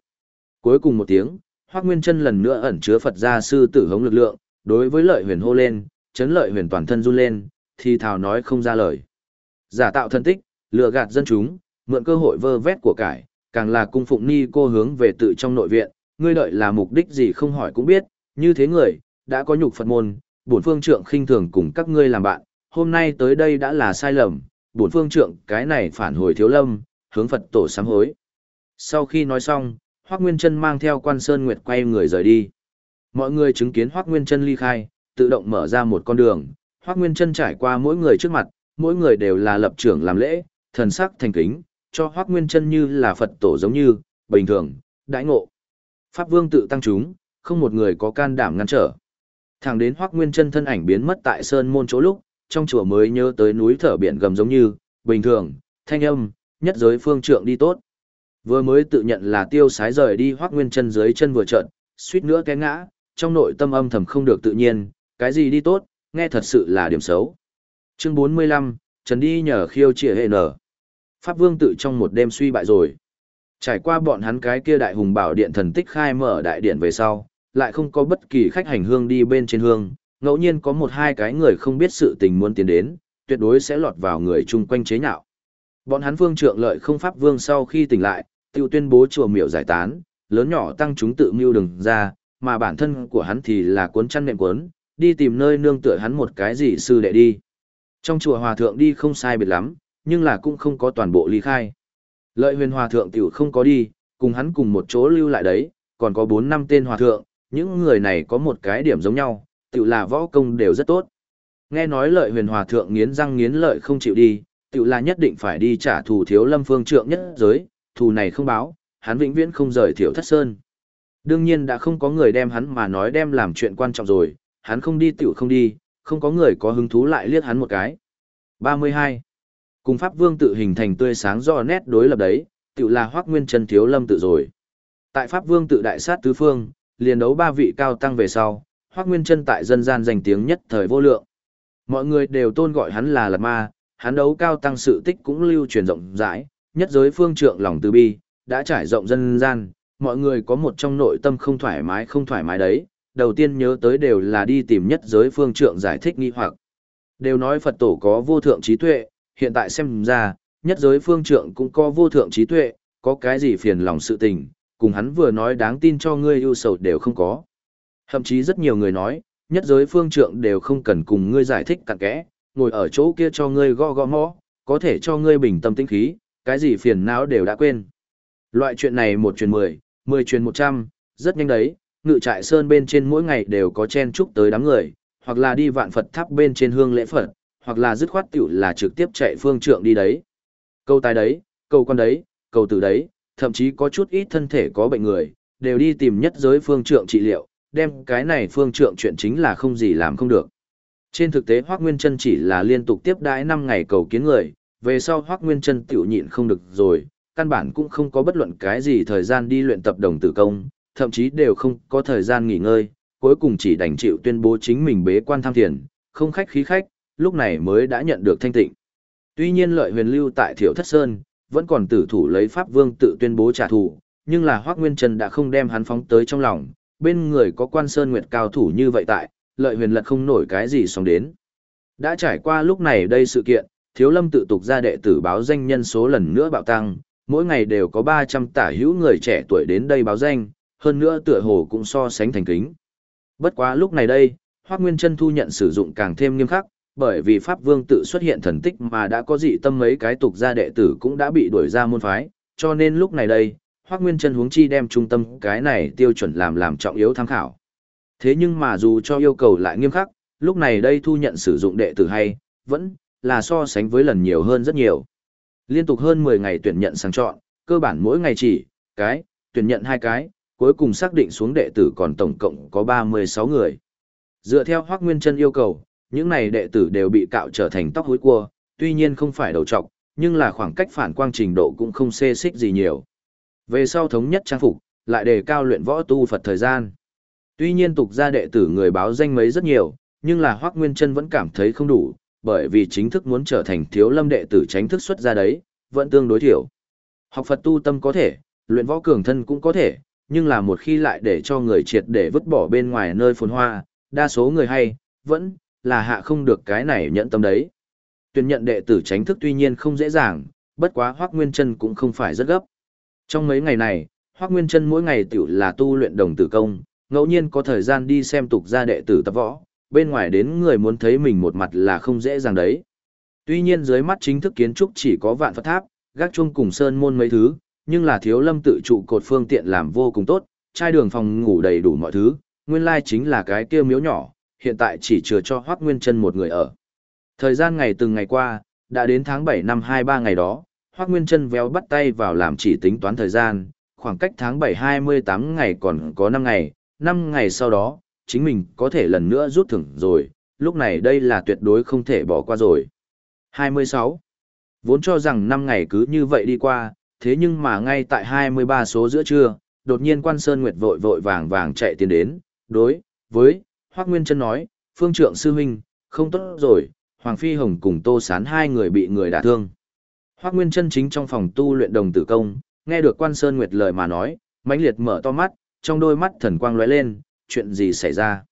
Cuối cùng một tiếng, Hoác Nguyên Trân lần nữa ẩn chứa Phật gia sư tử hống lực lượng, đối với lợi huyền hô lên, chấn lợi huyền toàn thân run lên, thì thào nói không ra lời. Giả tạo thân tích, lừa gạt dân chúng, mượn cơ hội vơ vét của cải, càng là cung phụng ni cô hướng về tự trong nội viện, ngươi đợi là mục đích gì không hỏi cũng biết, như thế người, đã có nhục Phật môn, bổn phương trượng khinh thường cùng các ngươi làm bạn, hôm nay tới đây đã là sai lầm, bổn phương trượng cái này phản hồi thiếu lâm, hướng Phật tổ sám hối. Sau khi nói xong, Hoắc Nguyên Chân mang theo Quan Sơn Nguyệt quay người rời đi. Mọi người chứng kiến Hoắc Nguyên Chân ly khai, tự động mở ra một con đường, Hoắc Nguyên Chân trải qua mỗi người trước mặt, mỗi người đều là lập trưởng làm lễ, thần sắc thành kính, cho Hoắc Nguyên Chân như là Phật tổ giống như, bình thường, đãi ngộ. Pháp Vương tự tăng chúng, không một người có can đảm ngăn trở. Thẳng đến Hoắc Nguyên Chân thân ảnh biến mất tại sơn môn chỗ lúc, trong chùa mới nhớ tới núi thở biển gầm giống như, bình thường, thanh âm, nhất giới phương trượng đi tốt. Vừa mới tự nhận là tiêu sái rời đi Hoắc Nguyên Chân dưới chân vừa trợn, suýt nữa té ngã, trong nội tâm âm thầm không được tự nhiên, cái gì đi tốt, nghe thật sự là điểm xấu. Chương 45, Trần đi nhờ khiêu trịa hệ nở. Pháp Vương tự trong một đêm suy bại rồi. Trải qua bọn hắn cái kia đại hùng bảo điện thần tích khai mở đại điện về sau, lại không có bất kỳ khách hành hương đi bên trên hương, ngẫu nhiên có một hai cái người không biết sự tình muốn tiến đến, tuyệt đối sẽ lọt vào người chung quanh chế nhạo. Bọn hắn vương trượng lợi không pháp vương sau khi tỉnh lại, tiêu tuyên bố chùa miểu giải tán, lớn nhỏ tăng chúng tự mưu đừng ra, mà bản thân của hắn thì là cuốn chăn nệm cuốn, đi tìm nơi nương tựa hắn một cái gì sư đệ đi. Trong chùa hòa thượng đi không sai biệt lắm, nhưng là cũng không có toàn bộ ly khai. Lợi huyền hòa thượng tiểu không có đi, cùng hắn cùng một chỗ lưu lại đấy, còn có 4 năm tên hòa thượng, những người này có một cái điểm giống nhau, tiểu là võ công đều rất tốt. Nghe nói lợi huyền hòa thượng nghiến răng nghiến lợi không chịu đi, tiểu là nhất định phải đi trả thù thiếu lâm phương trượng nhất giới, thù này không báo, hắn vĩnh viễn không rời thiểu thất sơn. Đương nhiên đã không có người đem hắn mà nói đem làm chuyện quan trọng rồi, hắn không đi tiểu không đi, không có người có hứng thú lại liếc hắn một cái. 32. Cùng Pháp Vương tự hình thành tươi sáng do nét đối lập đấy, tiểu là Hoắc Nguyên Chân thiếu lâm tự rồi. Tại Pháp Vương tự đại sát tứ phương, liền đấu ba vị cao tăng về sau, Hoắc Nguyên Chân tại dân gian danh tiếng nhất thời vô lượng. Mọi người đều tôn gọi hắn là Lạt Ma, hắn đấu cao tăng sự tích cũng lưu truyền rộng rãi, nhất giới phương trượng lòng từ bi, đã trải rộng dân gian, mọi người có một trong nội tâm không thoải mái không thoải mái đấy, đầu tiên nhớ tới đều là đi tìm nhất giới phương trượng giải thích nghi hoặc. Đều nói Phật tổ có vô thượng trí tuệ, hiện tại xem ra, nhất giới phương trượng cũng có vô thượng trí tuệ, có cái gì phiền lòng sự tình, cùng hắn vừa nói đáng tin cho ngươi ưu sầu đều không có. Thậm chí rất nhiều người nói, nhất giới phương trượng đều không cần cùng ngươi giải thích cặn kẽ, ngồi ở chỗ kia cho ngươi gõ gõ mõ, có thể cho ngươi bình tâm tinh khí, cái gì phiền não đều đã quên. Loại chuyện này một truyền mười, mười truyền một trăm, rất nhanh đấy, ngự trại sơn bên trên mỗi ngày đều có chen chúc tới đám người, hoặc là đi vạn Phật tháp bên trên hương lễ Phật, hoặc là dứt khoát tiểu là trực tiếp chạy phương trượng đi đấy. Câu tài đấy, câu con đấy, câu tử đấy, thậm chí có chút ít thân thể có bệnh người, đều đi tìm nhất giới phương trượng trị liệu, đem cái này phương trượng chuyện chính là không gì làm không được. Trên thực tế Hoác Nguyên Trân chỉ là liên tục tiếp đãi 5 ngày cầu kiến người, về sau Hoác Nguyên Trân tiểu nhịn không được rồi, căn bản cũng không có bất luận cái gì thời gian đi luyện tập đồng tử công, thậm chí đều không có thời gian nghỉ ngơi, cuối cùng chỉ đành chịu tuyên bố chính mình bế quan tham thiền, không khách khí khách, lúc này mới đã nhận được thanh tịnh. Tuy nhiên lợi huyền lưu tại Thiểu Thất Sơn, vẫn còn tử thủ lấy Pháp Vương tự tuyên bố trả thù, nhưng là Hoác Nguyên Trần đã không đem hắn phóng tới trong lòng, bên người có quan sơn nguyệt cao thủ như vậy tại, lợi huyền lật không nổi cái gì xong đến. Đã trải qua lúc này đây sự kiện, thiếu lâm tự tục ra đệ tử báo danh nhân số lần nữa bạo tăng, mỗi ngày đều có 300 tả hữu người trẻ tuổi đến đây báo danh, hơn nữa tựa hồ cũng so sánh thành kính. Bất quá lúc này đây, Hoác Nguyên Trân thu nhận sử dụng càng thêm nghiêm khắc, bởi vì Pháp Vương tự xuất hiện thần tích mà đã có dị tâm mấy cái tục gia đệ tử cũng đã bị đuổi ra môn phái, cho nên lúc này đây, Hoác Nguyên Trân huống chi đem trung tâm cái này tiêu chuẩn làm làm trọng yếu tham khảo. Thế nhưng mà dù cho yêu cầu lại nghiêm khắc, lúc này đây thu nhận sử dụng đệ tử hay, vẫn là so sánh với lần nhiều hơn rất nhiều. Liên tục hơn 10 ngày tuyển nhận sang chọn, cơ bản mỗi ngày chỉ, cái, tuyển nhận hai cái, cuối cùng xác định xuống đệ tử còn tổng cộng có 36 người. Dựa theo Hoác Nguyên Trân yêu cầu, những này đệ tử đều bị cạo trở thành tóc hối cua, tuy nhiên không phải đầu trọc, nhưng là khoảng cách phản quang trình độ cũng không xê xích gì nhiều. Về sau thống nhất trang phục, lại đề cao luyện võ tu Phật thời gian. Tuy nhiên tục gia đệ tử người báo danh mấy rất nhiều, nhưng là Hoác Nguyên Trân vẫn cảm thấy không đủ, bởi vì chính thức muốn trở thành thiếu lâm đệ tử tránh thức xuất ra đấy, vẫn tương đối thiểu. Học Phật tu tâm có thể, luyện võ cường thân cũng có thể, nhưng là một khi lại để cho người triệt để vứt bỏ bên ngoài nơi phồn hoa, đa số người hay, vẫn là hạ không được cái này nhận tâm đấy. Tuyển nhận đệ tử tránh thức tuy nhiên không dễ dàng, bất quá Hoắc Nguyên Chân cũng không phải rất gấp. Trong mấy ngày này, Hoắc Nguyên Chân mỗi ngày tiểu là tu luyện đồng tử công, ngẫu nhiên có thời gian đi xem tục gia đệ tử tập võ, bên ngoài đến người muốn thấy mình một mặt là không dễ dàng đấy. Tuy nhiên dưới mắt chính thức kiến trúc chỉ có vạn Phật tháp, gác chuông cùng sơn môn mấy thứ, nhưng là thiếu lâm tự trụ cột phương tiện làm vô cùng tốt, trai đường phòng ngủ đầy đủ mọi thứ, nguyên lai chính là cái kia miếu nhỏ, hiện tại chỉ chừa cho Hoác Nguyên Trân một người ở. Thời gian ngày từng ngày qua, đã đến tháng 7 năm 23 ngày đó, Hoác Nguyên Trân véo bắt tay vào làm chỉ tính toán thời gian, khoảng cách tháng 7 28 ngày còn có 5 ngày, 5 ngày sau đó, chính mình có thể lần nữa rút thưởng rồi, lúc này đây là tuyệt đối không thể bỏ qua rồi. 26. Vốn cho rằng 5 ngày cứ như vậy đi qua, thế nhưng mà ngay tại 23 số giữa trưa, đột nhiên quan Sơn Nguyệt vội vội vàng vàng chạy tiến đến, đối, với, Hoác Nguyên Trân nói, phương trượng sư huynh, không tốt rồi, Hoàng Phi Hồng cùng Tô Sán hai người bị người đả thương. Hoác Nguyên Trân chính trong phòng tu luyện đồng tử công, nghe được quan Sơn Nguyệt lời mà nói, mãnh liệt mở to mắt, trong đôi mắt thần quang lóe lên, chuyện gì xảy ra.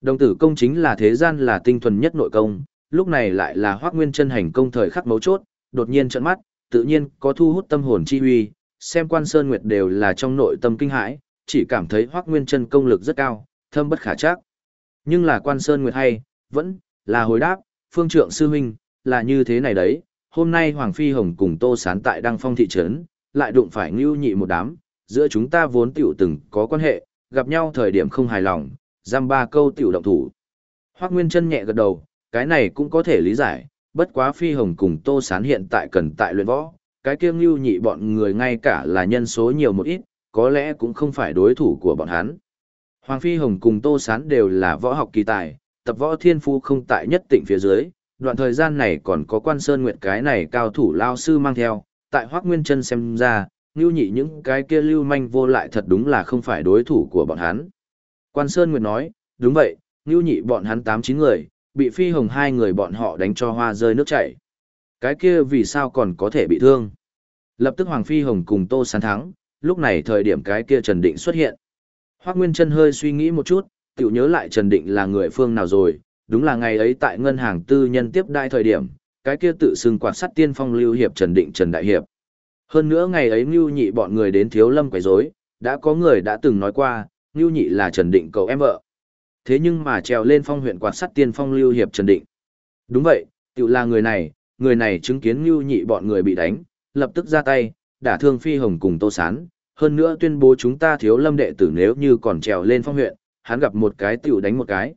Đồng tử công chính là thế gian là tinh thuần nhất nội công, lúc này lại là Hoác Nguyên chân hành công thời khắc mấu chốt, đột nhiên trận mắt, tự nhiên có thu hút tâm hồn chi uy. xem quan Sơn Nguyệt đều là trong nội tâm kinh hãi, chỉ cảm thấy Hoác Nguyên chân công lực rất cao, thâm bất khả chắc. Nhưng là quan Sơn Nguyệt hay, vẫn là hồi đáp, phương trượng sư huynh, là như thế này đấy, hôm nay Hoàng Phi Hồng cùng Tô Sán tại Đăng Phong thị trấn, lại đụng phải ngưu nhị một đám, giữa chúng ta vốn tiểu từng có quan hệ, gặp nhau thời điểm không hài lòng, giam ba câu tiểu động thủ. Hoác Nguyên Trân nhẹ gật đầu, cái này cũng có thể lý giải, bất quá Phi Hồng cùng Tô Sán hiện tại cần tại luyện võ, cái kia ngưu nhị bọn người ngay cả là nhân số nhiều một ít, có lẽ cũng không phải đối thủ của bọn hắn. Hoàng Phi Hồng cùng Tô Sán đều là võ học kỳ tài, tập võ thiên phu không tại nhất tỉnh phía dưới, đoạn thời gian này còn có quan sơn nguyệt cái này cao thủ lao sư mang theo, tại Hoác Nguyên Trân xem ra, ngưu nhị những cái kia lưu manh vô lại thật đúng là không phải đối thủ của bọn hắn. Quan Sơn Nguyệt nói, đúng vậy, ngưu nhị bọn hắn 8-9 người, bị phi hồng hai người bọn họ đánh cho hoa rơi nước chảy. Cái kia vì sao còn có thể bị thương? Lập tức Hoàng Phi Hồng cùng Tô Sán thắng, lúc này thời điểm cái kia Trần Định xuất hiện. Hoác Nguyên Trân hơi suy nghĩ một chút, tiểu nhớ lại Trần Định là người phương nào rồi, đúng là ngày ấy tại ngân hàng tư nhân tiếp đai thời điểm, cái kia tự xưng quạt sắt tiên phong lưu hiệp Trần Định Trần Đại Hiệp. Hơn nữa ngày ấy Ngưu Nhị bọn người đến thiếu lâm quấy rối, đã có người đã từng nói qua, Ngưu Nhị là Trần Định cậu em vợ. Thế nhưng mà trèo lên phong huyện quạt sắt tiên phong lưu hiệp Trần Định. Đúng vậy, tự là người này, người này chứng kiến Ngưu Nhị bọn người bị đánh, lập tức ra tay, đả thương Phi Hồng cùng Tô Sán, hơn nữa tuyên bố chúng ta thiếu lâm đệ tử nếu như còn trèo lên phong huyện, hắn gặp một cái tiểu đánh một cái.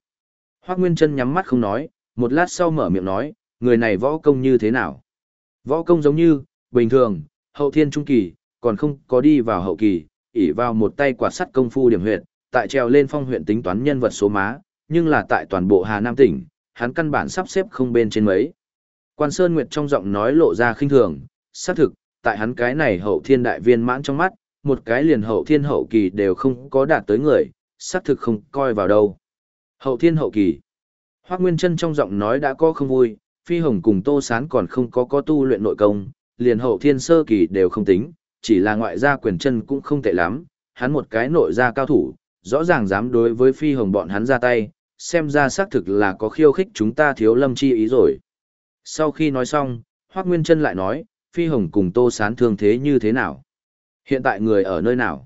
Hoác Nguyên Trân nhắm mắt không nói, một lát sau mở miệng nói, người này võ công như thế nào? Võ công giống như, bình thường, hậu thiên trung kỳ, còn không có đi vào hậu kỳ, ỉ vào một tay quạt sắt công phu điểm huyện, tại treo lên phong huyện tính toán nhân vật số má, nhưng là tại toàn bộ Hà Nam tỉnh, hắn căn bản sắp xếp không bên trên mấy. Quan Sơn Nguyệt trong giọng nói lộ ra khinh thường, xác thực, tại hắn cái này hậu thiên đại viên mãn trong mắt, một cái liền hậu thiên hậu kỳ đều không có đạt tới người, xác thực không coi vào đâu. Hậu thiên hậu kỳ. Hoác Nguyên Trân trong giọng nói đã có không vui, Phi Hồng cùng Tô Sán còn không có có tu luyện nội công, liền hậu thiên sơ kỳ đều không tính, chỉ là ngoại gia quyền chân cũng không tệ lắm, hắn một cái nội gia cao thủ, rõ ràng dám đối với Phi Hồng bọn hắn ra tay, xem ra xác thực là có khiêu khích chúng ta thiếu lâm chi ý rồi. Sau khi nói xong, Hoác Nguyên Trân lại nói, Phi Hồng cùng Tô Sán thương thế như thế nào? Hiện tại người ở nơi nào?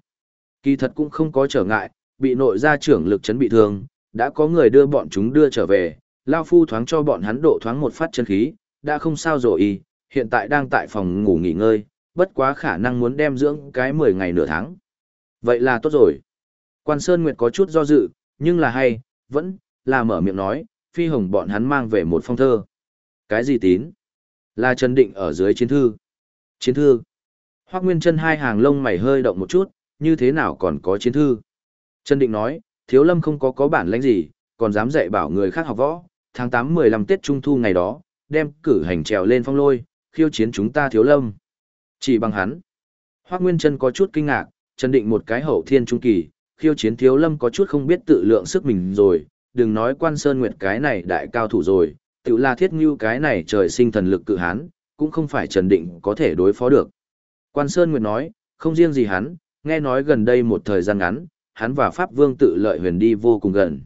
Kỳ thật cũng không có trở ngại, bị nội gia trưởng lực chấn bị thương, đã có người đưa bọn chúng đưa trở về, Lao Phu thoáng cho bọn hắn độ thoáng một phát chân khí, đã không sao rồi hiện tại đang tại phòng ngủ nghỉ ngơi, bất quá khả năng muốn đem dưỡng cái 10 ngày nửa tháng. Vậy là tốt rồi. Quan Sơn Nguyệt có chút do dự, nhưng là hay, vẫn là mở miệng nói, phi hồng bọn hắn mang về một phong thơ. Cái gì tín? Là Trần Định ở dưới chiến thư. Chiến thư. Hoác Nguyên chân hai hàng lông mày hơi động một chút, như thế nào còn có chiến thư? Trần Định nói, thiếu lâm không có có bản lãnh gì, còn dám dạy bảo người khác học võ. Tháng 8-15 Tết Trung Thu ngày đó, đem cử hành trèo lên phong lôi, khiêu chiến chúng ta thiếu lâm. Chỉ bằng hắn. Hoác Nguyên Trân có chút kinh ngạc, Trần Định một cái hậu thiên trung kỳ, khiêu chiến thiếu lâm có chút không biết tự lượng sức mình rồi, đừng nói quan sơn nguyệt cái này đại cao thủ rồi, tự là thiết ngưu cái này trời sinh thần lực cự hán, cũng không phải Trần Định có thể đối phó được. Quan Sơn Nguyệt nói, không riêng gì hắn, nghe nói gần đây một thời gian ngắn, hắn và Pháp Vương tự lợi huyền đi vô cùng gần.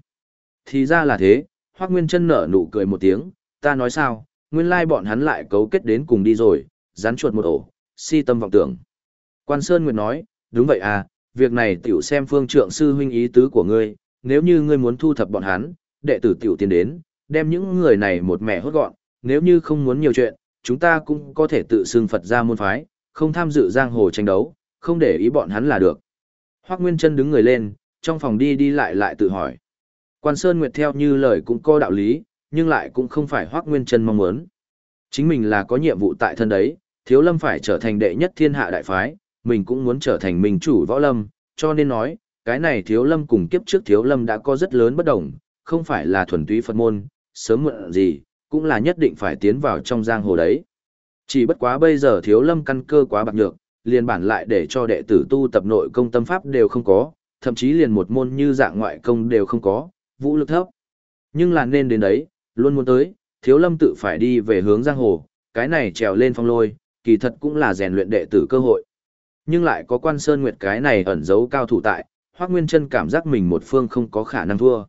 Thì ra là thế, Hoác Nguyên Trân nở nụ cười một tiếng, ta nói sao, nguyên lai bọn hắn lại cấu kết đến cùng đi rồi, rắn chuột một ổ, si tâm vọng tưởng. Quan Sơn Nguyệt nói, đúng vậy à, việc này tiểu xem phương trượng sư huynh ý tứ của ngươi, nếu như ngươi muốn thu thập bọn hắn, đệ tử tiểu tiến đến, đem những người này một mẹ hốt gọn, nếu như không muốn nhiều chuyện, chúng ta cũng có thể tự xưng Phật ra môn phái, không tham dự giang hồ tranh đấu, không để ý bọn hắn là được. Hoác Nguyên Trân đứng người lên, trong phòng đi đi lại lại tự hỏi. Quan Sơn Nguyệt theo như lời cũng có đạo lý, nhưng lại cũng không phải Hoác Nguyên Chân mong muốn. Chính mình là có nhiệm vụ tại thân đấy, Thiếu Lâm phải trở thành đệ nhất thiên hạ đại phái, mình cũng muốn trở thành mình chủ võ lâm, cho nên nói, cái này Thiếu Lâm cùng kiếp trước Thiếu Lâm đã có rất lớn bất đồng, không phải là thuần túy Phật môn, sớm muộn gì, cũng là nhất định phải tiến vào trong giang hồ đấy. Chỉ bất quá bây giờ Thiếu Lâm căn cơ quá bạc nhược, liền bản lại để cho đệ tử tu tập nội công tâm pháp đều không có, thậm chí liền một môn như dạng ngoại công đều không có, vũ lực thấp. Nhưng là nên đến đấy, luôn muốn tới, thiếu lâm tự phải đi về hướng giang hồ, cái này trèo lên phong lôi, kỳ thật cũng là rèn luyện đệ tử cơ hội. Nhưng lại có quan sơn nguyệt cái này ẩn giấu cao thủ tại, Hoắc Nguyên Chân cảm giác mình một phương không có khả năng thua.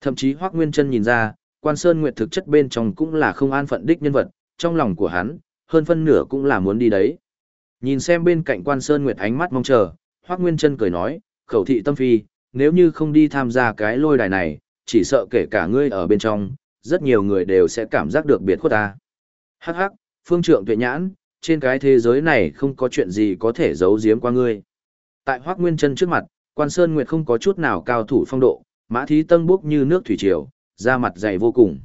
Thậm chí Hoắc Nguyên Chân nhìn ra, quan sơn nguyệt thực chất bên trong cũng là không an phận đích nhân vật, trong lòng của hắn, hơn phân nửa cũng là muốn đi đấy. Nhìn xem bên cạnh quan sơn nguyệt ánh mắt mong chờ, Hoắc Nguyên Chân cười nói, khẩu thị tâm phi, nếu như không đi tham gia cái lôi đài này, chỉ sợ kể cả ngươi ở bên trong, rất nhiều người đều sẽ cảm giác được biệt khuất ta. Hắc hắc, phương trượng tuệ nhãn, trên cái thế giới này không có chuyện gì có thể giấu giếm qua ngươi. Tại Hoắc Nguyên Chân trước mặt, Quan Sơn Nguyệt không có chút nào cao thủ phong độ, mã thí tân bốc như nước thủy triều, da mặt dày vô cùng.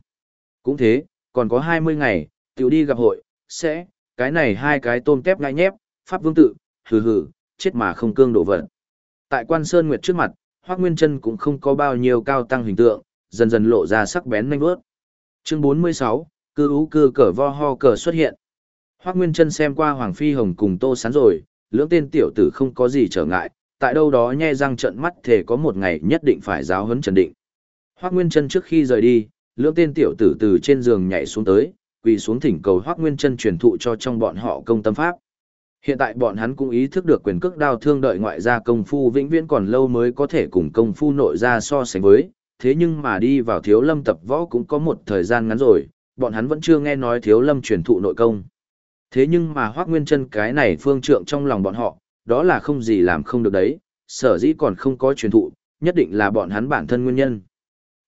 Cũng thế, còn có 20 ngày, tiểu đi gặp hội, sẽ, cái này hai cái tôm tép ngay nhép, pháp vương tự, hừ hừ, chết mà không cương độ vật. Tại Quan Sơn Nguyệt trước mặt, Hoắc Nguyên Chân cũng không có bao nhiêu cao tăng hình tượng, dần dần lộ ra sắc bén nanh vớt. Chương 46, cư ú cư cờ vo ho cờ xuất hiện. Hoác Nguyên Trân xem qua Hoàng Phi Hồng cùng Tô Sán rồi, lưỡng tên tiểu tử không có gì trở ngại, tại đâu đó nhe răng trận mắt thể có một ngày nhất định phải giáo huấn trần định. Hoác Nguyên Trân trước khi rời đi, lưỡng tên tiểu tử từ trên giường nhảy xuống tới, quỳ xuống thỉnh cầu Hoác Nguyên Trân truyền thụ cho trong bọn họ công tâm pháp. Hiện tại bọn hắn cũng ý thức được quyền cước đao thương đợi ngoại gia công phu vĩnh viễn còn lâu mới có thể cùng công phu nội gia so sánh với, thế nhưng mà đi vào thiếu lâm tập võ cũng có một thời gian ngắn rồi, bọn hắn vẫn chưa nghe nói thiếu lâm truyền thụ nội công. Thế nhưng mà hoác nguyên chân cái này phương trượng trong lòng bọn họ, đó là không gì làm không được đấy, sở dĩ còn không có truyền thụ, nhất định là bọn hắn bản thân nguyên nhân.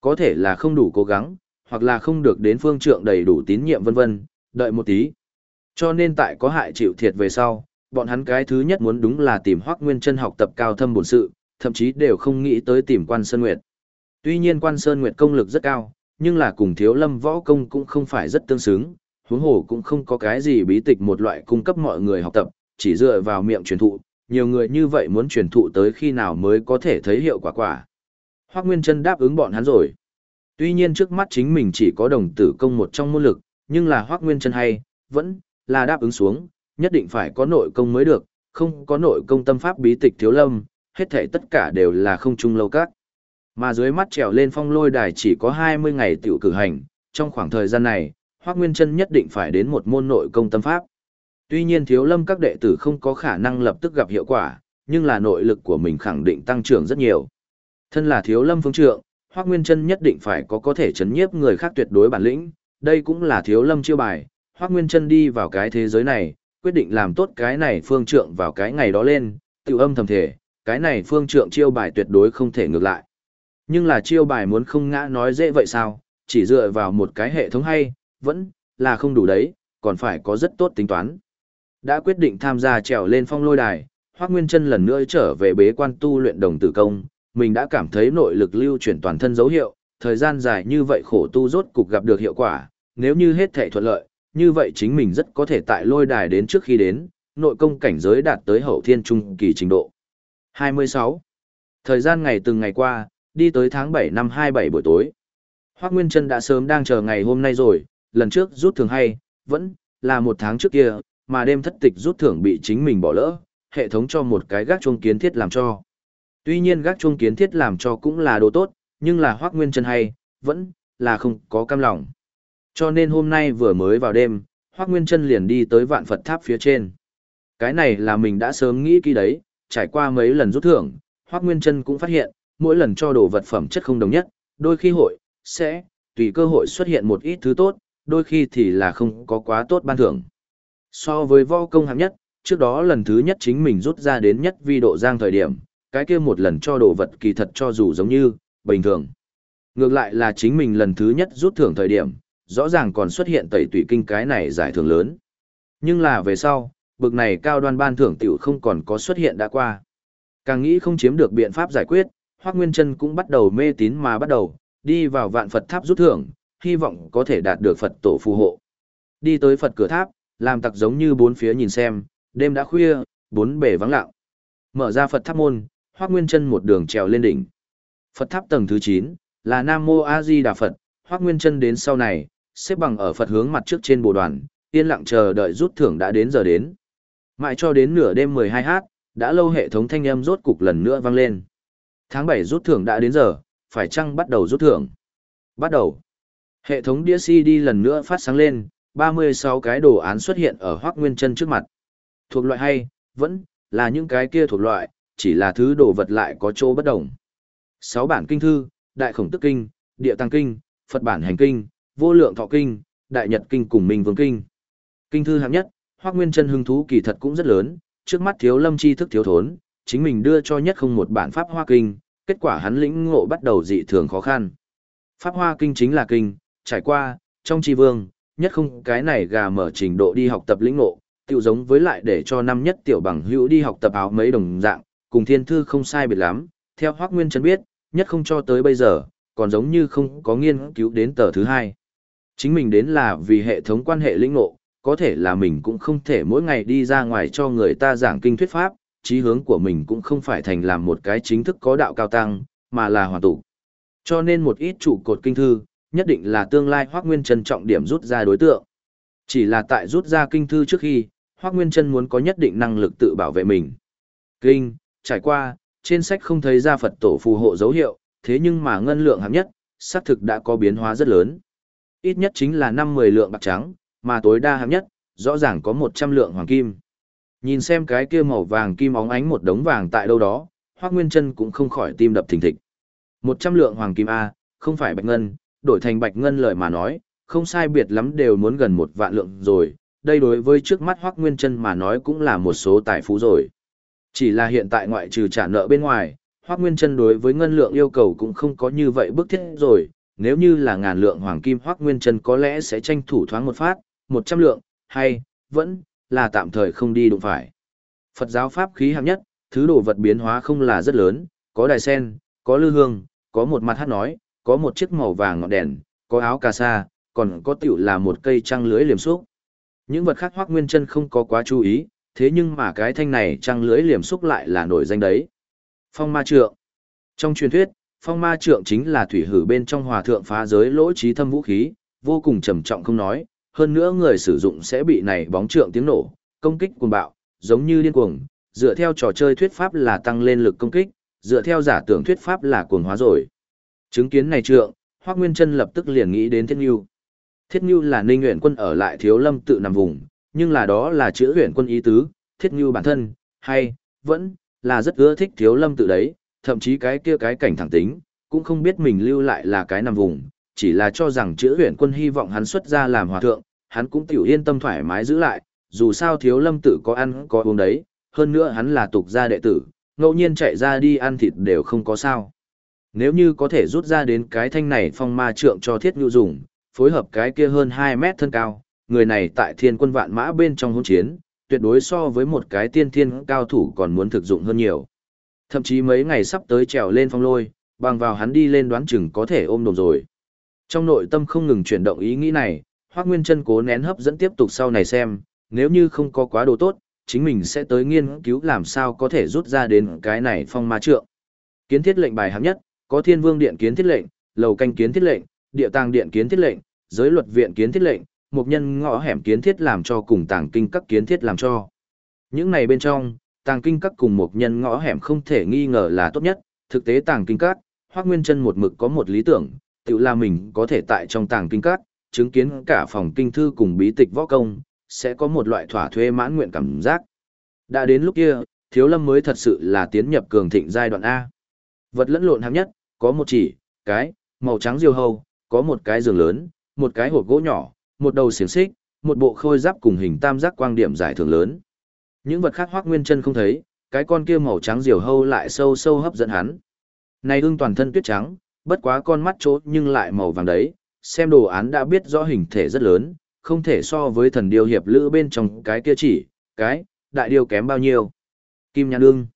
Có thể là không đủ cố gắng, hoặc là không được đến phương trượng đầy đủ tín nhiệm vân vân, đợi một tí. Cho nên tại có hại chịu thiệt về sau, bọn hắn cái thứ nhất muốn đúng là tìm hoác nguyên chân học tập cao thâm bổn sự, thậm chí đều không nghĩ tới tìm quan sơn nguyệt. Tuy nhiên quan Sơn Nguyệt công lực rất cao, nhưng là cùng thiếu lâm võ công cũng không phải rất tương xứng, huống hồ cũng không có cái gì bí tịch một loại cung cấp mọi người học tập, chỉ dựa vào miệng truyền thụ, nhiều người như vậy muốn truyền thụ tới khi nào mới có thể thấy hiệu quả quả. Hoác Nguyên Trân đáp ứng bọn hắn rồi. Tuy nhiên trước mắt chính mình chỉ có đồng tử công một trong môn lực, nhưng là Hoác Nguyên Trân hay, vẫn là đáp ứng xuống, nhất định phải có nội công mới được, không có nội công tâm pháp bí tịch thiếu lâm, hết thể tất cả đều là không chung lâu các. Mà dưới mắt trèo lên phong lôi đài chỉ có 20 ngày tiểu cử hành, trong khoảng thời gian này, Hoác Nguyên Trân nhất định phải đến một môn nội công tâm pháp. Tuy nhiên thiếu lâm các đệ tử không có khả năng lập tức gặp hiệu quả, nhưng là nội lực của mình khẳng định tăng trưởng rất nhiều. Thân là thiếu lâm phương trượng, Hoác Nguyên Trân nhất định phải có có thể chấn nhiếp người khác tuyệt đối bản lĩnh, đây cũng là thiếu lâm chiêu bài. Hoác Nguyên Trân đi vào cái thế giới này, quyết định làm tốt cái này phương trượng vào cái ngày đó lên, tiểu âm thầm thể, cái này phương trượng chiêu bài tuyệt đối không thể ngược lại. Nhưng là chiêu bài muốn không ngã nói dễ vậy sao, chỉ dựa vào một cái hệ thống hay, vẫn là không đủ đấy, còn phải có rất tốt tính toán. Đã quyết định tham gia trèo lên phong lôi đài, Hoác Nguyên Trân lần nữa trở về bế quan tu luyện đồng tử công, mình đã cảm thấy nội lực lưu chuyển toàn thân dấu hiệu, thời gian dài như vậy khổ tu rốt cục gặp được hiệu quả, nếu như hết thể thuận lợi, như vậy chính mình rất có thể tại lôi đài đến trước khi đến, nội công cảnh giới đạt tới hậu thiên trung kỳ trình độ. 26. Thời gian ngày từng ngày qua, đi tới tháng 7 năm 27 buổi tối. Hoác Nguyên Trân đã sớm đang chờ ngày hôm nay rồi, lần trước rút thưởng hay, vẫn là một tháng trước kia, mà đêm thất tịch rút thưởng bị chính mình bỏ lỡ, hệ thống cho một cái gác chuông kiến thiết làm cho. Tuy nhiên gác chuông kiến thiết làm cho cũng là đồ tốt, nhưng là Hoác Nguyên Trân hay, vẫn là không có cam lòng. Cho nên hôm nay vừa mới vào đêm, Hoác Nguyên Trân liền đi tới vạn Phật tháp phía trên. Cái này là mình đã sớm nghĩ kỹ đấy, trải qua mấy lần rút thưởng, Hoác Nguyên Trân cũng phát hiện, mỗi lần cho đồ vật phẩm chất không đồng nhất, đôi khi hội, sẽ, tùy cơ hội xuất hiện một ít thứ tốt, đôi khi thì là không có quá tốt ban thưởng. So với võ công hạng nhất, trước đó lần thứ nhất chính mình rút ra đến nhất vi độ giang thời điểm, cái kia một lần cho đồ vật kỳ thật cho dù giống như, bình thường. Ngược lại là chính mình lần thứ nhất rút thưởng thời điểm, rõ ràng còn xuất hiện tẩy tùy kinh cái này giải thưởng lớn. Nhưng là về sau, bực này cao đoan ban thưởng tiểu không còn có xuất hiện đã qua. Càng nghĩ không chiếm được biện pháp giải quyết, Hoắc Nguyên Trân cũng bắt đầu mê tín mà bắt đầu, đi vào vạn Phật tháp rút thưởng, hy vọng có thể đạt được Phật tổ phù hộ. Đi tới Phật cửa tháp, làm tặc giống như bốn phía nhìn xem, đêm đã khuya, bốn bề vắng lặng. Mở ra Phật tháp môn, Hoắc Nguyên Trân một đường trèo lên đỉnh. Phật tháp tầng thứ 9 là Nam Mô A Di Đà Phật, Hoắc Nguyên Trân đến sau này, xếp bằng ở Phật hướng mặt trước trên bồ đoàn, yên lặng chờ đợi rút thưởng đã đến giờ đến. Mãi cho đến nửa đêm 12h, đã lâu hệ thống thanh âm rốt cục lần nữa vang lên. Tháng 7 rút thưởng đã đến giờ, phải chăng bắt đầu rút thưởng? Bắt đầu. Hệ thống đĩa CD lần nữa phát sáng lên, 36 cái đồ án xuất hiện ở Hoắc Nguyên Chân trước mặt. Thuộc loại hay, vẫn là những cái kia thuộc loại, chỉ là thứ đồ vật lại có chỗ bất đồng. 6 bản kinh thư, Đại Khổng Tức Kinh, Địa Tăng Kinh, Phật bản Hành Kinh, Vô Lượng Thọ Kinh, Đại Nhật Kinh cùng Minh Vương Kinh. Kinh thư hạng nhất, Hoắc Nguyên Chân hứng thú kỳ thật cũng rất lớn, trước mắt thiếu lâm chi thức thiếu thốn, chính mình đưa cho nhất không một bản pháp hoa kinh, kết quả hắn lĩnh ngộ bắt đầu dị thường khó khăn. Pháp hoa kinh chính là kinh, trải qua, trong chi vương, nhất không cái này gà mở trình độ đi học tập lĩnh ngộ, tiểu giống với lại để cho năm nhất tiểu bằng hữu đi học tập áo mấy đồng dạng, cùng thiên thư không sai biệt lắm, theo Hoác Nguyên Trấn biết, nhất không cho tới bây giờ, còn giống như không có nghiên cứu đến tờ thứ hai. Chính mình đến là vì hệ thống quan hệ lĩnh ngộ, có thể là mình cũng không thể mỗi ngày đi ra ngoài cho người ta giảng kinh thuyết pháp, chí hướng của mình cũng không phải thành làm một cái chính thức có đạo cao tăng, mà là hoàn tụ. Cho nên một ít trụ cột kinh thư, nhất định là tương lai Hoác Nguyên Trân trọng điểm rút ra đối tượng. Chỉ là tại rút ra kinh thư trước khi, Hoác Nguyên Trân muốn có nhất định năng lực tự bảo vệ mình. Kinh, trải qua, trên sách không thấy ra Phật tổ phù hộ dấu hiệu, thế nhưng mà ngân lượng hạng nhất, xác thực đã có biến hóa rất lớn. Ít nhất chính là 5-10 lượng bạc trắng, mà tối đa hạng nhất, rõ ràng có 100 lượng hoàng kim. Nhìn xem cái kia màu vàng kim óng ánh một đống vàng tại đâu đó, Hoắc Nguyên Chân cũng không khỏi tim đập thình thịch. 100 lượng hoàng kim a, không phải bạch ngân, đổi thành bạch ngân lời mà nói, không sai biệt lắm đều muốn gần một vạn lượng rồi, đây đối với trước mắt Hoắc Nguyên Chân mà nói cũng là một số tài phú rồi. Chỉ là hiện tại ngoại trừ trả nợ bên ngoài, Hoắc Nguyên Chân đối với ngân lượng yêu cầu cũng không có như vậy bức thiết rồi, nếu như là ngàn lượng hoàng kim Hoắc Nguyên Chân có lẽ sẽ tranh thủ thoáng một phát, 100 lượng, hay vẫn là tạm thời không đi đụng phải. Phật giáo pháp khí hạng nhất, thứ đồ vật biến hóa không là rất lớn, có đài sen, có lư hương, có một mặt hát nói, có một chiếc màu vàng ngọn đèn, có áo cà sa, còn có tiểu là một cây trăng lưới liềm xúc. Những vật khác Hoắc Nguyên Chân không có quá chú ý, thế nhưng mà cái thanh này trăng lưới liềm xúc lại là nổi danh đấy. Phong ma trượng. Trong truyền thuyết, phong ma trượng chính là thủy hử bên trong hòa thượng phá giới lỗ trí thâm vũ khí, vô cùng trầm trọng không nói, hơn nữa người sử dụng sẽ bị này bóng trượng tiếng nổ, công kích cuồng bạo, giống như điên cuồng, dựa theo trò chơi thuyết pháp là tăng lên lực công kích, dựa theo giả tưởng thuyết pháp là cuồng hóa rồi. Chứng kiến này trượng, Hoắc Nguyên Chân lập tức liền nghĩ đến Thiết Nưu. Thiết Nưu là Ninh Uyển Quân ở lại Thiếu Lâm tự nằm vùng, nhưng là đó là chữ Uyển Quân ý tứ, Thiết Nưu bản thân, hay vẫn là rất ưa thích Thiếu Lâm tự đấy, thậm chí cái kia cái cảnh thẳng tính, cũng không biết mình lưu lại là cái nằm vùng, chỉ là cho rằng chữ Uyển Quân hy vọng hắn xuất ra làm hòa thượng, hắn cũng tiểu yên tâm thoải mái giữ lại, dù sao Thiếu Lâm tự có ăn có uống đấy, hơn nữa hắn là tục gia đệ tử, ngẫu nhiên chạy ra đi ăn thịt đều không có sao. Nếu như có thể rút ra đến cái thanh này phong ma trượng cho thiết nhu dùng, phối hợp cái kia hơn 2 mét thân cao, người này tại thiên quân vạn mã bên trong hôn chiến, tuyệt đối so với một cái tiên thiên cao thủ còn muốn thực dụng hơn nhiều. Thậm chí mấy ngày sắp tới trèo lên phong lôi, bằng vào hắn đi lên đoán chừng có thể ôm đồm rồi. Trong nội tâm không ngừng chuyển động ý nghĩ này, Hoác Nguyên Trân cố nén hấp dẫn tiếp tục sau này xem, nếu như không có quá đồ tốt, chính mình sẽ tới nghiên cứu làm sao có thể rút ra đến cái này phong ma trượng. Kiến thiết lệnh bài hạng nhất, có Thiên Vương điện kiến thiết lệnh, lầu canh kiến thiết lệnh, địa tàng điện kiến thiết lệnh, giới luật viện kiến thiết lệnh, một nhân ngõ hẻm kiến thiết làm cho cùng tàng kinh các kiến thiết làm cho. Những này bên trong, tàng kinh các cùng một nhân ngõ hẻm không thể nghi ngờ là tốt nhất, thực tế tàng kinh các, Hoác Nguyên Trân một mực có một lý tưởng, tự là mình có thể tại trong tàng kinh các, chứng kiến cả phòng kinh thư cùng bí tịch võ công, sẽ có một loại thỏa thuê mãn nguyện cảm giác. Đã đến lúc kia, Thiếu Lâm mới thật sự là tiến nhập cường thịnh giai đoạn A. Vật lẫn lộn hạng nhất, có một chỉ, cái, màu trắng diều hầu có một cái giường lớn, một cái hộp gỗ nhỏ, một đầu xiềng xích, một bộ khôi giáp cùng hình tam giác quang điểm giải thưởng lớn. Những vật khác Hoắc Nguyên Chân không thấy, cái con kia màu trắng diều hâu lại sâu sâu hấp dẫn hắn. Này ưng toàn thân tuyết trắng, bất quá con mắt chốt nhưng lại màu vàng đấy, xem đồ án đã biết rõ hình thể rất lớn, không thể so với thần điêu hiệp lữ bên trong cái kia chỉ, cái, đại điều kém bao nhiêu? Kim nhãn ưng.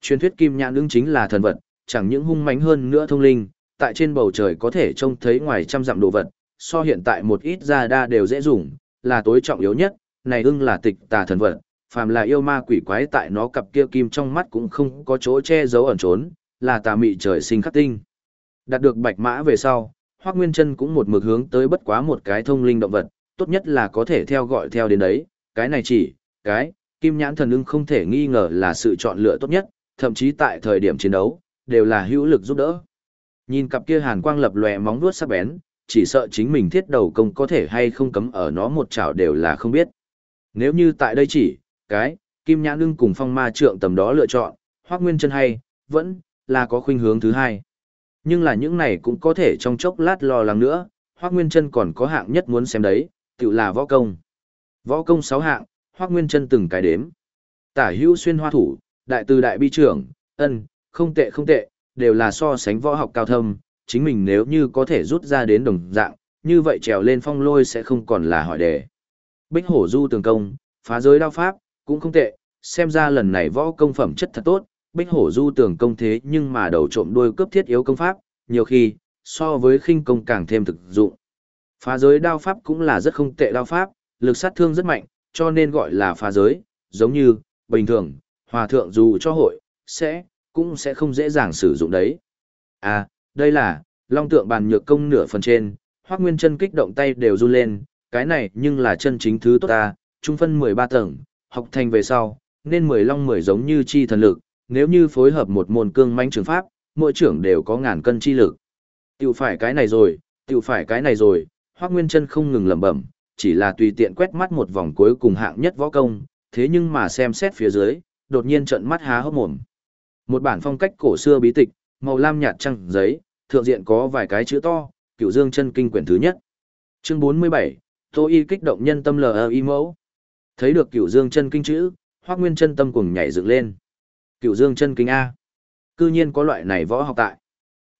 Truyền thuyết kim nhãn ưng chính là thần vật, chẳng những hung mãnh hơn nữa thông linh, tại trên bầu trời có thể trông thấy ngoài trăm dặm đồ vật, so hiện tại một ít ra đa đều dễ dùng, là tối trọng yếu nhất, này ưng là tịch tà thần vật, phàm là yêu ma quỷ quái tại nó cặp kia kim trong mắt cũng không có chỗ che giấu ẩn trốn, là tà mị trời sinh khắc tinh. Đạt được bạch mã về sau, Hoắc Nguyên Chân cũng một mực hướng tới bất quá một cái thông linh động vật, tốt nhất là có thể theo gọi theo đến đấy, cái này chỉ, cái, kim nhãn thần ưng không thể nghi ngờ là sự chọn lựa tốt nhất, thậm chí tại thời điểm chiến đấu, đều là hữu lực giúp đỡ. Nhìn cặp kia hàn quang lập lòe móng vuốt sắc bén, chỉ sợ chính mình thiết đầu công có thể hay không cấm ở nó một chảo đều là không biết. Nếu như tại đây chỉ, cái, kim nhãn ưng cùng phong ma trượng tầm đó lựa chọn, Hoắc nguyên chân hay, vẫn, là có khuynh hướng thứ hai. Nhưng là những này cũng có thể trong chốc lát lo lắng nữa, hoác nguyên chân còn có hạng nhất muốn xem đấy, tự là võ công. Võ công sáu hạng, hoác nguyên chân từng cái đếm. Tả hữu xuyên hoa thủ, đại từ đại bi trưởng, ân, không tệ không tệ, đều là so sánh võ học cao thâm, chính mình nếu như có thể rút ra đến đồng dạng, như vậy trèo lên phong lôi sẽ không còn là hỏi đề. Bích hổ du tường công, phá giới đao pháp, cũng không tệ, xem ra lần này võ công phẩm chất thật tốt, bích hổ du tưởng công thế nhưng mà đầu trộm đuôi cướp thiết yếu công pháp, nhiều khi, so với khinh công càng thêm thực dụng. Phá giới đao pháp cũng là rất không tệ đao pháp, lực sát thương rất mạnh, cho nên gọi là phá giới, giống như, bình thường, hòa thượng dù cho hội, sẽ, cũng sẽ không dễ dàng sử dụng đấy. À, đây là, long tượng bàn nhược công nửa phần trên, hoác nguyên chân kích động tay đều run lên, cái này nhưng là chân chính thứ tốt ta, trung phân 13 tầng, học thành về sau, nên 10 long 10 giống như chi thần lực, nếu như phối hợp một môn cương manh trường pháp, mỗi trưởng đều có ngàn cân chi lực. Tiểu phải cái này rồi, tiểu phải cái này rồi, hoác nguyên chân không ngừng lẩm bẩm, chỉ là tùy tiện quét mắt một vòng cuối cùng hạng nhất võ công, thế nhưng mà xem xét phía dưới, đột nhiên trận mắt há hốc mồm. Một bản phong cách cổ xưa bí tịch, màu lam nhạt trăng giấy, thượng diện có vài cái chữ to, Cửu Dương chân kinh quyển thứ nhất. Chương 47, Tô Y kích động nhân tâm lờ y mẫu. Thấy được Cửu Dương chân kinh chữ, Hoắc Nguyên chân tâm cùng nhảy dựng lên cựu Dương chân kinh a. Cư nhiên có loại này võ học tại.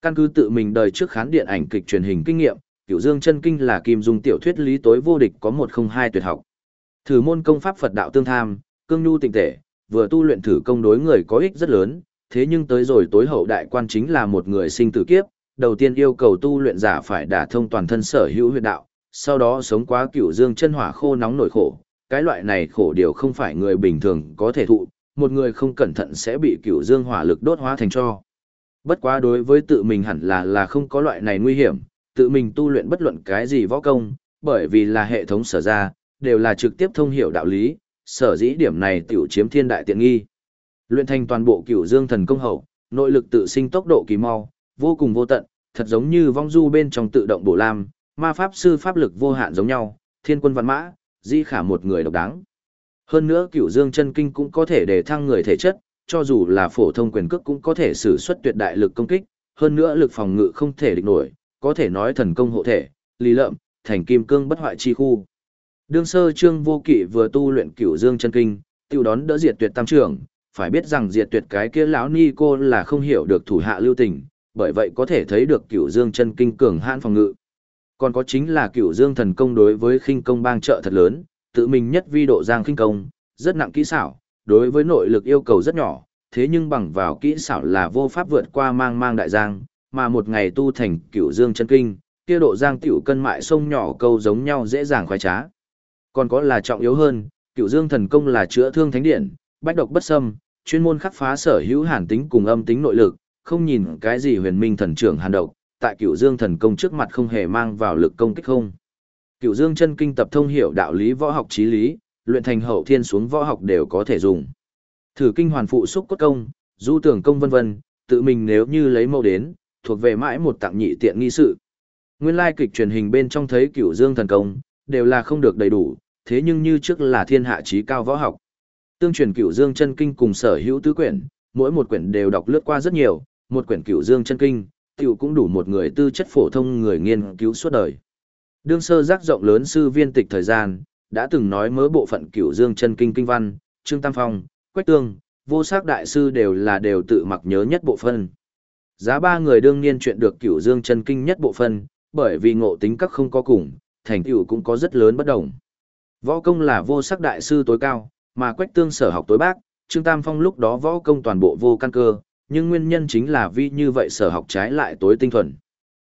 Căn cứ tự mình đời trước khán điện ảnh kịch truyền hình kinh nghiệm, cựu Dương chân kinh là kim dung tiểu thuyết lý tối vô địch có một không hai tuyệt học. Thử môn công pháp Phật đạo tương tham, cương nhu tịnh tể, vừa tu luyện thử công đối người có ích rất lớn, thế nhưng tới rồi tối hậu đại quan chính là một người sinh tử kiếp, đầu tiên yêu cầu tu luyện giả phải đả thông toàn thân sở hữu huyệt đạo, sau đó sống quá cựu dương chân hỏa khô nóng nổi khổ, cái loại này khổ điều không phải người bình thường có thể thụ, một người không cẩn thận sẽ bị cửu dương hỏa lực đốt hóa thành cho. Bất quá đối với tự mình hẳn là là không có loại này nguy hiểm, tự mình tu luyện bất luận cái gì võ công, bởi vì là hệ thống sở ra, đều là trực tiếp thông hiểu đạo lý, sở dĩ điểm này tiểu chiếm thiên đại tiện nghi. Luyện thành toàn bộ cửu dương thần công hậu, nội lực tự sinh tốc độ kỳ mau, vô cùng vô tận, thật giống như vong du bên trong tự động bổ lam, ma pháp sư pháp lực vô hạn giống nhau, thiên quân văn mã, di khả một người độc đáng. Hơn nữa cửu dương chân kinh cũng có thể để thăng người thể chất, cho dù là phổ thông quyền cước cũng có thể sử xuất tuyệt đại lực công kích, hơn nữa lực phòng ngự không thể địch nổi, có thể nói thần công hộ thể, lý lợm, thành kim cương bất hoại chi khu. Đương sơ trương vô kỵ vừa tu luyện cửu dương chân kinh, tiêu đón đỡ diệt tuyệt tam trưởng, phải biết rằng diệt tuyệt cái kia lão ni cô là không hiểu được thủ hạ lưu tình, bởi vậy có thể thấy được cửu dương chân kinh cường hãn phòng ngự. Còn có chính là cửu dương thần công đối với khinh công bang trợ thật lớn, tự mình nhất vi độ giang khinh công, rất nặng kỹ xảo, đối với nội lực yêu cầu rất nhỏ, thế nhưng bằng vào kỹ xảo là vô pháp vượt qua mang mang đại giang, mà một ngày tu thành cửu dương chân kinh, kia độ giang tiểu cân mại sông nhỏ câu giống nhau dễ dàng khoái trá. Còn có là trọng yếu hơn, cửu dương thần công là chữa thương thánh điện, bách độc bất xâm, chuyên môn khắc phá sở hữu hàn tính cùng âm tính nội lực, không nhìn cái gì huyền minh thần trưởng hàn độc, tại cửu dương thần công trước mặt không hề mang vào lực công kích không. Cửu dương chân kinh tập thông hiểu đạo lý võ học trí lý, luyện thành hậu thiên xuống võ học đều có thể dùng. Thử kinh hoàn phụ xúc cốt công, du tưởng công vân vân, tự mình nếu như lấy mẫu đến, thuộc về mãi một tặng nhị tiện nghi sự. Nguyên lai kịch truyền hình bên trong thấy cửu dương thần công, đều là không được đầy đủ, thế nhưng như trước là thiên hạ trí cao võ học. Tương truyền cửu dương chân kinh cùng sở hữu tứ quyển, mỗi một quyển đều đọc lướt qua rất nhiều, một quyển cửu dương chân kinh, tiểu cũng đủ một người tư chất phổ thông người nghiên cứu suốt đời. Đương sơ giác rộng lớn sư viên tịch thời gian, đã từng nói mớ bộ phận cửu dương chân kinh kinh văn, Trương Tam Phong, Quách Tương, vô sắc đại sư đều là đều tự mặc nhớ nhất bộ phân. Giá ba người đương nhiên chuyện được cửu dương chân kinh nhất bộ phân, bởi vì ngộ tính các không có cùng, thành tựu cũng có rất lớn bất đồng. Võ công là vô sắc đại sư tối cao, mà Quách Tương sở học tối bác, Trương Tam Phong lúc đó võ công toàn bộ vô căn cơ, nhưng nguyên nhân chính là vì như vậy sở học trái lại tối tinh thuần.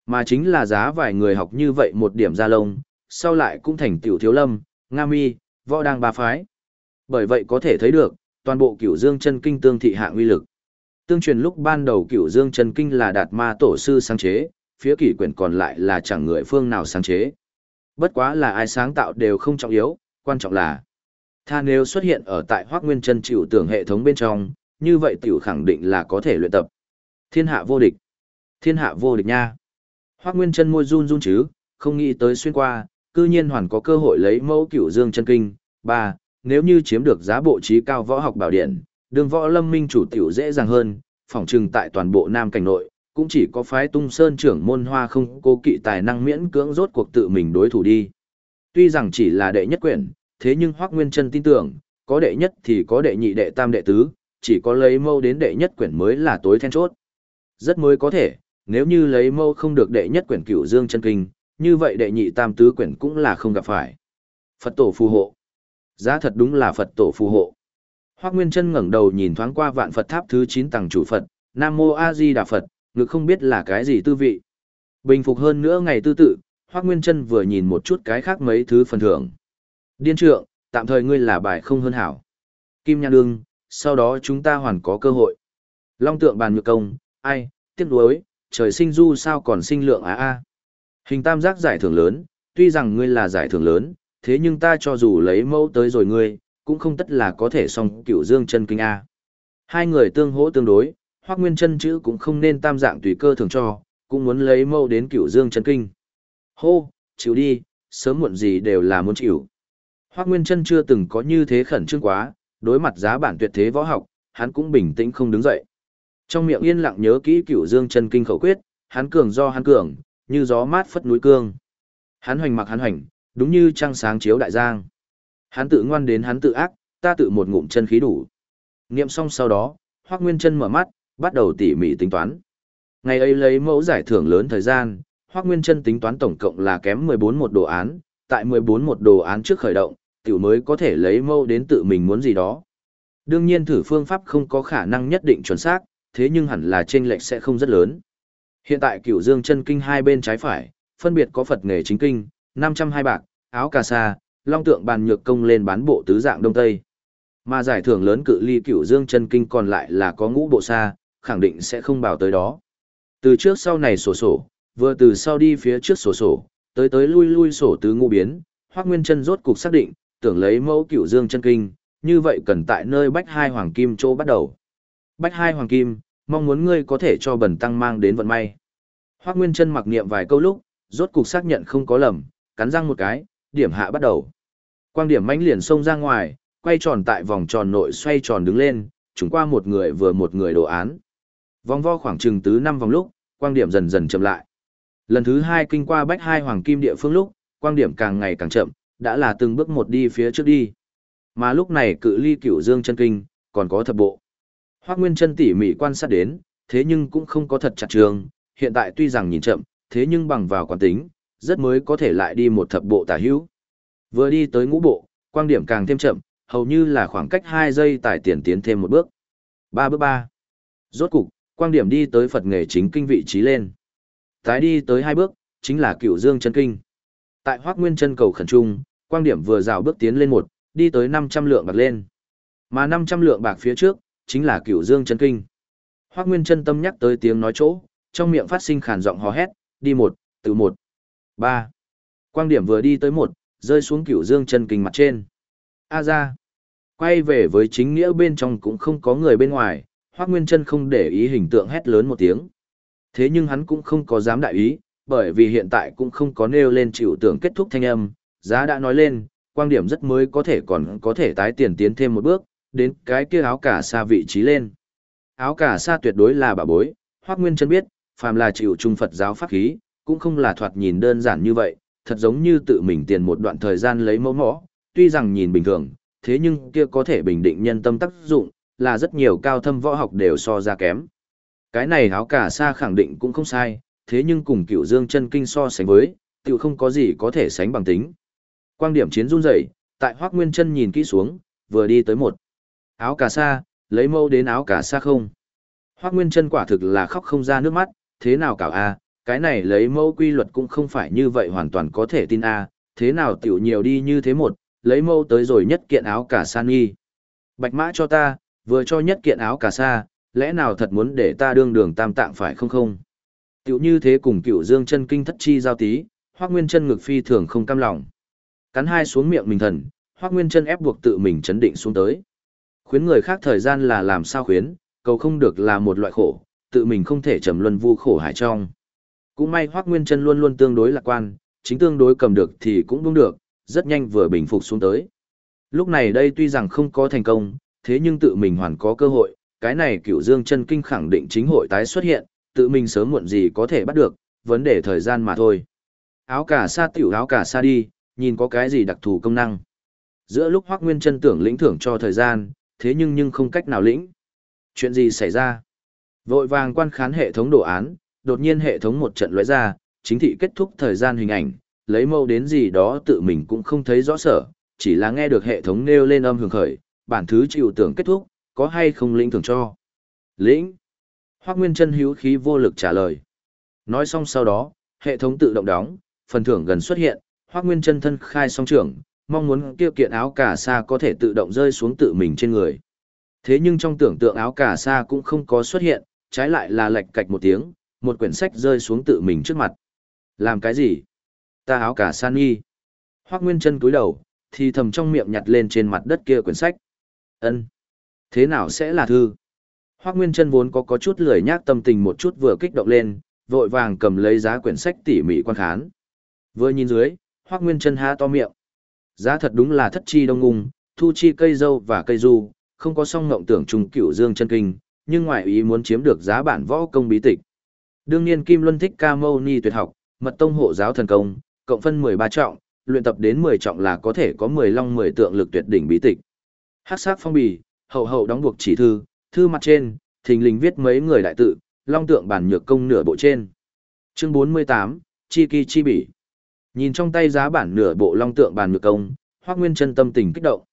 Mà chính là giá vài người học như vậy một điểm ra lông, sau lại cũng thành tiểu thiếu lâm, nga mi, võ đang ba phái. Bởi vậy có thể thấy được, toàn bộ cửu dương chân kinh tương thị hạng uy lực. Tương truyền lúc ban đầu cửu dương chân kinh là đạt ma tổ sư sáng chế, phía kỷ quyển còn lại là chẳng người phương nào sáng chế. Bất quá là ai sáng tạo đều không trọng yếu, quan trọng là tha nếu xuất hiện ở tại Hoắc Nguyên Chân chịu tưởng hệ thống bên trong, như vậy tiểu khẳng định là có thể luyện tập. Thiên hạ vô địch. Thiên hạ vô địch nha. Hoắc Nguyên Chân môi run run chứ, không nghĩ tới xuyên qua, cư nhiên hoàn có cơ hội lấy mẫu cửu dương chân kinh. Ba, nếu như chiếm được giá bộ trí cao võ học bảo điện, đường võ lâm minh chủ tiểu dễ dàng hơn, phỏng trừng tại toàn bộ Nam cảnh nội, cũng chỉ có phái tung sơn trưởng môn hoa không cố kỵ tài năng miễn cưỡng rốt cuộc tự mình đối thủ đi. Tuy rằng chỉ là đệ nhất quyển, thế nhưng Hoác Nguyên Trân tin tưởng, có đệ nhất thì có đệ nhị đệ tam đệ tứ, chỉ có lấy mâu đến đệ nhất quyển mới là tối then chốt. Rất mới có thể, nếu như lấy mâu không được đệ nhất quyển cửu dương chân kinh, như vậy đệ nhị tam tứ quyển cũng là không gặp phải. Phật tổ phù hộ. Giá thật đúng là Phật tổ phù hộ. Hoác Nguyên Trân ngẩng đầu nhìn thoáng qua vạn Phật tháp thứ 9 tầng chủ Phật, Nam Mô A Di Đà Phật, ngực không biết là cái gì tư vị. Bình phục hơn nữa ngày tư tự, Hoác Nguyên Trân vừa nhìn một chút cái khác mấy thứ phần thưởng. Điên trượng, tạm thời ngươi là bài không hơn hảo. Kim Nhan Đương, sau đó chúng ta hoàn có cơ hội. Long tượng bàn nhược công, ai, tiếc nuối, trời sinh du sao còn sinh lượng á a. Hình tam giác giải thưởng lớn, tuy rằng ngươi là giải thưởng lớn, thế nhưng ta cho dù lấy mẫu tới rồi ngươi, cũng không tất là có thể xong cựu dương chân kinh A. Hai người tương hỗ tương đối, hoác nguyên chân chữ cũng không nên tam dạng tùy cơ thường cho, cũng muốn lấy mẫu đến cựu dương chân kinh. Hô, chịu đi, sớm muộn gì đều là muốn chịu. Hoác nguyên chân chưa từng có như thế khẩn trương quá, đối mặt giá bản tuyệt thế võ học, hắn cũng bình tĩnh không đứng dậy. Trong miệng yên lặng nhớ kỹ cửu dương chân kinh khẩu quyết, hắn cường do hắn cường, như gió mát phất núi cương. Hắn hoành mặc hắn hoành, đúng như trăng sáng chiếu đại giang. Hắn tự ngoan đến hắn tự ác, ta tự một ngụm chân khí đủ. Niệm xong sau đó, Hoắc Nguyên Chân mở mắt, bắt đầu tỉ mỉ tính toán. Ngày ấy lấy mẫu giải thưởng lớn thời gian, Hoắc Nguyên Chân tính toán tổng cộng là kém 14 một đồ án, tại 14 một đồ án trước khởi động, tiểu mới có thể lấy mẫu đến tự mình muốn gì đó. Đương nhiên thử phương pháp không có khả năng nhất định chuẩn xác, thế nhưng hẳn là chênh lệch sẽ không rất lớn. Hiện tại Cửu Dương chân kinh hai bên trái phải, phân biệt có Phật nghề chính kinh, 502 bạc, áo cà sa, long tượng bàn nhược công lên bán bộ tứ dạng đông tây. Mà giải thưởng lớn cự ly cửu dương chân kinh còn lại là có ngũ bộ sa khẳng định sẽ không bảo tới đó. Từ trước sau này sổ sổ, vừa từ sau đi phía trước sổ sổ, tới tới lui lui sổ tứ ngũ biến, Hoắc Nguyên Chân rốt cục xác định, tưởng lấy mẫu cửu dương chân kinh, như vậy cần tại nơi bách hai hoàng kim chỗ bắt đầu. Bách hai hoàng kim, mong muốn ngươi có thể cho bẩn tăng mang đến vận may. Hoắc Nguyên Chân mặc niệm vài câu lúc, rốt cục xác nhận không có lầm, cắn răng một cái, điểm hạ bắt đầu. Quang điểm mãnh liền xông ra ngoài, quay tròn tại vòng tròn nội xoay tròn đứng lên, chúng qua một người vừa một người đồ án. Vòng vo khoảng chừng tứ năm vòng lúc, quang điểm dần dần chậm lại. Lần thứ hai kinh qua bách hai hoàng kim địa phương lúc, quang điểm càng ngày càng chậm, đã là từng bước một đi phía trước đi. Mà lúc này cự ly cửu dương chân kinh, còn có thập bộ. Hoác Nguyên chân tỉ mỉ quan sát đến, thế nhưng cũng không có thật chặt trường, hiện tại tuy rằng nhìn chậm, thế nhưng bằng vào quán tính, rất mới có thể lại đi một thập bộ tả hữu. Vừa đi tới ngũ bộ, quang điểm càng thêm chậm, hầu như là khoảng cách 2 giây tải tiền tiến thêm một bước. Ba bước ba. Rốt cục, quang điểm đi tới Phật nghề chính kinh vị trí lên. Tái đi tới hai bước, chính là cựu dương chân kinh. Tại hoác nguyên chân cầu khẩn trung, quang điểm vừa rào bước tiến lên một, đi tới 500 lượng bạc lên. Mà 500 lượng bạc phía trước, chính là cửu dương chân kinh. Hoác nguyên chân tâm nhắc tới tiếng nói chỗ, trong miệng phát sinh khàn giọng hò hét, đi một, từ một ba Quang điểm vừa đi tới một, rơi xuống cửu dương chân kinh mặt trên. A ra. Quay về với chính nghĩa bên trong cũng không có người bên ngoài, Hoác Nguyên chân không để ý hình tượng hét lớn một tiếng. Thế nhưng hắn cũng không có dám đại ý, bởi vì hiện tại cũng không có nêu lên chịu tưởng kết thúc thanh âm, giá đã nói lên, quang điểm rất mới có thể còn có thể tái tiền tiến thêm một bước, đến cái kia áo cả xa vị trí lên. Áo cả xa tuyệt đối là bà bối, Hoác Nguyên chân biết, phàm là chịu trung Phật giáo pháp khí, cũng không là thoạt nhìn đơn giản như vậy, thật giống như tự mình tiền một đoạn thời gian lấy mẫu mõ, tuy rằng nhìn bình thường, thế nhưng kia có thể bình định nhân tâm tác dụng, là rất nhiều cao thâm võ học đều so ra kém. Cái này áo cả xa khẳng định cũng không sai, thế nhưng cùng cựu dương chân kinh so sánh với, tự không có gì có thể sánh bằng tính. Quang điểm chiến run rẩy, tại Hoắc Nguyên Chân nhìn kỹ xuống, vừa đi tới một. Áo cà sa, lấy mâu đến áo cà sa không. Hoác Nguyên chân quả thực là khóc không ra nước mắt, thế nào cảo a cái này lấy mẫu quy luật cũng không phải như vậy hoàn toàn có thể tin a thế nào tiểu nhiều đi như thế một, lấy mẫu tới rồi nhất kiện áo cà sa nghi. Bạch mã cho ta, vừa cho nhất kiện áo cà sa, lẽ nào thật muốn để ta đương đường tam tạng phải không không? Tiểu như thế cùng cựu dương chân kinh thất chi giao tí, hoác nguyên chân ngực phi thường không cam lòng. Cắn hai xuống miệng mình thần, hoác nguyên chân ép buộc tự mình chấn định xuống tới. Khuyến người khác thời gian là làm sao khuyến, cầu không được là một loại khổ, tự mình không thể trầm luân vu khổ hải trong. Cũng may hoắc nguyên chân luôn luôn tương đối lạc quan, chính tương đối cầm được thì cũng đúng được, rất nhanh vừa bình phục xuống tới. Lúc này đây tuy rằng không có thành công, thế nhưng tự mình hoàn có cơ hội, cái này cửu dương chân kinh khẳng định chính hội tái xuất hiện, tự mình sớm muộn gì có thể bắt được, vấn đề thời gian mà thôi. Áo cả sa tiểu áo cả sa đi, nhìn có cái gì đặc thù công năng. Giữa lúc Hoắc Nguyên Chân tưởng lĩnh thưởng cho thời gian, thế nhưng nhưng không cách nào lĩnh. Chuyện gì xảy ra? Vội vàng quan khán hệ thống đồ án, đột nhiên hệ thống một trận lóe ra, chính thị kết thúc thời gian hình ảnh, lấy mâu đến gì đó tự mình cũng không thấy rõ sở, chỉ là nghe được hệ thống nêu lên âm hưởng khởi, bản thứ chịu tưởng kết thúc, có hay không lĩnh thưởng cho. Lĩnh. Hoác Nguyên chân hữu khí vô lực trả lời. Nói xong sau đó, hệ thống tự động đóng, phần thưởng gần xuất hiện, Hoác Nguyên chân thân khai song trưởng, mong muốn kêu kiện áo cà sa có thể tự động rơi xuống tự mình trên người. Thế nhưng trong tưởng tượng áo cà sa cũng không có xuất hiện, trái lại là lệch cạch một tiếng, một quyển sách rơi xuống tự mình trước mặt. Làm cái gì? Ta áo cà sa nghi. Hoác Nguyên chân cúi đầu, thì thầm trong miệng nhặt lên trên mặt đất kia quyển sách. Ân, Thế nào sẽ là thư? Hoác Nguyên chân vốn có có chút lười nhác tâm tình một chút vừa kích động lên, vội vàng cầm lấy giá quyển sách tỉ mỉ quan khán. Vừa nhìn dưới, Hoác Nguyên chân há to miệng. Giá thật đúng là thất chi đông ngung, thu chi cây dâu và cây du, không có song ngộng tưởng trùng cửu dương chân kinh, nhưng ngoại ý muốn chiếm được giá bản võ công bí tịch. Đương nhiên Kim Luân thích ca mâu ni tuyệt học, mật tông hộ giáo thần công, cộng phân 13 trọng, luyện tập đến 10 trọng là có thể có 10 long 10 tượng lực tuyệt đỉnh bí tịch. Hắc sắc phong bì, hậu hậu đóng buộc chỉ thư, thư mặt trên, thình lình viết mấy người đại tự, long tượng bản nhược công nửa bộ trên. Chương 48, Chi Kỳ Chi Bỉ. Nhìn trong tay giá bản nửa bộ long tượng bàn nhược công, Hoắc Nguyên chân tâm tình kích động.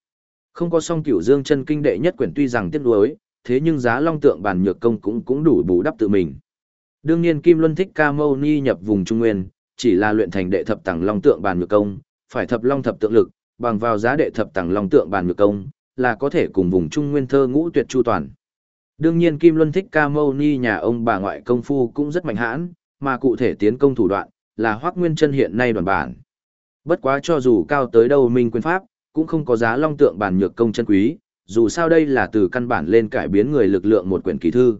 Không có song cửu dương chân kinh đệ nhất quyển tuy rằng tiếc nuối, thế nhưng giá long tượng bàn nhược công cũng cũng đủ bù đắp tự mình. Đương nhiên Kim Luân thích ca mâu ni nhập vùng Trung Nguyên, chỉ là luyện thành đệ thập tầng long tượng bàn nhược công, phải thập long thập tượng lực, bằng vào giá đệ thập tầng long tượng bàn nhược công, là có thể cùng vùng Trung Nguyên thơ ngũ tuyệt chu toàn. Đương nhiên Kim Luân thích ca mâu ni nhà ông bà ngoại công phu cũng rất mạnh hãn, mà cụ thể tiến công thủ đoạn, là Hoác Nguyên chân hiện nay đoàn bản. Bất quá cho dù cao tới đâu minh quyền pháp, cũng không có giá long tượng bản nhược công chân quý, dù sao đây là từ căn bản lên cải biến người lực lượng một quyển kỳ thư.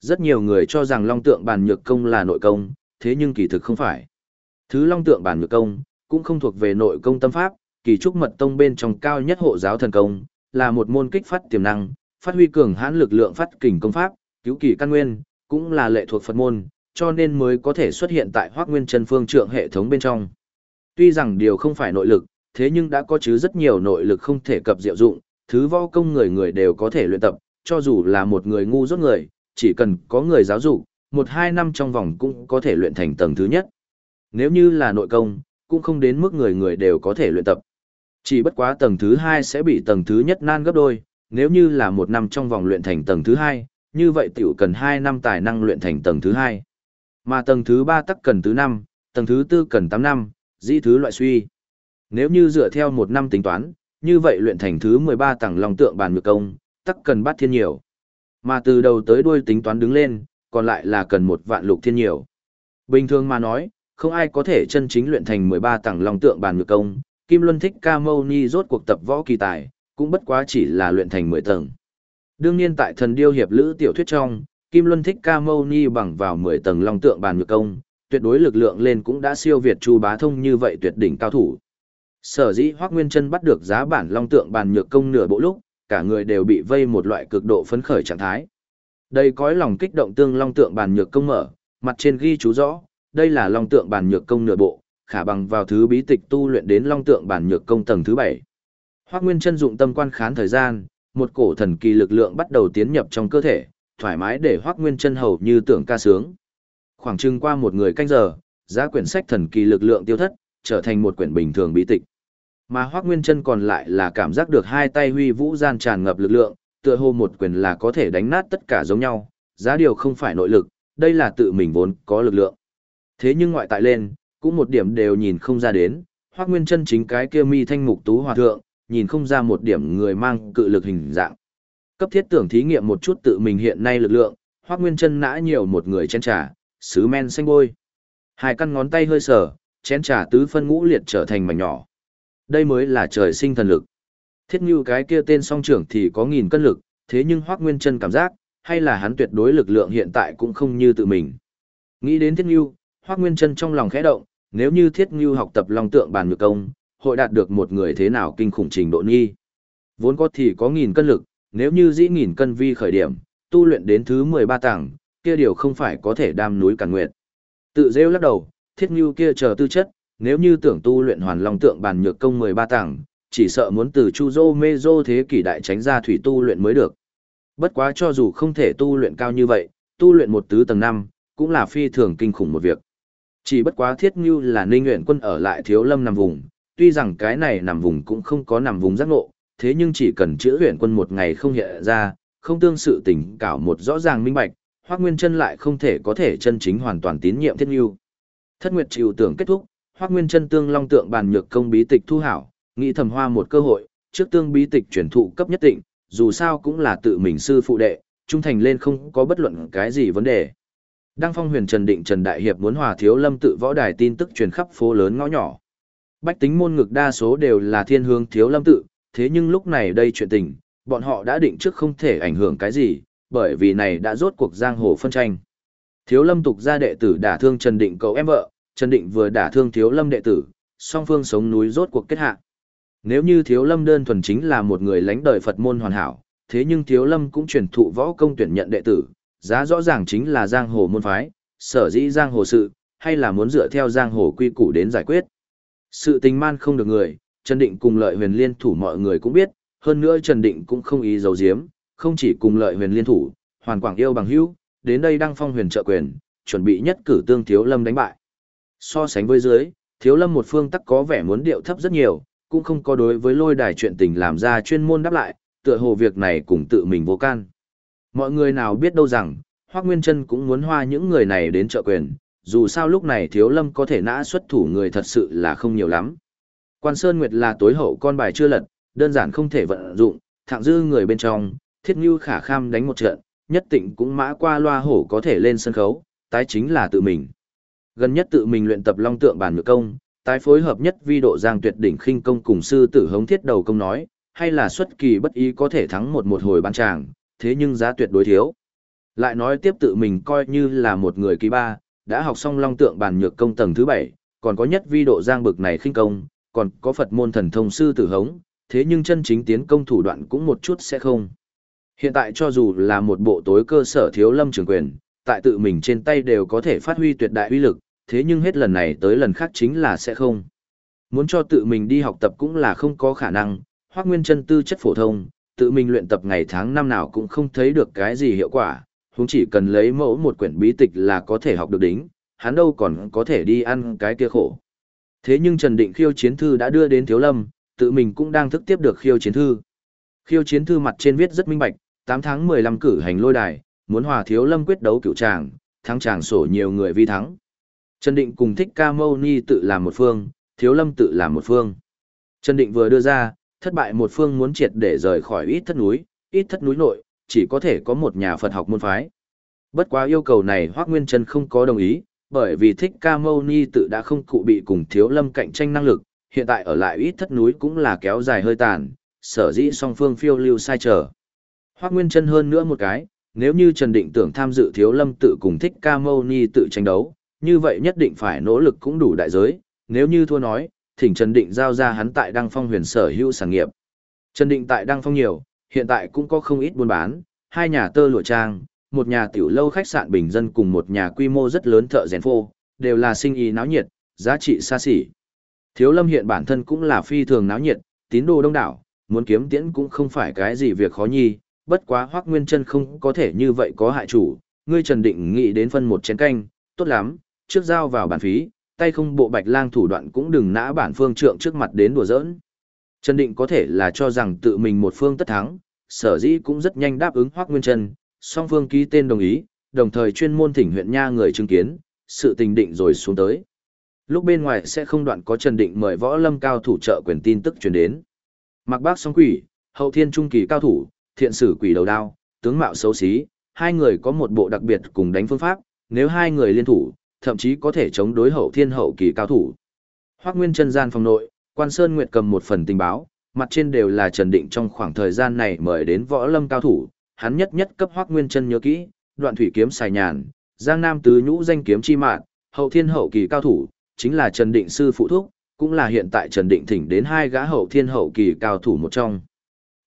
Rất nhiều người cho rằng long tượng bản nhược công là nội công, thế nhưng kỳ thực không phải. Thứ long tượng bản nhược công, cũng không thuộc về nội công tâm pháp, kỳ trúc mật tông bên trong cao nhất hộ giáo thần công, là một môn kích phát tiềm năng, phát huy cường hãn lực lượng phát kình công pháp, cứu kỳ căn nguyên, cũng là lệ thuộc Phật môn, cho nên mới có thể xuất hiện tại Hoắc Nguyên Chân Phương Trượng hệ thống bên trong. Tuy rằng điều không phải nội lực, thế nhưng đã có chứ rất nhiều nội lực không thể cập diệu dụng, thứ võ công người người đều có thể luyện tập, cho dù là một người ngu dốt người, chỉ cần có người giáo dục, một hai năm trong vòng cũng có thể luyện thành tầng thứ nhất. Nếu như là nội công, cũng không đến mức người người đều có thể luyện tập. Chỉ bất quá tầng thứ hai sẽ bị tầng thứ nhất nan gấp đôi, nếu như là một năm trong vòng luyện thành tầng thứ hai, như vậy tiểu cần hai năm tài năng luyện thành tầng thứ hai. Mà tầng thứ ba tắc cần thứ năm, tầng thứ tư cần tám năm, dĩ thứ loại suy. Nếu như dựa theo một năm tính toán, như vậy luyện thành thứ 13 tầng lòng tượng bàn ngược công, tắc cần bát thiên nhiều. Mà từ đầu tới đuôi tính toán đứng lên, còn lại là cần một vạn lục thiên nhiều. Bình thường mà nói, không ai có thể chân chính luyện thành 13 tầng lòng tượng bàn ngược công, Kim Luân thích ca mâu ni rốt cuộc tập võ kỳ tài, cũng bất quá chỉ là luyện thành 10 tầng. Đương nhiên tại thần điêu hiệp lữ tiểu thuyết trong, Kim Luân thích ca mâu ni bằng vào 10 tầng long tượng bàn nhược công, tuyệt đối lực lượng lên cũng đã siêu việt Chu Bá Thông như vậy tuyệt đỉnh cao thủ. Sở dĩ Hoắc Nguyên Chân bắt được giá bản long tượng bàn nhược công nửa bộ lúc, cả người đều bị vây một loại cực độ phấn khởi trạng thái. Đây cõi lòng kích động tương long tượng bàn nhược công mở, mặt trên ghi chú rõ, đây là long tượng bàn nhược công nửa bộ, khả bằng vào thứ bí tịch tu luyện đến long tượng bản nhược công tầng thứ bảy. Hoắc Nguyên chân dụng tâm quan khán thời gian, một cổ thần kỳ lực lượng bắt đầu tiến nhập trong cơ thể, thoải mái để Hoắc Nguyên chân hầu như tưởng ca sướng. Khoảng chừng qua một người canh giờ, giá quyển sách thần kỳ lực lượng tiêu thất, trở thành một quyển bình thường bí tịch. Mà Hoắc Nguyên Chân còn lại là cảm giác được hai tay huy vũ gian tràn ngập lực lượng, tựa hồ một quyền là có thể đánh nát tất cả giống nhau, giá điều không phải nội lực, đây là tự mình vốn có lực lượng. Thế nhưng ngoại tại lên, cũng một điểm đều nhìn không ra đến, Hoắc Nguyên Chân chính cái kia mi thanh mục tú hòa thượng, nhìn không ra một điểm người mang cự lực hình dạng. Cấp thiết tưởng thí nghiệm một chút tự mình hiện nay lực lượng, Hoắc Nguyên Chân nã nhiều một người chén trà, sứ men xanh bôi. Hai căn ngón tay hơi sở, chén trà tứ phân ngũ liệt trở thành mảnh nhỏ. Đây mới là trời sinh thần lực. Thiết Như cái kia tên song trưởng thì có nghìn cân lực, thế nhưng Hoắc Nguyên Chân cảm giác, hay là hắn tuyệt đối lực lượng hiện tại cũng không như tự mình. Nghĩ đến Thiết Như, Hoắc Nguyên Chân trong lòng khẽ động, nếu như Thiết Như học tập Long Tượng Bàn Nhược Công, hội đạt được một người thế nào kinh khủng trình độ nghi. Vốn có thì có nghìn cân lực, nếu như dĩ nghìn cân vi khởi điểm, tu luyện đến thứ 13 tầng, kia điều không phải có thể đam núi cản nguyệt. Tự rêu lắc đầu, Thiết Như kia chờ tư chất, nếu như tưởng tu luyện hoàn long tượng bàn nhược công 13 tầng, chỉ sợ muốn từ Chu Dô Mê Dô thế kỷ đại tránh ra thủy tu luyện mới được. Bất quá cho dù không thể tu luyện cao như vậy, tu luyện một tứ tầng năm cũng là phi thường kinh khủng một việc. Chỉ bất quá thiết như là ninh nguyện quân ở lại thiếu lâm nằm vùng, tuy rằng cái này nằm vùng cũng không có nằm vùng giác ngộ, thế nhưng chỉ cần chữa huyện quân một ngày không hiện ra, không tương sự tình cảo một rõ ràng minh bạch, Hoắc Nguyên Chân lại không thể có thể chân chính hoàn toàn tín nhiệm Thiết Nưu. Thất Nguyệt chịu tưởng kết thúc, Hoắc Nguyên Chân tương long tượng bàn nhược công bí tịch thu hảo, nghĩ thầm hoa một cơ hội, trước tương bí tịch chuyển thụ cấp nhất định, dù sao cũng là tự mình sư phụ đệ, trung thành lên không có bất luận cái gì vấn đề. Đăng Phong Huyền Trần Định Trần Đại Hiệp muốn hòa thiếu lâm tự võ đài tin tức truyền khắp phố lớn ngõ nhỏ. Bách tính môn ngực đa số đều là thiên hướng thiếu lâm tự, thế nhưng lúc này đây chuyện tình, bọn họ đã định trước không thể ảnh hưởng cái gì, bởi vì này đã rốt cuộc giang hồ phân tranh. Thiếu lâm tục ra đệ tử đả thương Trần Định cậu em vợ, Trần Định vừa đả thương thiếu lâm đệ tử, song phương sống núi rốt cuộc kết hạ. Nếu như thiếu lâm đơn thuần chính là một người lãnh đời Phật môn hoàn hảo, thế nhưng thiếu lâm cũng truyền thụ võ công tuyển nhận đệ tử, giá rõ ràng chính là giang hồ môn phái, sở dĩ giang hồ sự, hay là muốn dựa theo giang hồ quy củ đến giải quyết. Sự tình man không được người, Trần Định cùng lợi huyền liên thủ mọi người cũng biết, hơn nữa Trần Định cũng không ý giấu giếm, không chỉ cùng lợi huyền liên thủ, hoàn quảng yêu bằng hữu, đến đây đăng phong huyền trợ quyền, chuẩn bị nhất cử tương thiếu lâm đánh bại. So sánh với dưới, thiếu lâm một phương tắc có vẻ muốn điệu thấp rất nhiều, cũng không có đối với lôi đài chuyện tình làm ra chuyên môn đáp lại, tựa hồ việc này cùng tự mình vô can. Mọi người nào biết đâu rằng, Hoác Nguyên Trân cũng muốn hoa những người này đến trợ quyền, dù sao lúc này thiếu lâm có thể nã xuất thủ người thật sự là không nhiều lắm. Quan Sơn Nguyệt là tối hậu con bài chưa lật, đơn giản không thể vận dụng, Thẳng dư người bên trong, thiết như khả kham đánh một trận, nhất Tịnh cũng mã qua loa hổ có thể lên sân khấu, tái chính là tự mình. Gần nhất tự mình luyện tập long tượng bản ngược công, tái phối hợp nhất vi độ giang tuyệt đỉnh khinh công cùng sư tử hống thiết đầu công nói, hay là xuất kỳ bất ý có thể thắng một một hồi ban tràng, thế nhưng giá tuyệt đối thiếu. Lại nói tiếp tự mình coi như là một người kỳ ba, đã học xong long tượng bản nhược công tầng thứ bảy, còn có nhất vi độ giang bực này khinh công, còn có Phật môn thần thông sư tử hống, thế nhưng chân chính tiến công thủ đoạn cũng một chút sẽ không. Hiện tại cho dù là một bộ tối cơ sở thiếu lâm trường quyền, tại tự mình trên tay đều có thể phát huy tuyệt đại uy lực, thế nhưng hết lần này tới lần khác chính là sẽ không. Muốn cho tự mình đi học tập cũng là không có khả năng, hoác nguyên chân tư chất phổ thông, tự mình luyện tập ngày tháng năm nào cũng không thấy được cái gì hiệu quả, huống chỉ cần lấy mẫu một quyển bí tịch là có thể học được đính, hắn đâu còn có thể đi ăn cái kia khổ. Thế nhưng Trần Định khiêu chiến thư đã đưa đến Thiếu Lâm, tự mình cũng đang thức tiếp được khiêu chiến thư. Khiêu chiến thư mặt trên viết rất minh bạch, 8 tháng 15 cử hành lôi đài, muốn hòa Thiếu Lâm quyết đấu cựu tràng, thắng tràng sổ nhiều người vi thắng. Trần Định cùng Thích Ca Mâu Ni tự làm một phương, Thiếu Lâm tự làm một phương. Trần Định vừa đưa ra, thất bại một phương muốn triệt để rời khỏi ít thất núi, ít thất núi nội, chỉ có thể có một nhà Phật học môn phái. Bất quá yêu cầu này Hoác Nguyên Trân không có đồng ý, bởi vì Thích Ca Mâu Ni tự đã không cụ bị cùng Thiếu Lâm cạnh tranh năng lực, hiện tại ở lại ít thất núi cũng là kéo dài hơi tàn, sở dĩ song phương phiêu lưu sai trở. Hoác Nguyên chân hơn nữa một cái, nếu như Trần Định tưởng tham dự Thiếu Lâm tự cùng Thích Ca Mâu Ni tự tranh đấu, như vậy nhất định phải nỗ lực cũng đủ đại giới, nếu như thua nói, thỉnh Trần Định giao ra hắn tại Đăng Phong huyền sở hữu sản nghiệp. Trần Định tại Đăng Phong nhiều, hiện tại cũng có không ít buôn bán, hai nhà tơ lụa trang, một nhà tiểu lâu khách sạn bình dân cùng một nhà quy mô rất lớn thợ rèn phô, đều là sinh ý náo nhiệt, giá trị xa xỉ. Thiếu Lâm hiện bản thân cũng là phi thường náo nhiệt, tín đồ đông đảo, muốn kiếm tiễn cũng không phải cái gì việc khó nhi, bất quá Hoắc Nguyên Chân không có thể như vậy có hại chủ, ngươi Trần Định nghĩ đến phân một chén canh, tốt lắm, trước giao vào bản phí, tay không bộ bạch lang thủ đoạn cũng đừng nã bản phương trượng trước mặt đến đùa giỡn. Trần Định có thể là cho rằng tự mình một phương tất thắng, sở dĩ cũng rất nhanh đáp ứng Hoắc Nguyên chân song phương ký tên đồng ý, đồng thời chuyên môn thỉnh huyện nha người chứng kiến, sự tình định rồi xuống tới. Lúc bên ngoài sẽ không đoạn có Trần Định mời võ lâm cao thủ trợ quyền tin tức truyền đến. Mặc bác song quỷ, hậu thiên trung kỳ cao thủ, thiện sử quỷ đầu đao, tướng mạo xấu xí, hai người có một bộ đặc biệt cùng đánh phương pháp, nếu hai người liên thủ, thậm chí có thể chống đối hậu thiên hậu kỳ cao thủ. Hoắc Nguyên chân gian phòng nội, Quan Sơn Nguyệt cầm một phần tình báo, mặt trên đều là Trần Định trong khoảng thời gian này mời đến võ lâm cao thủ, hắn nhất nhất cấp Hoắc Nguyên chân nhớ kỹ, đoạn thủy kiếm xài nhàn, Giang Nam tứ nhũ danh kiếm chi mạng, hậu thiên hậu kỳ cao thủ, chính là Trần Định sư phụ thúc, cũng là hiện tại Trần Định thỉnh đến hai gã hậu thiên hậu kỳ cao thủ một trong.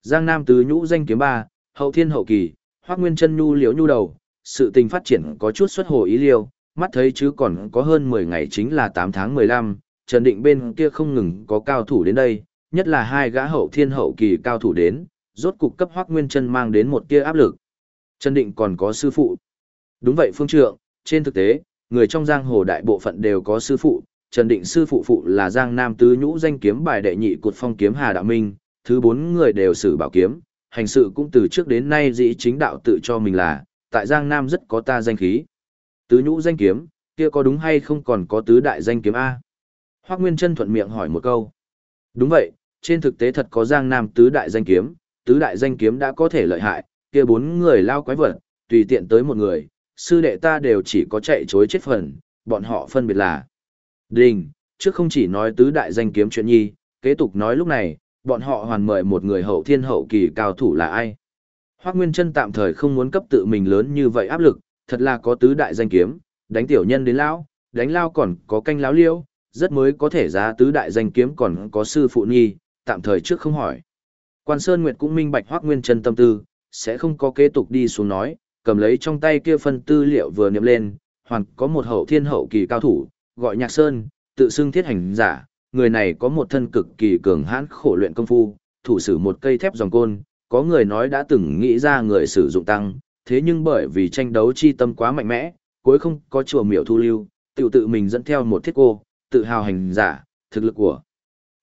Giang Nam tứ nhũ danh kiếm ba, hậu thiên hậu kỳ, Hoắc Nguyên chân nhu liễu nhu đầu, sự tình phát triển có chút xuất hồ ý liêu, mắt thấy chứ còn có hơn 10 ngày chính là 8 tháng 15, Trần Định bên kia không ngừng có cao thủ đến đây, nhất là hai gã hậu thiên hậu kỳ cao thủ đến, rốt cục cấp Hoắc Nguyên Chân mang đến một tia áp lực. Trần Định còn có sư phụ. Đúng vậy phương trượng, trên thực tế, người trong giang hồ đại bộ phận đều có sư phụ, Trần Định sư phụ phụ là Giang Nam tứ nhũ danh kiếm bài đệ nhị cột phong kiếm Hà Đạo Minh, thứ bốn người đều sử bảo kiếm, hành sự cũng từ trước đến nay dĩ chính đạo tự cho mình là, tại Giang Nam rất có ta danh khí. Tứ nhũ danh kiếm, kia có đúng hay không còn có tứ đại danh kiếm A? Hoác Nguyên Trân thuận miệng hỏi một câu. Đúng vậy, trên thực tế thật có Giang Nam tứ đại danh kiếm, tứ đại danh kiếm đã có thể lợi hại, kia bốn người lao quái vật, tùy tiện tới một người, sư đệ ta đều chỉ có chạy chối chết phần, bọn họ phân biệt là. Đình, trước không chỉ nói tứ đại danh kiếm chuyện nhi, kế tục nói lúc này, bọn họ hoàn mời một người hậu thiên hậu kỳ cao thủ là ai. Hoác Nguyên Trân tạm thời không muốn cấp tự mình lớn như vậy áp lực, thật là có tứ đại danh kiếm, đánh tiểu nhân đến lão, đánh lao còn có canh lão liêu, rất mới có thể giá tứ đại danh kiếm còn có sư phụ nhi, tạm thời trước không hỏi. Quan Sơn Nguyệt cũng minh bạch Hoắc Nguyên Chân tâm tư, sẽ không có kế tục đi xuống nói, cầm lấy trong tay kia phân tư liệu vừa niệm lên, hoàn có một hậu thiên hậu kỳ cao thủ, gọi Nhạc Sơn, tự xưng thiết hành giả, người này có một thân cực kỳ cường hãn khổ luyện công phu, thủ sử một cây thép dòng côn, có người nói đã từng nghĩ ra người sử dụng tăng, thế nhưng bởi vì tranh đấu chi tâm quá mạnh mẽ, cuối không có chùa miểu thu lưu, tự tự mình dẫn theo một thiết cô, tự hào hành giả, thực lực của.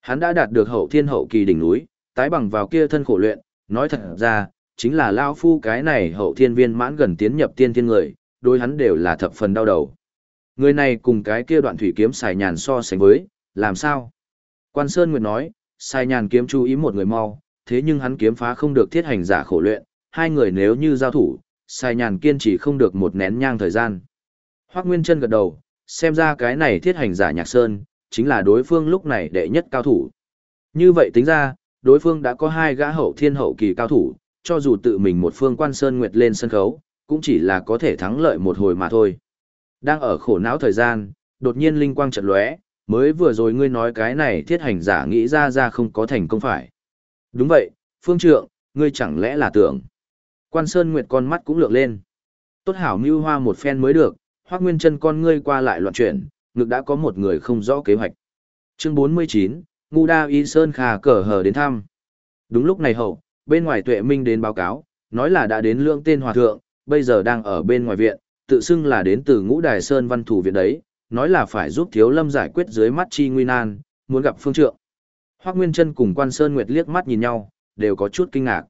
Hắn đã đạt được hậu thiên hậu kỳ đỉnh núi, tái bằng vào kia thân khổ luyện, nói thật ra, chính là Lao Phu cái này hậu thiên viên mãn gần tiến nhập tiên thiên người, đối hắn đều là thập phần đau đầu. Người này cùng cái kia đoạn thủy kiếm xài nhàn so sánh với, làm sao? Quan Sơn Nguyệt nói, xài nhàn kiếm chú ý một người mau, thế nhưng hắn kiếm phá không được thiết hành giả khổ luyện, hai người nếu như giao thủ, xài nhàn kiên trì không được một nén nhang thời gian. Hoác Nguyên Trân gật đầu, xem ra cái này thiết hành giả nhạc sơn, chính là đối phương lúc này đệ nhất cao thủ. Như vậy tính ra, đối phương đã có hai gã hậu thiên hậu kỳ cao thủ, cho dù tự mình một phương quan sơn nguyệt lên sân khấu, cũng chỉ là có thể thắng lợi một hồi mà thôi. Đang ở khổ não thời gian, đột nhiên linh quang chợt lóe, mới vừa rồi ngươi nói cái này thiết hành giả nghĩ ra ra không có thành công phải. Đúng vậy, phương trượng, ngươi chẳng lẽ là tưởng. Quan Sơn Nguyệt con mắt cũng lượng lên. Tốt hảo mưu hoa một phen mới được, hoác Nguyên Chân con ngươi qua lại loạn chuyển, ngực đã có một người không rõ kế hoạch. Chương 49, Ngu Đa Y Sơn Khà cờ hờ đến thăm. Đúng lúc này hậu, bên ngoài Tuệ Minh đến báo cáo, nói là đã đến lưỡng tên hòa thượng, bây giờ đang ở bên ngoài viện, tự xưng là đến từ Ngũ Đài Sơn Văn thủ viện đấy, nói là phải giúp Thiếu Lâm giải quyết dưới mắt chi nguy nan, muốn gặp phương trượng. Hoắc Nguyên Chân cùng Quan Sơn Nguyệt liếc mắt nhìn nhau, đều có chút kinh ngạc.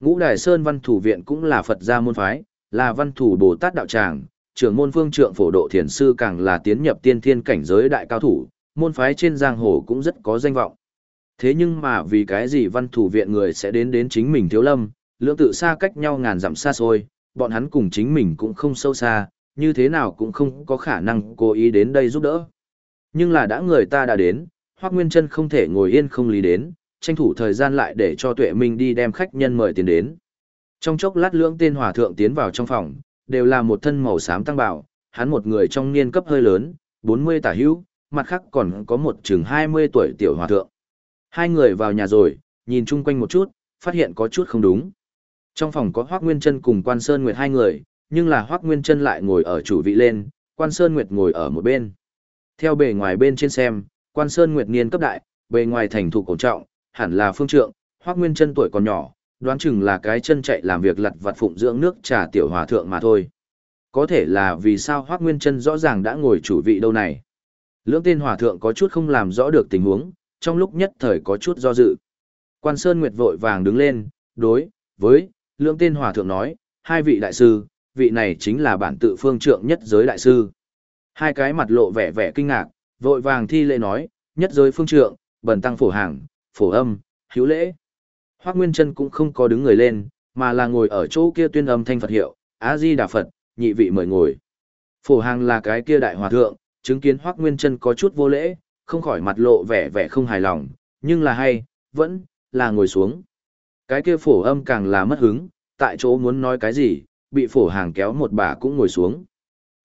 Ngũ Đài Sơn Văn thủ viện cũng là Phật gia môn phái, là Văn thủ Bồ Tát đạo tràng, trưởng môn phương trượng phổ độ thiền sư càng là tiến nhập tiên thiên cảnh giới đại cao thủ, môn phái trên giang hồ cũng rất có danh vọng. Thế nhưng mà vì cái gì văn thủ viện người sẽ đến đến chính mình thiếu lâm, lượng tự xa cách nhau ngàn dặm xa xôi, bọn hắn cùng chính mình cũng không sâu xa, như thế nào cũng không có khả năng cố ý đến đây giúp đỡ. Nhưng là đã người ta đã đến, Hoác Nguyên Trân không thể ngồi yên không lý đến, tranh thủ thời gian lại để cho tuệ minh đi đem khách nhân mời tiền đến. Trong chốc lát lưỡng tên hòa thượng tiến vào trong phòng, đều là một thân màu xám tăng bảo, hắn một người trong niên cấp hơi lớn, 40 tả hữu, mặt khác còn có một chừng 20 tuổi tiểu hòa thượng. Hai người vào nhà rồi, nhìn chung quanh một chút, phát hiện có chút không đúng. Trong phòng có Hoác Nguyên Trân cùng Quan Sơn Nguyệt hai người, nhưng là Hoác Nguyên Trân lại ngồi ở chủ vị lên, Quan Sơn Nguyệt ngồi ở một bên. Theo bề ngoài bên trên xem, Quan Sơn Nguyệt niên cấp đại, bề ngoài thành thủ cổ trọng, hẳn là phương trượng, Hoác Nguyên Trân tuổi còn nhỏ, đoán chừng là cái chân chạy làm việc lặt vặt phụng dưỡng nước trà tiểu hòa thượng mà thôi. Có thể là vì sao Hoác Nguyên Trân rõ ràng đã ngồi chủ vị đâu này. Lưỡng tên hòa thượng có chút không làm rõ được tình huống, trong lúc nhất thời có chút do dự. Quan Sơn Nguyệt vội vàng đứng lên, đối, với, lương tên hòa thượng nói, hai vị đại sư, vị này chính là bản tự phương trượng nhất giới đại sư. Hai cái mặt lộ vẻ vẻ kinh ngạc, vội vàng thi lễ nói, nhất giới phương trượng, bần tăng phổ hàng, phổ âm, hữu lễ. Hoác Nguyên Trân cũng không có đứng người lên, mà là ngồi ở chỗ kia tuyên âm thanh Phật hiệu, A-di Đà Phật, nhị vị mời ngồi. Phổ hàng là cái kia đại hòa thượng, chứng kiến Hoắc Nguyên Trân có chút vô lễ, không khỏi mặt lộ vẻ vẻ không hài lòng, nhưng là hay, vẫn là ngồi xuống. Cái kia phổ âm càng là mất hứng, tại chỗ muốn nói cái gì, bị phổ hàng kéo một bà cũng ngồi xuống.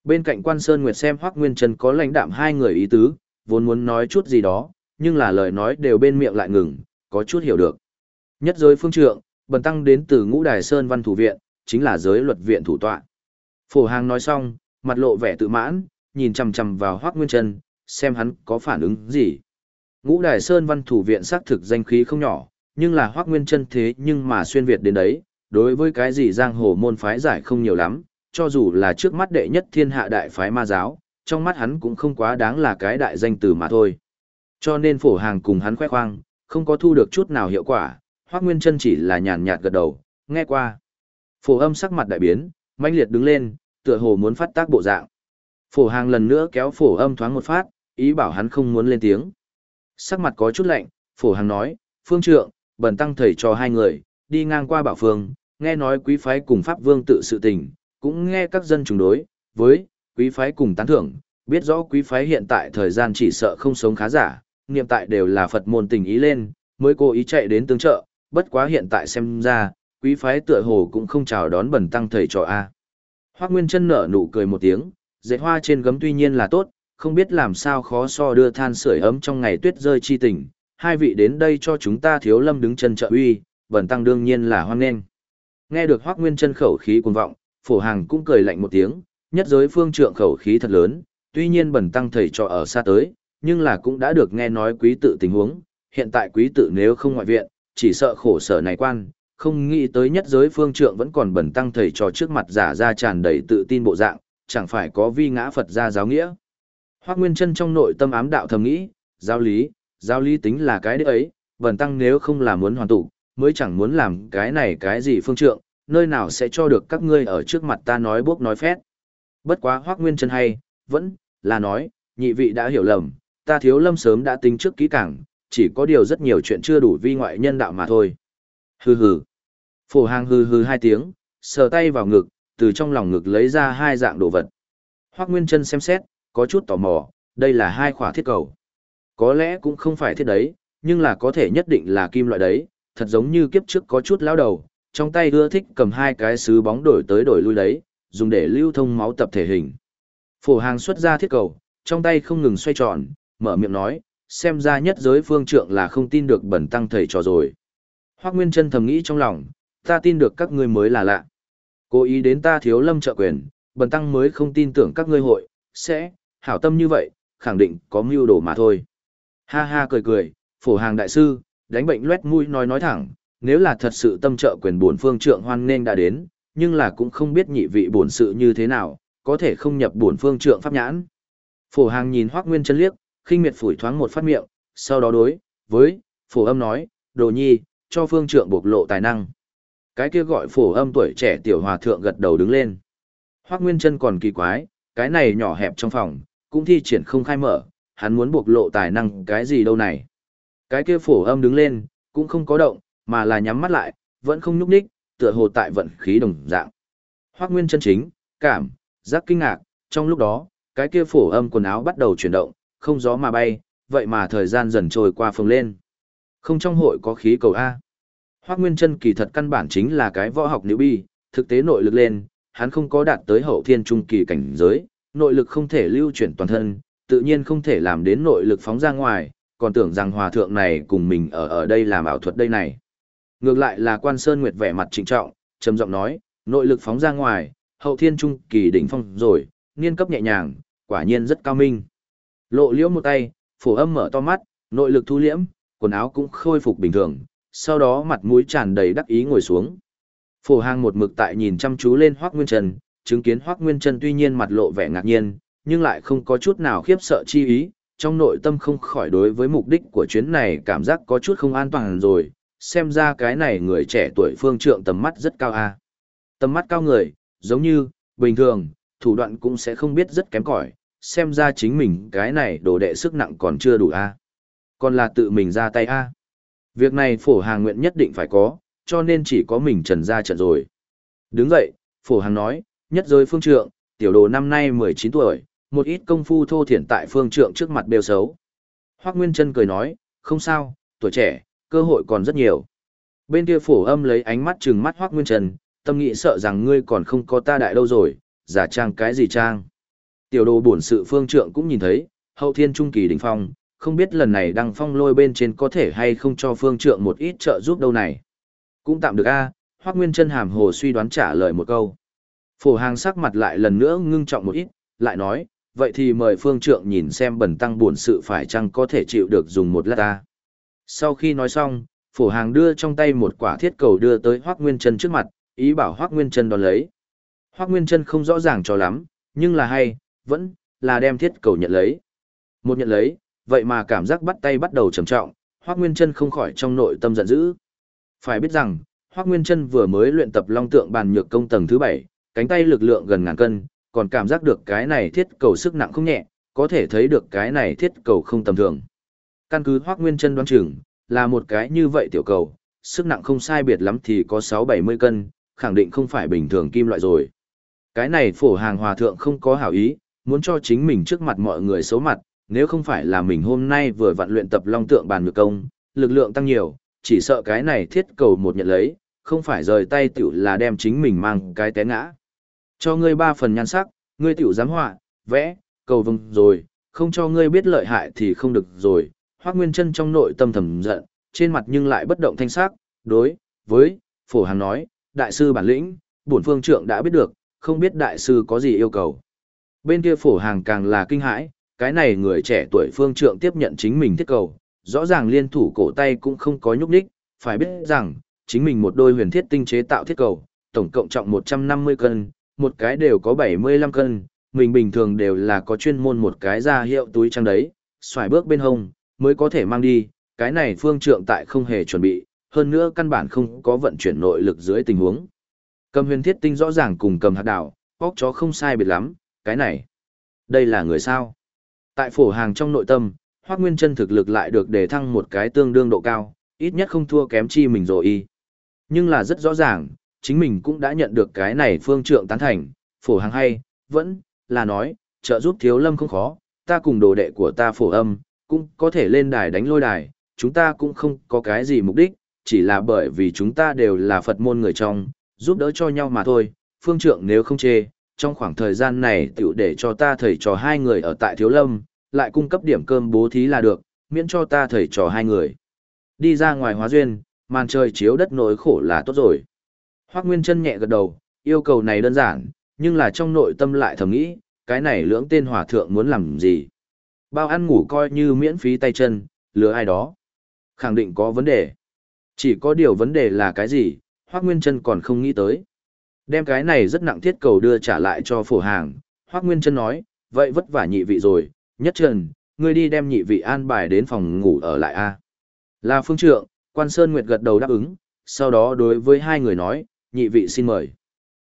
Bên cạnh quan Sơn Nguyệt xem Hoắc Nguyên Trân có lãnh đạm hai người ý tứ, vốn muốn nói chút gì đó, nhưng là lời nói đều bên miệng lại ngừng, có chút hiểu được. Nhất giới phương trượng, bần tăng đến từ ngũ đài Sơn Văn Thủ Viện, chính là giới luật viện thủ tọa. Phổ hàng nói xong, mặt lộ vẻ tự mãn, nhìn chằm chằm vào Hoắc Nguyên Trân, xem hắn có phản ứng gì. Ngũ đài Sơn Văn Thủ Viện xác thực danh khí không nhỏ, nhưng là Hoắc Nguyên Trân thế nhưng mà xuyên Việt đến đấy, đối với cái gì giang hồ môn phái giải không nhiều lắm, cho dù là trước mắt đệ nhất thiên hạ đại phái ma giáo, trong mắt hắn cũng không quá đáng là cái đại danh từ mà thôi. Cho nên phổ hàng cùng hắn khoe khoang, không có thu được chút nào hiệu quả, Hoắc Nguyên Chân chỉ là nhàn nhạt gật đầu, nghe qua. Phổ âm sắc mặt đại biến, mãnh liệt đứng lên, tựa hồ muốn phát tác bộ dạng. Phổ hàng lần nữa kéo phổ âm thoáng một phát, ý bảo hắn không muốn lên tiếng. Sắc mặt có chút lạnh, phổ hàng nói, phương trượng, bần tăng thầy cho hai người, đi ngang qua bảo phương, nghe nói quý phái cùng pháp vương tự sự tình, cũng nghe các dân chúng đối, với, quý phái cùng tán thưởng, biết rõ quý phái hiện tại thời gian chỉ sợ không sống khá giả, niệm tại đều là Phật môn tình ý lên, mới cố ý chạy đến tương trợ, bất quá hiện tại xem ra, quý phái tựa hồ cũng không chào đón bẩn tăng thầy trò A. Hoác Nguyên chân nở nụ cười một tiếng, dệt hoa trên gấm tuy nhiên là tốt, không biết làm sao khó so đưa than sưởi ấm trong ngày tuyết rơi chi tình, hai vị đến đây cho chúng ta thiếu lâm đứng chân trợ uy, bẩn tăng đương nhiên là hoan nghênh. Nghe được Hoác Nguyên chân khẩu khí cuồng vọng, phổ hàng cũng cười lạnh một tiếng, nhất giới phương trượng khẩu khí thật lớn, tuy nhiên bẩn tăng thầy trò ở xa tới, nhưng là cũng đã được nghe nói quý tự tình huống, hiện tại quý tự nếu không ngoại viện, chỉ sợ khổ sở này quan, không nghĩ tới nhất giới phương trượng vẫn còn bẩn tăng thầy trò trước mặt giả ra tràn đầy tự tin bộ dạng, chẳng phải có vi ngã Phật ra giáo nghĩa. Hoác Nguyên chân trong nội tâm ám đạo thầm nghĩ, giáo lý, giáo lý tính là cái đấy ấy, tăng nếu không là muốn hoàn tụ, mới chẳng muốn làm cái này cái gì phương trượng, nơi nào sẽ cho được các ngươi ở trước mặt ta nói bốc nói phét. Bất quá Hoác Nguyên chân hay, vẫn là nói, nhị vị đã hiểu lầm, ta thiếu lâm sớm đã tính trước kỹ càng, chỉ có điều rất nhiều chuyện chưa đủ vi ngoại nhân đạo mà thôi. Hừ hừ. Phổ hàng hừ hừ hai tiếng, sờ tay vào ngực, từ trong lòng ngực lấy ra hai dạng đồ vật. Hoác Nguyên Trân xem xét, có chút tò mò, đây là hai khỏa thiết cầu. Có lẽ cũng không phải thiết đấy, nhưng là có thể nhất định là kim loại đấy, thật giống như kiếp trước có chút lão đầu, trong tay ưa thích cầm hai cái sứ bóng đổi tới đổi lui đấy, dùng để lưu thông máu tập thể hình. Phổ hàng xuất ra thiết cầu, trong tay không ngừng xoay tròn, mở miệng nói, xem ra nhất giới phương trượng là không tin được bẩn tăng thầy trò rồi. Hoác Nguyên Trân thầm nghĩ trong lòng, ta tin được các ngươi mới là lạ. Cố ý đến ta thiếu lâm trợ quyền, bần tăng mới không tin tưởng các ngươi hội, sẽ, hảo tâm như vậy, khẳng định có mưu đồ mà thôi. Ha ha cười cười, phổ hàng đại sư, đánh bệnh loét mũi nói nói thẳng, nếu là thật sự tâm trợ quyền bổn phương trượng hoan nên đã đến, nhưng là cũng không biết nhị vị bổn sự như thế nào, có thể không nhập bổn phương trượng pháp nhãn. Phổ hàng nhìn Hoắc Nguyên chân liếc, khinh miệt phủi thoáng một phát miệng, sau đó đối với phổ âm nói, đồ nhi, cho phương trượng bộc lộ tài năng. Cái kia gọi phổ âm tuổi trẻ tiểu hòa thượng gật đầu đứng lên. Hoắc Nguyên chân còn kỳ quái, cái này nhỏ hẹp trong phòng, cũng thi triển không khai mở, hắn muốn bộc lộ tài năng cái gì đâu này. Cái kia phổ âm đứng lên, cũng không có động, mà là nhắm mắt lại, vẫn không nhúc nhích, tựa hồ tại vận khí đồng dạng. Hoắc Nguyên chân chính, cảm, giác kinh ngạc, trong lúc đó, cái kia phổ âm quần áo bắt đầu chuyển động, không gió mà bay, vậy mà thời gian dần trôi qua phồng lên. Không trong hội có khí cầu A. Hoắc Nguyên Trân kỳ thật căn bản chính là cái võ học nữ bi, thực tế nội lực lên, hắn không có đạt tới hậu thiên trung kỳ cảnh giới, nội lực không thể lưu chuyển toàn thân, tự nhiên không thể làm đến nội lực phóng ra ngoài, còn tưởng rằng hòa thượng này cùng mình ở ở đây làm ảo thuật đây này. Ngược lại là quan sơn nguyệt vẻ mặt trịnh trọng, trầm giọng nói, nội lực phóng ra ngoài, hậu thiên trung kỳ đỉnh phong rồi, niên cấp nhẹ nhàng, quả nhiên rất cao minh. Lộ liễu một tay, phổ âm mở to mắt, nội lực thu liễm, quần áo cũng khôi phục bình thường, sau đó mặt mũi tràn đầy đắc ý ngồi xuống. Phổ hàng một mực tại nhìn chăm chú lên Hoác Nguyên Trần, chứng kiến Hoác Nguyên Trần tuy nhiên mặt lộ vẻ ngạc nhiên, nhưng lại không có chút nào khiếp sợ chi ý, trong nội tâm không khỏi đối với mục đích của chuyến này cảm giác có chút không an toàn rồi, xem ra cái này người trẻ tuổi phương trượng tầm mắt rất cao a. Tầm mắt cao người, giống như, bình thường, thủ đoạn cũng sẽ không biết rất kém cỏi, xem ra chính mình cái này đồ đệ sức nặng còn chưa đủ a. Còn là tự mình ra tay a. Việc này phổ hàng nguyện nhất định phải có, cho nên chỉ có mình trần ra trận rồi. Đứng dậy, phổ hàng nói, nhất giới phương trượng, tiểu đồ năm nay 19 tuổi, một ít công phu thô thiển tại phương trượng trước mặt bêu xấu. Hoác Nguyên Trân cười nói, không sao, tuổi trẻ, cơ hội còn rất nhiều. Bên kia phổ âm lấy ánh mắt trừng mắt Hoác Nguyên Trần, tâm nghĩ sợ rằng ngươi còn không có ta đại đâu rồi, giả trang cái gì trang. Tiểu đồ bổn sự phương trượng cũng nhìn thấy, hậu thiên trung kỳ đỉnh phong, không biết lần này đăng phong lôi bên trên có thể hay không cho phương trượng một ít trợ giúp đâu này. Cũng tạm được a à, Hoác Nguyên Trân hàm hồ suy đoán trả lời một câu. Phổ hàng sắc mặt lại lần nữa ngưng trọng một ít, lại nói, vậy thì mời phương trượng nhìn xem bẩn tăng buồn sự phải chăng có thể chịu được dùng một lát ta. Sau khi nói xong, phổ hàng đưa trong tay một quả thiết cầu đưa tới Hoác Nguyên Trân trước mặt, ý bảo Hoác Nguyên Trân đón lấy. Hoác Nguyên Trân không rõ ràng cho lắm, nhưng là hay, vẫn là đem thiết cầu nhận lấy. Một nhận lấy, vậy mà cảm giác bắt tay bắt đầu trầm trọng, Hoắc Nguyên Chân không khỏi trong nội tâm giận dữ. Phải biết rằng, Hoắc Nguyên Chân vừa mới luyện tập long tượng bàn nhược công tầng thứ 7, cánh tay lực lượng gần ngàn cân, còn cảm giác được cái này thiết cầu sức nặng không nhẹ, có thể thấy được cái này thiết cầu không tầm thường. Căn cứ Hoắc Nguyên Chân đoán chừng, là một cái như vậy tiểu cầu, sức nặng không sai biệt lắm thì có 6-70 cân, khẳng định không phải bình thường kim loại rồi. Cái này phổ hàng hòa thượng không có hảo ý, muốn cho chính mình trước mặt mọi người xấu mặt, nếu không phải là mình hôm nay vừa vặn luyện tập long tượng bàn ngược công, lực lượng tăng nhiều, chỉ sợ cái này thiết cầu một nhận lấy, không phải rời tay tiểu là đem chính mình mang cái té ngã. Cho ngươi ba phần nhan sắc, ngươi tiểu dám họa, vẽ, cầu vâng rồi, không cho ngươi biết lợi hại thì không được rồi. Hoác Nguyên Trân trong nội tâm thầm giận, trên mặt nhưng lại bất động thanh sắc, đối với phổ hàng nói, đại sư bản lĩnh, bổn phương trượng đã biết được, không biết đại sư có gì yêu cầu. Bên kia phổ hàng càng là kinh hãi, cái này người trẻ tuổi phương trượng tiếp nhận chính mình thiết cầu, rõ ràng liên thủ cổ tay cũng không có nhúc nhích, phải biết rằng, chính mình một đôi huyền thiết tinh chế tạo thiết cầu, tổng cộng trọng 150 cân, một cái đều có 75 cân, mình bình thường đều là có chuyên môn một cái ra hiệu túi trang đấy, xoài bước bên hông, mới có thể mang đi, cái này phương trượng tại không hề chuẩn bị, hơn nữa căn bản không có vận chuyển nội lực dưới tình huống. Cầm huyền thiết tinh rõ ràng cùng cầm hạt đảo, bóc chó không sai biệt lắm, cái này. Đây là người sao? Tại phổ hàng trong nội tâm, Hoác Nguyên chân thực lực lại được đề thăng một cái tương đương độ cao, ít nhất không thua kém chi mình rồi y. Nhưng là rất rõ ràng, chính mình cũng đã nhận được cái này phương trượng tán thành, phổ hàng hay, vẫn là nói, trợ giúp thiếu lâm không khó, ta cùng đồ đệ của ta phổ âm, cũng có thể lên đài đánh lôi đài, chúng ta cũng không có cái gì mục đích, chỉ là bởi vì chúng ta đều là Phật môn người trong, giúp đỡ cho nhau mà thôi, phương trượng nếu không chê, trong khoảng thời gian này tựu để cho ta thầy trò hai người ở tại thiếu lâm, lại cung cấp điểm cơm bố thí là được, miễn cho ta thầy trò hai người. Đi ra ngoài hóa duyên, màn trời chiếu đất nỗi khổ là tốt rồi. Hoác Nguyên chân nhẹ gật đầu, yêu cầu này đơn giản, nhưng là trong nội tâm lại thầm nghĩ, cái này lưỡng tên hòa thượng muốn làm gì. Bao ăn ngủ coi như miễn phí tay chân, lừa ai đó. Khẳng định có vấn đề. Chỉ có điều vấn đề là cái gì, Hoác Nguyên chân còn không nghĩ tới. Đem cái này rất nặng thiết cầu đưa trả lại cho phổ hàng, Hoác Nguyên chân nói, vậy vất vả nhị vị rồi, nhất trần, ngươi đi đem nhị vị an bài đến phòng ngủ ở lại a Là phương trượng, quan Sơn Nguyệt gật đầu đáp ứng, sau đó đối với hai người nói, nhị vị xin mời.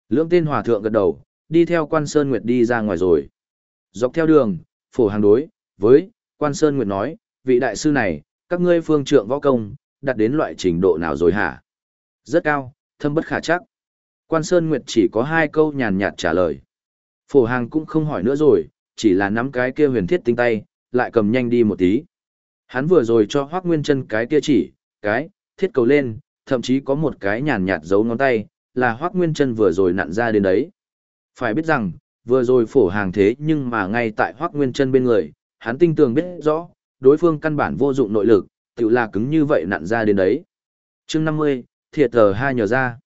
Lưỡng tên hòa thượng gật đầu, đi theo quan Sơn Nguyệt đi ra ngoài rồi. Dọc theo đường, phổ hàng đối, với, quan Sơn Nguyệt nói, vị đại sư này, các ngươi phương trượng võ công, đạt đến loại trình độ nào rồi hả? Rất cao, thâm bất khả chắc. Quan Sơn Nguyệt chỉ có hai câu nhàn nhạt trả lời. Phổ hàng cũng không hỏi nữa rồi, chỉ là nắm cái kia huyền thiết tinh tay, lại cầm nhanh đi một tí. Hắn vừa rồi cho Hoác Nguyên chân cái kia chỉ, cái, thiết cầu lên, thậm chí có một cái nhàn nhạt giấu ngón tay, là Hoác Nguyên chân vừa rồi nặn ra đến đấy. Phải biết rằng, vừa rồi phổ hàng thế nhưng mà ngay tại Hoác Nguyên chân bên người, hắn tinh tường biết rõ, đối phương căn bản vô dụng nội lực, tự là cứng như vậy nặn ra đến đấy. chương 50, thiệt thờ hai nhờ ra.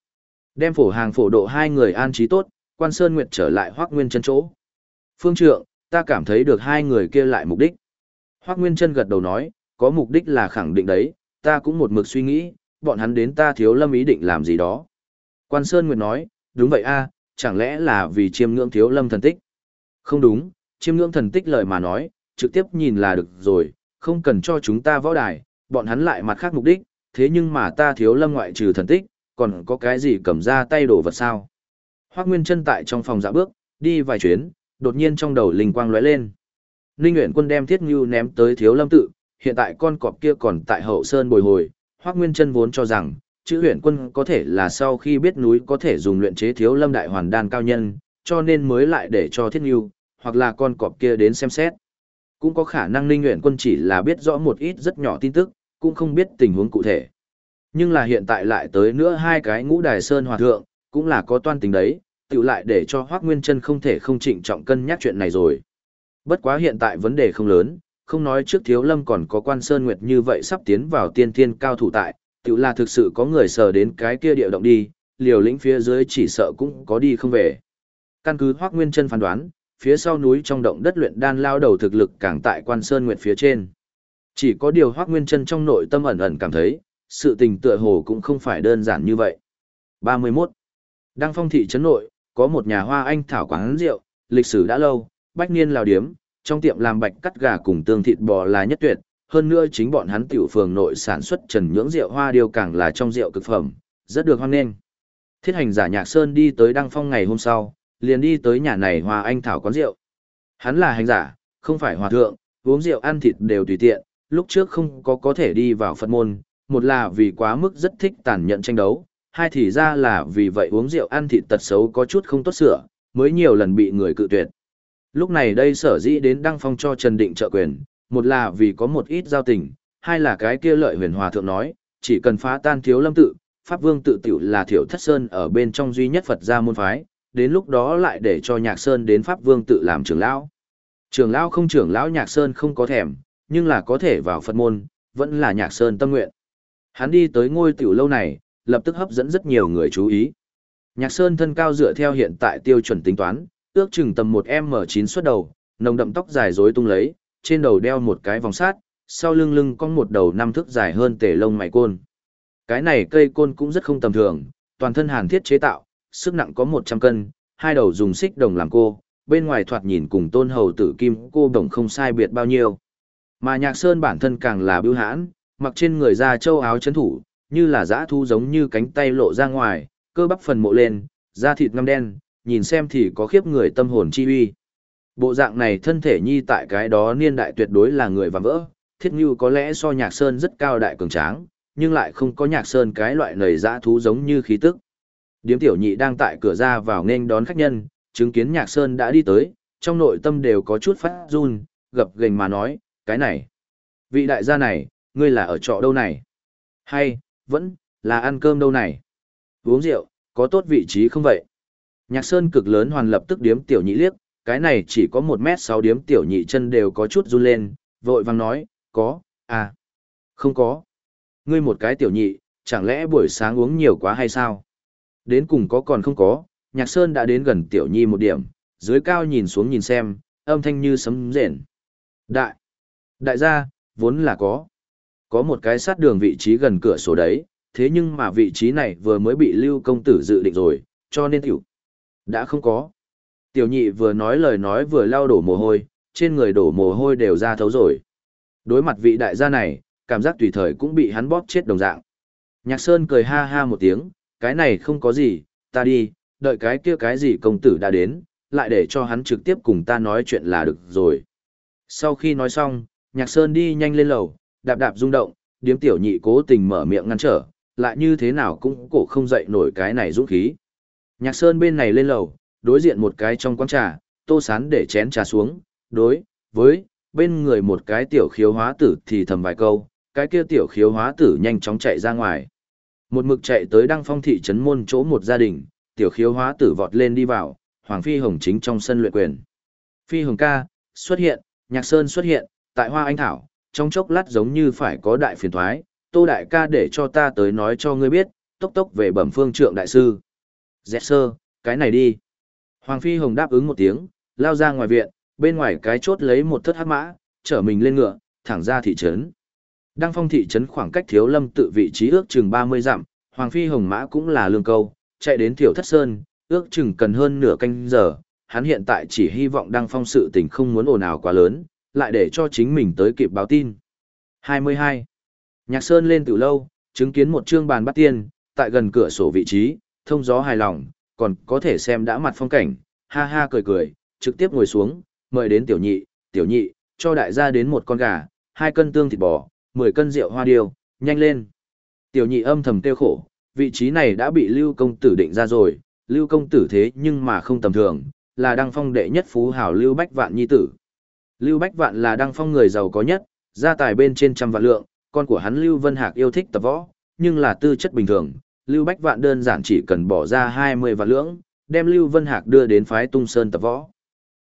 Đem phổ hàng phổ độ hai người an trí tốt, quan Sơn Nguyệt trở lại Hoác Nguyên chân chỗ. Phương trượng, ta cảm thấy được hai người kia lại mục đích. Hoác Nguyên chân gật đầu nói, có mục đích là khẳng định đấy, ta cũng một mực suy nghĩ, bọn hắn đến ta thiếu lâm ý định làm gì đó. Quan Sơn Nguyệt nói, đúng vậy a, chẳng lẽ là vì chiêm ngưỡng thiếu lâm thần tích? Không đúng, chiêm ngưỡng thần tích lời mà nói, trực tiếp nhìn là được rồi, không cần cho chúng ta võ đài, bọn hắn lại mặt khác mục đích, thế nhưng mà ta thiếu lâm ngoại trừ thần tích, còn có cái gì cầm ra tay đổ vật sao? Hoác Nguyên chân tại trong phòng dạ bước, đi vài chuyến, đột nhiên trong đầu linh quang lóe lên. Ninh Nguyễn Quân đem Thiết Ngưu ném tới Thiếu Lâm tự, hiện tại con cọp kia còn tại Hậu Sơn bồi hồi, Hoắc Nguyên Chân vốn cho rằng, chữ Huyền Quân có thể là sau khi biết núi có thể dùng luyện chế Thiếu Lâm đại hoàn đan cao nhân, cho nên mới lại để cho Thiết Ngưu, hoặc là con cọp kia đến xem xét. Cũng có khả năng Ninh Nguyễn Quân chỉ là biết rõ một ít rất nhỏ tin tức, cũng không biết tình huống cụ thể. Nhưng là hiện tại lại tới nữa hai cái ngũ đài sơn hòa thượng, cũng là có toan tính đấy, tự lại để cho Hoác Nguyên Trân không thể không trịnh trọng cân nhắc chuyện này rồi. Bất quá hiện tại vấn đề không lớn, không nói trước thiếu lâm còn có quan sơn nguyệt như vậy sắp tiến vào tiên thiên cao thủ tại, tự là thực sự có người sờ đến cái kia địa động đi, liều lĩnh phía dưới chỉ sợ cũng có đi không về. Căn cứ Hoác Nguyên Trân phán đoán, phía sau núi trong động đất luyện đan lao đầu thực lực càng tại quan sơn nguyệt phía trên. Chỉ có điều Hoác Nguyên Trân trong nội tâm ẩn ẩn cảm thấy, sự tình tựa hồ cũng không phải đơn giản như vậy. 31. Đăng phong thị trấn nội, có một nhà hoa anh thảo quán rượu, lịch sử đã lâu, bách niên lào điếm, trong tiệm làm bạch cắt gà cùng tương thịt bò là nhất tuyệt, hơn nữa chính bọn hắn tiểu phường nội sản xuất trần nhưỡng rượu hoa điều càng là trong rượu cực phẩm, rất được hoan nghênh. Thiết hành giả Nhạc Sơn đi tới Đăng Phong ngày hôm sau, liền đi tới nhà này hoa anh thảo quán rượu. Hắn là hành giả, không phải hòa thượng, uống rượu ăn thịt đều tùy tiện, lúc trước không có có thể đi vào Phật môn, một là vì quá mức rất thích tàn nhẫn tranh đấu, hai thì ra là vì vậy uống rượu ăn thịt tật xấu có chút không tốt sửa, mới nhiều lần bị người cự tuyệt. Lúc này đây sở dĩ đến Đăng Phong cho Trần Định trợ quyền, một là vì có một ít giao tình, hai là cái kia lợi huyền hòa thượng nói, chỉ cần phá tan thiếu lâm tự, Pháp Vương tự tiểu là thiểu thất sơn ở bên trong duy nhất Phật gia môn phái, đến lúc đó lại để cho Nhạc Sơn đến Pháp Vương tự làm trưởng lão. Trưởng lão không trưởng lão Nhạc Sơn không có thèm, nhưng là có thể vào Phật môn, vẫn là Nhạc Sơn tâm nguyện. Hắn đi tới ngôi tiểu lâu này, lập tức hấp dẫn rất nhiều người chú ý. Nhạc Sơn thân cao dựa theo hiện tại tiêu chuẩn tính toán, ước chừng tầm một m chín xuất đầu, nồng đậm tóc dài rối tung lấy, trên đầu đeo một cái vòng sát, sau lưng lưng có một đầu năm thước dài hơn tể lông mày côn. Cái này cây côn cũng rất không tầm thường, toàn thân hàn thiết chế tạo, sức nặng có 100 cân, hai đầu dùng xích đồng làm cô, bên ngoài thoạt nhìn cùng tôn hầu tử kim cô đồng không sai biệt bao nhiêu. Mà nhạc sơn bản thân càng là bưu hãn, mặc trên người da châu áo chấn thủ, như là dã thu giống như cánh tay lộ ra ngoài, cơ bắp phần mộ lên, da thịt ngăm đen, nhìn xem thì có khiếp người tâm hồn chi uy. Bộ dạng này thân thể nhi tại cái đó niên đại tuyệt đối là người và vỡ, thiết như có lẽ so nhạc sơn rất cao đại cường tráng, nhưng lại không có nhạc sơn cái loại nầy dã thú giống như khí tức. Điếm tiểu nhị đang tại cửa ra vào nên đón khách nhân, chứng kiến nhạc sơn đã đi tới, trong nội tâm đều có chút phát run, gập gềnh mà nói, cái này. Vị đại gia này, ngươi là ở trọ đâu này? Hay, vẫn, là ăn cơm đâu này? Uống rượu, có tốt vị trí không vậy? Nhạc Sơn cực lớn hoàn lập tức điếm tiểu nhị liếc, cái này chỉ có một mét sáu điếm tiểu nhị chân đều có chút run lên, vội vàng nói, có, à, không có. Ngươi một cái tiểu nhị, chẳng lẽ buổi sáng uống nhiều quá hay sao? Đến cùng có còn không có, Nhạc Sơn đã đến gần tiểu nhi một điểm, dưới cao nhìn xuống nhìn xem, âm thanh như sấm rền. Đại, đại gia, vốn là có. Có một cái sát đường vị trí gần cửa sổ đấy, thế nhưng mà vị trí này vừa mới bị lưu công tử dự định rồi, cho nên tiểu. Đã không có. Tiểu nhị vừa nói lời nói vừa lao đổ mồ hôi, trên người đổ mồ hôi đều ra thấu rồi. Đối mặt vị đại gia này, cảm giác tùy thời cũng bị hắn bóp chết đồng dạng. Nhạc Sơn cười ha ha một tiếng, cái này không có gì, ta đi, đợi cái kia cái gì công tử đã đến, lại để cho hắn trực tiếp cùng ta nói chuyện là được rồi. Sau khi nói xong, Nhạc Sơn đi nhanh lên lầu, đạp đạp rung động, điếm tiểu nhị cố tình mở miệng ngăn trở, lại như thế nào cũng cổ không dậy nổi cái này dũng khí. Nhạc Sơn bên này lên lầu, đối diện một cái trong quán trà, tô sán để chén trà xuống, đối, với, bên người một cái tiểu khiếu hóa tử thì thầm vài câu, cái kia tiểu khiếu hóa tử nhanh chóng chạy ra ngoài. Một mực chạy tới đăng phong thị trấn môn chỗ một gia đình, tiểu khiếu hóa tử vọt lên đi vào, Hoàng Phi Hồng chính trong sân luyện quyền. Phi Hồng ca, xuất hiện, Nhạc Sơn xuất hiện, tại Hoa Anh Thảo, trong chốc lát giống như phải có đại phiền thoái, tô đại ca để cho ta tới nói cho ngươi biết, tốc tốc về bẩm phương trượng đại sư. Dẹt sơ, cái này đi. Hoàng Phi Hồng đáp ứng một tiếng, lao ra ngoài viện, bên ngoài cái chốt lấy một thất hát mã, chở mình lên ngựa, thẳng ra thị trấn. Đăng phong thị trấn khoảng cách thiếu lâm tự vị trí ước chừng 30 dặm, Hoàng Phi Hồng mã cũng là lương câu, chạy đến thiểu thất sơn, ước chừng cần hơn nửa canh giờ. Hắn hiện tại chỉ hy vọng đăng phong sự tình không muốn ồn ào quá lớn, lại để cho chính mình tới kịp báo tin. 22. Nhạc Sơn lên từ lâu, Chứng kiến một trương bàn bắt tiên, tại gần cửa sổ vị trí, thông gió hài lòng, còn có thể xem đã mặt phong cảnh, ha ha cười cười, trực tiếp ngồi xuống, mời đến tiểu nhị, tiểu nhị, cho đại gia đến một con gà, hai cân tương thịt bò, mười cân rượu hoa điều, nhanh lên. Tiểu nhị âm thầm tiêu khổ, vị trí này đã bị Lưu công tử định ra rồi, Lưu công tử thế nhưng mà không tầm thường, là đăng phong đệ nhất phú hảo Lưu Bách Vạn nhi tử. Lưu Bách Vạn là đăng phong người giàu có nhất, gia tài bên trên trăm vạn lượng, con của hắn Lưu Vân Hạc yêu thích tập võ, nhưng là tư chất bình thường, Lưu Bách Vạn đơn giản chỉ cần bỏ ra 20 vạn lượng, đem Lưu Vân Hạc đưa đến phái Tung Sơn tập võ.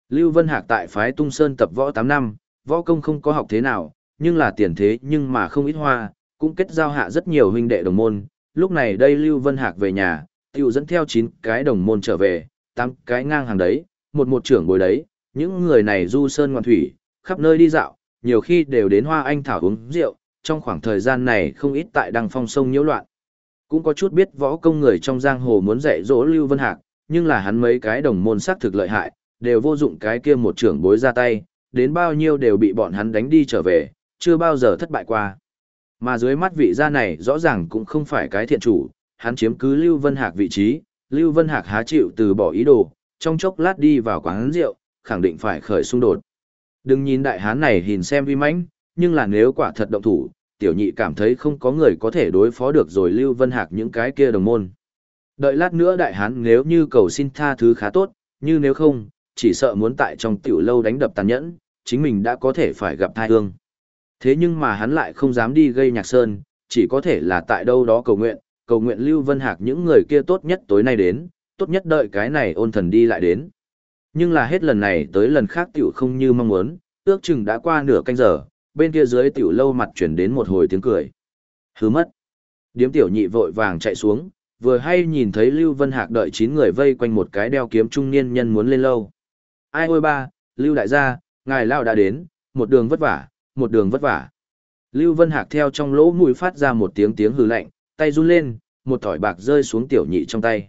Lưu Vân Hạc tại phái Tung Sơn tập võ 8 năm, võ công không có học thế nào, nhưng là tiền thế nhưng mà không ít hoa, cũng kết giao hạ rất nhiều huynh đệ đồng môn. Lúc này đây Lưu Vân Hạc về nhà, tiểu dẫn theo 9 cái đồng môn trở về, 8 cái ngang hàng đấy, một một trưởng bồi đấy, những người này du sơn ngoạn thủy, khắp nơi đi dạo, nhiều khi đều đến hoa anh thảo uống rượu, trong khoảng thời gian này không ít tại đăng phong sông nhiễu loạn. Cũng có chút biết võ công người trong giang hồ muốn dạy dỗ Lưu Vân Hạc, nhưng là hắn mấy cái đồng môn sắc thực lợi hại, đều vô dụng cái kia một trưởng bối ra tay, đến bao nhiêu đều bị bọn hắn đánh đi trở về, chưa bao giờ thất bại qua. Mà dưới mắt vị gia này rõ ràng cũng không phải cái thiện chủ, hắn chiếm cứ Lưu Vân Hạc vị trí, Lưu Vân Hạc há chịu từ bỏ ý đồ, trong chốc lát đi vào quán rượu, khẳng định phải khởi xung đột. Đừng nhìn đại hán này hình xem vi mãnh, nhưng là nếu quả thật động thủ, tiểu nhị cảm thấy không có người có thể đối phó được rồi Lưu Vân Hạc những cái kia đồng môn. Đợi lát nữa đại hán nếu như cầu xin tha thứ khá tốt, như nếu không, chỉ sợ muốn tại trong tiểu lâu đánh đập tàn nhẫn, chính mình đã có thể phải gặp thai hương. Thế nhưng mà hắn lại không dám đi gây nhạc sơn, chỉ có thể là tại đâu đó cầu nguyện, cầu nguyện Lưu Vân Hạc những người kia tốt nhất tối nay đến, tốt nhất đợi cái này ôn thần đi lại đến. Nhưng là hết lần này tới lần khác tiểu không như mong muốn, ước chừng đã qua nửa canh giờ, bên kia dưới tiểu lâu mặt chuyển đến một hồi tiếng cười. Hứ mất. Điếm tiểu nhị vội vàng chạy xuống, vừa hay nhìn thấy Lưu Vân Hạc đợi chín người vây quanh một cái đeo kiếm trung niên nhân muốn lên lâu. Ai ôi ba, Lưu đại gia, ngài lao đã đến, một đường vất vả, một đường vất vả. Lưu Vân Hạc theo trong lỗ mũi phát ra một tiếng tiếng hừ lạnh, tay run lên, một thỏi bạc rơi xuống tiểu nhị trong tay.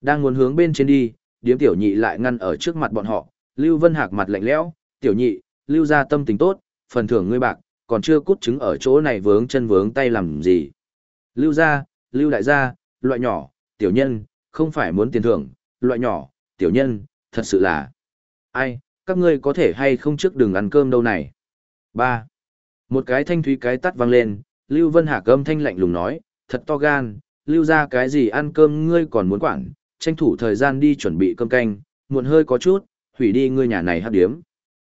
Đang muốn hướng bên trên đi, điếm tiểu nhị lại ngăn ở trước mặt bọn họ, Lưu Vân Hạc mặt lạnh lẽo, tiểu nhị, Lưu ra tâm tình tốt, phần thưởng ngươi bạc, còn chưa cút trứng ở chỗ này vướng chân vướng tay làm gì. Lưu gia, Lưu đại gia, loại nhỏ, tiểu nhân, không phải muốn tiền thưởng, loại nhỏ, tiểu nhân, thật sự là. Ai, các ngươi có thể hay không trước đừng ăn cơm đâu này. Ba, Một cái thanh thúy cái tắt vang lên, Lưu Vân Hạc âm thanh lạnh lùng nói, thật to gan, lưu gia cái gì ăn cơm ngươi còn muốn quản, tranh thủ thời gian đi chuẩn bị cơm canh, muộn hơi có chút, hủy đi ngươi nhà này hát điếm.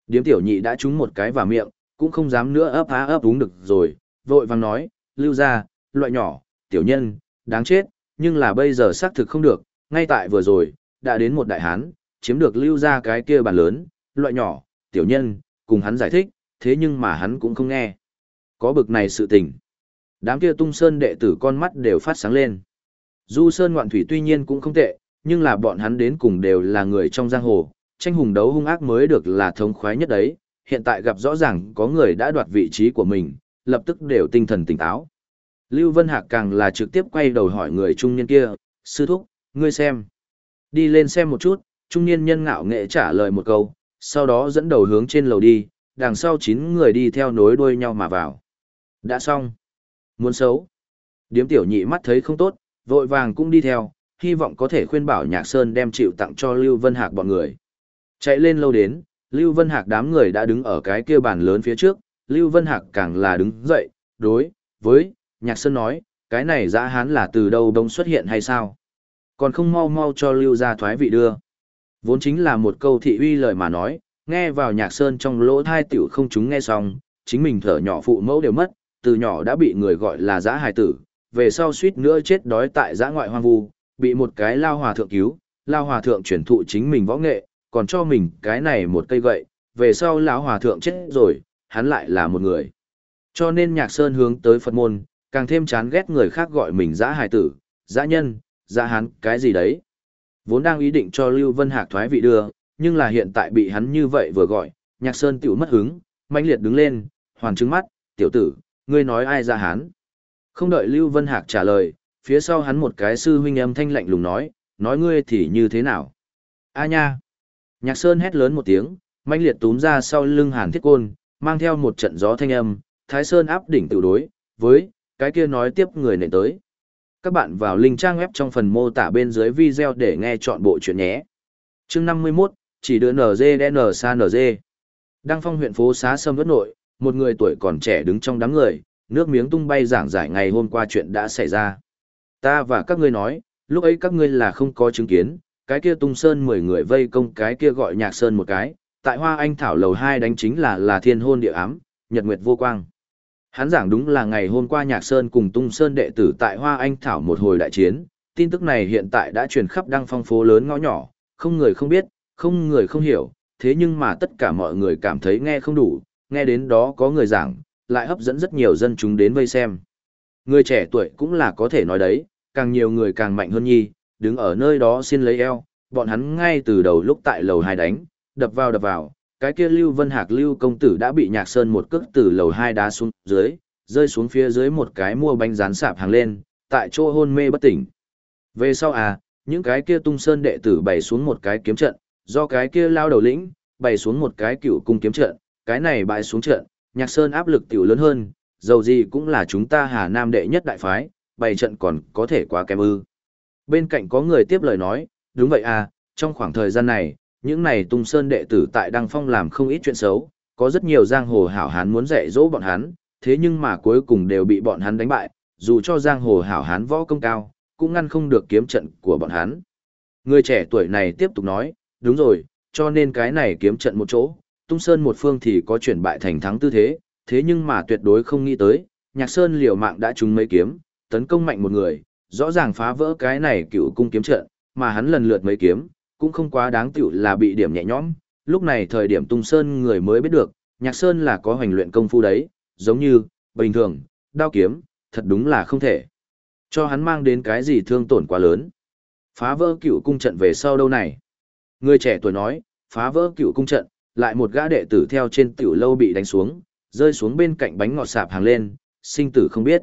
Điếm tiểu nhị đã trúng một cái vào miệng, cũng không dám nữa ấp á ấp đúng được rồi, vội vàng nói, lưu ra, loại nhỏ, tiểu nhân, đáng chết, nhưng là bây giờ xác thực không được, ngay tại vừa rồi, đã đến một đại hán, chiếm được lưu ra cái kia bàn lớn, loại nhỏ, tiểu nhân, cùng hắn giải thích, thế nhưng mà hắn cũng không nghe. Có bực này sự tình. Đám kia tung sơn đệ tử con mắt đều phát sáng lên. Du sơn ngoạn thủy tuy nhiên cũng không tệ, nhưng là bọn hắn đến cùng đều là người trong giang hồ, tranh hùng đấu hung ác mới được là thống khoái nhất đấy. Hiện tại gặp rõ ràng có người đã đoạt vị trí của mình, lập tức đều tinh thần tỉnh táo. Lưu Vân Hạc càng là trực tiếp quay đầu hỏi người trung niên kia, sư thúc, ngươi xem. Đi lên xem một chút, trung niên nhân ngạo nghệ trả lời một câu, sau đó dẫn đầu hướng trên lầu đi, đằng sau chín người đi theo nối đuôi nhau mà vào. Đã xong. Muốn xấu. Điếm tiểu nhị mắt thấy không tốt, vội vàng cũng đi theo, hy vọng có thể khuyên bảo Nhạc Sơn đem chịu tặng cho Lưu Vân Hạc bọn người. Chạy lên lâu đến, Lưu Vân Hạc đám người đã đứng ở cái kia bàn lớn phía trước, Lưu Vân Hạc càng là đứng dậy, đối, với, Nhạc Sơn nói, cái này dã hán là từ đâu đông xuất hiện hay sao? Còn không mau mau cho Lưu ra thoái vị đưa. Vốn chính là một câu thị uy lời mà nói, nghe vào Nhạc Sơn trong lỗ thai tiểu không chúng nghe xong, chính mình thở nhỏ phụ mẫu đều mất, từ nhỏ đã bị người gọi là dã hài tử, về sau suýt nữa chết đói tại giã ngoại hoang vu, bị một cái lao hòa thượng cứu, lao hòa thượng chuyển thụ chính mình võ nghệ, còn cho mình cái này một cây gậy, về sau lão hòa thượng chết rồi, hắn lại là một người. Cho nên Nhạc Sơn hướng tới Phật môn, càng thêm chán ghét người khác gọi mình dã hài tử, dã nhân, dã hán, cái gì đấy. Vốn đang ý định cho Lưu Vân Hạc thoái vị đưa, nhưng là hiện tại bị hắn như vậy vừa gọi, Nhạc Sơn tiểu mất hứng, mãnh liệt đứng lên, hoàn trứng mắt, tiểu tử, ngươi nói ai ra hán? Không đợi Lưu Vân Hạc trả lời, phía sau hắn một cái sư huynh âm thanh lạnh lùng nói, nói ngươi thì như thế nào? A nha! Nhạc Sơn hét lớn một tiếng, manh liệt túm ra sau lưng Hàn Thiết Côn, mang theo một trận gió thanh âm, Thái Sơn áp đỉnh tự đối, với, cái kia nói tiếp người nệ tới. Các bạn vào link trang web trong phần mô tả bên dưới video để nghe chọn bộ chuyện nhé. Chương 51, chỉ đưa NGDN sa NG. Đăng phong huyện phố xá sâm vất nội, một người tuổi còn trẻ đứng trong đám người, nước miếng tung bay giảng giải ngày hôm qua chuyện đã xảy ra. Ta và các ngươi nói, lúc ấy các ngươi là không có chứng kiến, cái kia tung sơn 10 người vây công cái kia gọi nhạc sơn một cái, tại hoa anh thảo lầu 2 đánh chính là là thiên hôn địa ám, nhật nguyệt vô quang. Hắn giảng đúng là ngày hôm qua nhạc sơn cùng tung sơn đệ tử tại hoa anh thảo một hồi đại chiến, tin tức này hiện tại đã truyền khắp đăng phong phố lớn ngõ nhỏ, không người không biết, không người không hiểu, thế nhưng mà tất cả mọi người cảm thấy nghe không đủ, nghe đến đó có người giảng, lại hấp dẫn rất nhiều dân chúng đến vây xem. Người trẻ tuổi cũng là có thể nói đấy, càng nhiều người càng mạnh hơn nhi, đứng ở nơi đó xin lấy eo, bọn hắn ngay từ đầu lúc tại lầu hai đánh, đập vào đập vào, cái kia Lưu Vân Hạc Lưu công tử đã bị Nhạc Sơn một cước từ lầu hai đá xuống dưới, rơi xuống phía dưới một cái mua bánh rán sạp hàng lên, tại chỗ hôn mê bất tỉnh. Về sau à, những cái kia tung sơn đệ tử bày xuống một cái kiếm trận, do cái kia lao đầu lĩnh, bày xuống một cái cựu cung kiếm trận, cái này bày xuống trận, Nhạc Sơn áp lực tiểu lớn hơn, dầu gì cũng là chúng ta Hà Nam đệ nhất đại phái, bày trận còn có thể quá kém ư. Bên cạnh có người tiếp lời nói, đúng vậy à, trong khoảng thời gian này, những này tung sơn đệ tử tại Đăng Phong làm không ít chuyện xấu, có rất nhiều giang hồ hảo hán muốn dạy dỗ bọn hắn, thế nhưng mà cuối cùng đều bị bọn hắn đánh bại, dù cho giang hồ hảo hán võ công cao, cũng ngăn không được kiếm trận của bọn hắn. Người trẻ tuổi này tiếp tục nói, đúng rồi, cho nên cái này kiếm trận một chỗ, tung sơn một phương thì có chuyển bại thành thắng tư thế, thế nhưng mà tuyệt đối không nghĩ tới, nhạc sơn liều mạng đã trúng mấy kiếm, tấn công mạnh một người, rõ ràng phá vỡ cái này cựu cung kiếm trận, mà hắn lần lượt mấy kiếm, cũng không quá đáng tiểu là bị điểm nhẹ nhõm. Lúc này thời điểm tung sơn người mới biết được, nhạc sơn là có hoành luyện công phu đấy, giống như, bình thường, đao kiếm, thật đúng là không thể. Cho hắn mang đến cái gì thương tổn quá lớn. Phá vỡ cựu cung trận về sau đâu này. Người trẻ tuổi nói, phá vỡ cựu cung trận, lại một gã đệ tử theo trên tiểu lâu bị đánh xuống, rơi xuống bên cạnh bánh ngọt sạp hàng lên, sinh tử không biết.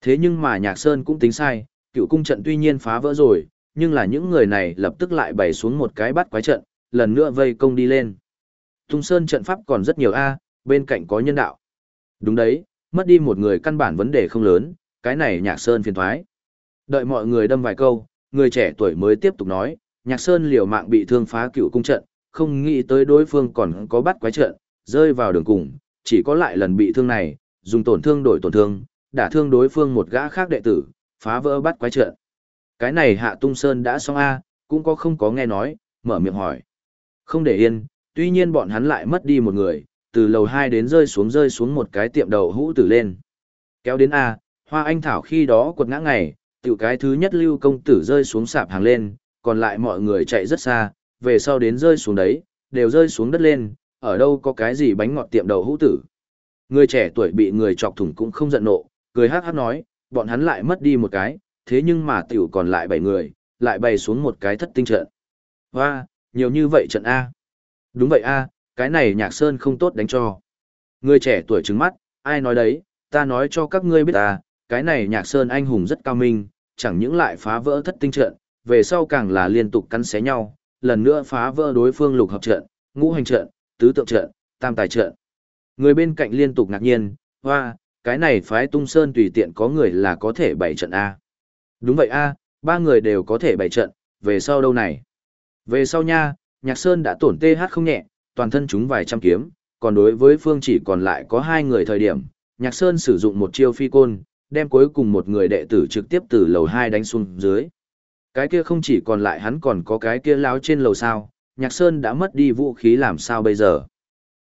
Thế nhưng mà Nhạc Sơn cũng tính sai, cựu cung trận tuy nhiên phá vỡ rồi, nhưng là những người này lập tức lại bày xuống một cái bắt quái trận, lần nữa vây công đi lên. Tung Sơn trận pháp còn rất nhiều A, bên cạnh có nhân đạo. Đúng đấy, mất đi một người căn bản vấn đề không lớn, cái này Nhạc Sơn phiền thoái. Đợi mọi người đâm vài câu, người trẻ tuổi mới tiếp tục nói, Nhạc Sơn liều mạng bị thương phá cựu cung trận, không nghĩ tới đối phương còn có bắt quái trận, rơi vào đường cùng, chỉ có lại lần bị thương này, dùng tổn thương đổi tổn thương, đả thương đối phương một gã khác đệ tử, phá vỡ bắt quái trận. Cái này Hạ Tung Sơn đã xong a, cũng có không có nghe nói, mở miệng hỏi. Không để yên, tuy nhiên bọn hắn lại mất đi một người, từ lầu 2 đến rơi xuống rơi xuống một cái tiệm đầu hũ tử lên. Kéo đến A, Hoa Anh Thảo khi đó quật ngã ngày, tiểu cái thứ nhất lưu công tử rơi xuống sạp hàng lên, còn lại mọi người chạy rất xa, về sau đến rơi xuống đấy, đều rơi xuống đất lên, ở đâu có cái gì bánh ngọt tiệm đầu hũ tử. Người trẻ tuổi bị người chọc thủng cũng không giận nộ, cười hát hát nói, bọn hắn lại mất đi một cái, thế nhưng mà tiểu còn lại bảy người, lại bày xuống một cái thất tinh trận. Hoa, nhiều như vậy trận A. Đúng vậy A, cái này nhạc sơn không tốt đánh cho. Người trẻ tuổi trứng mắt, ai nói đấy, ta nói cho các ngươi biết ta, cái này nhạc sơn anh hùng rất cao minh, chẳng những lại phá vỡ thất tinh trận, về sau càng là liên tục cắn xé nhau, lần nữa phá vỡ đối phương lục hợp trận, ngũ hành trận, tứ tượng trận, tam tài trận. Người bên cạnh liên tục ngạc nhiên, hoa, cái này phái tung sơn tùy tiện có người là có thể bảy trận A. Đúng vậy A, ba người đều có thể bảy trận, về sau đâu này? Về sau nha, Nhạc Sơn đã tổn TH không nhẹ, toàn thân chúng vài trăm kiếm, còn đối với phương chỉ còn lại có hai người thời điểm, Nhạc Sơn sử dụng một chiêu phi côn, đem cuối cùng một người đệ tử trực tiếp từ lầu hai đánh xuống dưới. Cái kia không chỉ còn lại hắn còn có cái kia láo trên lầu sao, Nhạc Sơn đã mất đi vũ khí làm sao bây giờ.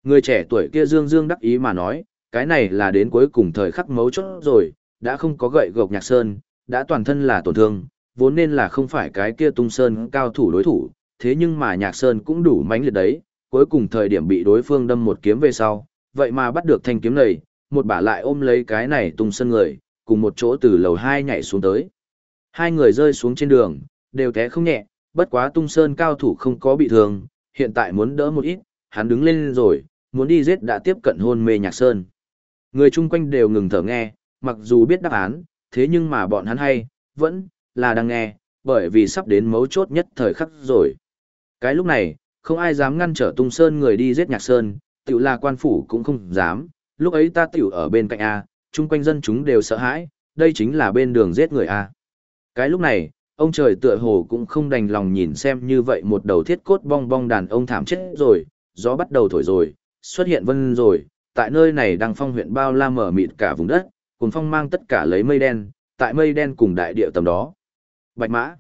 Người trẻ tuổi kia dương dương đắc ý mà nói, cái này là đến cuối cùng thời khắc mấu chốt rồi, đã không có gậy gộc Nhạc Sơn, đã toàn thân là tổn thương, vốn nên là không phải cái kia tung sơn cao thủ đối thủ, thế nhưng mà Nhạc Sơn cũng đủ mãnh liệt đấy, cuối cùng thời điểm bị đối phương đâm một kiếm về sau, vậy mà bắt được thanh kiếm này, một bả lại ôm lấy cái này tung sơn người, cùng một chỗ từ lầu hai nhảy xuống tới. Hai người rơi xuống trên đường, đều té không nhẹ, bất quá tung sơn cao thủ không có bị thương, hiện tại muốn đỡ một ít, hắn đứng lên rồi, muốn đi giết đã tiếp cận hôn mê nhạc sơn. Người chung quanh đều ngừng thở nghe, mặc dù biết đáp án, thế nhưng mà bọn hắn hay, vẫn, là đang nghe, bởi vì sắp đến mấu chốt nhất thời khắc rồi. Cái lúc này, không ai dám ngăn trở tung sơn người đi giết nhạc sơn, tiểu là quan phủ cũng không dám, lúc ấy ta tiểu ở bên cạnh A, chung quanh dân chúng đều sợ hãi, đây chính là bên đường giết người a. Cái lúc này, ông trời tựa hồ cũng không đành lòng nhìn xem như vậy một đầu thiết cốt bong bong đàn ông thảm chết rồi, gió bắt đầu thổi rồi, xuất hiện vân rồi, tại nơi này đang phong huyện bao la mở mịt cả vùng đất, cùng phong mang tất cả lấy mây đen, tại mây đen cùng đại địa tầm đó. Bạch mã,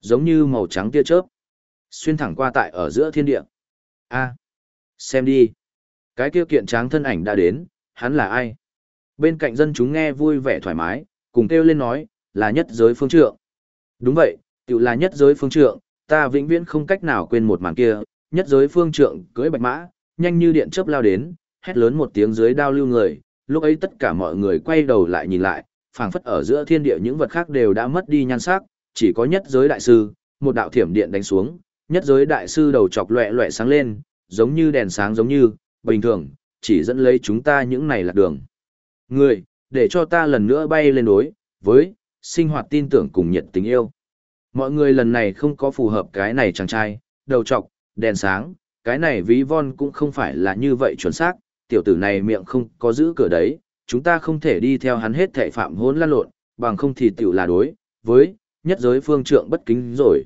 giống như màu trắng tia chớp, xuyên thẳng qua tại ở giữa thiên địa. A, xem đi, cái kia kiện tráng thân ảnh đã đến, hắn là ai? Bên cạnh dân chúng nghe vui vẻ thoải mái, cùng kêu lên nói, là nhất giới phương trượng. Đúng vậy, tự là nhất giới phương trượng, ta vĩnh viễn không cách nào quên một màn kia, nhất giới phương trượng cưỡi bạch mã, nhanh như điện chớp lao đến, hét lớn một tiếng dưới đao lưu người, lúc ấy tất cả mọi người quay đầu lại nhìn lại, phảng phất ở giữa thiên địa những vật khác đều đã mất đi nhan sắc, chỉ có nhất giới đại sư, một đạo thiểm điện đánh xuống, nhất giới đại sư đầu chọc loẹ loẹ sáng lên, giống như đèn sáng giống như, bình thường, chỉ dẫn lấy chúng ta những này là đường. Người, để cho ta lần nữa bay lên đối, với, sinh hoạt tin tưởng cùng nhiệt tình yêu. Mọi người lần này không có phù hợp cái này chàng trai, đầu trọc, đèn sáng, cái này ví von cũng không phải là như vậy chuẩn xác, tiểu tử này miệng không có giữ cửa đấy, chúng ta không thể đi theo hắn hết thệ phạm hỗn lan lộn, bằng không thì tiểu là đối, với, nhất giới phương trượng bất kính rồi.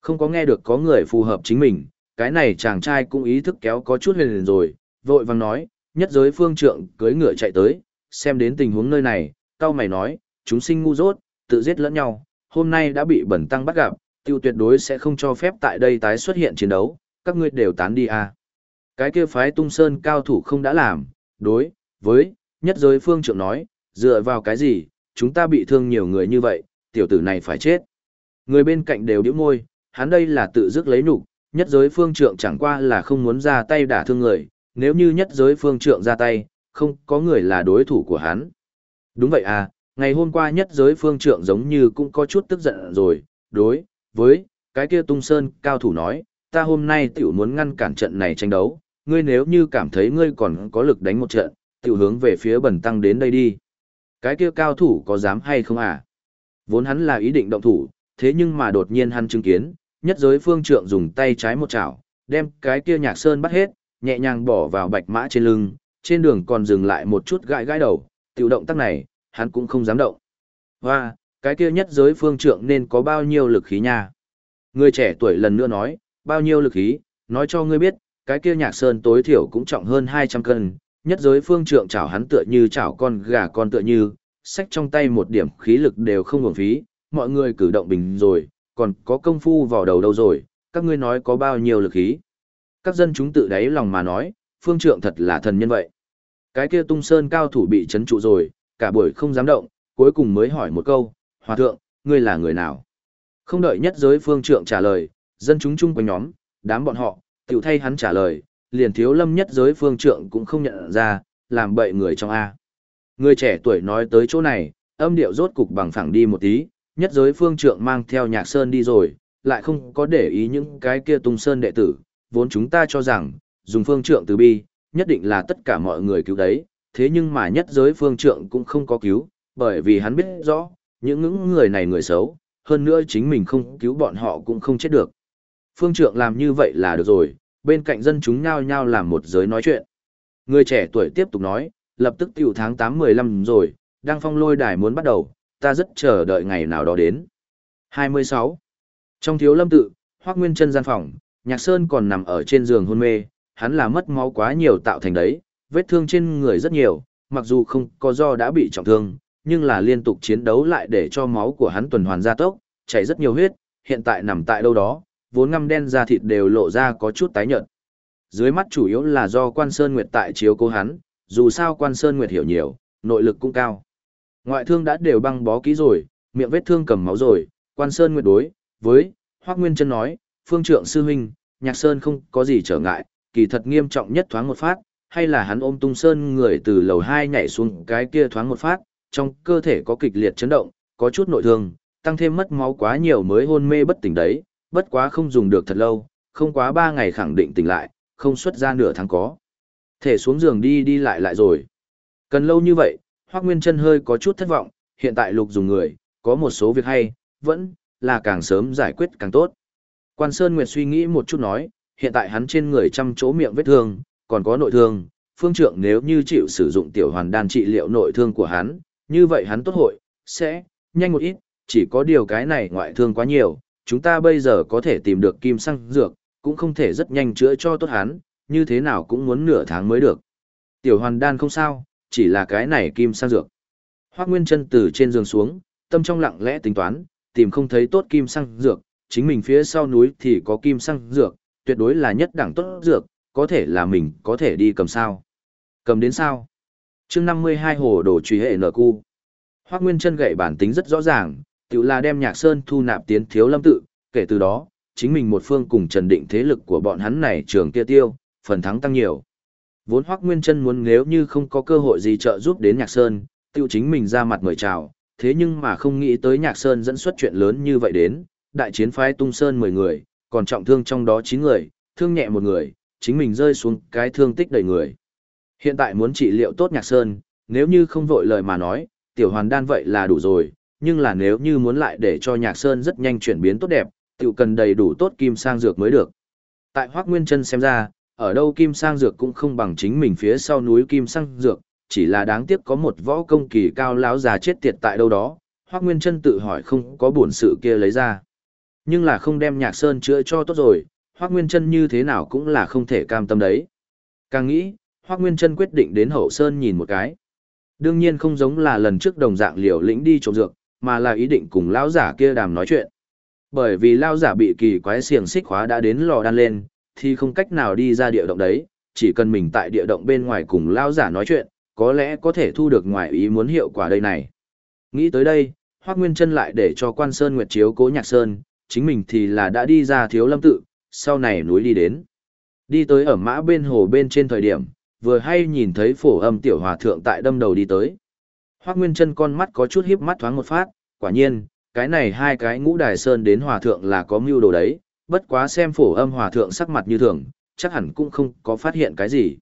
Không có nghe được có người phù hợp chính mình, cái này chàng trai cũng ý thức kéo có chút huyền rồi, vội vàng nói, nhất giới phương trượng cưới ngựa chạy tới, xem đến tình huống nơi này, cao mày nói, chúng sinh ngu dốt, tự giết lẫn nhau, hôm nay đã bị bẩn tăng bắt gặp, tiêu tuyệt đối sẽ không cho phép tại đây tái xuất hiện chiến đấu, các ngươi đều tán đi à. Cái kia phái tung sơn cao thủ không đã làm, đối, với, nhất giới phương trượng nói, dựa vào cái gì, chúng ta bị thương nhiều người như vậy, tiểu tử này phải chết. Người bên cạnh đều điếu môi, hắn đây là tự dứt lấy nhục nhất giới phương trượng chẳng qua là không muốn ra tay đả thương người, nếu như nhất giới phương trượng ra tay, không có người là đối thủ của hắn. Đúng vậy à, ngày hôm qua nhất giới phương trượng giống như cũng có chút tức giận rồi, đối, với, cái kia tung sơn cao thủ nói, ta hôm nay tiểu muốn ngăn cản trận này tranh đấu, ngươi nếu như cảm thấy ngươi còn có lực đánh một trận, tiểu hướng về phía bẩn tăng đến đây đi. Cái kia cao thủ có dám hay không à? Vốn hắn là ý định động thủ, thế nhưng mà đột nhiên hắn chứng kiến, nhất giới phương trượng dùng tay trái một chảo, đem cái kia nhạc sơn bắt hết, nhẹ nhàng bỏ vào bạch mã trên lưng, trên đường còn dừng lại một chút gãi gãi đầu, tiểu động tác này, hắn cũng không dám động. Và, cái kia nhất giới phương trượng nên có bao nhiêu lực khí nha. Người trẻ tuổi lần nữa nói, bao nhiêu lực khí, nói cho ngươi biết, cái kia nhạc sơn tối thiểu cũng trọng hơn 200 cân, nhất giới phương trượng chảo hắn tựa như chảo con gà con tựa như, sách trong tay một điểm khí lực đều không nguồn phí, mọi người cử động bình rồi, còn có công phu vào đầu đâu rồi, các ngươi nói có bao nhiêu lực khí. Các dân chúng tự đáy lòng mà nói, phương trượng thật là thần nhân vậy. Cái kia tung sơn cao thủ bị chấn trụ rồi, cả buổi không dám động, cuối cùng mới hỏi một câu, hòa thượng, ngươi là người nào? Không đợi nhất giới phương trượng trả lời, dân chúng chung quanh nhóm, đám bọn họ, tiểu thay hắn trả lời, liền thiếu lâm nhất giới phương trượng cũng không nhận ra, làm bậy người trong A. Người trẻ tuổi nói tới chỗ này, âm điệu rốt cục bằng phẳng đi một tí, nhất giới phương trượng mang theo nhạc sơn đi rồi, lại không có để ý những cái kia tung sơn đệ tử, vốn chúng ta cho rằng, dùng phương trượng từ bi, nhất định là tất cả mọi người cứu đấy, thế nhưng mà nhất giới phương trượng cũng không có cứu, bởi vì hắn biết rõ, những những người này người xấu, hơn nữa chính mình không cứu bọn họ cũng không chết được. Phương trượng làm như vậy là được rồi, bên cạnh dân chúng nhao nhao làm một giới nói chuyện. Người trẻ tuổi tiếp tục nói, lập tức tiểu tháng 8-15 rồi, đang phong lôi đài muốn bắt đầu, ta rất chờ đợi ngày nào đó đến. 26. Trong thiếu lâm tự, Hoác Nguyên chân gian phòng, Nhạc Sơn còn nằm ở trên giường hôn mê, hắn là mất máu quá nhiều tạo thành đấy, vết thương trên người rất nhiều, mặc dù không có do đã bị trọng thương, nhưng là liên tục chiến đấu lại để cho máu của hắn tuần hoàn gia tốc, chảy rất nhiều huyết, hiện tại nằm tại đâu đó, vốn ngăm đen da thịt đều lộ ra có chút tái nhợt. Dưới mắt chủ yếu là do Quan Sơn Nguyệt tại chiếu cố hắn, dù sao Quan Sơn Nguyệt hiểu nhiều, nội lực cũng cao. Ngoại thương đã đều băng bó kỹ rồi, miệng vết thương cầm máu rồi, Quan Sơn Nguyệt đối với Hoắc Nguyên Chân nói, "Phương Trượng sư huynh, Nhạc Sơn không có gì trở ngại, kỳ thật nghiêm trọng nhất thoáng một phát, hay là hắn ôm Tung Sơn người từ lầu hai nhảy xuống cái kia thoáng một phát, trong cơ thể có kịch liệt chấn động, có chút nội thương, tăng thêm mất máu quá nhiều mới hôn mê bất tỉnh đấy, bất quá không dùng được thật lâu, không quá ba ngày khẳng định tỉnh lại, không xuất ra nửa tháng có. Thể xuống giường đi đi lại lại rồi. Cần lâu như vậy, Hoác Nguyên chân hơi có chút thất vọng, hiện tại lục dùng người, có một số việc hay, vẫn là càng sớm giải quyết càng tốt. Quan Sơn Nguyệt suy nghĩ một chút nói, hiện tại hắn trên người trăm chỗ miệng vết thương, còn có nội thương, phương trượng nếu như chịu sử dụng tiểu hoàn đan trị liệu nội thương của hắn, như vậy hắn tốt hội, Sẽ, nhanh một ít, chỉ có điều cái này ngoại thương quá nhiều, chúng ta bây giờ có thể tìm được kim xăng dược, cũng không thể rất nhanh chữa cho tốt hắn, như thế nào cũng muốn nửa tháng mới được. Tiểu hoàn đan không sao, chỉ là cái này kim xăng dược. Hoác Nguyên chân từ trên giường xuống, tâm trong lặng lẽ tính toán, tìm không thấy tốt kim xăng dược, chính mình phía sau núi thì có kim xăng dược, tuyệt đối là nhất đẳng tốt dược, có thể là mình có thể đi cầm sao. Cầm đến sao? chương 52 hồ đồ truy hệ nở cu. Hoác Nguyên chân gậy bản tính rất rõ ràng, tự là đem nhạc sơn thu nạp tiến thiếu lâm tự, kể từ đó, chính mình một phương cùng trần định thế lực của bọn hắn này trường kia tiêu, phần thắng tăng nhiều. Vốn Hoác Nguyên chân muốn nếu như không có cơ hội gì trợ giúp đến nhạc sơn, tiêu chính mình ra mặt mời chào, thế nhưng mà không nghĩ tới nhạc sơn dẫn xuất chuyện lớn như vậy đến, đại chiến phái tung sơn 10 người, còn trọng thương trong đó chín người, thương nhẹ một người, chính mình rơi xuống cái thương tích đầy người. Hiện tại muốn trị liệu tốt nhạc sơn, nếu như không vội lời mà nói, tiểu hoàn đan vậy là đủ rồi, nhưng là nếu như muốn lại để cho nhạc sơn rất nhanh chuyển biến tốt đẹp, tiểu cần đầy đủ tốt kim sang dược mới được. Tại Hoác Nguyên Trân xem ra, ở đâu kim sang dược cũng không bằng chính mình phía sau núi kim sang dược, chỉ là đáng tiếc có một võ công kỳ cao láo già chết tiệt tại đâu đó, Hoác Nguyên Trân tự hỏi không có buồn sự kia lấy ra. Nhưng là không đem nhạc sơn chữa cho tốt rồi, Hoác Nguyên Trân như thế nào cũng là không thể cam tâm đấy. Càng nghĩ, Hoác Nguyên Trân quyết định đến hậu sơn nhìn một cái. Đương nhiên không giống là lần trước đồng dạng liều lĩnh đi trộm dược, mà là ý định cùng lão giả kia đàm nói chuyện. Bởi vì lão giả bị kỳ quái xiềng xích khóa đã đến lò đan lên, thì không cách nào đi ra địa động đấy, chỉ cần mình tại địa động bên ngoài cùng lão giả nói chuyện, có lẽ có thể thu được ngoài ý muốn hiệu quả đây này. Nghĩ tới đây, Hoắc Nguyên Chân lại để cho Quan Sơn Nguyệt chiếu cố Nhạc Sơn, chính mình thì là đã đi ra Thiếu Lâm tự, sau này núi đi đến. Đi tới ở mã bên hồ bên trên thời điểm, vừa hay nhìn thấy phổ âm tiểu hòa thượng tại đâm đầu đi tới. Hoác Nguyên chân con mắt có chút híp mắt thoáng một phát, quả nhiên, cái này hai cái ngũ đài sơn đến hòa thượng là có mưu đồ đấy, bất quá xem phổ âm hòa thượng sắc mặt như thường, chắc hẳn cũng không có phát hiện cái gì.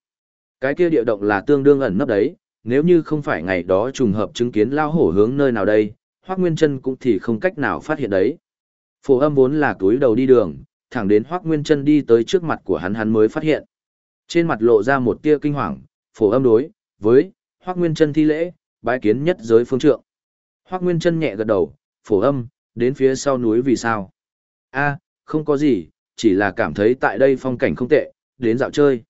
Cái kia địa động là tương đương ẩn nấp đấy, nếu như không phải ngày đó trùng hợp chứng kiến lao hổ hướng nơi nào đây, Hoác Nguyên chân cũng thì không cách nào phát hiện đấy. Phổ âm vốn là túi đầu đi đường, thẳng đến Hoắc Nguyên chân đi tới trước mặt của hắn hắn mới phát hiện. Trên mặt lộ ra một tia kinh hoàng, phổ âm đối, với, Hoắc Nguyên chân thi lễ, bái kiến nhất giới phương trượng. Hoắc Nguyên chân nhẹ gật đầu, phổ âm, đến phía sau núi vì sao? a không có gì, chỉ là cảm thấy tại đây phong cảnh không tệ, đến dạo chơi.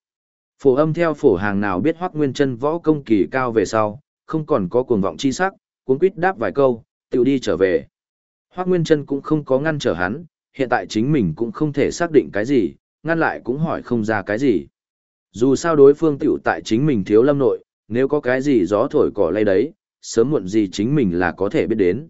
Phổ âm theo phổ hàng nào biết Hoắc Nguyên chân võ công kỳ cao về sau, không còn có cuồng vọng chi sắc, cuốn quýt đáp vài câu, tự đi trở về. Hoắc Nguyên chân cũng không có ngăn trở hắn, hiện tại chính mình cũng không thể xác định cái gì, ngăn lại cũng hỏi không ra cái gì. Dù sao đối phương tiểu tại chính mình thiếu lâm nội, nếu có cái gì gió thổi cỏ lay đấy, sớm muộn gì chính mình là có thể biết đến.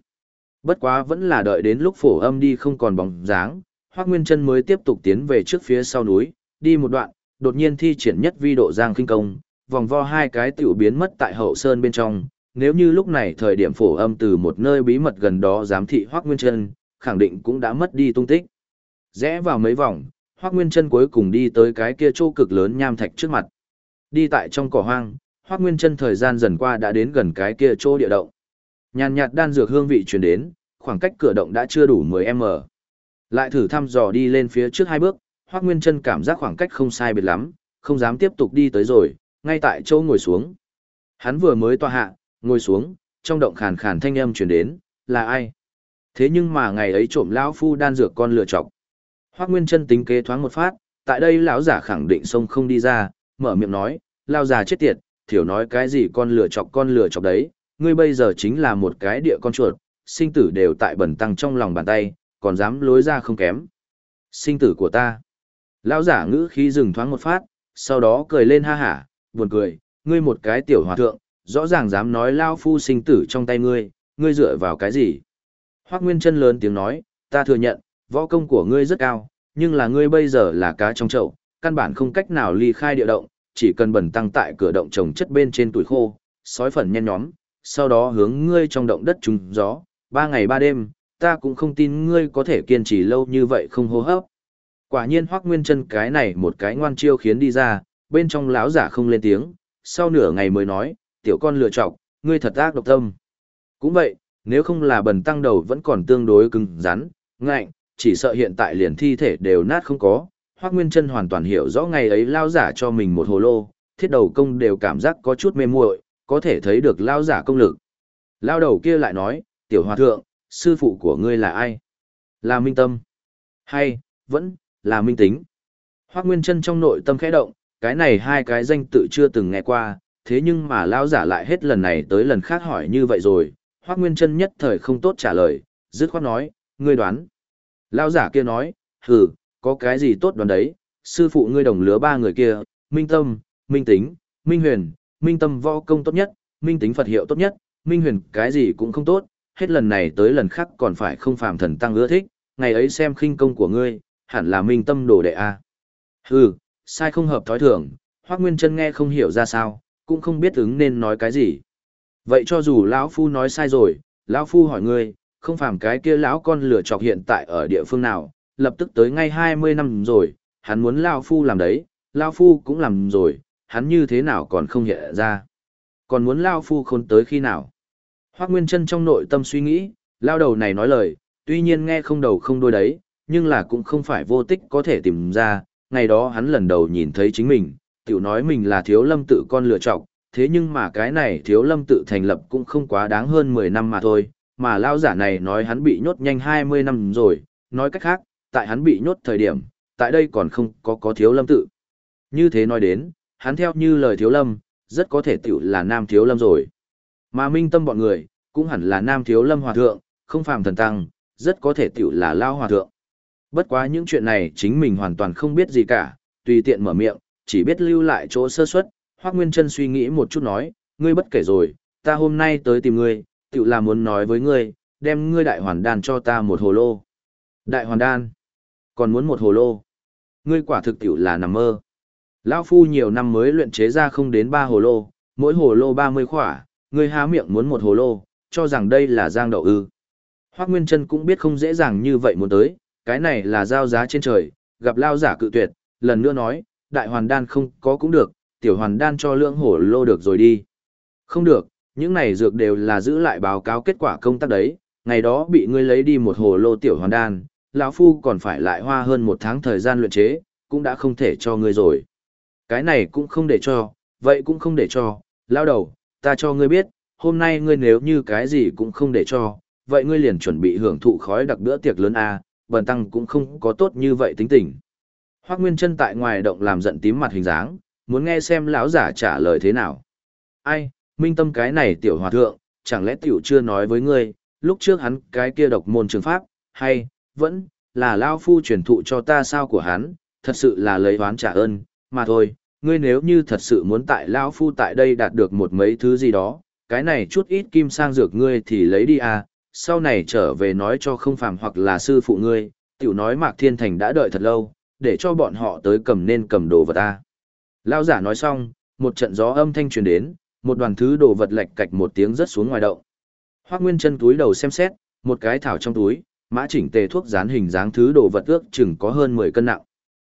Bất quá vẫn là đợi đến lúc phổ âm đi không còn bóng dáng, Hoác Nguyên Trân mới tiếp tục tiến về trước phía sau núi, đi một đoạn, đột nhiên thi triển nhất vi độ giang kinh công, vòng vo hai cái tiểu biến mất tại hậu sơn bên trong. Nếu như lúc này thời điểm phổ âm từ một nơi bí mật gần đó giám thị Hoác Nguyên Trân, khẳng định cũng đã mất đi tung tích. Rẽ vào mấy vòng, Hoác Nguyên Trân cuối cùng đi tới cái kia chỗ cực lớn nham thạch trước mặt. Đi tại trong cỏ hoang, Hoác Nguyên Trân thời gian dần qua đã đến gần cái kia chỗ địa động. Nhàn nhạt đan dược hương vị truyền đến, khoảng cách cửa động đã chưa đủ 10m. Lại thử thăm dò đi lên phía trước hai bước, Hoác Nguyên Trân cảm giác khoảng cách không sai biệt lắm, không dám tiếp tục đi tới rồi, ngay tại chỗ ngồi xuống. Hắn vừa mới tòa hạ, ngồi xuống, trong động khàn khàn thanh âm truyền đến, là ai? Thế nhưng mà ngày ấy trộm lão phu đan dược con lựa chọc. Hoắc Nguyên chân tính kế thoáng một phát, tại đây lão giả khẳng định sông không đi ra, mở miệng nói, lao già chết tiệt, thiểu nói cái gì con lửa chọc con lửa chọc đấy, ngươi bây giờ chính là một cái địa con chuột, sinh tử đều tại bẩn tăng trong lòng bàn tay, còn dám lối ra không kém. Sinh tử của ta. Lão giả ngữ khí dừng thoáng một phát, sau đó cười lên ha hả, buồn cười, ngươi một cái tiểu hòa thượng, rõ ràng dám nói lao phu sinh tử trong tay ngươi, ngươi dựa vào cái gì? Hoác Nguyên Trân lớn tiếng nói, ta thừa nhận, võ công của ngươi rất cao, nhưng là ngươi bây giờ là cá trong chậu, căn bản không cách nào ly khai địa động, chỉ cần bẩn tăng tại cửa động trồng chất bên trên tuổi khô, sói phần nhen nhóm, sau đó hướng ngươi trong động đất trùng gió, ba ngày ba đêm, ta cũng không tin ngươi có thể kiên trì lâu như vậy không hô hấp. Quả nhiên Hoắc Nguyên Chân cái này một cái ngoan chiêu khiến đi ra, bên trong lão giả không lên tiếng, sau nửa ngày mới nói, tiểu con lựa chọc, ngươi thật ác độc tâm. Cũng vậy, nếu không là bần tăng đầu vẫn còn tương đối cứng rắn, ngạnh, chỉ sợ hiện tại liền thi thể đều nát không có, Hoác Nguyên Trân hoàn toàn hiểu rõ ngày ấy lao giả cho mình một hồ lô, thiết đầu công đều cảm giác có chút mê muội, có thể thấy được lao giả công lực. Lao đầu kia lại nói, tiểu hòa thượng, sư phụ của ngươi là ai? Là Minh Tâm. Hay, vẫn, là Minh Tính. Hoác Nguyên Trân trong nội tâm khẽ động, cái này hai cái danh tự chưa từng nghe qua, thế nhưng mà lão giả lại hết lần này tới lần khác hỏi như vậy rồi, Hoắc Nguyên Chân nhất thời không tốt trả lời, dứt khoát nói, ngươi đoán. Lão giả kia nói, hừ, có cái gì tốt đoán đấy, sư phụ ngươi đồng lứa ba người kia, Minh Tâm, Minh Tính, Minh Huyền, Minh Tâm võ công tốt nhất, Minh Tính Phật hiệu tốt nhất, Minh Huyền cái gì cũng không tốt, hết lần này tới lần khác còn phải không phàm thần tăng ưa thích, ngày ấy xem khinh công của ngươi, hẳn là Minh Tâm đồ đệ a. Hừ, sai không hợp thói thường, Hoắc Nguyên Chân nghe không hiểu ra sao, cũng không biết ứng nên nói cái gì. Vậy cho dù lão phu nói sai rồi, lão phu hỏi ngươi, không phàm cái kia lão con lửa chọc hiện tại ở địa phương nào, lập tức tới ngay 20 năm rồi, hắn muốn lão phu làm đấy, lão phu cũng làm rồi, hắn như thế nào còn không hiện ra. Còn muốn lão phu khốn tới khi nào? Hoắc Nguyên Chân trong nội tâm suy nghĩ, lão đầu này nói lời, tuy nhiên nghe không đầu không đuôi đấy, nhưng là cũng không phải vô tích có thể tìm ra, ngày đó hắn lần đầu nhìn thấy chính mình, tiểu nói mình là thiếu lâm tự con lựa chọc, thế nhưng mà cái này thiếu lâm tự thành lập cũng không quá đáng hơn 10 năm mà thôi, mà lao giả này nói hắn bị nhốt nhanh 20 năm rồi, nói cách khác, tại hắn bị nhốt thời điểm, tại đây còn không có có thiếu lâm tự. Như thế nói đến, hắn theo như lời thiếu lâm, rất có thể tiểu là nam thiếu lâm rồi. Mà minh tâm bọn người, cũng hẳn là nam thiếu lâm hòa thượng, không phàm thần tăng, rất có thể tiểu là lao hòa thượng. Bất quá những chuyện này chính mình hoàn toàn không biết gì cả, tùy tiện mở miệng, chỉ biết lưu lại chỗ sơ suất. Hoác Nguyên Trân suy nghĩ một chút nói, ngươi bất kể rồi, ta hôm nay tới tìm ngươi, tự là muốn nói với ngươi, đem ngươi đại hoàn đan cho ta một hồ lô. Đại hoàn đan? Còn muốn một hồ lô? Ngươi quả thực tiểu là nằm mơ. Lão Phu nhiều năm mới luyện chế ra không đến ba hồ lô, mỗi hồ lô ba mươi khỏa, ngươi há miệng muốn một hồ lô, cho rằng đây là giang đậu ư. Hoác Nguyên Trân cũng biết không dễ dàng như vậy muốn tới, cái này là giao giá trên trời, gặp lao giả cự tuyệt, lần nữa nói, đại hoàn đan không có cũng được, tiểu hoàn đan cho lưỡng hổ lô được rồi đi. Không được, những này dược đều là giữ lại báo cáo kết quả công tác đấy, ngày đó bị ngươi lấy đi một hồ lô tiểu hoàn đan, lão phu còn phải lại hoa hơn một tháng thời gian luyện chế, cũng đã không thể cho ngươi rồi. Cái này cũng không để cho, vậy cũng không để cho, lao đầu, ta cho ngươi biết, hôm nay ngươi nếu như cái gì cũng không để cho, vậy ngươi liền chuẩn bị hưởng thụ khói đặc bữa tiệc lớn a, bần tăng cũng không có tốt như vậy tính tình. Hoác Nguyên Trân tại ngoài động làm giận tím mặt hình dáng, muốn nghe xem lão giả trả lời thế nào. Ai, minh tâm cái này tiểu hòa thượng, chẳng lẽ tiểu chưa nói với ngươi, lúc trước hắn cái kia độc môn trường pháp, hay, vẫn, là lao phu truyền thụ cho ta sao của hắn, thật sự là lấy oán trả ơn, mà thôi, ngươi nếu như thật sự muốn tại lao phu tại đây đạt được một mấy thứ gì đó, cái này chút ít kim sang dược ngươi thì lấy đi à, sau này trở về nói cho không phàm hoặc là sư phụ ngươi, tiểu nói Mạc Thiên Thành đã đợi thật lâu, để cho bọn họ tới cầm nên cầm đồ vật ta. Lao giả nói xong, một trận gió âm thanh truyền đến, một đoàn thứ đồ vật lệch cạch một tiếng rớt xuống ngoài động. Hoắc Nguyên chân túi đầu xem xét, một cái thảo trong túi, mã chỉnh tề thuốc dán hình dáng thứ đồ vật ước chừng có hơn 10 cân nặng.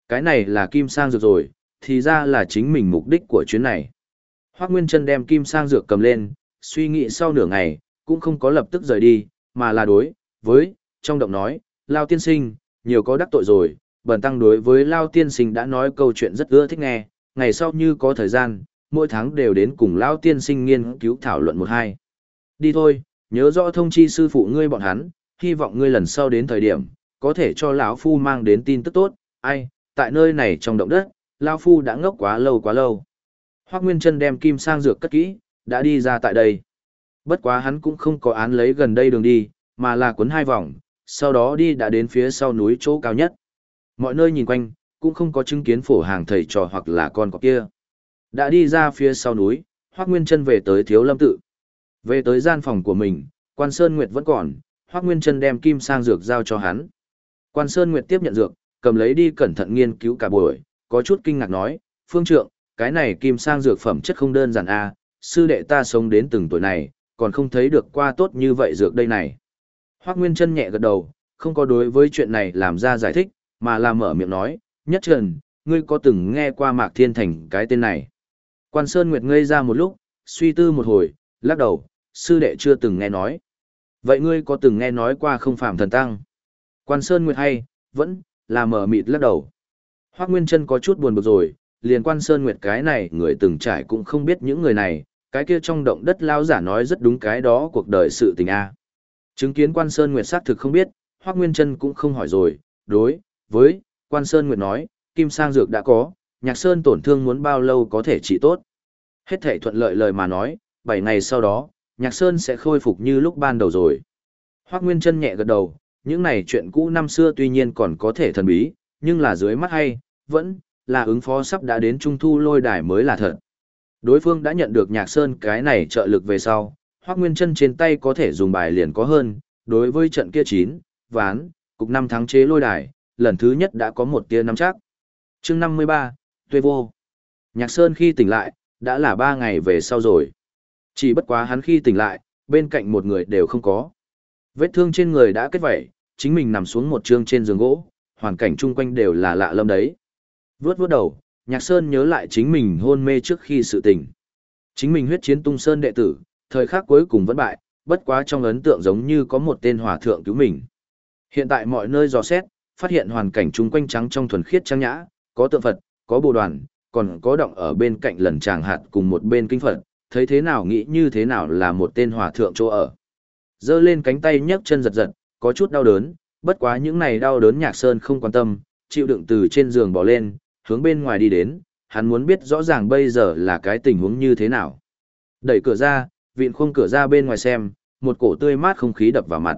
Cái này là kim sang dược rồi, thì ra là chính mình mục đích của chuyến này. Hoắc Nguyên chân đem kim sang dược cầm lên, suy nghĩ sau nửa ngày, cũng không có lập tức rời đi, mà là đối, với, trong động nói, Lao tiên sinh, nhiều có đắc tội rồi, bần tăng đối với Lao tiên sinh đã nói câu chuyện rất ưa thích nghe, ngày sau như có thời gian, mỗi tháng đều đến cùng Lão tiên sinh nghiên cứu thảo luận một hai. Đi thôi, nhớ rõ thông chi sư phụ ngươi bọn hắn, hy vọng ngươi lần sau đến thời điểm, có thể cho lão phu mang đến tin tức tốt, ai, tại nơi này trong động đất, Lão phu đã ngốc quá lâu quá lâu. Hoắc Nguyên Trân đem kim sang dược cất kỹ, đã đi ra tại đây. Bất quá hắn cũng không có án lấy gần đây đường đi, mà là cuốn hai vòng, sau đó đi đã đến phía sau núi chỗ cao nhất. Mọi nơi nhìn quanh, cũng không có chứng kiến phổ hàng thầy trò hoặc là con cọp kia. Đã đi ra phía sau núi, Hoác Nguyên Trân về tới Thiếu Lâm Tự. Về tới gian phòng của mình, Quan Sơn Nguyệt vẫn còn, Hoác Nguyên Trân đem kim sang dược giao cho hắn. Quan Sơn Nguyệt tiếp nhận dược, cầm lấy đi cẩn thận nghiên cứu cả buổi, có chút kinh ngạc nói, Phương Trượng, cái này kim sang dược phẩm chất không đơn giản a sư đệ ta sống đến từng tuổi này, còn không thấy được qua tốt như vậy dược đây này. Hoác Nguyên Trân nhẹ gật đầu, không có đối với chuyện này làm ra giải thích, mà là mở miệng nói, nhất trần, ngươi có từng nghe qua Mạc Thiên Thành cái tên này. Quan Sơn Nguyệt ngây ra một lúc, suy tư một hồi, lắc đầu, sư đệ chưa từng nghe nói. Vậy ngươi có từng nghe nói qua không phạm thần tăng? Quan Sơn Nguyệt hay, vẫn, là mở mịt lắc đầu. Hoác Nguyên Trân có chút buồn bực rồi, liền Quan Sơn Nguyệt cái này người từng trải cũng không biết những người này, cái kia trong động đất lao giả nói rất đúng cái đó cuộc đời sự tình a. Chứng kiến quan Sơn Nguyệt xác thực không biết, Hoác Nguyên Trân cũng không hỏi rồi, đối, với, quan Sơn Nguyệt nói, Kim Sang Dược đã có, Nhạc Sơn tổn thương muốn bao lâu có thể trị tốt. Hết thể thuận lợi lời mà nói, 7 ngày sau đó, Nhạc Sơn sẽ khôi phục như lúc ban đầu rồi. Hoác Nguyên Trân nhẹ gật đầu, những này chuyện cũ năm xưa tuy nhiên còn có thể thần bí, nhưng là dưới mắt hay, vẫn là ứng phó sắp đã đến trung thu lôi đài mới là thật. Đối phương đã nhận được Nhạc Sơn cái này trợ lực về sau, Hoắc Nguyên Trân trên tay có thể dùng bài liền có hơn, đối với trận kia chín, ván, cục năm thắng chế lôi đài, lần thứ nhất đã có một tia nắm chắc. Chương 53, Tuê vô. Nhạc Sơn khi tỉnh lại, đã là ba ngày về sau rồi. Chỉ bất quá hắn khi tỉnh lại, bên cạnh một người đều không có. Vết thương trên người đã kết vẩy, chính mình nằm xuống một trương trên giường gỗ, hoàn cảnh chung quanh đều là lạ lâm đấy. Vướt vướt đầu, Nhạc Sơn nhớ lại chính mình hôn mê trước khi sự tỉnh. Chính mình huyết chiến tung sơn đệ tử, thời khắc cuối cùng vẫn bại, bất quá trong ấn tượng giống như có một tên hòa thượng cứu mình. Hiện tại mọi nơi dò xét, phát hiện hoàn cảnh chung quanh trắng trong thuần khiết trang nhã, có tượng Phật, có bồ đoàn, còn có động ở bên cạnh lần tràng hạt cùng một bên kinh Phật, thấy thế nào nghĩ như thế nào là một tên hòa thượng chỗ ở. Dơ lên cánh tay nhấc chân giật giật, có chút đau đớn, bất quá những này đau đớn nhạc sơn không quan tâm, chịu đựng từ trên giường bỏ lên, hướng bên ngoài đi đến, hắn muốn biết rõ ràng bây giờ là cái tình huống như thế nào. Đẩy cửa ra, vịn khung cửa ra bên ngoài xem, một cổ tươi mát không khí đập vào mặt.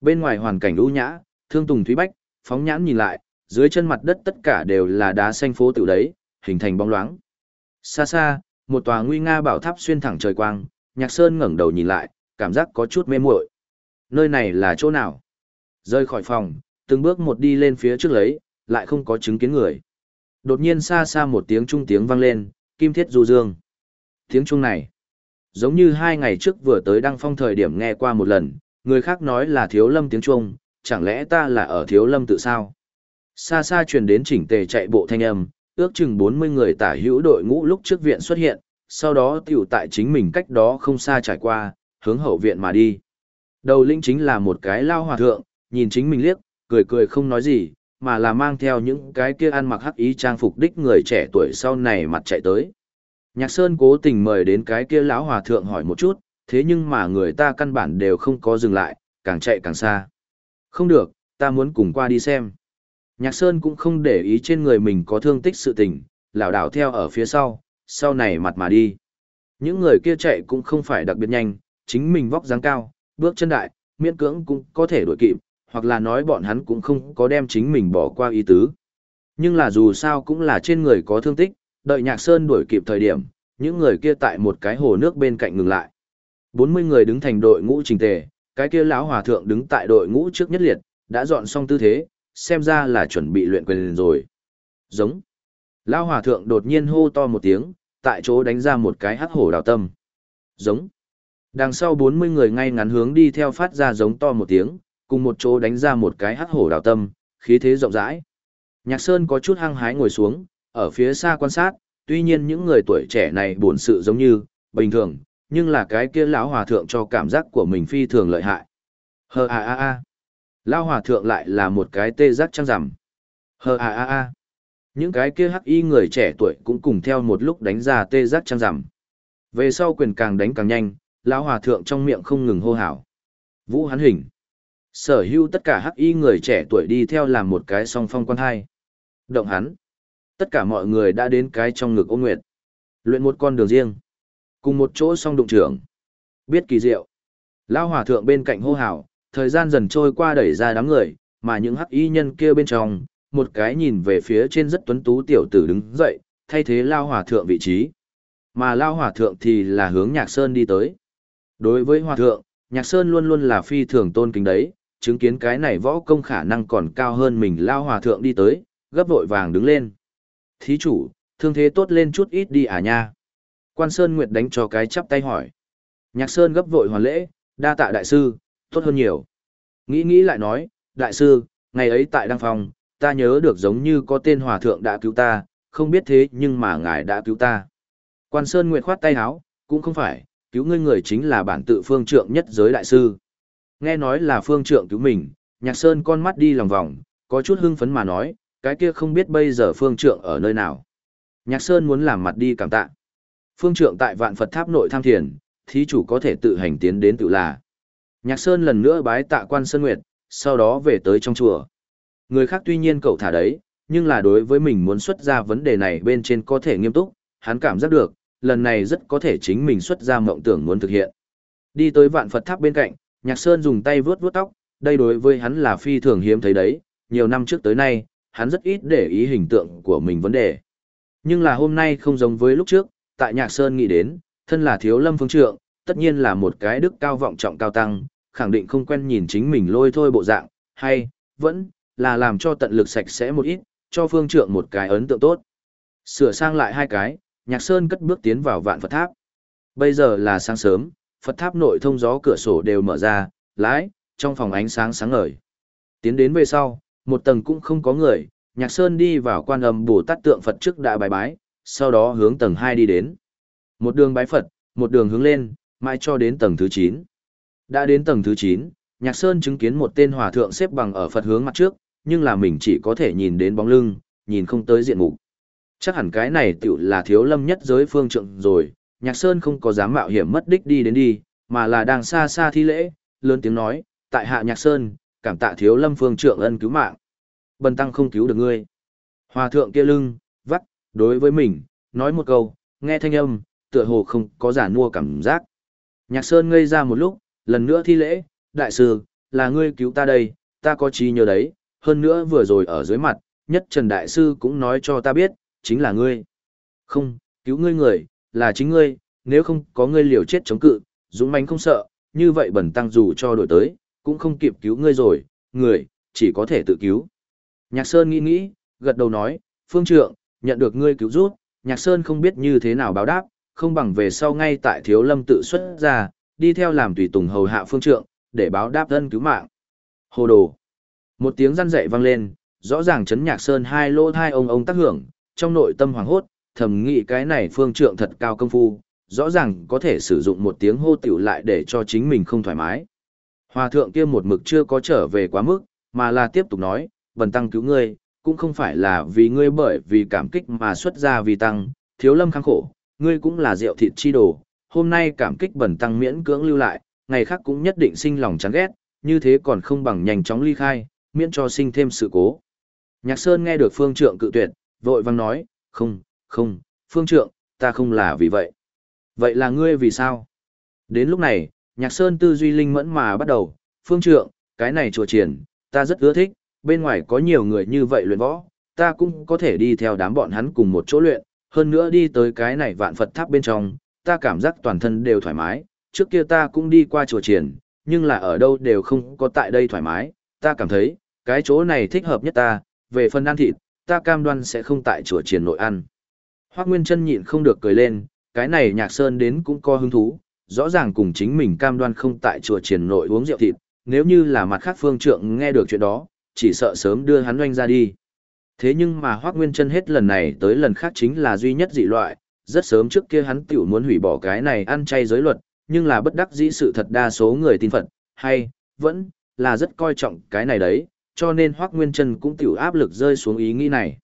Bên ngoài hoàn cảnh u nhã, thương tùng thúy bách, phóng nhãn nhìn lại, dưới chân mặt đất tất cả đều là đá xanh phố tự đấy, hình thành bóng loáng. Xa xa, một tòa nguy nga bảo tháp xuyên thẳng trời quang, Nhạc Sơn ngẩng đầu nhìn lại, cảm giác có chút mê muội. Nơi này là chỗ nào? Rơi khỏi phòng, từng bước một đi lên phía trước lấy, lại không có chứng kiến người. Đột nhiên xa xa một tiếng trung tiếng vang lên, kim thiết du dương. Tiếng trung này, giống như hai ngày trước vừa tới đăng phong thời điểm nghe qua một lần, người khác nói là thiếu lâm tiếng trung, chẳng lẽ ta là ở thiếu lâm tự sao? Xa xa truyền đến chỉnh tề chạy bộ thanh âm, ước chừng 40 người tả hữu đội ngũ lúc trước viện xuất hiện, sau đó tiểu tại chính mình cách đó không xa trải qua, hướng hậu viện mà đi. Đầu linh chính là một cái lao hòa thượng, nhìn chính mình liếc, cười cười không nói gì, mà là mang theo những cái kia ăn mặc hắc ý trang phục đích người trẻ tuổi sau này mặt chạy tới. Nhạc Sơn cố tình mời đến cái kia lão hòa thượng hỏi một chút, thế nhưng mà người ta căn bản đều không có dừng lại, càng chạy càng xa. Không được, ta muốn cùng qua đi xem. Nhạc Sơn cũng không để ý trên người mình có thương tích sự tình, lảo đảo theo ở phía sau, sau này mặt mà đi. Những người kia chạy cũng không phải đặc biệt nhanh, chính mình vóc dáng cao, bước chân đại, miễn cưỡng cũng có thể đuổi kịp, hoặc là nói bọn hắn cũng không có đem chính mình bỏ qua ý tứ. Nhưng là dù sao cũng là trên người có thương tích, đợi Nhạc Sơn đuổi kịp thời điểm, những người kia tại một cái hồ nước bên cạnh ngừng lại. 40 người đứng thành đội ngũ trình tề, cái kia lão hòa thượng đứng tại đội ngũ trước nhất liệt, đã dọn xong tư thế, xem ra là chuẩn bị luyện quyền rồi. Giống. Lão hòa thượng đột nhiên hô to một tiếng, tại chỗ đánh ra một cái hắc hổ đào tâm. Giống. Đằng sau 40 người ngay ngắn hướng đi theo phát ra giống to một tiếng, cùng một chỗ đánh ra một cái hắc hổ đào tâm, khí thế rộng rãi. Nhạc Sơn có chút hăng hái ngồi xuống, ở phía xa quan sát, tuy nhiên những người tuổi trẻ này buồn sự giống như, bình thường, nhưng là cái kia lão hòa thượng cho cảm giác của mình phi thường lợi hại. Hờ a a a. Lão hòa thượng lại là một cái tê giác trăng rằm. Hờ a a a. Những cái kia hắc y người trẻ tuổi cũng cùng theo một lúc đánh ra tê giác trăng rằm. Về sau quyền càng đánh càng nhanh, lão hòa thượng trong miệng không ngừng hô hào. Vũ hắn hình. Sở hữu tất cả hắc y người trẻ tuổi đi theo làm một cái song phong quan hai. Động hắn. Tất cả mọi người đã đến cái trong ngực ôn nguyệt. Luyện một con đường riêng. Cùng một chỗ song đụng trưởng. Biết kỳ diệu. Lao hòa thượng bên cạnh hô hào, thời gian dần trôi qua đẩy ra đám người, mà những hắc y nhân kia bên trong, một cái nhìn về phía trên rất tuấn tú tiểu tử đứng dậy, thay thế Lao hòa thượng vị trí. Mà Lao hòa thượng thì là hướng Nhạc Sơn đi tới. Đối với hòa thượng, Nhạc Sơn luôn luôn là phi thường tôn kính đấy, chứng kiến cái này võ công khả năng còn cao hơn mình Lao hòa thượng đi tới, gấp vội vàng đứng lên. Thí chủ, thương thế tốt lên chút ít đi à nha. Quan Sơn Nguyệt đánh cho cái chắp tay hỏi. Nhạc Sơn gấp vội hoàn lễ, đa tạ đại sư, tốt hơn nhiều. Nghĩ nghĩ lại nói, đại sư, ngày ấy tại Đăng Phong, ta nhớ được giống như có tên hòa thượng đã cứu ta, không biết thế nhưng mà ngài đã cứu ta. Quan Sơn Nguyệt khoát tay háo, cũng không phải, cứu ngươi người chính là bản tự phương trượng nhất giới đại sư. Nghe nói là phương trượng cứu mình, Nhạc Sơn con mắt đi lòng vòng, có chút hưng phấn mà nói, cái kia không biết bây giờ phương trượng ở nơi nào. Nhạc Sơn muốn làm mặt đi cảm tạ. Phương trượng tại vạn Phật tháp nội tham thiền, thí chủ có thể tự hành tiến đến tự là. Nhạc Sơn lần nữa bái tạ quan Sơn Nguyệt, sau đó về tới trong chùa. Người khác tuy nhiên cậu thả đấy, nhưng là đối với mình muốn xuất ra vấn đề này bên trên có thể nghiêm túc, hắn cảm giác được, lần này rất có thể chính mình xuất ra mộng tưởng muốn thực hiện. Đi tới vạn Phật tháp bên cạnh, Nhạc Sơn dùng tay vướt vướt tóc, đây đối với hắn là phi thường hiếm thấy đấy, nhiều năm trước tới nay, hắn rất ít để ý hình tượng của mình vấn đề. Nhưng là hôm nay không giống với lúc trước, tại Nhạc Sơn nghĩ đến, thân là thiếu lâm phương trượng, tất nhiên là một cái đức cao vọng trọng cao tăng, khẳng định không quen nhìn chính mình lôi thôi bộ dạng, hay, vẫn, là làm cho tận lực sạch sẽ một ít, cho phương trượng một cái ấn tượng tốt. Sửa sang lại hai cái, Nhạc Sơn cất bước tiến vào vạn Phật tháp. Bây giờ là sáng sớm, Phật tháp nội thông gió cửa sổ đều mở ra, lái, trong phòng ánh sáng sáng ngời. Tiến đến về sau, một tầng cũng không có người, Nhạc Sơn đi vào quan âm Bồ Tát tượng Phật trước đại bài bái, sau đó hướng tầng 2 đi đến. Một đường bái Phật, một đường hướng lên, mãi cho đến tầng thứ 9. Đã đến tầng thứ 9, Nhạc Sơn chứng kiến một tên hòa thượng xếp bằng ở Phật hướng mặt trước, nhưng là mình chỉ có thể nhìn đến bóng lưng, nhìn không tới diện mục. Chắc hẳn cái này tựu là thiếu lâm nhất giới phương trượng rồi, Nhạc Sơn không có dám mạo hiểm mất đích đi đến đi, mà là đang xa xa thi lễ, lớn tiếng nói, tại hạ Nhạc Sơn, cảm tạ thiếu lâm phương trượng ân cứu mạng. Bần tăng không cứu được ngươi. Hòa thượng kia lưng, đối với mình, nói một câu, nghe thanh âm, tựa hồ không có giả mua cảm giác. Nhạc Sơn ngây ra một lúc, lần nữa thi lễ, đại sư, là ngươi cứu ta đây, ta có trí nhớ đấy, hơn nữa vừa rồi ở dưới mặt, nhất Trần Đại Sư cũng nói cho ta biết, chính là ngươi. Không, cứu ngươi người, là chính ngươi, nếu không có ngươi liều chết chống cự, dũng mãnh không sợ, như vậy bẩn tăng dù cho đổi tới, cũng không kịp cứu ngươi rồi, người, chỉ có thể tự cứu. Nhạc Sơn nghĩ nghĩ, gật đầu nói, phương trượng, nhận được ngươi cứu giúp, Nhạc Sơn không biết như thế nào báo đáp, không bằng về sau ngay tại thiếu lâm tự xuất ra, đi theo làm tùy tùng hầu hạ phương trượng, để báo đáp thân cứu mạng. Hồ đồ. Một tiếng răn dậy vang lên, rõ ràng chấn nhạc sơn hai lô thai ông ông tác hưởng, trong nội tâm hoàng hốt, thầm nghĩ cái này phương trượng thật cao công phu, rõ ràng có thể sử dụng một tiếng hô tiểu lại để cho chính mình không thoải mái. Hòa thượng kia một mực chưa có trở về quá mức, mà là tiếp tục nói, bần tăng cứu ngươi, cũng không phải là vì ngươi bởi vì cảm kích mà xuất ra vì tăng, thiếu lâm kháng khổ, ngươi cũng là rượu thịt chi đồ, hôm nay cảm kích bẩn tăng miễn cưỡng lưu lại, ngày khác cũng nhất định sinh lòng chán ghét, như thế còn không bằng nhanh chóng ly khai, miễn cho sinh thêm sự cố. Nhạc Sơn nghe được phương trượng cự tuyệt, vội vang nói, không, không, phương trượng, ta không là vì vậy. Vậy là ngươi vì sao? Đến lúc này, Nhạc Sơn tư duy linh mẫn mà bắt đầu, phương trượng, cái này chùa triển, ta rất ưa thích, bên ngoài có nhiều người như vậy luyện võ, ta cũng có thể đi theo đám bọn hắn cùng một chỗ luyện, hơn nữa đi tới cái này vạn Phật tháp bên trong, ta cảm giác toàn thân đều thoải mái, trước kia ta cũng đi qua chùa triển, nhưng là ở đâu đều không có tại đây thoải mái, ta cảm thấy, cái chỗ này thích hợp nhất ta, về phần ăn thịt, ta cam đoan sẽ không tại chùa triển nội ăn. Hoác Nguyên chân nhịn không được cười lên, cái này nhạc sơn đến cũng có hứng thú, rõ ràng cùng chính mình cam đoan không tại chùa triển nội uống rượu thịt, nếu như là mặt khác phương trượng nghe được chuyện đó, chỉ sợ sớm đưa hắn oanh ra đi. Thế nhưng mà Hoác Nguyên Trân hết lần này tới lần khác chính là duy nhất dị loại, rất sớm trước kia hắn tiểu muốn hủy bỏ cái này ăn chay giới luật, nhưng là bất đắc dĩ sự thật đa số người tin Phật, hay, vẫn, là rất coi trọng cái này đấy, cho nên Hoác Nguyên Trân cũng tiểu áp lực rơi xuống ý nghĩ này.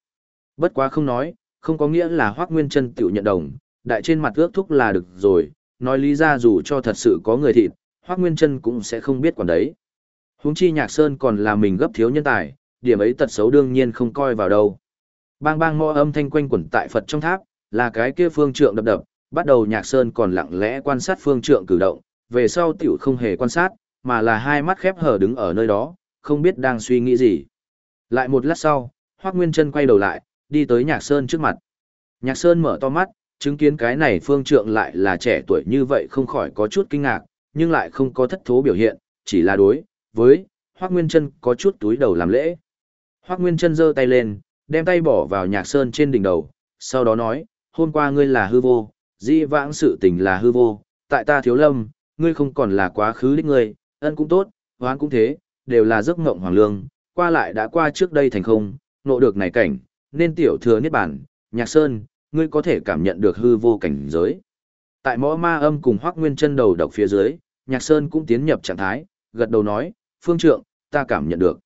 Bất quá không nói, không có nghĩa là Hoác Nguyên Trân tiểu nhận đồng, đại trên mặt ước thúc là được rồi, nói lý ra dù cho thật sự có người thịt, Hoác Nguyên Trân cũng sẽ không biết quản đấy. Huống chi Nhạc Sơn còn là mình gấp thiếu nhân tài, điểm ấy tật xấu đương nhiên không coi vào đâu. Bang bang mò âm thanh quanh quẩn tại Phật trong tháp, là cái kia phương trượng đập đập, bắt đầu Nhạc Sơn còn lặng lẽ quan sát phương trượng cử động, về sau tiểu không hề quan sát, mà là hai mắt khép hở đứng ở nơi đó, không biết đang suy nghĩ gì. Lại một lát sau, Hoác Nguyên chân quay đầu lại, đi tới Nhạc Sơn trước mặt. Nhạc Sơn mở to mắt, chứng kiến cái này phương trượng lại là trẻ tuổi như vậy không khỏi có chút kinh ngạc, nhưng lại không có thất thố biểu hiện, chỉ là đối, với, Hoác Nguyên chân có chút túi đầu làm lễ. Hoác Nguyên chân giơ tay lên, đem tay bỏ vào Nhạc Sơn trên đỉnh đầu, sau đó nói, hôm qua ngươi là hư vô, di vãng sự tình là hư vô, tại ta thiếu lâm, ngươi không còn là quá khứ đích ngươi, ân cũng tốt, hoán cũng thế, đều là giấc ngộng hoàng lương, qua lại đã qua trước đây thành không, nộ được này cảnh, nên tiểu thừa niết bản, nhạc sơn, ngươi có thể cảm nhận được hư vô cảnh giới. Tại mõ ma âm cùng hoác nguyên chân đầu độc phía dưới, nhạc sơn cũng tiến nhập trạng thái, gật đầu nói, phương trượng, ta cảm nhận được.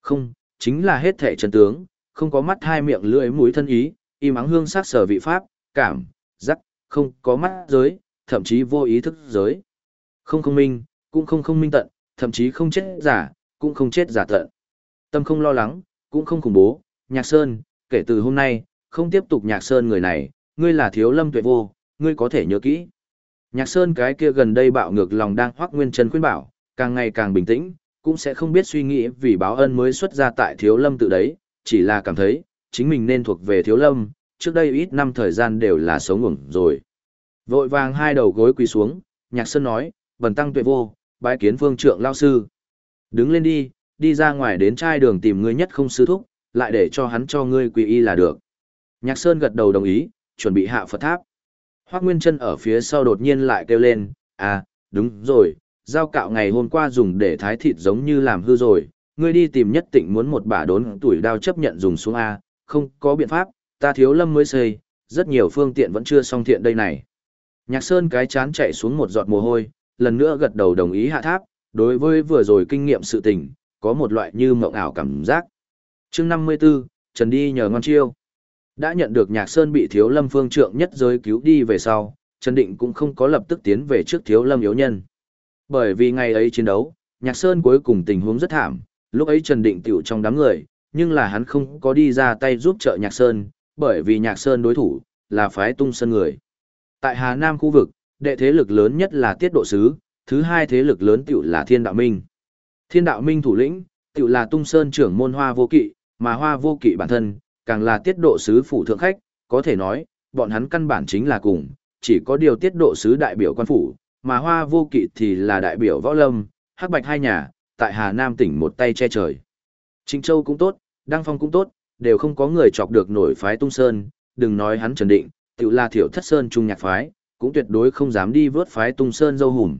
Không, chính là hết thể chân tướng, không có mắt hai miệng lưỡi mũi thân ý, im ắng hương sắc sở vị pháp, cảm, giác, không có mắt giới, thậm chí vô ý thức giới. Không không minh, cũng không không minh tận, thậm chí không chết giả, cũng không chết giả tận. Tâm không lo lắng, cũng không khủng bố, Nhạc Sơn, kể từ hôm nay, không tiếp tục Nhạc Sơn người này, ngươi là thiếu lâm tuệ vô, ngươi có thể nhớ kỹ. Nhạc Sơn cái kia gần đây bạo ngược lòng đang hoác nguyên chân khuyên bảo, càng ngày càng bình tĩnh, cũng sẽ không biết suy nghĩ vì báo ân mới xuất ra tại thiếu lâm tự đấy, chỉ là cảm thấy, chính mình nên thuộc về thiếu lâm, trước đây ít năm thời gian đều là sống ngủng rồi. Vội vàng hai đầu gối quỳ xuống, nhạc sơn nói, bần tăng tuệ vô, bái kiến phương trượng lao sư. Đứng lên đi, đi ra ngoài đến trai đường tìm ngươi nhất không sư thúc, lại để cho hắn cho ngươi quỳ y là được. Nhạc sơn gật đầu đồng ý, chuẩn bị hạ Phật tháp. Hoác Nguyên chân ở phía sau đột nhiên lại kêu lên, à, đúng rồi, dao cạo ngày hôm qua dùng để thái thịt giống như làm hư rồi, ngươi đi tìm nhất tịnh muốn một bả đốn tuổi đao chấp nhận dùng xuống A, không có biện pháp, ta thiếu lâm mới xây, rất nhiều phương tiện vẫn chưa xong thiện đây này. Nhạc Sơn cái chán chạy xuống một giọt mồ hôi, lần nữa gật đầu đồng ý hạ tháp, đối với vừa rồi kinh nghiệm sự tình, có một loại như mộng ảo cảm giác. chương 54, Trần đi nhờ ngon chiêu. Đã nhận được Nhạc Sơn bị thiếu lâm phương trượng nhất giới cứu đi về sau, Trần Định cũng không có lập tức tiến về trước thiếu lâm yếu nhân. Bởi vì ngày ấy chiến đấu, Nhạc Sơn cuối cùng tình huống rất thảm, lúc ấy Trần Định tiểu trong đám người, nhưng là hắn không có đi ra tay giúp trợ Nhạc Sơn, bởi vì Nhạc Sơn đối thủ, là phái tung sơn người. Tại Hà Nam khu vực, đệ thế lực lớn nhất là Tiết Độ Sứ, thứ hai thế lực lớn tiểu là Thiên Đạo Minh. Thiên Đạo Minh thủ lĩnh, tiểu là tung sơn trưởng môn hoa vô kỵ, mà hoa vô kỵ bản thân, càng là Tiết Độ Sứ phủ thượng khách, có thể nói, bọn hắn căn bản chính là cùng, chỉ có điều Tiết Độ Sứ đại biểu quan phủ, mà hoa vô kỵ thì là đại biểu võ lâm, hắc bạch hai nhà, tại Hà Nam tỉnh một tay che trời. Trịnh Châu cũng tốt, Đăng Phong cũng tốt, đều không có người chọc được nổi phái tung sơn, đừng nói hắn trần định, tự là thiểu thất sơn trung nhạc phái, cũng tuyệt đối không dám đi vớt phái tung sơn dâu hùm.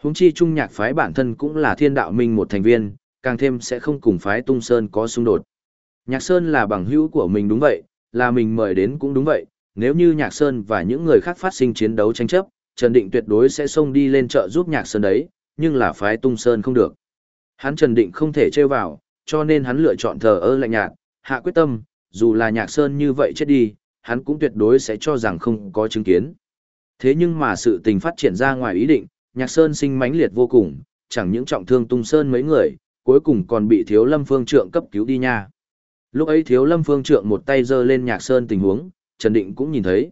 Húng chi trung nhạc phái bản thân cũng là thiên đạo minh một thành viên, càng thêm sẽ không cùng phái tung sơn có xung đột. Nhạc Sơn là bằng hữu của mình đúng vậy, là mình mời đến cũng đúng vậy, nếu như Nhạc Sơn và những người khác phát sinh chiến đấu tranh chấp, Trần Định tuyệt đối sẽ xông đi lên chợ giúp Nhạc Sơn đấy, nhưng là phái tung sơn không được. Hắn Trần Định không thể trêu vào, cho nên hắn lựa chọn thờ ơ lạnh nhạt, hạ quyết tâm, dù là Nhạc Sơn như vậy chết đi, hắn cũng tuyệt đối sẽ cho rằng không có chứng kiến. Thế nhưng mà sự tình phát triển ra ngoài ý định, Nhạc Sơn sinh mãnh liệt vô cùng, chẳng những trọng thương tung sơn mấy người, cuối cùng còn bị Thiếu Lâm Phương Trượng cấp cứu đi nha. Lúc ấy Thiếu Lâm Phương Trượng một tay giơ lên Nhạc Sơn tình huống, Trần Định cũng nhìn thấy.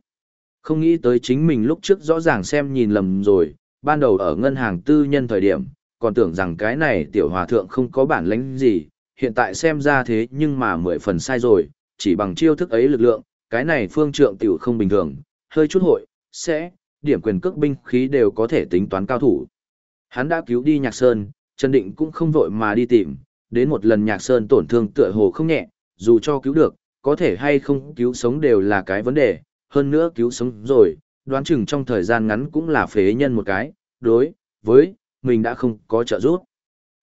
Không nghĩ tới chính mình lúc trước rõ ràng xem nhìn lầm rồi, ban đầu ở ngân hàng tư nhân thời điểm, còn tưởng rằng cái này tiểu hòa thượng không có bản lĩnh gì, hiện tại xem ra thế nhưng mà mười phần sai rồi, chỉ bằng chiêu thức ấy lực lượng, cái này phương trượng tiểu không bình thường, hơi chút hội, sẽ, điểm quyền cước binh khí đều có thể tính toán cao thủ. Hắn đã cứu đi Nhạc Sơn, Trần Định cũng không vội mà đi tìm, đến một lần Nhạc Sơn tổn thương tựa hồ không nhẹ, dù cho cứu được, có thể hay không cứu sống đều là cái vấn đề, hơn nữa cứu sống rồi, đoán chừng trong thời gian ngắn cũng là phế nhân một cái, đối với mình đã không có trợ giúp.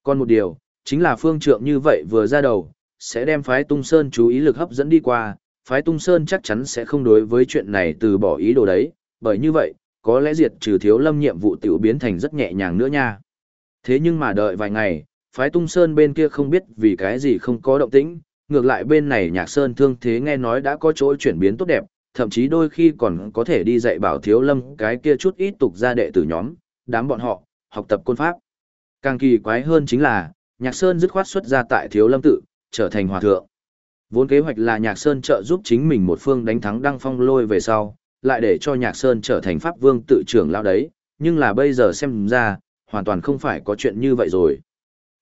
Còn một điều, chính là phương trượng như vậy vừa ra đầu, sẽ đem phái tung sơn chú ý lực hấp dẫn đi qua, phái tung sơn chắc chắn sẽ không đối với chuyện này từ bỏ ý đồ đấy, bởi như vậy, có lẽ diệt trừ thiếu lâm nhiệm vụ tiểu biến thành rất nhẹ nhàng nữa nha. Thế nhưng mà đợi vài ngày, phái tung sơn bên kia không biết vì cái gì không có động tĩnh, ngược lại bên này nhạc sơn thương thế nghe nói đã có chỗ chuyển biến tốt đẹp, thậm chí đôi khi còn có thể đi dạy bảo thiếu lâm cái kia chút ít tục ra đệ tử nhóm, đám bọn họ, học tập côn pháp. Càng kỳ quái hơn chính là, Nhạc Sơn dứt khoát xuất ra tại thiếu lâm tự, trở thành hòa thượng. Vốn kế hoạch là Nhạc Sơn trợ giúp chính mình một phương đánh thắng Đăng Phong lôi về sau, lại để cho Nhạc Sơn trở thành Pháp Vương tự trưởng lão đấy, nhưng là bây giờ xem ra, hoàn toàn không phải có chuyện như vậy rồi.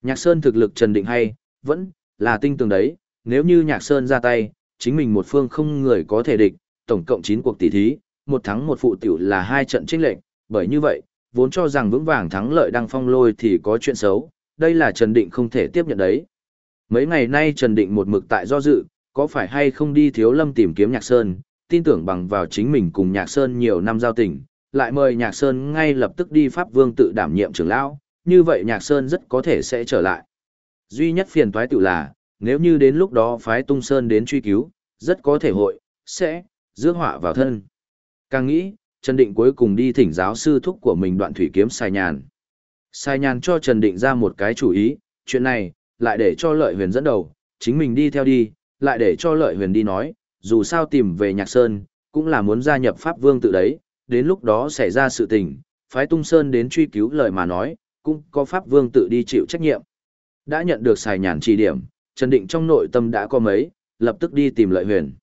Nhạc Sơn thực lực trần định hay, vẫn là tinh tường đấy, nếu như Nhạc Sơn ra tay, chính mình một phương không người có thể địch, tổng cộng 9 cuộc tỷ thí, một thắng một phụ tiểu là hai trận chênh lệnh, bởi như vậy, vốn cho rằng vững vàng thắng lợi đang phong lôi thì có chuyện xấu, đây là Trần Định không thể tiếp nhận đấy. Mấy ngày nay Trần Định một mực tại do dự, có phải hay không đi thiếu lâm tìm kiếm Nhạc Sơn, tin tưởng bằng vào chính mình cùng Nhạc Sơn nhiều năm giao tình, lại mời Nhạc Sơn ngay lập tức đi Pháp Vương tự đảm nhiệm trưởng lão, như vậy Nhạc Sơn rất có thể sẽ trở lại. Duy nhất phiền toái tự là, nếu như đến lúc đó phái Tung Sơn đến truy cứu, rất có thể hội, sẽ, rước họa vào thân. Càng nghĩ, Trần Định cuối cùng đi thỉnh giáo sư thúc của mình đoạn thủy kiếm Sai Nhàn. Sai Nhàn cho Trần Định ra một cái chủ ý, chuyện này, lại để cho lợi huyền dẫn đầu, chính mình đi theo đi, lại để cho lợi huyền đi nói, dù sao tìm về Nhạc Sơn, cũng là muốn gia nhập Pháp Vương tự đấy, đến lúc đó xảy ra sự tình, phái tung Sơn đến truy cứu lời mà nói, cũng có Pháp Vương tự đi chịu trách nhiệm. Đã nhận được xài nhàn chỉ điểm, Trần Định trong nội tâm đã có mấy, lập tức đi tìm lợi huyền.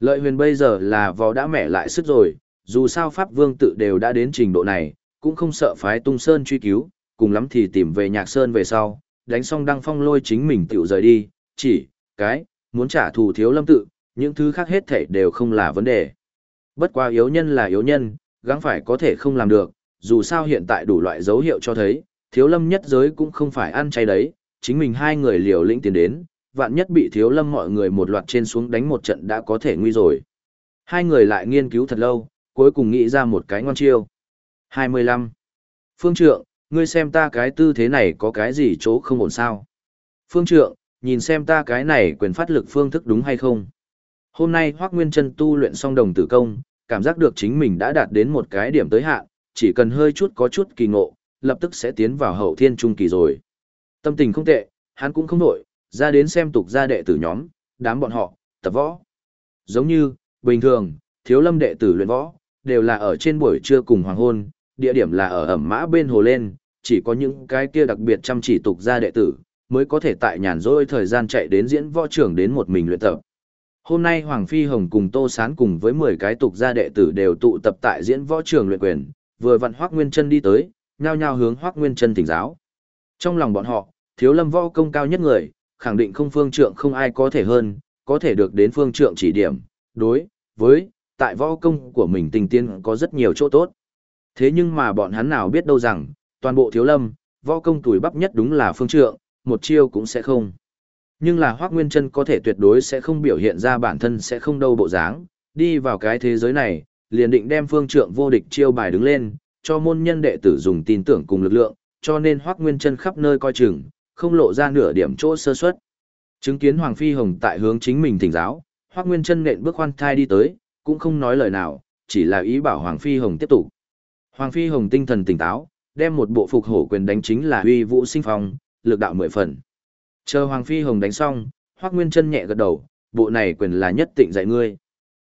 Lợi huyền bây giờ là vò đã mẻ lại sức rồi, dù sao Pháp Vương tự đều đã đến trình độ này, cũng không sợ phái tung sơn truy cứu, cùng lắm thì tìm về nhạc sơn về sau, đánh xong đăng phong lôi chính mình tiểu rời đi, chỉ, cái, muốn trả thù thiếu lâm tự, những thứ khác hết thể đều không là vấn đề. Bất quá yếu nhân là yếu nhân, gắng phải có thể không làm được, dù sao hiện tại đủ loại dấu hiệu cho thấy, thiếu lâm nhất giới cũng không phải ăn chay đấy, chính mình hai người liều lĩnh tiến đến, vạn nhất bị thiếu lâm mọi người một loạt trên xuống đánh một trận đã có thể nguy rồi. Hai người lại nghiên cứu thật lâu, cuối cùng nghĩ ra một cái ngon chiêu. 25. Phương trượng, ngươi xem ta cái tư thế này có cái gì chỗ không ổn sao? Phương trượng, nhìn xem ta cái này quyền phát lực phương thức đúng hay không? Hôm nay Hoác Nguyên Trân tu luyện xong đồng tử công, cảm giác được chính mình đã đạt đến một cái điểm tới hạn, chỉ cần hơi chút có chút kỳ ngộ, lập tức sẽ tiến vào hậu thiên trung kỳ rồi. Tâm tình không tệ, hắn cũng không nổi, ra đến xem tục gia đệ tử nhóm, đám bọn họ, tập võ. Giống như, bình thường, thiếu lâm đệ tử luyện võ, đều là ở trên buổi trưa cùng hoàng hôn, địa điểm là ở ẩm mã bên hồ lên, chỉ có những cái kia đặc biệt chăm chỉ tục gia đệ tử, mới có thể tại nhàn rỗi thời gian chạy đến diễn võ trưởng đến một mình luyện tập. Hôm nay Hoàng Phi Hồng cùng Tô Sán cùng với 10 cái tục gia đệ tử đều tụ tập tại diễn võ trường luyện quyền, vừa vặn Hoắc Nguyên Chân đi tới, nhao nhao hướng Hoắc Nguyên Chân thỉnh giáo. Trong lòng bọn họ, thiếu lâm võ công cao nhất người, khẳng định không phương trượng không ai có thể hơn, có thể được đến phương trượng chỉ điểm, đối với tại võ công của mình tình tiên có rất nhiều chỗ tốt. Thế nhưng mà bọn hắn nào biết đâu rằng, toàn bộ thiếu lâm, võ công tuổi bắp nhất đúng là phương trượng, một chiêu cũng sẽ không. Nhưng là Hoác Nguyên Trân có thể tuyệt đối sẽ không biểu hiện ra bản thân sẽ không đâu bộ dáng, đi vào cái thế giới này, liền định đem phương trượng vô địch chiêu bài đứng lên, cho môn nhân đệ tử dùng tin tưởng cùng lực lượng, cho nên Hoác Nguyên Trân khắp nơi coi chừng, không lộ ra nửa điểm chỗ sơ suất. Chứng kiến Hoàng Phi Hồng tại hướng chính mình thỉnh giáo, Hoác Nguyên Trân nện bước khoan thai đi tới, cũng không nói lời nào, chỉ là ý bảo Hoàng Phi Hồng tiếp tục. Hoàng Phi Hồng tinh thần tỉnh táo, đem một bộ phục hổ quyền đánh chính là uy vũ sinh phong, lực đạo mười phần. Chờ Hoàng Phi Hồng đánh xong, Hoác Nguyên chân nhẹ gật đầu, bộ này quyền là nhất tịnh dạy ngươi.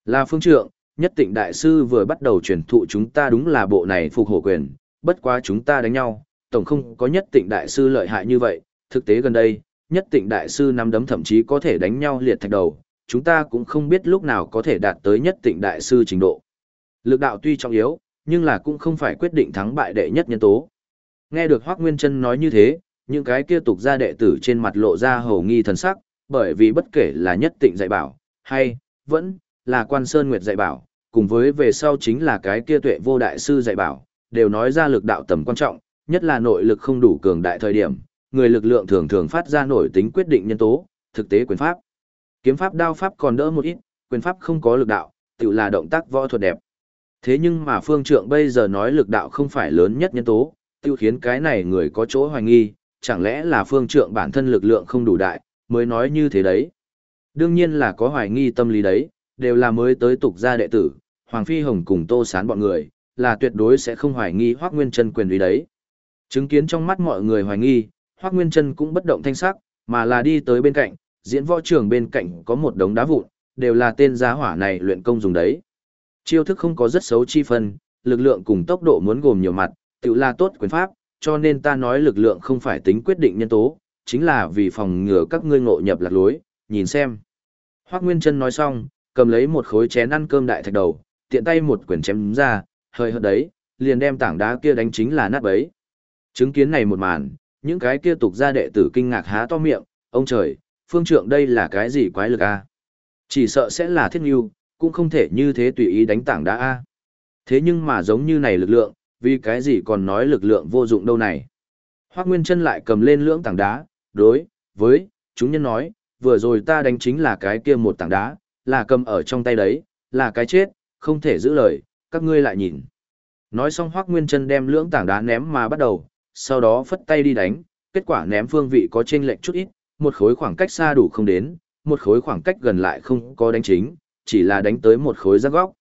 Là phương trượng, nhất tịnh đại sư vừa bắt đầu truyền thụ chúng ta đúng là bộ này phục hổ quyền, bất quá chúng ta đánh nhau, tổng không có nhất tịnh đại sư lợi hại như vậy, thực tế gần đây, nhất tịnh đại sư nắm đấm thậm chí có thể đánh nhau liệt thạch đầu, chúng ta cũng không biết lúc nào có thể đạt tới nhất tịnh đại sư trình độ. Lực đạo tuy trọng yếu, nhưng là cũng không phải quyết định thắng bại đệ nhất nhân tố. Nghe được Hoác Nguyên Trân nói như thế, những cái kia tục gia đệ tử trên mặt lộ ra hầu nghi thần sắc, bởi vì bất kể là nhất tịnh dạy bảo, hay, vẫn, là quan sơn nguyệt dạy bảo, cùng với về sau chính là cái kia tuệ vô đại sư dạy bảo, đều nói ra lực đạo tầm quan trọng, nhất là nội lực không đủ cường đại thời điểm, người lực lượng thường thường phát ra nổi tính quyết định nhân tố, thực tế quyền pháp. Kiếm pháp đao pháp còn đỡ một ít, quyền pháp không có lực đạo, tự là động tác võ thuật đẹp. Thế nhưng mà phương trượng bây giờ nói lực đạo không phải lớn nhất nhân tố, tiêu khiến cái này người có chỗ hoài nghi, chẳng lẽ là phương trượng bản thân lực lượng không đủ đại, mới nói như thế đấy. Đương nhiên là có hoài nghi tâm lý đấy, đều là mới tới tục gia đệ tử, Hoàng Phi Hồng cùng Tô Sán bọn người, là tuyệt đối sẽ không hoài nghi Hoác Nguyên chân quyền uy đấy. Chứng kiến trong mắt mọi người hoài nghi, Hoác Nguyên Trân cũng bất động thanh sắc, mà là đi tới bên cạnh, diễn võ trường bên cạnh có một đống đá vụn, đều là tên giá hỏa này luyện công dùng đấy. Chiêu thức không có rất xấu chi phân, lực lượng cùng tốc độ muốn gồm nhiều mặt, tự là tốt quyền pháp, cho nên ta nói lực lượng không phải tính quyết định nhân tố, chính là vì phòng ngừa các ngươi ngộ nhập lạc lối, nhìn xem. Hoác Nguyên Trân nói xong, cầm lấy một khối chén ăn cơm đại thạch đầu, tiện tay một quyển chém ra, hơi hợt đấy, liền đem tảng đá kia đánh chính là nát bấy. Chứng kiến này một màn, những cái kia tục ra đệ tử kinh ngạc há to miệng, ông trời, phương trượng đây là cái gì quái lực a? Chỉ sợ sẽ là thiết nghiêu, cũng không thể như thế tùy ý đánh tảng đá a. Thế nhưng mà giống như này lực lượng, vì cái gì còn nói lực lượng vô dụng đâu này. Hoác Nguyên chân lại cầm lên lưỡng tảng đá, đối, với, chúng nhân nói, vừa rồi ta đánh chính là cái kia một tảng đá, là cầm ở trong tay đấy, là cái chết, không thể giữ lời, các ngươi lại nhìn. Nói xong Hoác Nguyên chân đem lưỡng tảng đá ném mà bắt đầu, sau đó phất tay đi đánh, kết quả ném phương vị có chênh lệch chút ít, một khối khoảng cách xa đủ không đến, một khối khoảng cách gần lại không có đánh chính, chỉ là đánh tới một khối giác góc.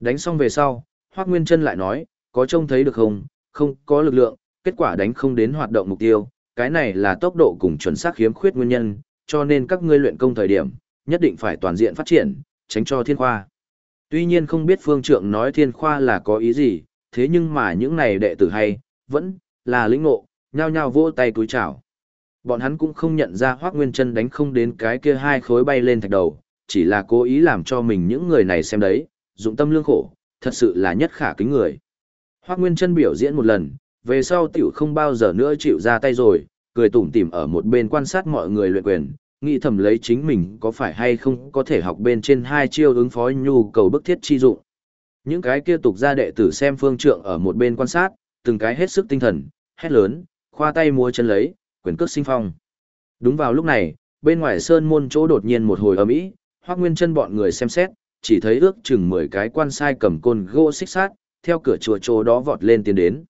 Đánh xong về sau, Hoác Nguyên chân lại nói, có trông thấy được không, không có lực lượng, kết quả đánh không đến hoạt động mục tiêu, cái này là tốc độ cùng chuẩn xác khiếm khuyết nguyên nhân, cho nên các ngươi luyện công thời điểm, nhất định phải toàn diện phát triển, tránh cho thiên khoa. Tuy nhiên không biết phương trượng nói thiên khoa là có ý gì, thế nhưng mà những này đệ tử hay, vẫn là lĩnh ngộ, nhao nhao vỗ tay cúi chào. Bọn hắn cũng không nhận ra Hoắc Nguyên Chân đánh không đến cái kia hai khối bay lên thạch đầu, chỉ là cố ý làm cho mình những người này xem đấy, dụng tâm lương khổ, thật sự là nhất khả kính người. Hoắc Nguyên Chân biểu diễn một lần, về sau tiểu không bao giờ nữa chịu ra tay rồi, cười tủm tỉm ở một bên quan sát mọi người luyện quyền, nghĩ thầm lấy chính mình có phải hay không có thể học bên trên hai chiêu ứng phó nhu cầu bức thiết chi dụng. Những cái kia tục gia đệ tử xem phương trượng ở một bên quan sát, từng cái hết sức tinh thần, hét lớn, khoa tay múa chân lấy, quyền cước sinh phong. Đúng vào lúc này, bên ngoài sơn môn chỗ đột nhiên một hồi ầm ĩ, Hoắc Nguyên Chân bọn người xem xét, chỉ thấy ước chừng 10 cái quan sai cầm côn gỗ xích sát, theo cửa chùa chỗ đó vọt lên tiến đến.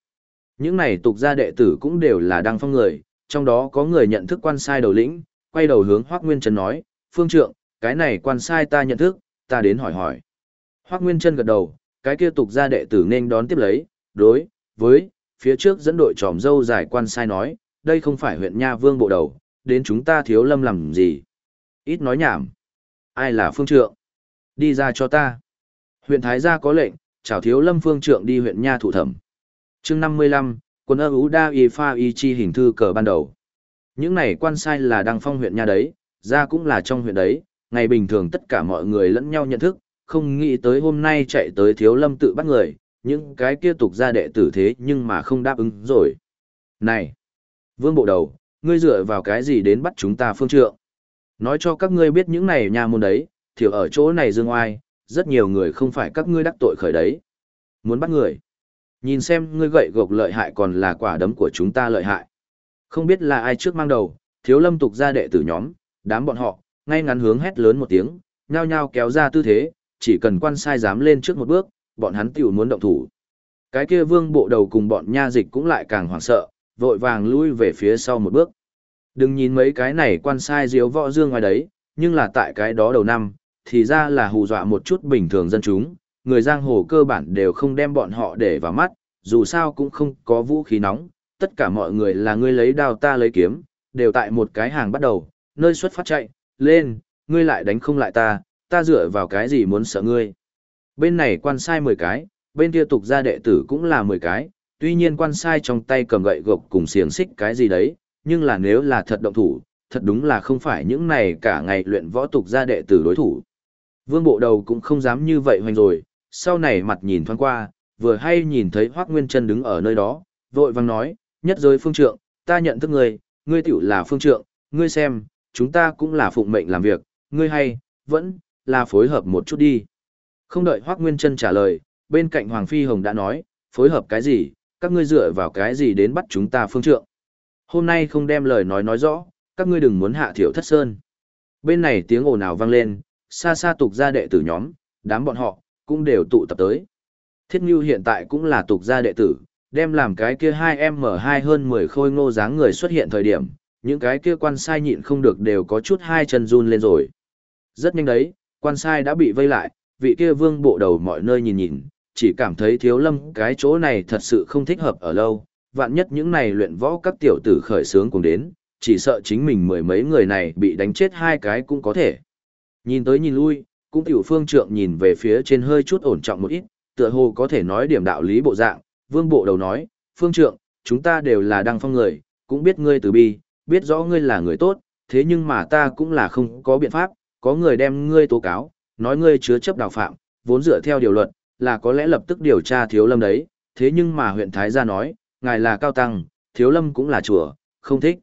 Những này tục gia đệ tử cũng đều là đăng phong người, trong đó có người nhận thức quan sai đầu lĩnh, quay đầu hướng Hoắc Nguyên Chân nói, "Phương trượng, cái này quan sai ta nhận thức, ta đến hỏi hỏi." Hoắc Nguyên Chân gật đầu, cái kia tục gia đệ tử nên đón tiếp lấy, đối với phía trước dẫn đội tròm dâu dài quan sai nói, đây không phải huyện Nha Vương bộ đầu, đến chúng ta thiếu lâm làm gì. Ít nói nhảm. Ai là phương trượng? Đi ra cho ta. Huyện Thái Gia có lệnh, chào thiếu lâm phương trượng đi huyện Nha thủ thẩm. chương 55, quân ơ ú đa y pha y chi hình thư cờ ban đầu. Những này quan sai là đăng phong huyện Nha đấy, ra cũng là trong huyện đấy, ngày bình thường tất cả mọi người lẫn nhau nhận thức, không nghĩ tới hôm nay chạy tới thiếu lâm tự bắt người, những cái kia tục ra đệ tử thế nhưng mà không đáp ứng rồi. Này! Vương bộ đầu, ngươi dựa vào cái gì đến bắt chúng ta phương trượng? Nói cho các ngươi biết những này nhà môn đấy, thiểu ở chỗ này dương oai, rất nhiều người không phải các ngươi đắc tội khởi đấy. Muốn bắt người. Nhìn xem ngươi gậy gộc lợi hại còn là quả đấm của chúng ta lợi hại. Không biết là ai trước mang đầu, thiếu lâm tục ra đệ tử nhóm, đám bọn họ, ngay ngắn hướng hét lớn một tiếng, nhao nhao kéo ra tư thế, chỉ cần quan sai dám lên trước một bước, bọn hắn tiểu muốn động thủ. Cái kia vương bộ đầu cùng bọn nha dịch cũng lại càng hoảng sợ, vội vàng lui về phía sau một bước. Đừng nhìn mấy cái này quan sai diếu võ dương ngoài đấy, nhưng là tại cái đó đầu năm, thì ra là hù dọa một chút bình thường dân chúng, người giang hồ cơ bản đều không đem bọn họ để vào mắt, dù sao cũng không có vũ khí nóng, tất cả mọi người là ngươi lấy đao ta lấy kiếm, đều tại một cái hàng bắt đầu, nơi xuất phát chạy, lên, ngươi lại đánh không lại ta, ta dựa vào cái gì muốn sợ ngươi. Bên này quan sai 10 cái, bên kia tục gia đệ tử cũng là 10 cái, tuy nhiên quan sai trong tay cầm gậy gộc cùng xiềng xích cái gì đấy, nhưng là nếu là thật động thủ, thật đúng là không phải những này cả ngày luyện võ tục gia đệ tử đối thủ. Vương bộ đầu cũng không dám như vậy hoành rồi, sau này mặt nhìn thoáng qua, vừa hay nhìn thấy Hoác Nguyên Trân đứng ở nơi đó, vội vang nói, nhất giới phương trượng, ta nhận thức ngươi, ngươi tiểu là phương trượng, ngươi xem, chúng ta cũng là phụng mệnh làm việc, ngươi hay, vẫn, là phối hợp một chút đi. Không đợi Hoác Nguyên Trân trả lời, bên cạnh Hoàng Phi Hồng đã nói, phối hợp cái gì, các ngươi dựa vào cái gì đến bắt chúng ta phương trượng. Hôm nay không đem lời nói nói rõ, các ngươi đừng muốn hạ thiểu thất sơn. Bên này tiếng ồn ào vang lên, xa xa tục gia đệ tử nhóm, đám bọn họ, cũng đều tụ tập tới. Thiết Ngưu hiện tại cũng là tục gia đệ tử, đem làm cái kia hai em mở hai hơn 10 khôi ngô dáng người xuất hiện thời điểm, những cái kia quan sai nhịn không được đều có chút hai chân run lên rồi. Rất nhanh đấy, quan sai đã bị vây lại, vị kia vương bộ đầu mọi nơi nhìn nhìn, chỉ cảm thấy thiếu lâm cái chỗ này thật sự không thích hợp ở lâu, vạn nhất những này luyện võ các tiểu tử khởi sướng cùng đến, chỉ sợ chính mình mười mấy người này bị đánh chết hai cái cũng có thể. Nhìn tới nhìn lui, cũng tiểu phương trượng nhìn về phía trên hơi chút ổn trọng một ít, tựa hồ có thể nói điểm đạo lý bộ dạng, vương bộ đầu nói, phương trượng, chúng ta đều là đăng phong người, cũng biết ngươi từ bi, biết rõ ngươi là người tốt, thế nhưng mà ta cũng là không có biện pháp, có người đem ngươi tố cáo, nói ngươi chứa chấp đào phạm, vốn dựa theo điều luật, là có lẽ lập tức điều tra thiếu lâm đấy, thế nhưng mà huyện Thái gia nói, ngài là cao tăng, thiếu lâm cũng là chùa, không thích.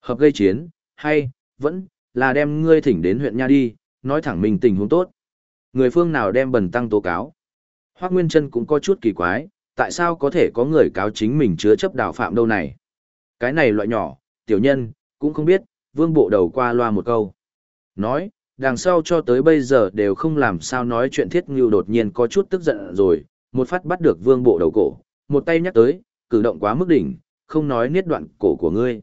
Hợp gây chiến, hay, vẫn, là đem ngươi thỉnh đến huyện nha đi, nói thẳng mình tình huống tốt. Người phương nào đem bần tăng tố cáo. Hoác Nguyên Trân cũng có chút kỳ quái, tại sao có thể có người cáo chính mình chứa chấp đào phạm đâu này. Cái này loại nhỏ, tiểu nhân, cũng không biết, vương bộ đầu qua loa một câu. Nói, đằng sau cho tới bây giờ đều không làm sao nói chuyện thiết ngưu đột nhiên có chút tức giận rồi, một phát bắt được vương bộ đầu cổ, một tay nhắc tới, cử động quá mức đỉnh, không nói niết đoạn cổ của ngươi.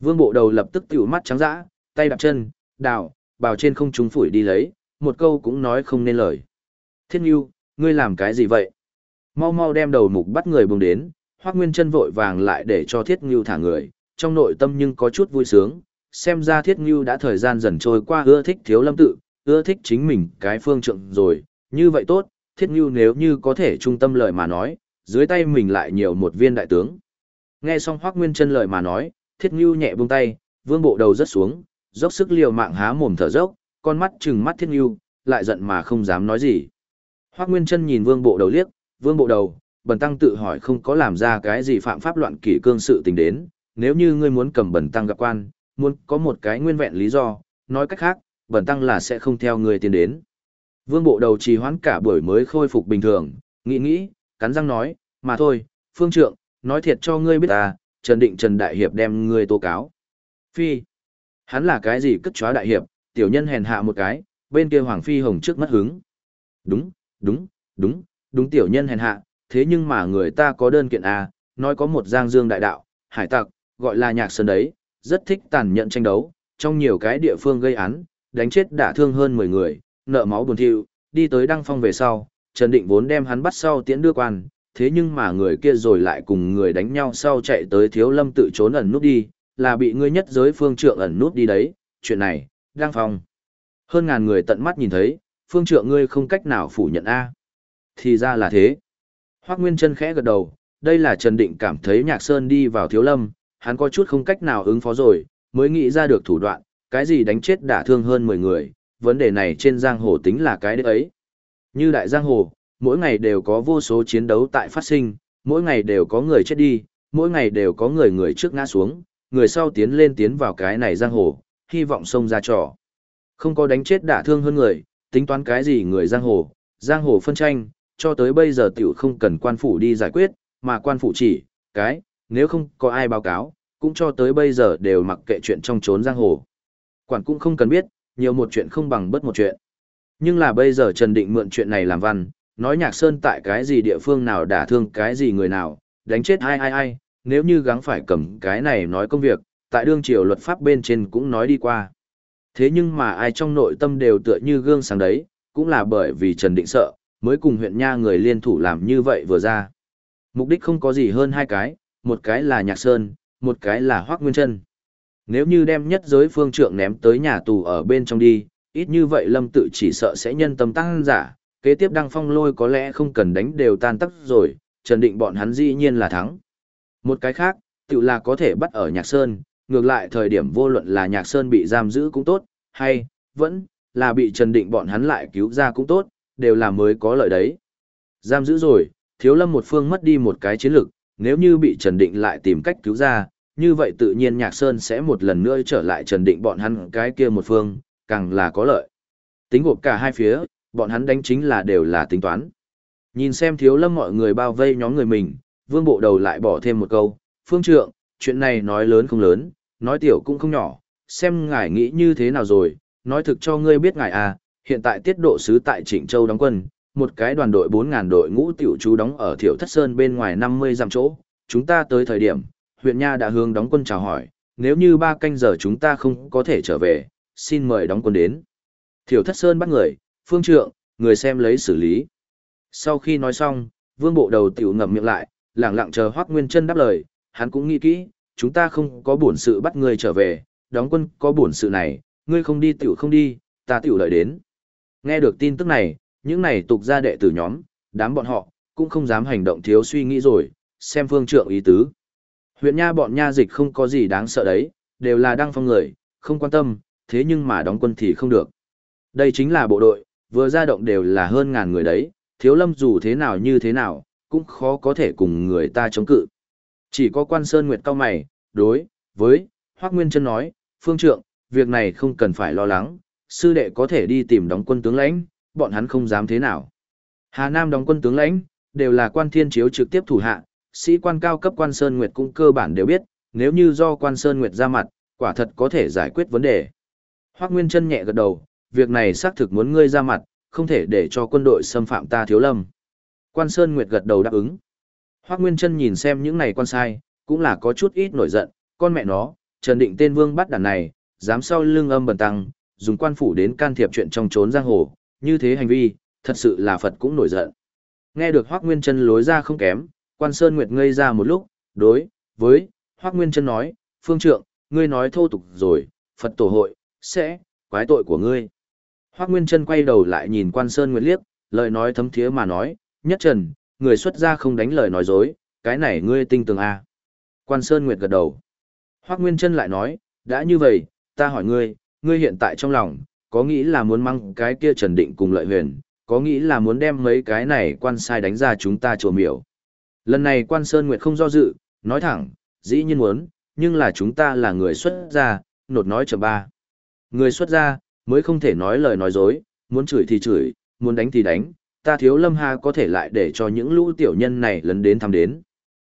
Vương bộ đầu lập tức tiểu mắt trắng dã, tay đạp chân, đào, bào trên không trung phủi đi lấy, một câu cũng nói không nên lời. Thiết ngưu, ngươi làm cái gì vậy? Mau mau đem đầu mục bắt người bùng đến, hoác nguyên chân vội vàng lại để cho thiết ngưu thả người, trong nội tâm nhưng có chút vui sướng, xem ra thiết ngưu đã thời gian dần trôi qua ưa thích thiếu lâm tự, ưa thích chính mình cái phương trượng rồi, như vậy tốt, thiết ngưu nếu như có thể trung tâm lợi mà nói, dưới tay mình lại nhiều một viên đại tướng. Nghe xong Hoắc Nguyên Chân lời mà nói, Thiết Nưu nhẹ buông tay, Vương Bộ đầu rất xuống, dốc sức liều mạng há mồm thở dốc, con mắt trừng mắt Thiết Nưu, lại giận mà không dám nói gì. Hoắc Nguyên Chân nhìn Vương Bộ đầu liếc, Vương Bộ đầu, Bần tăng tự hỏi không có làm ra cái gì phạm pháp loạn kỷ cương sự tình đến, nếu như ngươi muốn cầm Bần tăng gặp quan, muốn có một cái nguyên vẹn lý do, nói cách khác, bẩn tăng là sẽ không theo người tiến đến. Vương Bộ đầu trì hoãn cả buổi mới khôi phục bình thường, nghĩ nghĩ, cắn răng nói, mà thôi, Phương Trượng, nói thiệt cho ngươi biết ta, Trần Định Trần Đại Hiệp đem ngươi tố cáo. Phi, hắn là cái gì cất chóa Đại Hiệp, tiểu nhân hèn hạ một cái, bên kia Hoàng Phi Hồng trước mất hứng. Đúng, đúng, đúng, đúng tiểu nhân hèn hạ, thế nhưng mà người ta có đơn kiện à, nói có một giang dương đại đạo, hải tặc, gọi là nhạc sơn đấy, rất thích tàn nhẫn tranh đấu, trong nhiều cái địa phương gây án, đánh chết đả thương hơn 10 người, nợ máu buồn thiu, đi tới đăng phong về sau, Trần Định vốn đem hắn bắt sau tiễn đưa quan, thế nhưng mà người kia rồi lại cùng người đánh nhau sau chạy tới thiếu lâm tự trốn ẩn nút đi, là bị ngươi nhất giới phương trượng ẩn nút đi đấy, chuyện này, đăng phong. Hơn ngàn người tận mắt nhìn thấy, phương trượng ngươi không cách nào phủ nhận A. Thì ra là thế. Hoác Nguyên chân khẽ gật đầu, đây là Trần Định cảm thấy Nhạc Sơn đi vào thiếu lâm, hắn có chút không cách nào ứng phó rồi, mới nghĩ ra được thủ đoạn, cái gì đánh chết đả thương hơn 10 người, vấn đề này trên giang hồ tính là cái đấy ấy. Như đại giang hồ, mỗi ngày đều có vô số chiến đấu tại phát sinh, mỗi ngày đều có người chết đi, mỗi ngày đều có người người trước ngã xuống, người sau tiến lên tiến vào cái này giang hồ, hy vọng xông ra trò. Không có đánh chết đả thương hơn người, tính toán cái gì người giang hồ, giang hồ phân tranh, cho tới bây giờ tiểu không cần quan phủ đi giải quyết, mà quan phủ chỉ, cái, nếu không có ai báo cáo, cũng cho tới bây giờ đều mặc kệ chuyện trong trốn giang hồ. Quản cũng không cần biết, nhiều một chuyện không bằng bất một chuyện. Nhưng là bây giờ Trần Định mượn chuyện này làm văn, nói Nhạc Sơn tại cái gì địa phương nào đả thương cái gì người nào, đánh chết ai ai ai, nếu như gắng phải cầm cái này nói công việc, tại đương triều luật pháp bên trên cũng nói đi qua. Thế nhưng mà ai trong nội tâm đều tựa như gương sáng đấy, cũng là bởi vì Trần Định sợ, mới cùng huyện nha người liên thủ làm như vậy vừa ra. Mục đích không có gì hơn hai cái, một cái là Nhạc Sơn, một cái là Hoác Nguyên Trân. Nếu như đem nhất giới phương trượng ném tới nhà tù ở bên trong đi, ít như vậy lâm tự chỉ sợ sẽ nhân tâm tăng giả, kế tiếp đăng phong lôi có lẽ không cần đánh đều tan tắc rồi, trần định bọn hắn dĩ nhiên là thắng. Một cái khác, tự là có thể bắt ở Nhạc Sơn, ngược lại thời điểm vô luận là Nhạc Sơn bị giam giữ cũng tốt, hay, vẫn, là bị trần định bọn hắn lại cứu ra cũng tốt, đều là mới có lợi đấy. Giam giữ rồi, thiếu lâm một phương mất đi một cái chiến lược, nếu như bị trần định lại tìm cách cứu ra, như vậy tự nhiên Nhạc Sơn sẽ một lần nữa trở lại trần định bọn hắn cái kia một phương, càng là có lợi. Tính gộp cả hai phía, bọn hắn đánh chính là đều là tính toán. Nhìn xem thiếu lâm mọi người bao vây nhóm người mình, vương bộ đầu lại bỏ thêm một câu, phương trượng, chuyện này nói lớn không lớn, nói tiểu cũng không nhỏ, xem ngài nghĩ như thế nào rồi, nói thực cho ngươi biết ngài à, hiện tại tiết độ sứ tại Trịnh Châu đóng quân, một cái đoàn đội 4.000 đội ngũ tiểu chú đóng ở Thiệu Thất Sơn bên ngoài 50 dặm chỗ, chúng ta tới thời điểm, huyện Nha đã hướng đóng quân chào hỏi, nếu như ba canh giờ chúng ta không có thể trở về, xin mời đóng quân đến. Thiểu Thất Sơn bắt người, phương trượng, người xem lấy xử lý. Sau khi nói xong, vương bộ đầu tiểu ngậm miệng lại, lặng lặng chờ Hoắc Nguyên Trân đáp lời, hắn cũng nghĩ kỹ, chúng ta không có bổn sự bắt người trở về, đóng quân có bổn sự này, ngươi không đi tiểu không đi, ta tiểu đợi đến. Nghe được tin tức này, những này tục gia đệ tử nhóm, đám bọn họ, cũng không dám hành động thiếu suy nghĩ rồi, xem phương trượng ý tứ. Huyện nha bọn nha dịch không có gì đáng sợ đấy, đều là đăng phong người, không quan tâm, thế nhưng mà đóng quân thì không được. Đây chính là bộ đội, vừa ra động đều là hơn ngàn người đấy, thiếu lâm dù thế nào như thế nào, cũng khó có thể cùng người ta chống cự. Chỉ có quan Sơn Nguyệt cao mày, đối, với, Hoác Nguyên chân nói, phương trượng, việc này không cần phải lo lắng, sư đệ có thể đi tìm đóng quân tướng lãnh, bọn hắn không dám thế nào. Hà Nam đóng quân tướng lãnh, đều là quan thiên chiếu trực tiếp thủ hạ, sĩ quan cao cấp quan Sơn Nguyệt cũng cơ bản đều biết, nếu như do quan Sơn Nguyệt ra mặt, quả thật có thể giải quyết vấn đề. Hoác Nguyên Trân nhẹ gật đầu, việc này xác thực muốn ngươi ra mặt, không thể để cho quân đội xâm phạm ta thiếu lâm. Quan Sơn Nguyệt gật đầu đáp ứng. Hoác Nguyên Trân nhìn xem những này quan sai, cũng là có chút ít nổi giận, con mẹ nó, Trần Định tên vương bắt đàn này, dám sau lưng âm bần tăng, dùng quan phủ đến can thiệp chuyện trong trốn giang hồ, như thế hành vi, thật sự là Phật cũng nổi giận. Nghe được Hoác Nguyên Trân lối ra không kém, quan Sơn Nguyệt ngây ra một lúc, đối, với, Hoác Nguyên Trân nói, phương trượng, ngươi nói thô tục rồi, Phật tổ hội, sẽ, quái tội của ngươi. Hoác Nguyên Trân quay đầu lại nhìn quan Sơn Nguyệt liếc, lời nói thấm thiế mà nói, nhất trần, người xuất gia không đánh lời nói dối, cái này ngươi tinh tường à. Quan Sơn Nguyệt gật đầu. Hoác Nguyên Trân lại nói, đã như vậy, ta hỏi ngươi, ngươi hiện tại trong lòng, có nghĩ là muốn mang cái kia Trần Định cùng lợi huyền, có nghĩ là muốn đem mấy cái này quan sai đánh ra chúng ta trổ miểu. Lần này quan Sơn Nguyệt không do dự, nói thẳng, dĩ nhiên muốn, nhưng là chúng ta là người xuất gia, nột nói chậm ba. Người xuất gia, mới không thể nói lời nói dối, muốn chửi thì chửi, muốn đánh thì đánh, ta thiếu lâm hà có thể lại để cho những lũ tiểu nhân này lấn đến thăm đến.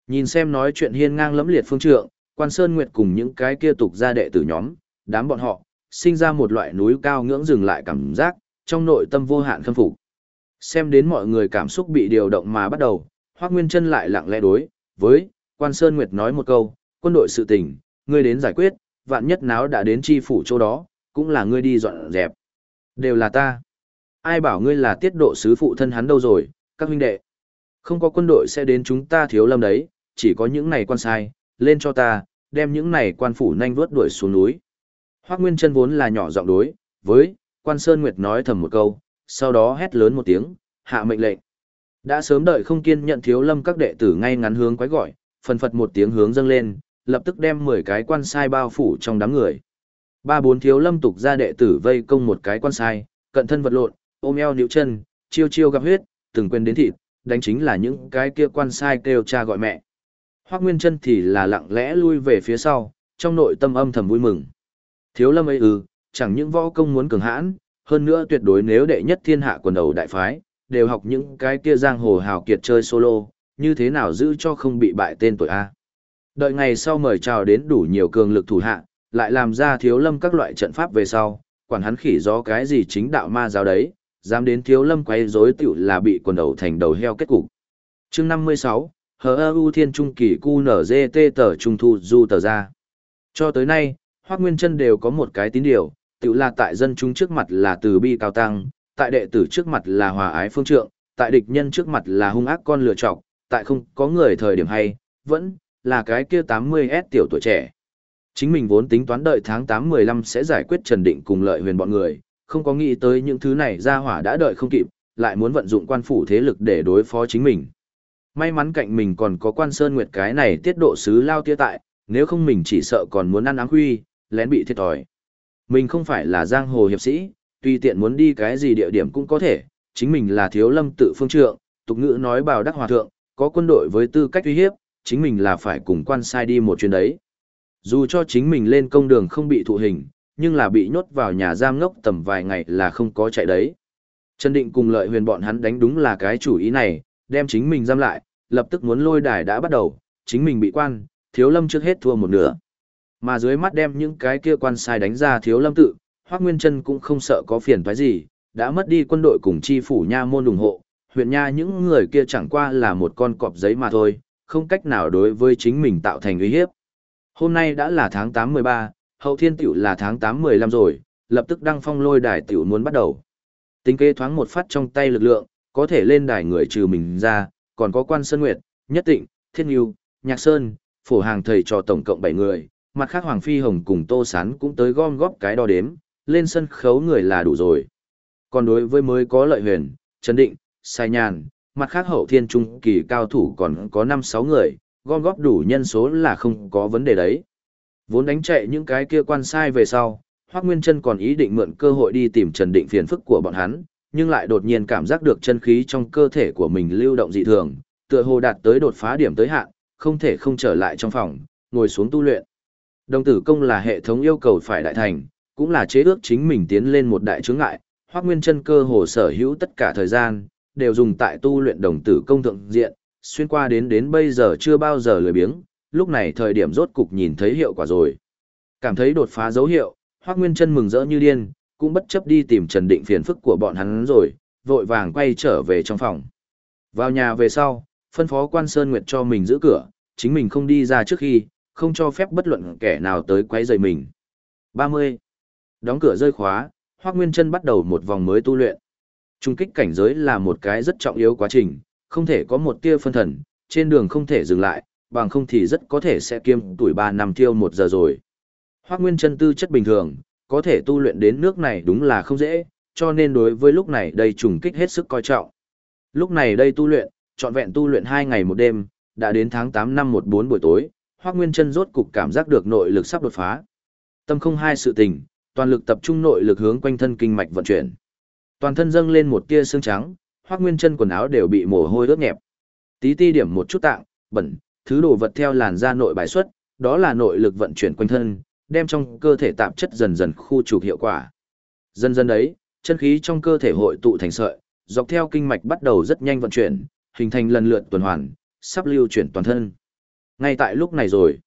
Nhìn xem nói chuyện hiên ngang lẫm liệt phương trượng, quan Sơn Nguyệt cùng những cái kia tục gia đệ tử nhóm, đám bọn họ, sinh ra một loại núi cao ngưỡng dừng lại cảm giác, trong nội tâm vô hạn khâm phục. Xem đến mọi người cảm xúc bị điều động mà bắt đầu, Hoắc Nguyên Chân lại lặng lẽ đối với Quan Sơn Nguyệt nói một câu, quân đội sự tình, ngươi đến giải quyết, vạn nhất náo đã đến chi phủ chỗ đó, cũng là ngươi đi dọn dẹp. Đều là ta. Ai bảo ngươi là tiết độ sứ phụ thân hắn đâu rồi, các huynh đệ. Không có quân đội sẽ đến chúng ta thiếu lâm đấy, chỉ có những này quan sai, lên cho ta, đem những này quan phủ nhanh vớt đuổi xuống núi. Hoác Nguyên chân vốn là nhỏ giọng đối, với, quan Sơn Nguyệt nói thầm một câu, sau đó hét lớn một tiếng, hạ mệnh lệnh. Đã sớm đợi không kiên nhận thiếu lâm các đệ tử ngay ngắn hướng quái gọi, phần phật một tiếng hướng dâng lên, lập tức đem 10 cái quan sai bao phủ trong đám người. Ba bốn thiếu lâm tục ra đệ tử vây công một cái quan sai, cận thân vật lộn, ôm eo níu chân, chiêu chiêu gặp huyết, từng quên đến thịt, đánh chính là những cái kia quan sai kêu cha gọi mẹ. Hoác Nguyên chân thì là lặng lẽ lui về phía sau, trong nội tâm âm thầm vui mừng. Thiếu lâm ấy ư, chẳng những võ công muốn cường hãn, hơn nữa tuyệt đối nếu đệ nhất thiên hạ quần đầu đại phái, đều học những cái kia giang hồ hào kiệt chơi solo, như thế nào giữ cho không bị bại tên tuổi A. Đợi ngày sau mời chào đến đủ nhiều cường lực thủ hạ, lại làm ra thiếu lâm các loại trận pháp về sau, quản hắn khỉ gió cái gì chính đạo ma giáo đấy, dám đến thiếu lâm quay rối tiểu là bị quần đầu thành đầu heo kết cục. chương 56, hờ ơ u thiên trung kỳ cu nở dê tê tờ trung thu du tờ ra. Cho tới nay, Hoác Nguyên chân đều có một cái tín điều, tự là tại dân chúng trước mặt là từ bi cao tăng, tại đệ tử trước mặt là hòa ái phương trượng, tại địch nhân trước mặt là hung ác con lựa chọn, tại không có người thời điểm hay, vẫn là cái kia 80S tiểu tuổi trẻ. Chính mình vốn tính toán đợi tháng 8-15 sẽ giải quyết Trần Định cùng lợi huyền bọn người, không có nghĩ tới những thứ này ra hỏa đã đợi không kịp, lại muốn vận dụng quan phủ thế lực để đối phó chính mình. May mắn cạnh mình còn có quan sơn nguyệt cái này tiết độ sứ lao tia tại, nếu không mình chỉ sợ còn muốn ăn áng huy, lén bị thiệt thòi. Mình không phải là giang hồ hiệp sĩ, tùy tiện muốn đi cái gì địa điểm cũng có thể, chính mình là thiếu lâm tự phương trượng, tục ngữ nói bảo đắc hòa thượng, có quân đội với tư cách uy hiếp, chính mình là phải cùng quan sai đi một chuyến đấy. Dù cho chính mình lên công đường không bị thụ hình, nhưng là bị nhốt vào nhà giam ngốc tầm vài ngày là không có chạy đấy. Trần Định cùng lợi huyền bọn hắn đánh đúng là cái chủ ý này, đem chính mình giam lại, lập tức muốn lôi đài đã bắt đầu, chính mình bị quan, thiếu lâm trước hết thua một nửa. Mà dưới mắt đem những cái kia quan sai đánh ra thiếu lâm tự, Hoác Nguyên chân cũng không sợ có phiền toái gì, đã mất đi quân đội cùng chi phủ nha môn ủng hộ, huyện nha những người kia chẳng qua là một con cọp giấy mà thôi, không cách nào đối với chính mình tạo thành uy hiếp. Hôm nay đã là tháng 8-13, hậu thiên tiểu là tháng 8-15 rồi, lập tức đăng phong lôi đài tiểu muốn bắt đầu. Tính kế thoáng một phát trong tay lực lượng, có thể lên đài người trừ mình ra, còn có quan Sơn Nguyệt, Nhất Tịnh, Thiên Yêu, Nhạc Sơn, phổ hàng thầy trò tổng cộng 7 người, mặt khác Hoàng Phi Hồng cùng Tô Sán cũng tới gom góp cái đo đếm, lên sân khấu người là đủ rồi. Còn đối với mới có lợi huyền, Trần Định, Sai Nhàn, mặt khác hậu thiên trung kỳ cao thủ còn có 5-6 người, gom góp đủ nhân số là không có vấn đề đấy. Vốn đánh chạy những cái kia quan sai về sau, Hoác Nguyên Trân còn ý định mượn cơ hội đi tìm Trần Định phiền phức của bọn hắn, nhưng lại đột nhiên cảm giác được chân khí trong cơ thể của mình lưu động dị thường, tựa hồ đạt tới đột phá điểm tới hạn, không thể không trở lại trong phòng, ngồi xuống tu luyện. Đồng tử công là hệ thống yêu cầu phải đại thành, cũng là chế ước chính mình tiến lên một đại chướng ngại, Hoắc Nguyên Chân cơ hồ sở hữu tất cả thời gian đều dùng tại tu luyện đồng tử công thượng diện, xuyên qua đến đến bây giờ chưa bao giờ lười biếng, lúc này thời điểm rốt cục nhìn thấy hiệu quả rồi. Cảm thấy đột phá dấu hiệu, Hoắc Nguyên Chân mừng rỡ như điên, cũng bất chấp đi tìm Trần Định phiền phức của bọn hắn rồi, vội vàng quay trở về trong phòng. Vào nhà về sau, phân phó quan Sơn Nguyệt cho mình giữ cửa, chính mình không đi ra trước khi, không cho phép bất luận kẻ nào tới quấy rầy mình. 30. Đóng cửa rơi khóa, Hoắc Nguyên Chân bắt đầu một vòng mới tu luyện. Trung kích cảnh giới là một cái rất trọng yếu quá trình, không thể có một tia phân thần, trên đường không thể dừng lại, bằng không thì rất có thể sẽ kiêm tuổi 3 năm tiêu một giờ rồi. Hoắc Nguyên Chân tư chất bình thường, có thể tu luyện đến nước này đúng là không dễ, cho nên đối với lúc này đây trùng kích hết sức coi trọng. Lúc này đây tu luyện, trọn vẹn tu luyện 2 ngày một đêm, đã đến tháng 8 năm 14 buổi tối, Hoắc Nguyên Chân rốt cục cảm giác được nội lực sắp đột phá. Tâm không hai sự tình, toàn lực tập trung nội lực hướng quanh thân kinh mạch vận chuyển. Toàn thân dâng lên một tia xương trắng, Hoắc Nguyên Chân quần áo đều bị mồ hôi ướt nhẹp. Tí ti điểm một chút tạng, bẩn, thứ đồ vật theo làn da nội bài xuất, đó là nội lực vận chuyển quanh thân, đem trong cơ thể tạp chất dần dần khu trục hiệu quả. Dần dần đấy, chân khí trong cơ thể hội tụ thành sợi, dọc theo kinh mạch bắt đầu rất nhanh vận chuyển, hình thành lần lượt tuần hoàn, sắp lưu chuyển toàn thân. Ngay tại lúc này rồi,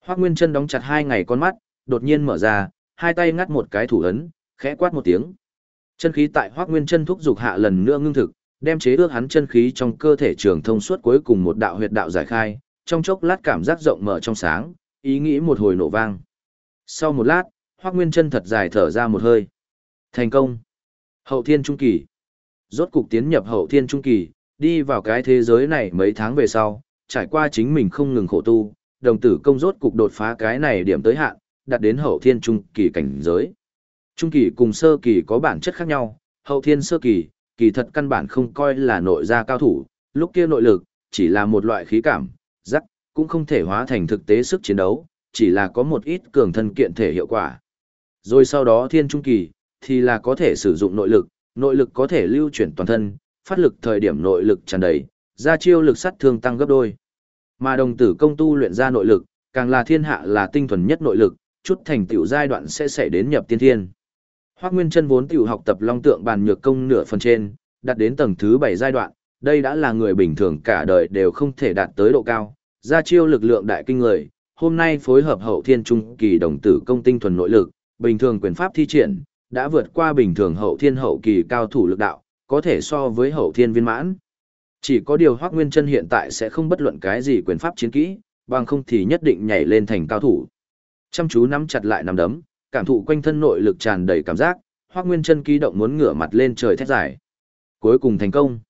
Hoắc Nguyên Chân đóng chặt hai ngày con mắt, đột nhiên mở ra, hai tay ngắt một cái thủ ấn, khẽ quát một tiếng. Chân khí tại Hoắc Nguyên Chân thúc giục hạ lần nữa ngưng thực, đem chế ước hắn chân khí trong cơ thể trường thông suốt cuối cùng một đạo huyệt đạo giải khai, trong chốc lát cảm giác rộng mở trong sáng, ý nghĩ một hồi nổ vang. Sau một lát, Hoắc Nguyên Chân thật dài thở ra một hơi. Thành công. Hậu Thiên Trung Kỳ. Rốt cục tiến nhập Hậu Thiên Trung Kỳ, đi vào cái thế giới này mấy tháng về sau, trải qua chính mình không ngừng khổ tu, đồng tử công rốt cục đột phá cái này điểm tới hạn, đạt đến Hậu Thiên Trung Kỳ cảnh giới. Trung Kỳ cùng Sơ Kỳ có bản chất khác nhau, Hậu Thiên Sơ Kỳ, kỳ thật căn bản không coi là nội gia cao thủ, lúc kia nội lực, chỉ là một loại khí cảm, rắc, cũng không thể hóa thành thực tế sức chiến đấu, chỉ là có một ít cường thân kiện thể hiệu quả. Rồi sau đó thiên trung kỳ, thì là có thể sử dụng nội lực, nội lực có thể lưu chuyển toàn thân, phát lực thời điểm nội lực tràn đầy, ra chiêu lực sát thương tăng gấp đôi. Mà đồng tử công tu luyện ra nội lực, càng là thiên hạ là tinh thuần nhất nội lực, chút thành tiểu giai đoạn sẽ xảy đến nhập tiên thiên. Hoắc Nguyên Chân vốn tiểu học tập long tượng bàn nhược công nửa phần trên, đạt đến tầng thứ 7 giai đoạn, đây đã là người bình thường cả đời đều không thể đạt tới độ cao, ra chiêu lực lượng đại kinh người, hôm nay phối hợp hậu thiên trung kỳ đồng tử công tinh thuần nội lực, bình thường quyền pháp thi triển, đã vượt qua bình thường hậu thiên hậu kỳ cao thủ lực đạo, có thể so với hậu thiên viên mãn. Chỉ có điều Hoắc Nguyên Trân hiện tại sẽ không bất luận cái gì quyền pháp chiến kỹ, bằng không thì nhất định nhảy lên thành cao thủ. Chăm chú nắm chặt lại nắm đấm, cảm thụ quanh thân nội lực tràn đầy cảm giác, Hoắc Nguyên Trân ký động muốn ngửa mặt lên trời thét dài, Cuối cùng thành công.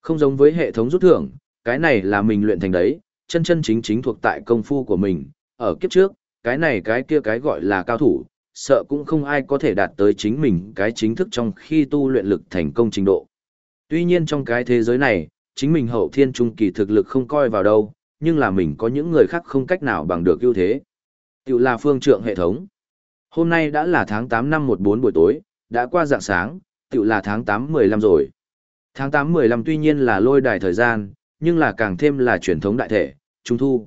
Không giống với hệ thống rút thưởng, cái này là mình luyện thành đấy, chân chân chính chính thuộc tại công phu của mình, ở kiếp trước, cái này cái kia cái gọi là cao thủ, sợ cũng không ai có thể đạt tới chính mình cái chính thức trong khi tu luyện lực thành công trình độ. Tuy nhiên trong cái thế giới này, chính mình hậu thiên trung kỳ thực lực không coi vào đâu, nhưng là mình có những người khác không cách nào bằng được ưu thế. Tiểu là phương trượng hệ thống. Hôm nay đã là tháng 8 năm 14 buổi tối, đã qua dạng sáng, tiểu là tháng 8 15 rồi. Tháng 8 15 tuy nhiên là lôi đài thời gian, nhưng là càng thêm là truyền thống đại thể, trung thu.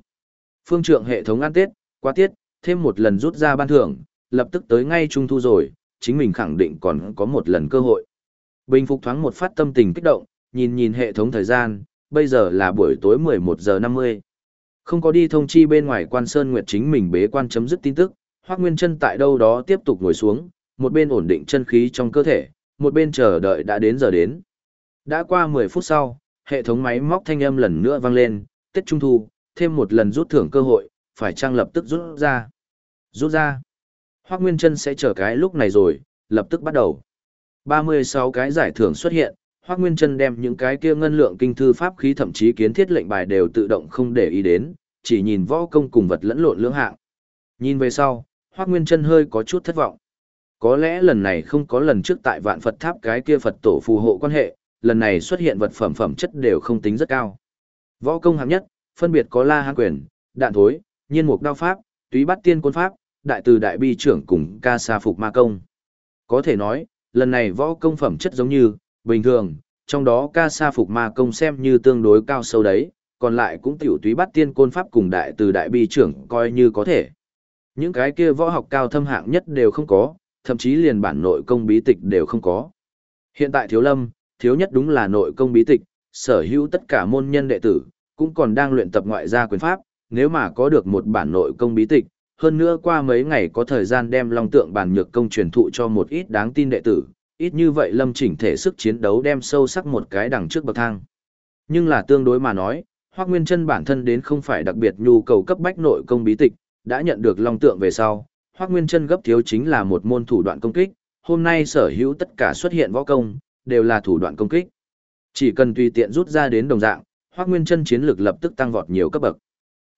Phương trượng hệ thống ăn Tết, qua tiết, thêm một lần rút ra ban thưởng, lập tức tới ngay trung thu rồi, chính mình khẳng định còn có một lần cơ hội. Bình phục thoáng một phát tâm tình kích động, nhìn nhìn hệ thống thời gian, bây giờ là buổi tối 11 giờ 50. Không có đi thông chi bên ngoài quan Sơn Nguyệt chính mình bế quan chấm dứt tin tức, Hoác Nguyên chân tại đâu đó tiếp tục ngồi xuống, một bên ổn định chân khí trong cơ thể, một bên chờ đợi đã đến giờ đến. Đã qua 10 phút sau, hệ thống máy móc thanh âm lần nữa vang lên, Tết Trung Thu, thêm một lần rút thưởng cơ hội, phải trang lập tức rút ra. Rút ra. Hoác Nguyên chân sẽ chờ cái lúc này rồi, lập tức bắt đầu. 36 cái giải thưởng xuất hiện, Hoác Nguyên Trân đem những cái kia ngân lượng kinh thư pháp khí thậm chí kiến thiết lệnh bài đều tự động không để ý đến, chỉ nhìn võ công cùng vật lẫn lộn lưỡng hạng. Nhìn về sau, Hoác Nguyên Trân hơi có chút thất vọng. Có lẽ lần này không có lần trước tại vạn Phật tháp cái kia Phật tổ phù hộ quan hệ, lần này xuất hiện vật phẩm phẩm chất đều không tính rất cao. Võ công hạng nhất, phân biệt có La Hán quyền, đạn thối, nhiên mục đao pháp, túy bát tiên quân pháp, đại từ đại bi trưởng cùng ca sa phục ma công. Có thể nói, lần này võ công phẩm chất giống như, bình thường, trong đó ca sa phục ma công xem như tương đối cao sâu đấy, còn lại cũng tiểu túy bắt tiên côn pháp cùng đại từ đại bi trưởng coi như có thể. Những cái kia võ học cao thâm hạng nhất đều không có, thậm chí liền bản nội công bí tịch đều không có. Hiện tại thiếu lâm, thiếu nhất đúng là nội công bí tịch, sở hữu tất cả môn nhân đệ tử, cũng còn đang luyện tập ngoại gia quyền pháp, nếu mà có được một bản nội công bí tịch, hơn nữa qua mấy ngày có thời gian đem long tượng bản nhược công truyền thụ cho một ít đáng tin đệ tử, ít như vậy lâm chỉnh thể sức chiến đấu đem sâu sắc một cái đằng trước bậc thang. Nhưng là tương đối mà nói, Hoắc Nguyên Chân bản thân đến không phải đặc biệt nhu cầu cấp bách nội công bí tịch, đã nhận được long tượng về sau, Hoắc Nguyên Chân gấp thiếu chính là một môn thủ đoạn công kích, hôm nay sở hữu tất cả xuất hiện võ công, đều là thủ đoạn công kích. Chỉ cần tùy tiện rút ra đến đồng dạng, Hoắc Nguyên Chân chiến lược lập tức tăng vọt nhiều cấp bậc.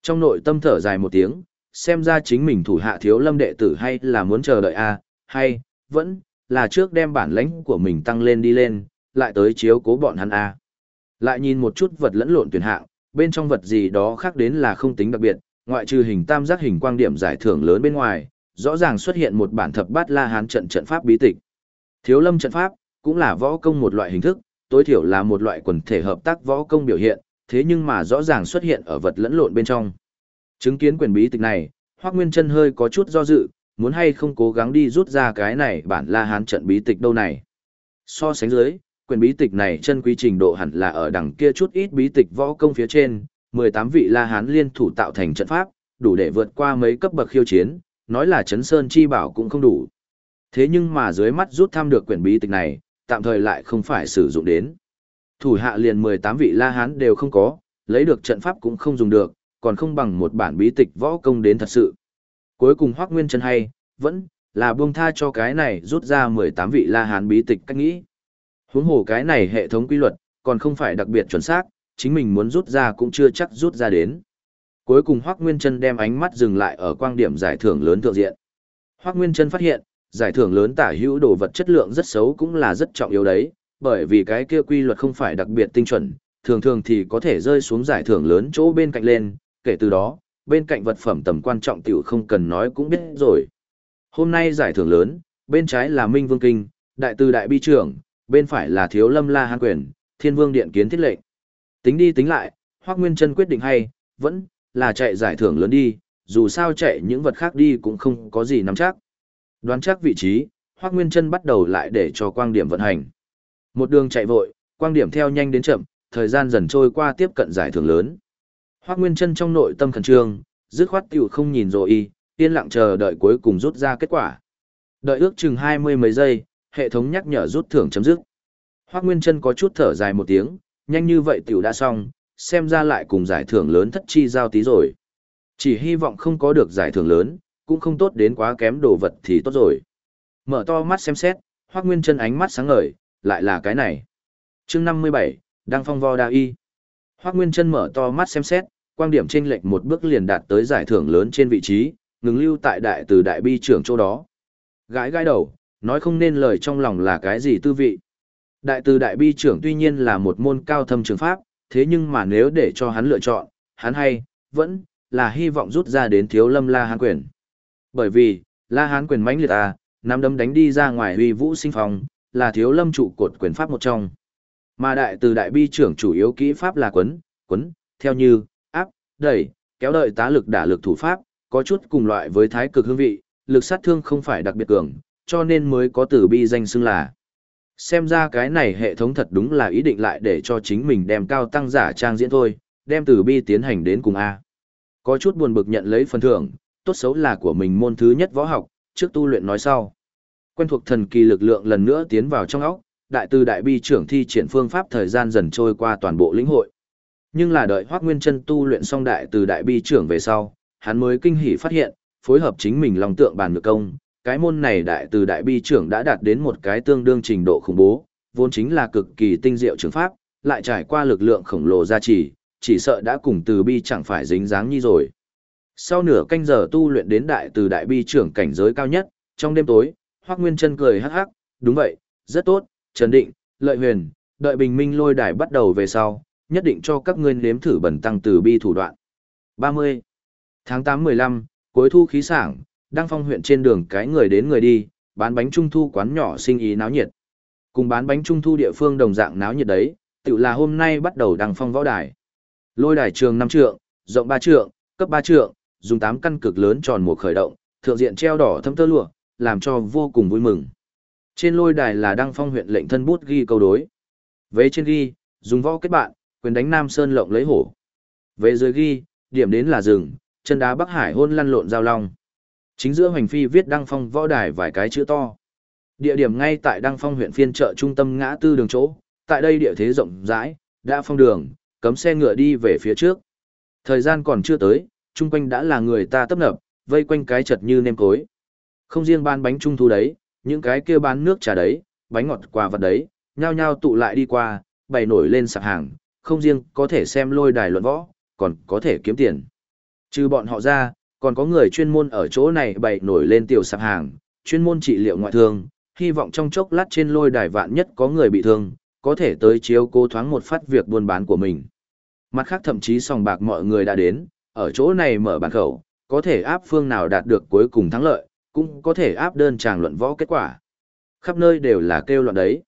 Trong nội tâm thở dài một tiếng, xem ra chính mình thủ hạ thiếu lâm đệ tử hay là muốn chờ đợi a, hay vẫn là trước đem bản lãnh của mình tăng lên đi lên, lại tới chiếu cố bọn hắn a. Lại nhìn một chút vật lẫn lộn tuyển hạng, bên trong vật gì đó khác đến là không tính đặc biệt, ngoại trừ hình tam giác hình quang điểm giải thưởng lớn bên ngoài, rõ ràng xuất hiện một bản thập bát la hán trận trận pháp bí tịch. Thiếu lâm trận pháp, cũng là võ công một loại hình thức, tối thiểu là một loại quần thể hợp tác võ công biểu hiện, thế nhưng mà rõ ràng xuất hiện ở vật lẫn lộn bên trong. Chứng kiến quyền bí tịch này, Hoắc Nguyên Chân hơi có chút do dự, muốn hay không cố gắng đi rút ra cái này bản La Hán trận bí tịch đâu này. So sánh dưới, quyền bí tịch này chân quý trình độ hẳn là ở đằng kia chút ít bí tịch võ công phía trên, 18 vị La Hán liên thủ tạo thành trận pháp, đủ để vượt qua mấy cấp bậc khiêu chiến, nói là chấn sơn chi bảo cũng không đủ. Thế nhưng mà dưới mắt rút thăm được quyển bí tịch này, tạm thời lại không phải sử dụng đến. Thủ hạ liền 18 vị La Hán đều không có, lấy được trận pháp cũng không dùng được, còn không bằng một bản bí tịch võ công đến thật sự. Cuối cùng Hoắc Nguyên Trân hay, vẫn là buông tha cho cái này rút ra 18 vị La Hán bí tịch cách nghĩ. Huống hồ cái này hệ thống quy luật, còn không phải đặc biệt chuẩn xác, chính mình muốn rút ra cũng chưa chắc rút ra đến. Cuối cùng Hoắc Nguyên Trân đem ánh mắt dừng lại ở quang điểm giải thưởng lớn thượng diện. Hoắc Nguyên Trân phát hiện, giải thưởng lớn tả hữu đồ vật chất lượng rất xấu cũng là rất trọng yếu đấy, bởi vì cái kia quy luật không phải đặc biệt tinh chuẩn, thường thường thì có thể rơi xuống giải thưởng lớn chỗ bên cạnh lên, kể từ đó, bên cạnh vật phẩm tầm quan trọng tiểu không cần nói cũng biết rồi. Hôm nay giải thưởng lớn, bên trái là Minh Vương Kinh, đại từ đại bi trưởng, bên phải là Thiếu Lâm La Hán Quyền, Thiên Vương Điện Kiến Thiết Lệnh. Tính đi tính lại, Hoắc Nguyên Chân quyết định hay, vẫn là chạy giải thưởng lớn đi, dù sao chạy những vật khác đi cũng không có gì nắm chắc. Đoán chắc vị trí, Hoắc Nguyên Chân bắt đầu lại để cho quang điểm vận hành. Một đường chạy vội, quang điểm theo nhanh đến chậm, thời gian dần trôi qua tiếp cận giải thưởng lớn. Hoắc Nguyên Trân trong nội tâm khẩn trương, dứt khoát tiểu không nhìn rồi y, yên lặng chờ đợi cuối cùng rút ra kết quả. Đợi ước chừng hai mươi mấy giây, hệ thống nhắc nhở rút thưởng chấm dứt. Hoắc Nguyên Trân có chút thở dài một tiếng, nhanh như vậy tiểu đã xong, xem ra lại cùng giải thưởng lớn thất chi giao tí rồi. Chỉ hy vọng không có được giải thưởng lớn, cũng không tốt đến quá kém đồ vật thì tốt rồi. Mở to mắt xem xét, Hoắc Nguyên Trân ánh mắt sáng ngời, lại là cái này. Chương 57, Đăng Phong Vo Đa Y. Hoắc Nguyên Chân mở to mắt xem xét, quang điểm chênh lệch một bước liền đạt tới giải thưởng lớn trên vị trí, ngừng lưu tại đại từ đại bi trưởng chỗ đó. Gãi gãi đầu, nói không nên lời trong lòng là cái gì tư vị. Đại từ đại bi trưởng tuy nhiên là một môn cao thâm trường pháp, thế nhưng mà nếu để cho hắn lựa chọn, hắn hay, vẫn, là hy vọng rút ra đến thiếu lâm la hán quyền. Bởi vì, la hán quyền mãnh liệt à, nắm đấm đánh đi ra ngoài huy vũ sinh phòng, là thiếu lâm trụ cột quyền pháp một trong. Mà đại từ đại bi trưởng chủ yếu kỹ pháp là quấn, quấn, theo như, áp, đẩy, kéo đợi tá lực đả lực thủ pháp, có chút cùng loại với thái cực hương vị, lực sát thương không phải đặc biệt cường, cho nên mới có từ bi danh xưng là. Xem ra cái này hệ thống thật đúng là ý định lại để cho chính mình đem cao tăng giả trang diễn thôi, đem từ bi tiến hành đến cùng A. Có chút buồn bực nhận lấy phần thưởng, tốt xấu là của mình môn thứ nhất võ học, trước tu luyện nói sau. Quen thuộc thần kỳ lực lượng lần nữa tiến vào trong óc, đại từ đại bi trưởng thi triển phương pháp thời gian dần trôi qua toàn bộ lĩnh hội. Nhưng là đợi Hoắc Nguyên Chân tu luyện xong đại từ đại bi trưởng về sau, hắn mới kinh hỉ phát hiện, phối hợp chính mình lòng tượng bàn ngược công, cái môn này đại từ đại bi trưởng đã đạt đến một cái tương đương trình độ khủng bố, vốn chính là cực kỳ tinh diệu trường pháp, lại trải qua lực lượng khổng lồ gia trì, chỉ sợ đã cùng từ bi chẳng phải dính dáng như rồi. Sau nửa canh giờ tu luyện đến đại từ đại bi trưởng cảnh giới cao nhất, trong đêm tối, Hoắc Nguyên Chân cười hắc hắc, đúng vậy, rất tốt, Trần Định, Lợi Huyền, đợi bình minh lôi đài bắt đầu về sau, nhất định cho các ngươi nếm thử bẩn tăng từ bi thủ đoạn. 30. Tháng 8-15, cuối thu khí sảng, Đăng Phong huyện trên đường cái người đến người đi, bán bánh trung thu quán nhỏ sinh ý náo nhiệt. Cùng bán bánh trung thu địa phương đồng dạng náo nhiệt đấy, tự là hôm nay bắt đầu Đăng Phong võ đài. Lôi đài trường 5 trượng, rộng 3 trượng, cấp 3 trượng, dùng 8 căn cực lớn tròn một khởi động, thượng diện treo đỏ thâm tơ lụa, làm cho vô cùng vui mừng. Trên lôi đài là Đăng Phong huyện lệnh thân bút ghi câu đối. Vế trên ghi, dùng võ kết bạn, quyền đánh Nam Sơn lộng lấy hổ. Vế dưới ghi, điểm đến là rừng, chân đá Bắc Hải hôn lăn lộn giao long. Chính giữa hoành phi viết Đăng Phong võ đài vài cái chữ to. Địa điểm ngay tại Đăng Phong huyện phiên chợ trung tâm ngã tư đường chỗ, tại đây địa thế rộng rãi, đã phong đường, cấm xe ngựa đi về phía trước. Thời gian còn chưa tới, chung quanh đã là người ta tấp nập, vây quanh cái chật như nêm cối. Không riêng ban bánh trung thu đấy, những cái kia bán nước trà đấy, bánh ngọt quà vật đấy, nhao nhao tụ lại đi qua, bày nổi lên sạp hàng, không riêng có thể xem lôi đài luận võ, còn có thể kiếm tiền. Trừ bọn họ ra, còn có người chuyên môn ở chỗ này bày nổi lên tiểu sạp hàng, chuyên môn trị liệu ngoại thương, hy vọng trong chốc lát trên lôi đài vạn nhất có người bị thương, có thể tới chiếu cố thoáng một phát việc buôn bán của mình. Mặt khác thậm chí sòng bạc mọi người đã đến, ở chỗ này mở bàn khẩu, có thể áp phương nào đạt được cuối cùng thắng lợi, cũng có thể áp đơn tràng luận võ kết quả. Khắp nơi đều là kêu loạn đấy.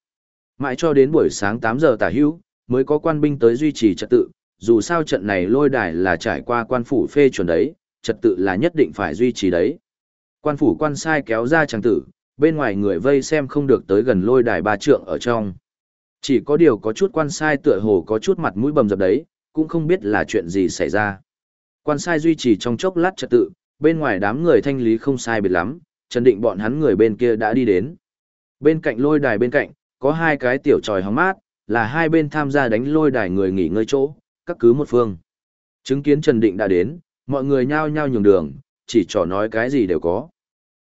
Mãi cho đến buổi sáng 8 giờ tả hữu, mới có quan binh tới duy trì trật tự, dù sao trận này lôi đài là trải qua quan phủ phê chuẩn đấy, trật tự là nhất định phải duy trì đấy. Quan phủ quan sai kéo ra tràng tử, bên ngoài người vây xem không được tới gần lôi đài ba trượng ở trong. Chỉ có điều có chút quan sai tựa hồ có chút mặt mũi bầm dập đấy, cũng không biết là chuyện gì xảy ra. Quan sai duy trì trong chốc lát trật tự, bên ngoài đám người thanh lý không sai biệt lắm, Trần Định bọn hắn người bên kia đã đi đến. Bên cạnh lôi đài bên cạnh, có hai cái tiểu tròi hóng mát, là hai bên tham gia đánh lôi đài người nghỉ ngơi chỗ, các cứ một phương. Chứng kiến Trần Định đã đến, mọi người nhao nhao nhường đường, chỉ trò nói cái gì đều có.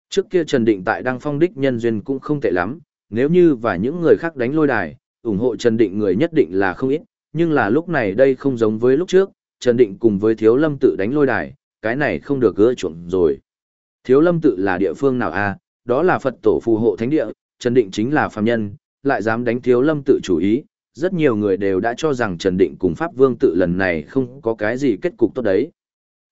Trước kia Trần Định tại Đăng Phong đích nhân duyên cũng không tệ lắm, nếu như và những người khác đánh lôi đài, ủng hộ Trần Định người nhất định là không ít, nhưng là lúc này đây không giống với lúc trước, Trần Định cùng với Thiếu Lâm tự đánh lôi đài, cái này không được gỡ chuộng rồi. Thiếu Lâm tự là địa phương nào a? đó là Phật tổ phù hộ thánh địa, Trần Định chính là phàm nhân, lại dám đánh Thiếu Lâm tự chủ ý, rất nhiều người đều đã cho rằng Trần Định cùng Pháp Vương tự lần này không có cái gì kết cục tốt đấy.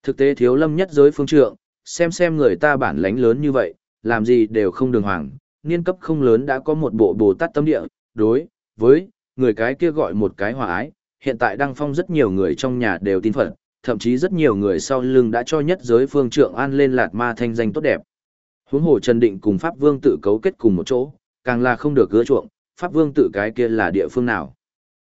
Thực tế Thiếu Lâm nhất giới phương trượng, xem xem người ta bản lãnh lớn như vậy, làm gì đều không đường hoàng, niên cấp không lớn đã có một bộ Bồ Tát tâm địa, đối với người cái kia gọi một cái hòa ái, hiện tại Đăng Phong rất nhiều người trong nhà đều tin Phật, thậm chí rất nhiều người sau lưng đã cho nhất giới phương trượng an lên lạt ma thanh danh tốt đẹp. Huống hồ Trần Định cùng Pháp Vương tự cấu kết cùng một chỗ, càng là không được gỡ chuộng, Pháp Vương tự cái kia là địa phương nào.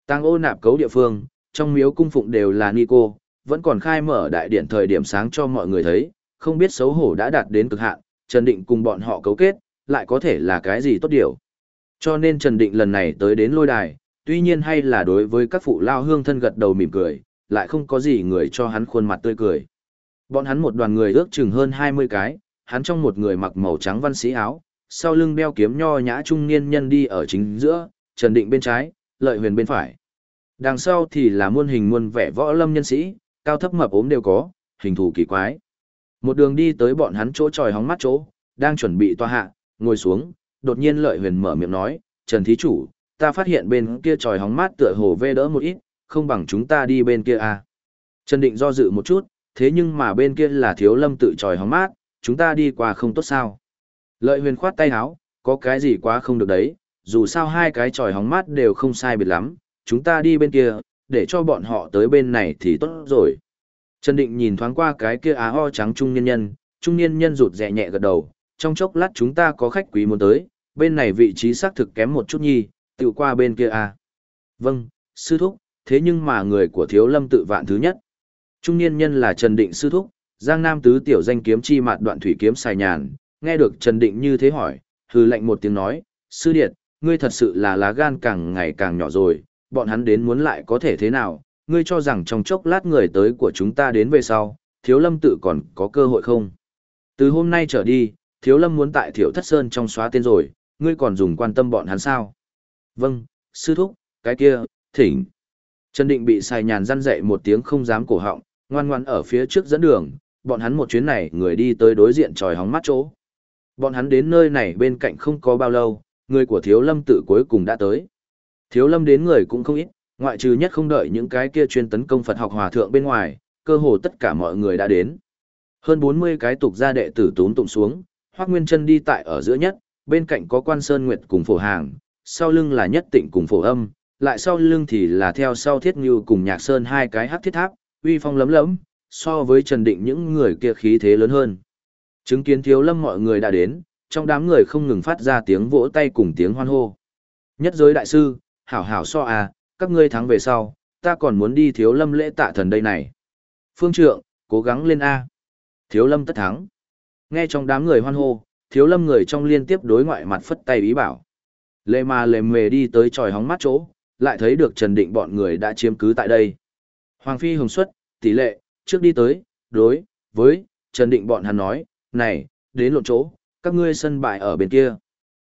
Tăng ô nạp cấu địa phương, trong miếu cung phụng đều là Nico, vẫn còn khai mở đại điện thời điểm sáng cho mọi người thấy, không biết xấu hổ đã đạt đến cực hạn, Trần Định cùng bọn họ cấu kết, lại có thể là cái gì tốt điều. Cho nên Trần Định lần này tới đến lôi đài, tuy nhiên hay là đối với các phụ lao hương thân gật đầu mỉm cười, lại không có gì người cho hắn khuôn mặt tươi cười. Bọn hắn một đoàn người ước chừng hơn 20 cái, hắn trong một người mặc màu trắng văn sĩ áo, sau lưng đeo kiếm nho nhã trung niên nhân đi ở chính giữa, Trần Định bên trái, Lợi Huyền bên phải. Đằng sau thì là muôn hình muôn vẻ võ lâm nhân sĩ, cao thấp mập ốm đều có, hình thù kỳ quái. Một đường đi tới bọn hắn chỗ tròi hóng mắt chỗ, đang chuẩn bị toa hạ, ngồi xuống, đột nhiên Lợi Huyền mở miệng nói, Trần Thí Chủ, ta phát hiện bên kia tròi hóng mát tựa hồ vê đỡ một ít, không bằng chúng ta đi bên kia à. Trần Định do dự một chút, thế nhưng mà bên kia là thiếu lâm tự tròi hóng mát, chúng ta đi qua không tốt sao. Lợi huyền khoát tay áo, có cái gì quá không được đấy, dù sao hai cái tròi hóng mát đều không sai biệt lắm, chúng ta đi bên kia, để cho bọn họ tới bên này thì tốt rồi. Trần Định nhìn thoáng qua cái kia á ho trắng trung nhân nhân, trung niên nhân rụt rè nhẹ gật đầu, trong chốc lát chúng ta có khách quý muốn tới, bên này vị trí xác thực kém một chút nhi, tự qua bên kia à. Vâng, sư thúc, thế nhưng mà người của thiếu lâm tự vạn thứ nhất. Trung niên nhân là Trần Định sư thúc, Giang Nam tứ tiểu danh kiếm chi mạt đoạn thủy kiếm xài nhàn, nghe được Trần Định như thế hỏi, hừ lạnh một tiếng nói, sư điệt, ngươi thật sự là lá gan càng ngày càng nhỏ rồi, bọn hắn đến muốn lại có thể thế nào, ngươi cho rằng trong chốc lát người tới của chúng ta đến về sau, thiếu lâm tự còn có cơ hội không? Từ hôm nay trở đi, thiếu lâm muốn tại thiểu thất sơn trong xóa tên rồi, ngươi còn dùng quan tâm bọn hắn sao? Vâng, sư thúc, cái kia, thỉnh. Trần Định bị xài nhàn răn dậy một tiếng không dám cổ họng, ngoan ngoan ở phía trước dẫn đường, bọn hắn một chuyến này người đi tới đối diện tròi hóng mắt chỗ. Bọn hắn đến nơi này bên cạnh không có bao lâu, người của Thiếu Lâm tự cuối cùng đã tới. Thiếu Lâm đến người cũng không ít, ngoại trừ nhất không đợi những cái kia chuyên tấn công Phật học hòa thượng bên ngoài, cơ hồ tất cả mọi người đã đến. Hơn 40 cái tục gia đệ tử tốn tụng xuống, Hoắc Nguyên Chân đi tại ở giữa nhất, bên cạnh có Quan Sơn Nguyệt cùng Phổ Hàng, sau lưng là Nhất Tịnh cùng Phổ Âm, lại sau lưng thì là theo sau Thiết Như cùng Nhạc Sơn hai cái hắc thiết tháp, uy phong lấm lấm, so với Trần Định những người kia khí thế lớn hơn. Chứng kiến thiếu lâm mọi người đã đến, trong đám người không ngừng phát ra tiếng vỗ tay cùng tiếng hoan hô. Nhất giới đại sư, hảo hảo so à, các ngươi thắng về sau, ta còn muốn đi thiếu lâm lễ tạ thần đây này. Phương trượng, cố gắng lên A. Thiếu lâm tất thắng. Nghe trong đám người hoan hô, thiếu lâm người trong liên tiếp đối ngoại mặt phất tay ý bảo. Lệ mà lệ mề đi tới tròi hóng mắt chỗ, lại thấy được Trần Định bọn người đã chiếm cứ tại đây. Hoàng Phi Hồng Xuất, tỷ lệ, trước đi tới, đối, với, Trần Định bọn hắn nói, này, đến lộn chỗ, các ngươi sân bại ở bên kia.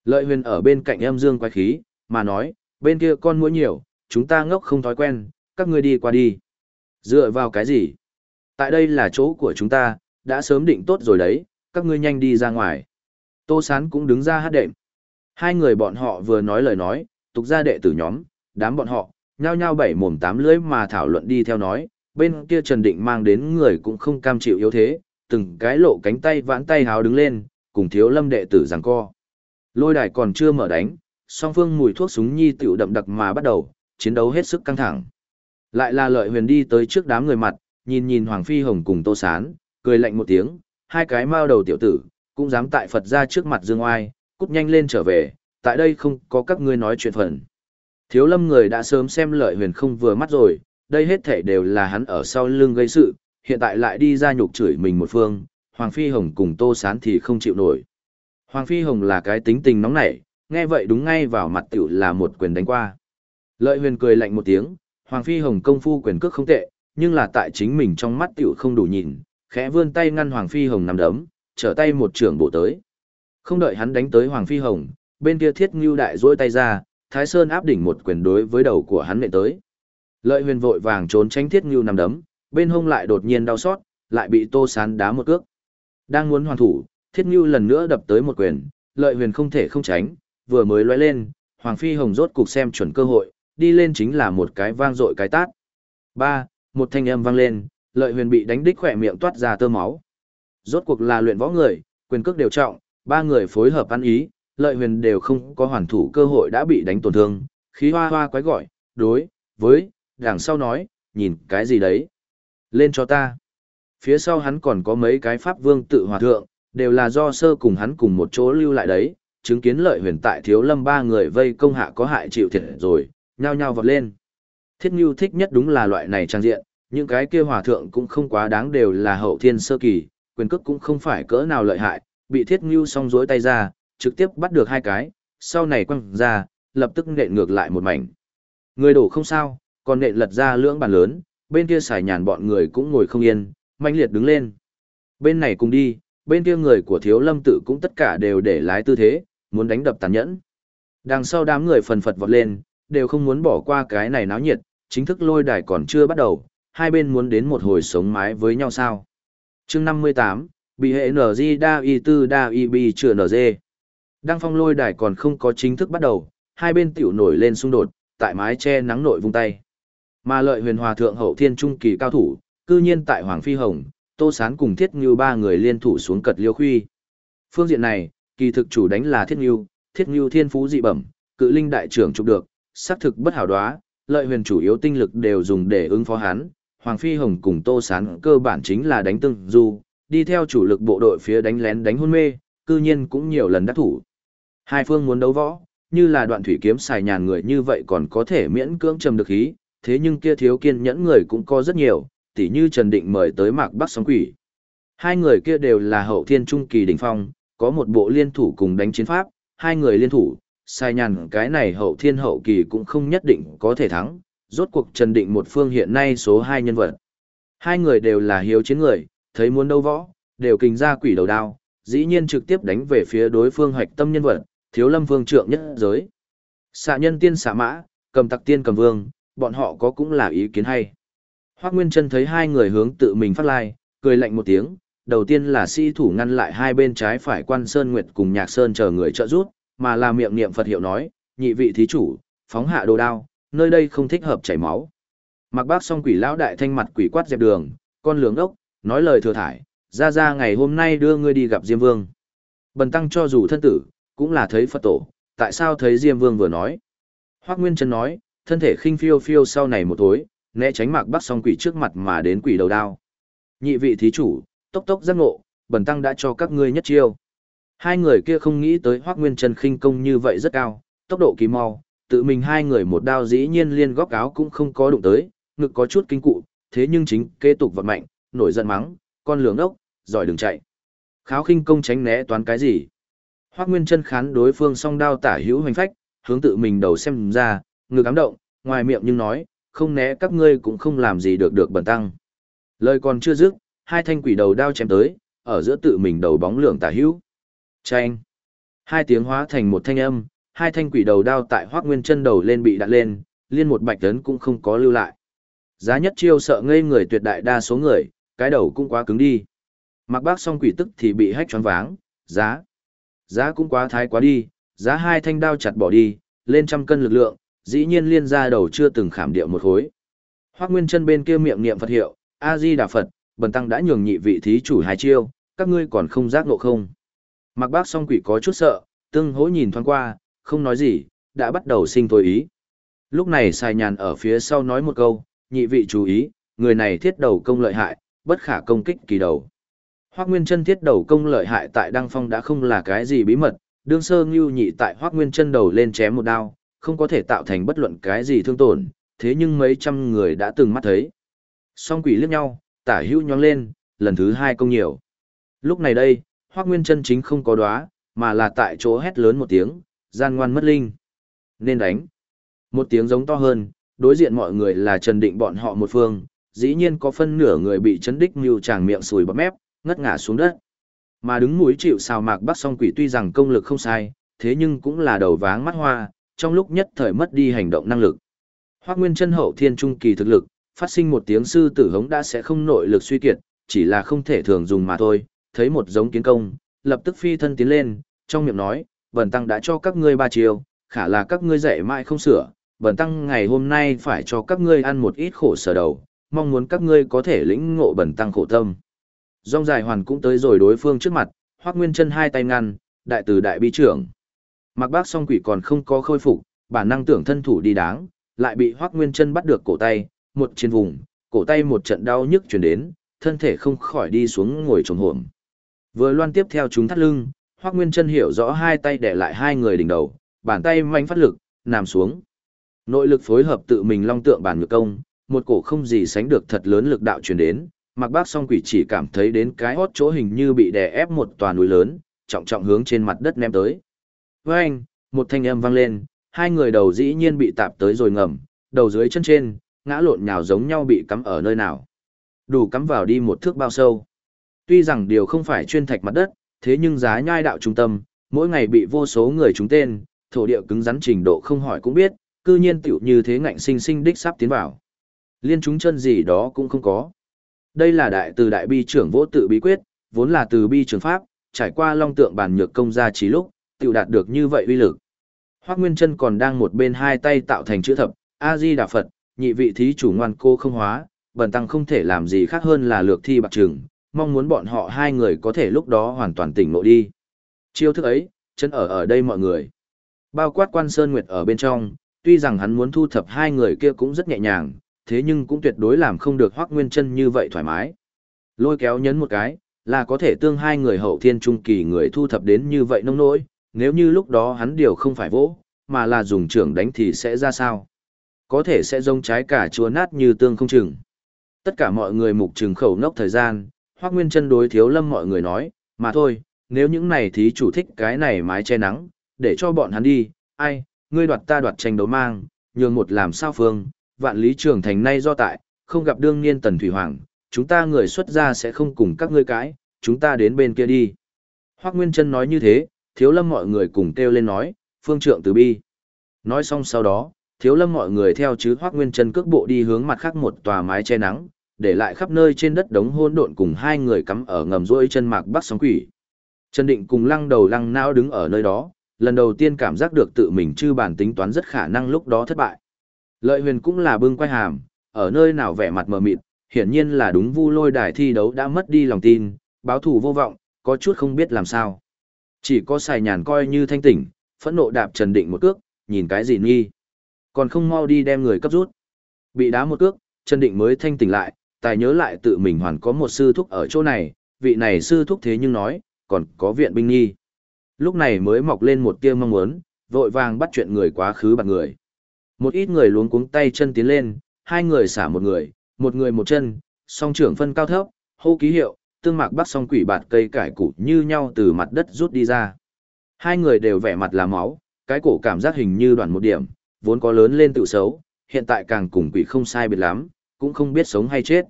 Lợi huyền ở bên cạnh em dương quay khí, mà nói, bên kia con mũi nhiều, chúng ta ngốc không thói quen, các ngươi đi qua đi. Dựa vào cái gì? Tại đây là chỗ của chúng ta, đã sớm định tốt rồi đấy, các ngươi nhanh đi ra ngoài. Tô Sán cũng đứng ra hát đệm. Hai người bọn họ vừa nói lời nói, tục ra đệ tử nhóm, đám bọn họ, nhao nhao bảy mồm tám lưỡi mà thảo luận đi theo nói, bên kia Trần Định mang đến người cũng không cam chịu yếu thế, từng cái lộ cánh tay vãn tay háo đứng lên, cùng thiếu lâm đệ tử giằng co. Lôi đài còn chưa mở đánh, song phương mùi thuốc súng nhi tiểu đậm đặc mà bắt đầu, chiến đấu hết sức căng thẳng. Lại là lợi huyền đi tới trước đám người mặt, nhìn nhìn Hoàng Phi Hồng cùng Tô Sán, cười lạnh một tiếng, hai cái mao đầu tiểu tử, cũng dám tại Phật ra trước mặt dương oai, cút nhanh lên trở về, tại đây không có các ngươi nói chuyện phần. Thiếu lâm người đã sớm xem lợi huyền không vừa mắt rồi, đây hết thể đều là hắn ở sau lưng gây sự, hiện tại lại đi ra nhục chửi mình một phương, Hoàng Phi Hồng cùng Tô Sán thì không chịu nổi. Hoàng Phi Hồng là cái tính tình nóng nảy, nghe vậy đúng ngay vào mặt tiểu là một quyền đánh qua. Lợi huyền cười lạnh một tiếng, Hoàng Phi Hồng công phu quyền cước không tệ, nhưng là tại chính mình trong mắt tiểu không đủ nhìn, khẽ vươn tay ngăn Hoàng Phi Hồng nằm đấm, trở tay một trưởng bộ tới. Không đợi hắn đánh tới Hoàng Phi Hồng, bên kia thiết ngưu đại duỗi tay ra, Thái Sơn áp đỉnh một quyền đối với đầu của hắn nện tới. Lợi huyền vội vàng trốn tránh thiết ngưu nằm đấm, bên hông lại đột nhiên đau xót, lại bị tô sán đá một cước. Đang muốn hoàn thủ, thiết ngưu lần nữa đập tới một quyền, lợi huyền không thể không tránh, vừa mới lóe lên, Hoàng Phi Hồng rốt cục xem chuẩn cơ hội, đi lên chính là một cái vang dội cái tát. Ba, một thanh âm vang lên, lợi huyền bị đánh đích khỏe miệng toát ra tơ máu. Rốt cuộc là luyện võ người, quyền cước đều trọng, ba người phối hợp ăn ý, lợi huyền đều không có hoàn thủ cơ hội đã bị đánh tổn thương, khí hoa hoa quái gọi, đối, với, đằng sau nói, nhìn cái gì đấy. Lên cho ta. Phía sau hắn còn có mấy cái pháp vương tự hòa thượng, đều là do sơ cùng hắn cùng một chỗ lưu lại đấy, chứng kiến lợi huyền tại thiếu lâm ba người vây công hạ có hại chịu thiệt rồi, nhao nhao vọt lên. Thiết Nhu thích nhất đúng là loại này trang diện, những cái kia hòa thượng cũng không quá đáng đều là hậu thiên sơ kỳ, quyền cước cũng không phải cỡ nào lợi hại, bị Thiết Nhu song rối tay ra, trực tiếp bắt được hai cái, sau này quăng ra, lập tức nện ngược lại một mảnh. Người đổ không sao, còn nện lật ra lưỡng bàn lớn, bên kia xài nhàn bọn người cũng ngồi không yên, manh liệt đứng lên. Bên này cùng đi, bên kia người của thiếu lâm tự cũng tất cả đều để lái tư thế, muốn đánh đập tàn nhẫn. Đằng sau đám người phần phật vọt lên, đều không muốn bỏ qua cái này náo nhiệt, chính thức lôi đài còn chưa bắt đầu, hai bên muốn đến một hồi sống mái với nhau sao. chương 58, bị hệ NG đa y tư đa y bi chưa NG. Đăng phong lôi đài còn không có chính thức bắt đầu, hai bên tiểu nổi lên xung đột, tại mái che nắng nội vung tay. Mà lợi huyền hòa thượng hậu thiên trung kỳ cao thủ, cư nhiên tại Hoàng Phi Hồng, Tô Sán cùng Thiết Ngưu ba người liên thủ xuống cật liêu khuy. Phương diện này, kỳ thực chủ đánh là Thiết Ngưu, Thiết Ngưu thiên phú dị bẩm, cự linh đại trưởng chụp được, xác thực bất hảo đoá, lợi huyền chủ yếu tinh lực đều dùng để ứng phó hắn. Hoàng Phi Hồng cùng Tô Sán cơ bản chính là đánh tương du, đi theo chủ lực bộ đội phía đánh lén đánh hôn mê, cư nhiên cũng nhiều lần đắc thủ. Hai phương muốn đấu võ, như là đoạn thủy kiếm xài nhàn người như vậy còn có thể miễn cưỡng trầm được khí, thế nhưng kia thiếu kiên nhẫn người cũng có rất nhiều, tỉ như Trần Định mời tới Mạc Bắc sóng quỷ. Hai người kia đều là hậu thiên trung kỳ đỉnh phong, có một bộ liên thủ cùng đánh chiến pháp, hai người liên thủ, sai nhàn cái này hậu thiên hậu kỳ cũng không nhất định có thể thắng, rốt cuộc Trần Định một phương hiện nay số hai nhân vật. Hai người đều là hiếu chiến người, thấy muốn đấu võ, đều kinh ra quỷ đầu đao, dĩ nhiên trực tiếp đánh về phía đối phương hoạch tâm nhân vật, thiếu lâm vương trượng nhất giới. Xạ nhân tiên xạ mã, cầm tặc tiên cầm vương, bọn họ có cũng là ý kiến hay. Hoác Nguyên Trân thấy hai người hướng tự mình phát lai, cười lạnh một tiếng, đầu tiên là si thủ ngăn lại hai bên trái phải quan Sơn Nguyệt cùng Nhạc Sơn chờ người trợ giúp, mà là miệng niệm Phật hiệu nói, nhị vị thí chủ, phóng hạ đồ đao, nơi đây không thích hợp chảy máu. Mặc bác song quỷ lão đại thanh mặt quỷ quát dẹp đường, con lướng ốc, nói lời thừa thải, ra ra ngày hôm nay đưa ngươi đi gặp Diêm Vương. Bần tăng cho dù thân tử, cũng là thấy Phật tổ, tại sao thấy Diêm Vương vừa nói. Hoác Nguyên Trân nói, thân thể khinh phiêu phiêu sau này một tối, né tránh mạc bắc song quỷ trước mặt mà đến quỷ đầu đao. Nhị vị thí chủ, tốc tốc giác ngộ, bần tăng đã cho các ngươi nhất chiêu. Hai người kia không nghĩ tới Hoắc Nguyên chân khinh công như vậy rất cao, tốc độ kỳ mau, tự mình hai người một đao dĩ nhiên liên góc áo cũng không có đụng tới, ngực có chút kinh cụ, thế nhưng chính kế tục vật mạnh, nổi giận mắng, con lường ốc, giỏi đừng chạy. Kháo khinh công tránh né toán cái gì? Hoắc Nguyên Chân khán đối phương song đao tả hữu hoành phách, hướng tự mình đầu xem ra, ngực ám động, ngoài miệng nhưng nói, không né các ngươi cũng không làm gì được được bẩn tăng. Lời còn chưa dứt, hai thanh quỷ đầu đao chém tới, ở giữa tự mình đầu bóng lượng tả hữu. Chanh! Hai tiếng hóa thành một thanh âm, hai thanh quỷ đầu đao tại hoác nguyên chân đầu lên bị đạn lên, liên một bạch tấn cũng không có lưu lại. Giá nhất chiêu sợ ngây người tuyệt đại đa số người, cái đầu cũng quá cứng đi. Mặc bác song quỷ tức thì bị hách choáng váng, giá. Giá cũng quá thái quá đi, giá hai thanh đao chặt bỏ đi, lên trăm cân lực lượng, dĩ nhiên liên ra đầu chưa từng khảm điệu một khối. Hoắc Nguyên chân bên kia miệng niệm Phật hiệu, A-di Đà Phật, bần tăng đã nhường nhị vị thí chủ hai chiêu, các ngươi còn không giác ngộ không. Mặc bác song quỷ có chút sợ, tương hỗ nhìn thoáng qua, không nói gì, đã bắt đầu sinh thôi ý. Lúc này sai nhàn ở phía sau nói một câu, nhị vị chú ý, người này thiết đầu công lợi hại, bất khả công kích kỳ đầu. Hoác Nguyên chân thiết đầu công lợi hại tại Đăng Phong đã không là cái gì bí mật, đương sơ ngưu nhị tại Hoác Nguyên chân đầu lên chém một đao, không có thể tạo thành bất luận cái gì thương tổn, thế nhưng mấy trăm người đã từng mắt thấy. Song quỷ liếc nhau, tả hữu nhóng lên, lần thứ hai công nhiều. Lúc này đây, Hoác Nguyên chân chính không có đoá, mà là tại chỗ hét lớn một tiếng, gian ngoan mất linh. Nên đánh. Một tiếng giống to hơn, đối diện mọi người là trần định bọn họ một phương, dĩ nhiên có phân nửa người bị chấn đích như tràng miệng sùi bắp mép, ngất ngã xuống đất. Mà đứng mũi chịu sào mạc bắc song quỷ tuy rằng công lực không sai, thế nhưng cũng là đầu váng mắt hoa, trong lúc nhất thời mất đi hành động năng lực. Hoác Nguyên chân hậu thiên trung kỳ thực lực, phát sinh một tiếng sư tử hống đã sẽ không nội lực suy kiệt, chỉ là không thể thường dùng mà thôi, thấy một giống kiến công, lập tức phi thân tiến lên, trong miệng nói, bần tăng đã cho các ngươi ba chiều, khả là các ngươi dạy mãi không sửa, bần tăng ngày hôm nay phải cho các ngươi ăn một ít khổ sở đầu, mong muốn các ngươi có thể lĩnh ngộ bần tăng khổ tâm. Rong dài hoàn cũng tới rồi đối phương trước mặt, hoác nguyên chân hai tay ngăn, đại từ đại bi trưởng. Mặc bác song quỷ còn không có khôi phục, bản năng tưởng thân thủ đi đáng, lại bị hoác nguyên chân bắt được cổ tay, một trên vùng, cổ tay một trận đau nhức chuyển đến, thân thể không khỏi đi xuống ngồi trồng hổm. Vừa loan tiếp theo chúng thắt lưng, hoác nguyên chân hiểu rõ hai tay để lại hai người đỉnh đầu, bàn tay mạnh phát lực, nằm xuống. Nội lực phối hợp tự mình long tượng bản ngược công, một cổ không gì sánh được thật lớn lực đạo truyền đến, mặc bác song quỷ chỉ cảm thấy đến cái hót chỗ hình như bị đè ép một tòa núi lớn, trọng trọng hướng trên mặt đất ném tới. Với anh, một thanh âm vang lên, hai người đầu dĩ nhiên bị tạp tới rồi ngầm, đầu dưới chân trên, ngã lộn nhào giống nhau bị cắm ở nơi nào. Đủ cắm vào đi một thước bao sâu. Tuy rằng điều không phải chuyên thạch mặt đất, thế nhưng giá nhai đạo trung tâm, mỗi ngày bị vô số người trúng tên, thổ địa cứng rắn trình độ không hỏi cũng biết, cư nhiên tiểu như thế ngạnh sinh sinh đích sắp tiến vào. Liên chúng chân gì đó cũng không có. Đây là đại từ đại bi trưởng vỗ tự bí quyết, vốn là từ bi trường pháp, trải qua long tượng bản nhược công gia trí lúc, tiểu đạt được như vậy uy lực. Hoắc Nguyên Chân còn đang một bên hai tay tạo thành chữ thập, A Di Đà Phật, nhị vị thí chủ ngoan cô không hóa, bần tăng không thể làm gì khác hơn là lược thi bạc trường, mong muốn bọn họ hai người có thể lúc đó hoàn toàn tỉnh ngộ đi. Chiêu thức ấy, chân ở ở đây mọi người. Bao quát quan Sơn Nguyệt ở bên trong, tuy rằng hắn muốn thu thập hai người kia cũng rất nhẹ nhàng, thế nhưng cũng tuyệt đối làm không được hoác Nguyên Chân như vậy thoải mái. Lôi kéo nhấn một cái, là có thể tương hai người hậu thiên trung kỳ người thu thập đến như vậy nông nỗi, nếu như lúc đó hắn điều không phải vỗ, mà là dùng trưởng đánh thì sẽ ra sao? Có thể sẽ giống trái cả chúa nát như tương không chừng. Tất cả mọi người mục trừng khẩu nốc thời gian, hoác Nguyên Chân đối Thiếu Lâm mọi người nói, mà thôi, nếu những này thí chủ thích cái này mái che nắng, để cho bọn hắn đi, ai, ngươi đoạt ta đoạt tranh đấu mang, nhường một làm sao phương, vạn lý trường thành nay do tại, không gặp đương niên tần thủy hoàng, chúng ta người xuất gia sẽ không cùng các ngươi cãi, chúng ta đến bên kia đi. Hoác Nguyên Trân nói như thế, thiếu lâm mọi người cùng kêu lên nói, phương trượng từ bi. Nói xong sau đó, thiếu lâm mọi người theo chứ Hoác Nguyên Trân cước bộ đi hướng mặt khác một tòa mái che nắng, để lại khắp nơi trên đất đống hôn độn cùng hai người cắm ở ngầm rỗi chân mạc bắc sóng quỷ. Trần Định cùng lăng đầu lăng não đứng ở nơi đó, lần đầu tiên cảm giác được tự mình chư bản tính toán rất khả năng lúc đó thất bại. Lợi huyền cũng là bưng quay hàm, ở nơi nào vẻ mặt mờ mịt, hiển nhiên là đúng vu lôi đài thi đấu đã mất đi lòng tin, báo thủ vô vọng, có chút không biết làm sao. Chỉ có xài nhàn coi như thanh tỉnh, phẫn nộ đạp Trần Định một cước, nhìn cái gì nghi. Còn không mau đi đem người cấp rút. Bị đá một cước, Trần Định mới thanh tỉnh lại, tài nhớ lại tự mình hoàn có một sư thúc ở chỗ này, vị này sư thúc thế nhưng nói, còn có viện binh nghi. Lúc này mới mọc lên một tia mong muốn, vội vàng bắt chuyện người quá khứ bằng người. Một ít người luống cuống tay chân tiến lên, hai người xả một người, một người một chân, song trưởng phân cao thấp, hô ký hiệu, tương mạc bắt song quỷ bạt cây cải củ như nhau từ mặt đất rút đi ra. Hai người đều vẻ mặt là máu, cái cổ cảm giác hình như đoạn một điểm, vốn có lớn lên tự xấu, hiện tại càng cùng quỷ không sai biệt lắm, cũng không biết sống hay chết.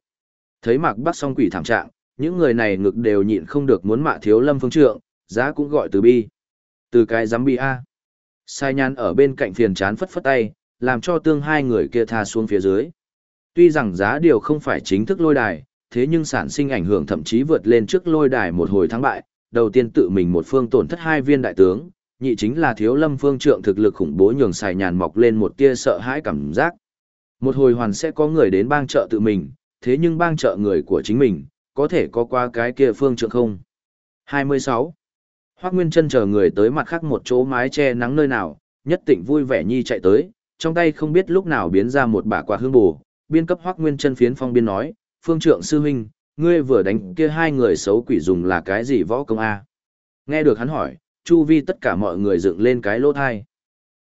Thấy mạc bắt song quỷ thảm trạng, những người này ngực đều nhịn không được muốn mạ thiếu lâm phương trượng, giá cũng gọi từ bi. Từ cái giám bi A. Sai nhan ở bên cạnh phiền chán phất phất tay, làm cho tương hai người kia tha xuống phía dưới. Tuy rằng giá điều không phải chính thức lôi đài, thế nhưng sản sinh ảnh hưởng thậm chí vượt lên trước lôi đài một hồi thắng bại, đầu tiên tự mình một phương tổn thất hai viên đại tướng, nhị chính là thiếu lâm phương trượng thực lực khủng bố nhường xài nhàn mọc lên một tia sợ hãi cảm giác. Một hồi hoàn sẽ có người đến bang trợ tự mình, thế nhưng bang trợ người của chính mình, có thể có qua cái kia phương trượng không? 26. Hoác Nguyên chân chờ người tới mặt khác một chỗ mái che nắng nơi nào, nhất tịnh vui vẻ nhi chạy tới, trong tay không biết lúc nào biến ra một bả quạt hương bù, biên cấp Hoác Nguyên chân phiến phong biên nói, phương trượng sư huynh, ngươi vừa đánh kia hai người xấu quỷ dùng là cái gì võ công a? Nghe được hắn hỏi, chu vi tất cả mọi người dựng lên cái lỗ thai.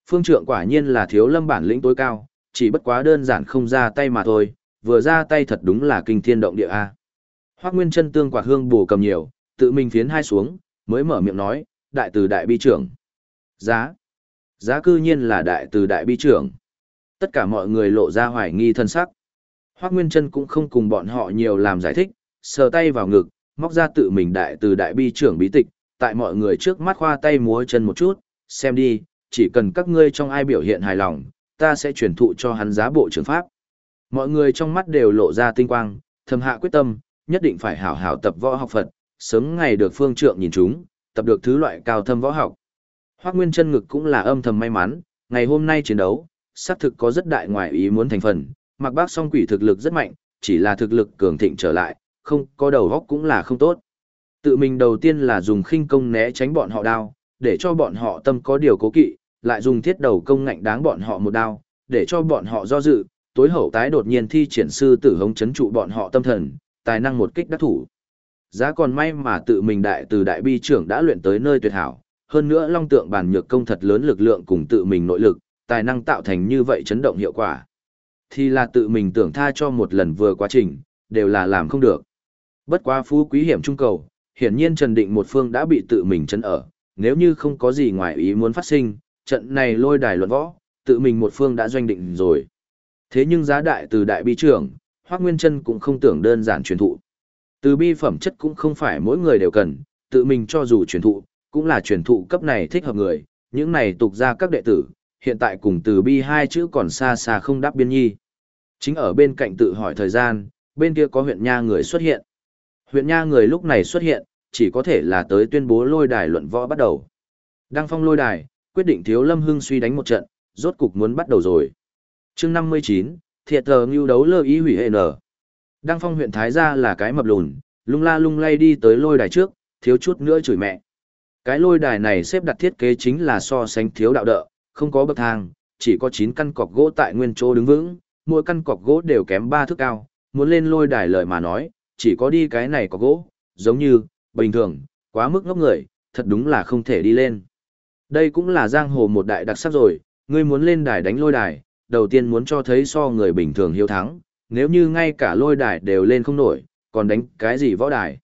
Phương trượng quả nhiên là thiếu lâm bản lĩnh tối cao, chỉ bất quá đơn giản không ra tay mà thôi, vừa ra tay thật đúng là kinh thiên động địa a. Hoắc Nguyên Chân tương quạt hương bù cầm nhiều, tự mình phiến hai xuống, mới mở miệng nói, đại từ đại bi trưởng. Giá. Giá cư nhiên là đại từ đại bi trưởng. Tất cả mọi người lộ ra hoài nghi thân sắc. Hoắc Nguyên Chân cũng không cùng bọn họ nhiều làm giải thích, sờ tay vào ngực, móc ra tự mình đại từ đại bi trưởng bí tịch, tại mọi người trước mắt khoa tay múa chân một chút, xem đi, chỉ cần các ngươi trong ai biểu hiện hài lòng, ta sẽ truyền thụ cho hắn giá bộ trưởng pháp. Mọi người trong mắt đều lộ ra tinh quang, thầm hạ quyết tâm, nhất định phải hảo hảo tập võ học Phật, sớm ngày được phương trượng nhìn chúng, tập được thứ loại cao thâm võ học. Hoắc Nguyên chân ngực cũng là âm thầm may mắn, ngày hôm nay chiến đấu, xác thực có rất đại ngoại ý muốn thành phần, Mặc Bác song quỷ thực lực rất mạnh, chỉ là thực lực cường thịnh trở lại, không có đầu góc cũng là không tốt. Tự mình đầu tiên là dùng khinh công né tránh bọn họ đao, để cho bọn họ tâm có điều cố kỵ, lại dùng thiết đầu công ngạnh đáng bọn họ một đao, để cho bọn họ do dự, tối hậu tái đột nhiên thi triển sư tử hống chấn trụ bọn họ tâm thần, tài năng một kích đắc thủ. Giá còn may mà tự mình đại từ đại bi trưởng đã luyện tới nơi tuyệt hảo, hơn nữa long tượng bản nhược công thật lớn lực lượng cùng tự mình nội lực, tài năng tạo thành như vậy chấn động hiệu quả. Thì là tự mình tưởng tha cho một lần vừa quá trình, đều là làm không được. Bất quá phú quý hiểm trung cầu, hiển nhiên Trần Định một phương đã bị tự mình chấn ở, nếu như không có gì ngoài ý muốn phát sinh, trận này lôi đài luận võ, tự mình một phương đã doanh định rồi. Thế nhưng giá đại từ đại bi trưởng, Hoắc Nguyên Chân cũng không tưởng đơn giản truyền thụ. Từ bi phẩm chất cũng không phải mỗi người đều cần, tự mình cho dù truyền thụ, cũng là truyền thụ cấp này thích hợp người, những này tục ra các đệ tử, hiện tại cùng từ bi hai chữ còn xa xa không đáp biên nhi. Chính ở bên cạnh tự hỏi thời gian, bên kia có huyện nha người xuất hiện. Huyện nha người lúc này xuất hiện, chỉ có thể là tới tuyên bố lôi đài luận võ bắt đầu. Đăng phong lôi đài, quyết định thiếu lâm hưng suy đánh một trận, rốt cục muốn bắt đầu rồi. chương 59, thiệt thờ ngưu đấu lơ ý hủy hệ nở. Đăng phong huyện Thái Gia là cái mập lùn, lung la lung lay đi tới lôi đài trước, thiếu chút nữa chửi mẹ. Cái lôi đài này xếp đặt thiết kế chính là so sánh thiếu đạo đợ, không có bậc thang, chỉ có 9 căn cọc gỗ tại nguyên chỗ đứng vững, mỗi căn cọc gỗ đều kém 3 thước cao, muốn lên lôi đài lời mà nói, chỉ có đi cái này cọc gỗ, giống như, bình thường, quá mức ngốc người, thật đúng là không thể đi lên. Đây cũng là giang hồ một đại đặc sắc rồi, ngươi muốn lên đài đánh lôi đài, đầu tiên muốn cho thấy so người bình thường hiếu thắng, nếu như ngay cả lôi đài đều lên không nổi, còn đánh cái gì võ đài.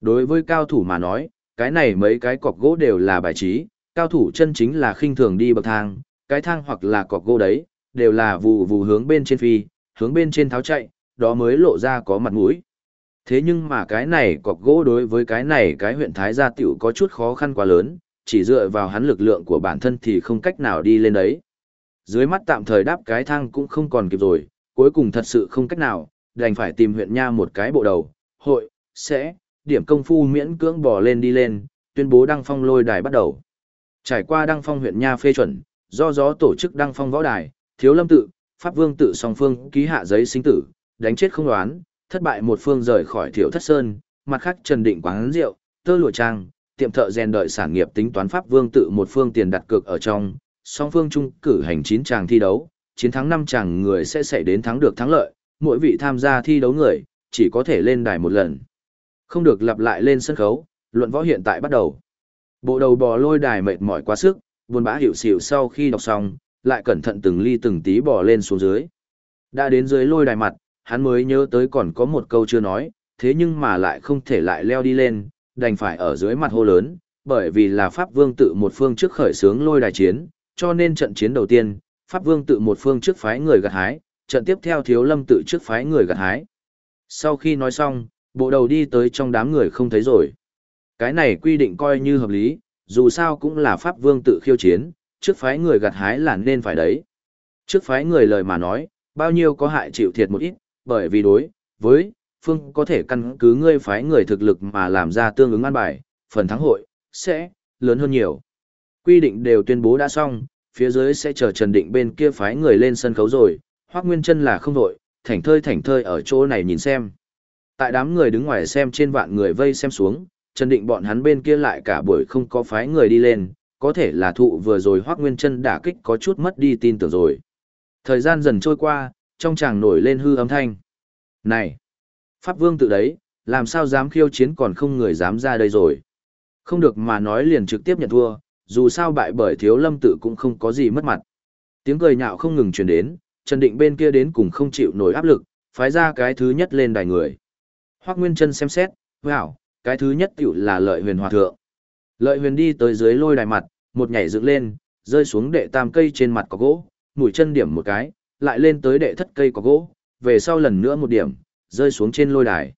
Đối với cao thủ mà nói, cái này mấy cái cọc gỗ đều là bài trí, cao thủ chân chính là khinh thường đi bậc thang, cái thang hoặc là cọc gỗ đấy, đều là vù vù hướng bên trên phi, hướng bên trên tháo chạy, đó mới lộ ra có mặt mũi. Thế nhưng mà cái này cọc gỗ đối với cái này cái huyện Thái Gia tiểu có chút khó khăn quá lớn, chỉ dựa vào hắn lực lượng của bản thân thì không cách nào đi lên đấy. Dưới mắt tạm thời đáp cái thang cũng không còn kịp rồi, cuối cùng thật sự không cách nào, đành phải tìm huyện nha một cái bộ đầu, hội, sẽ, điểm công phu miễn cưỡng bò lên đi lên, tuyên bố đăng phong lôi đài bắt đầu. Trải qua đăng phong huyện nha phê chuẩn, do gió tổ chức đăng phong võ đài, thiếu lâm tự, pháp vương tự song phương ký hạ giấy sinh tử, đánh chết không đoán, thất bại một phương rời khỏi thiếu thất sơn, mặt khác trần định quán rượu, tơ lụa trang, tiệm thợ rèn đợi sản nghiệp tính toán pháp vương tự một phương tiền đặt cược ở trong, song phương chung cử hành chín chàng thi đấu, chiến thắng năm chàng người sẽ xảy đến thắng được thắng lợi, mỗi vị tham gia thi đấu người, chỉ có thể lên đài một lần. Không được lặp lại lên sân khấu, luận võ hiện tại bắt đầu. Bộ đầu bò lôi đài mệt mỏi quá sức, buồn bã hiểu xỉu sau khi đọc xong, lại cẩn thận từng ly từng tí bò lên xuống dưới. Đã đến dưới lôi đài mặt, hắn mới nhớ tới còn có một câu chưa nói, thế nhưng mà lại không thể lại leo đi lên, đành phải ở dưới mặt hô lớn, bởi vì là Pháp Vương tự một phương trước khởi sướng lôi đài chiến, cho nên trận chiến đầu tiên, Pháp Vương tự một phương trước phái người gặt hái, trận tiếp theo Thiếu Lâm tự trước phái người gặt hái. Sau khi nói xong, bộ đầu đi tới trong đám người không thấy rồi. Cái này quy định coi như hợp lý, dù sao cũng là Pháp Vương tự khiêu chiến, trước phái người gặt hái là nên phải đấy. Trước phái người lời mà nói, bao nhiêu có hại chịu thiệt một ít, bởi vì đối với phương có thể căn cứ ngươi phái người thực lực mà làm ra tương ứng an bài, phần thắng hội sẽ lớn hơn nhiều. Quy định đều tuyên bố đã xong, phía dưới sẽ chờ Trần Định bên kia phái người lên sân khấu rồi, Hoắc Nguyên Chân là không đội, thảnh thơi thảnh thơi ở chỗ này nhìn xem. Tại đám người đứng ngoài xem trên vạn người vây xem xuống, Trần Định bọn hắn bên kia lại cả buổi không có phái người đi lên, có thể là thụ vừa rồi Hoắc Nguyên Chân đả kích có chút mất đi tin tưởng rồi. Thời gian dần trôi qua, trong chàng nổi lên hư âm thanh. Này! Pháp Vương tự đấy, làm sao dám khiêu chiến còn không người dám ra đây rồi. Không được mà nói liền trực tiếp nhận thua, dù sao bại bởi thiếu lâm tự cũng không có gì mất mặt. Tiếng cười nhạo không ngừng truyền đến, Trần Định bên kia đến cùng không chịu nổi áp lực, phái ra cái thứ nhất lên đài người. Hoác Nguyên Trân xem xét, wow, cái thứ nhất tiểu là lợi huyền hòa thượng. Lợi huyền đi tới dưới lôi đài mặt, một nhảy dựng lên, rơi xuống đệ tam cây trên mặt có gỗ, mũi chân điểm một cái, lại lên tới đệ thất cây có gỗ, về sau lần nữa một điểm, rơi xuống trên lôi đài.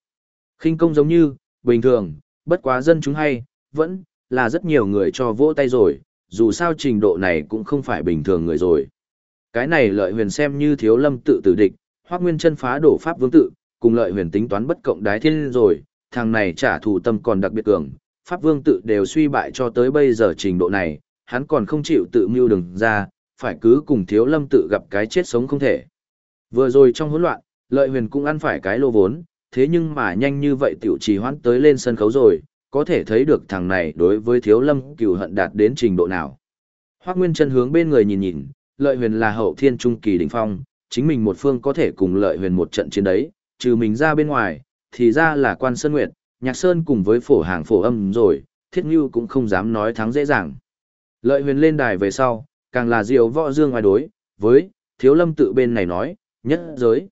khinh công giống như, bình thường, bất quá dân chúng hay, vẫn, là rất nhiều người cho vỗ tay rồi, dù sao trình độ này cũng không phải bình thường người rồi. Cái này lợi huyền xem như thiếu lâm tự tử địch, hoác nguyên chân phá đổ pháp vương tự, cùng lợi huyền tính toán bất cộng đái thiên rồi, thằng này trả thù tâm còn đặc biệt cường, pháp vương tự đều suy bại cho tới bây giờ trình độ này, hắn còn không chịu tự mưu đừng ra, phải cứ cùng thiếu lâm tự gặp cái chết sống không thể. Vừa rồi trong hỗn loạn, lợi huyền cũng ăn phải cái lô vốn, thế nhưng mà nhanh như vậy tiểu trì hoãn tới lên sân khấu rồi, có thể thấy được thằng này đối với thiếu lâm cừu hận đạt đến trình độ nào. Hoác Nguyên chân hướng bên người nhìn nhìn, lợi huyền là hậu thiên trung kỳ đỉnh phong, chính mình một phương có thể cùng lợi huyền một trận chiến đấy, trừ mình ra bên ngoài, thì ra là quan sơn nguyệt, nhạc sơn cùng với phổ hàng phổ âm rồi, thiết như cũng không dám nói thắng dễ dàng. Lợi huyền lên đài về sau, càng là diều võ dương ngoài đối, với, thiếu lâm tự bên này nói, nhất giới.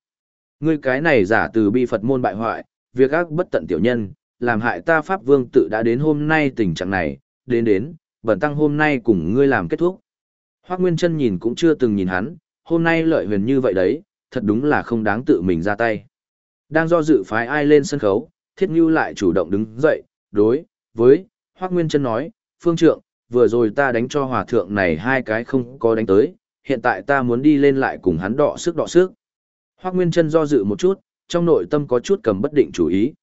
Ngươi cái này giả từ bi Phật môn bại hoại, việc ác bất tận tiểu nhân, làm hại ta Pháp Vương tự đã đến hôm nay tình trạng này, đến đến, bẩn tăng hôm nay cùng ngươi làm kết thúc. Hoác Nguyên chân nhìn cũng chưa từng nhìn hắn, hôm nay lợi huyền như vậy đấy, thật đúng là không đáng tự mình ra tay. Đang do dự phái ai lên sân khấu, Thiết Ngưu lại chủ động đứng dậy, đối, với, Hoác Nguyên Trân nói, Phương Trượng, vừa rồi ta đánh cho hòa thượng này hai cái không có đánh tới, hiện tại ta muốn đi lên lại cùng hắn đọ sức đọ sức. Hoác Nguyên Trân do dự một chút, trong nội tâm có chút cầm bất định chủ ý.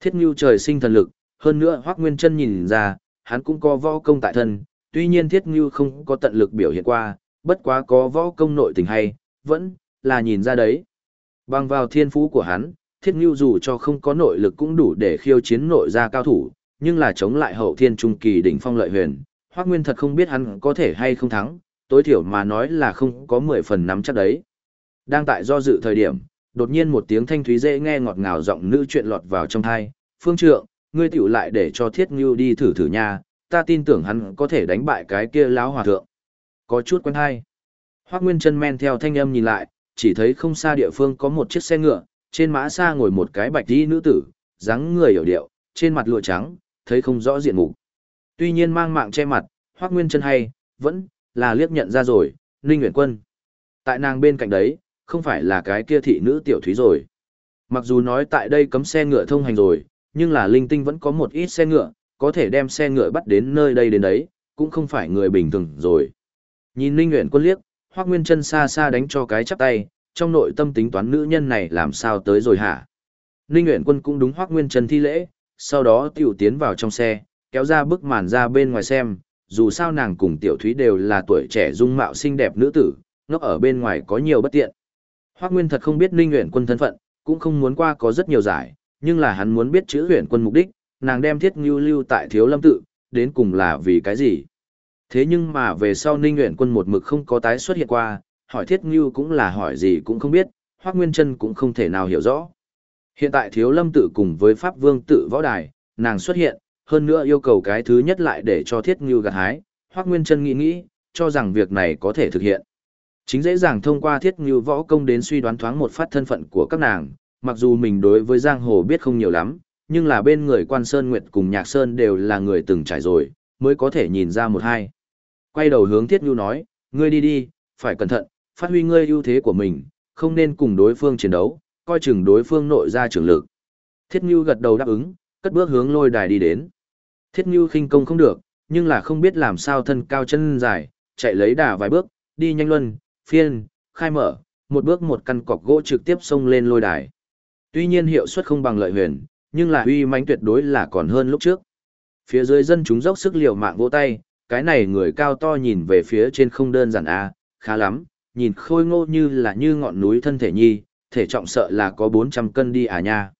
Thiết Ngưu trời sinh thần lực, hơn nữa Hoắc Nguyên Chân nhìn ra, hắn cũng có võ công tại thân, tuy nhiên Thiết Ngưu không có tận lực biểu hiện qua, bất quá có võ công nội tình hay, vẫn là nhìn ra đấy. Bằng vào thiên phú của hắn, Thiết Ngưu dù cho không có nội lực cũng đủ để khiêu chiến nội gia cao thủ, nhưng là chống lại hậu thiên trung kỳ đỉnh phong lợi huyền, Hoắc Nguyên thật không biết hắn có thể hay không thắng, tối thiểu mà nói là không có 10 phần nắm chắc đấy. Đang tại do dự thời điểm, đột nhiên một tiếng thanh thúy dễ nghe ngọt ngào giọng nữ chuyện lọt vào trong thai. Phương trượng, ngươi tiểu lại để cho thiết ngưu đi thử thử nha, ta tin tưởng hắn có thể đánh bại cái kia lão hòa thượng. Có chút quen hay. Hoác Nguyên chân men theo thanh âm nhìn lại, chỉ thấy không xa địa phương có một chiếc xe ngựa, trên mã xa ngồi một cái bạch đi nữ tử, dáng người hiểu điệu, trên mặt lụa trắng, thấy không rõ diện mục. Tuy nhiên mang mạng che mặt, Hoác Nguyên chân hay, vẫn là liếc nhận ra rồi, Ninh Nguyễn Quân. Tại nàng bên cạnh đấy, không phải là cái kia thị nữ tiểu thúy rồi. Mặc dù nói tại đây cấm xe ngựa thông hành rồi, nhưng là linh tinh vẫn có một ít xe ngựa, có thể đem xe ngựa bắt đến nơi đây đến đấy, cũng không phải người bình thường rồi. Nhìn Ninh Nguyễn quân liếc, Hoác Nguyên chân xa xa đánh cho cái chắp tay, trong nội tâm tính toán nữ nhân này làm sao tới rồi hả? Ninh Nguyễn quân cũng đúng Hoác Nguyên chân thi lễ, sau đó tiểu tiến vào trong xe, kéo ra bức màn ra bên ngoài xem, dù sao nàng cùng tiểu thúy đều là tuổi trẻ dung mạo xinh đẹp nữ tử, nó ở bên ngoài có nhiều bất tiện. Hoắc Nguyên thật không biết Ninh Nguyễn Quân thân phận, cũng không muốn qua có rất nhiều giải, nhưng là hắn muốn biết chữ Nguyễn Quân mục đích, nàng đem Thiết Ngưu lưu tại Thiếu Lâm tự, đến cùng là vì cái gì? Thế nhưng mà về sau Ninh Nguyễn Quân một mực không có tái xuất hiện qua, hỏi Thiết Ngưu cũng là hỏi gì cũng không biết, Hoắc Nguyên Chân cũng không thể nào hiểu rõ. Hiện tại Thiếu Lâm tự cùng với Pháp Vương tự võ đài, nàng xuất hiện, hơn nữa yêu cầu cái thứ nhất lại để cho Thiết Ngưu gặt hái, Hoắc Nguyên Chân nghĩ nghĩ, cho rằng việc này có thể thực hiện. Chính dễ dàng thông qua thiết ngưu võ công đến suy đoán thoáng một phát thân phận của các nàng, mặc dù mình đối với giang hồ biết không nhiều lắm, nhưng là bên người quan Sơn Nguyệt cùng Nhạc Sơn đều là người từng trải rồi, mới có thể nhìn ra một hai. Quay đầu hướng Thiết ngưu nói, ngươi đi đi, phải cẩn thận, phát huy ngươi ưu thế của mình, không nên cùng đối phương chiến đấu, coi chừng đối phương nội ra trường lực. Thiết Nhu gật đầu đáp ứng, cất bước hướng lôi đài đi đến. Thiết Nhu khinh công không được, nhưng là không biết làm sao thân cao chân dài, chạy lấy đà vài bước, đi nhanh luân, phiên, khai mở, một bước một căn cọc gỗ trực tiếp xông lên lôi đài. Tuy nhiên hiệu suất không bằng lợi huyền, nhưng là uy mãnh tuyệt đối là còn hơn lúc trước. Phía dưới dân chúng dốc sức liều mạng vỗ tay, cái này người cao to nhìn về phía trên không đơn giản a, khá lắm, nhìn khôi ngô như là như ngọn núi thân thể nhi, thể trọng sợ là có 400 cân đi à nha.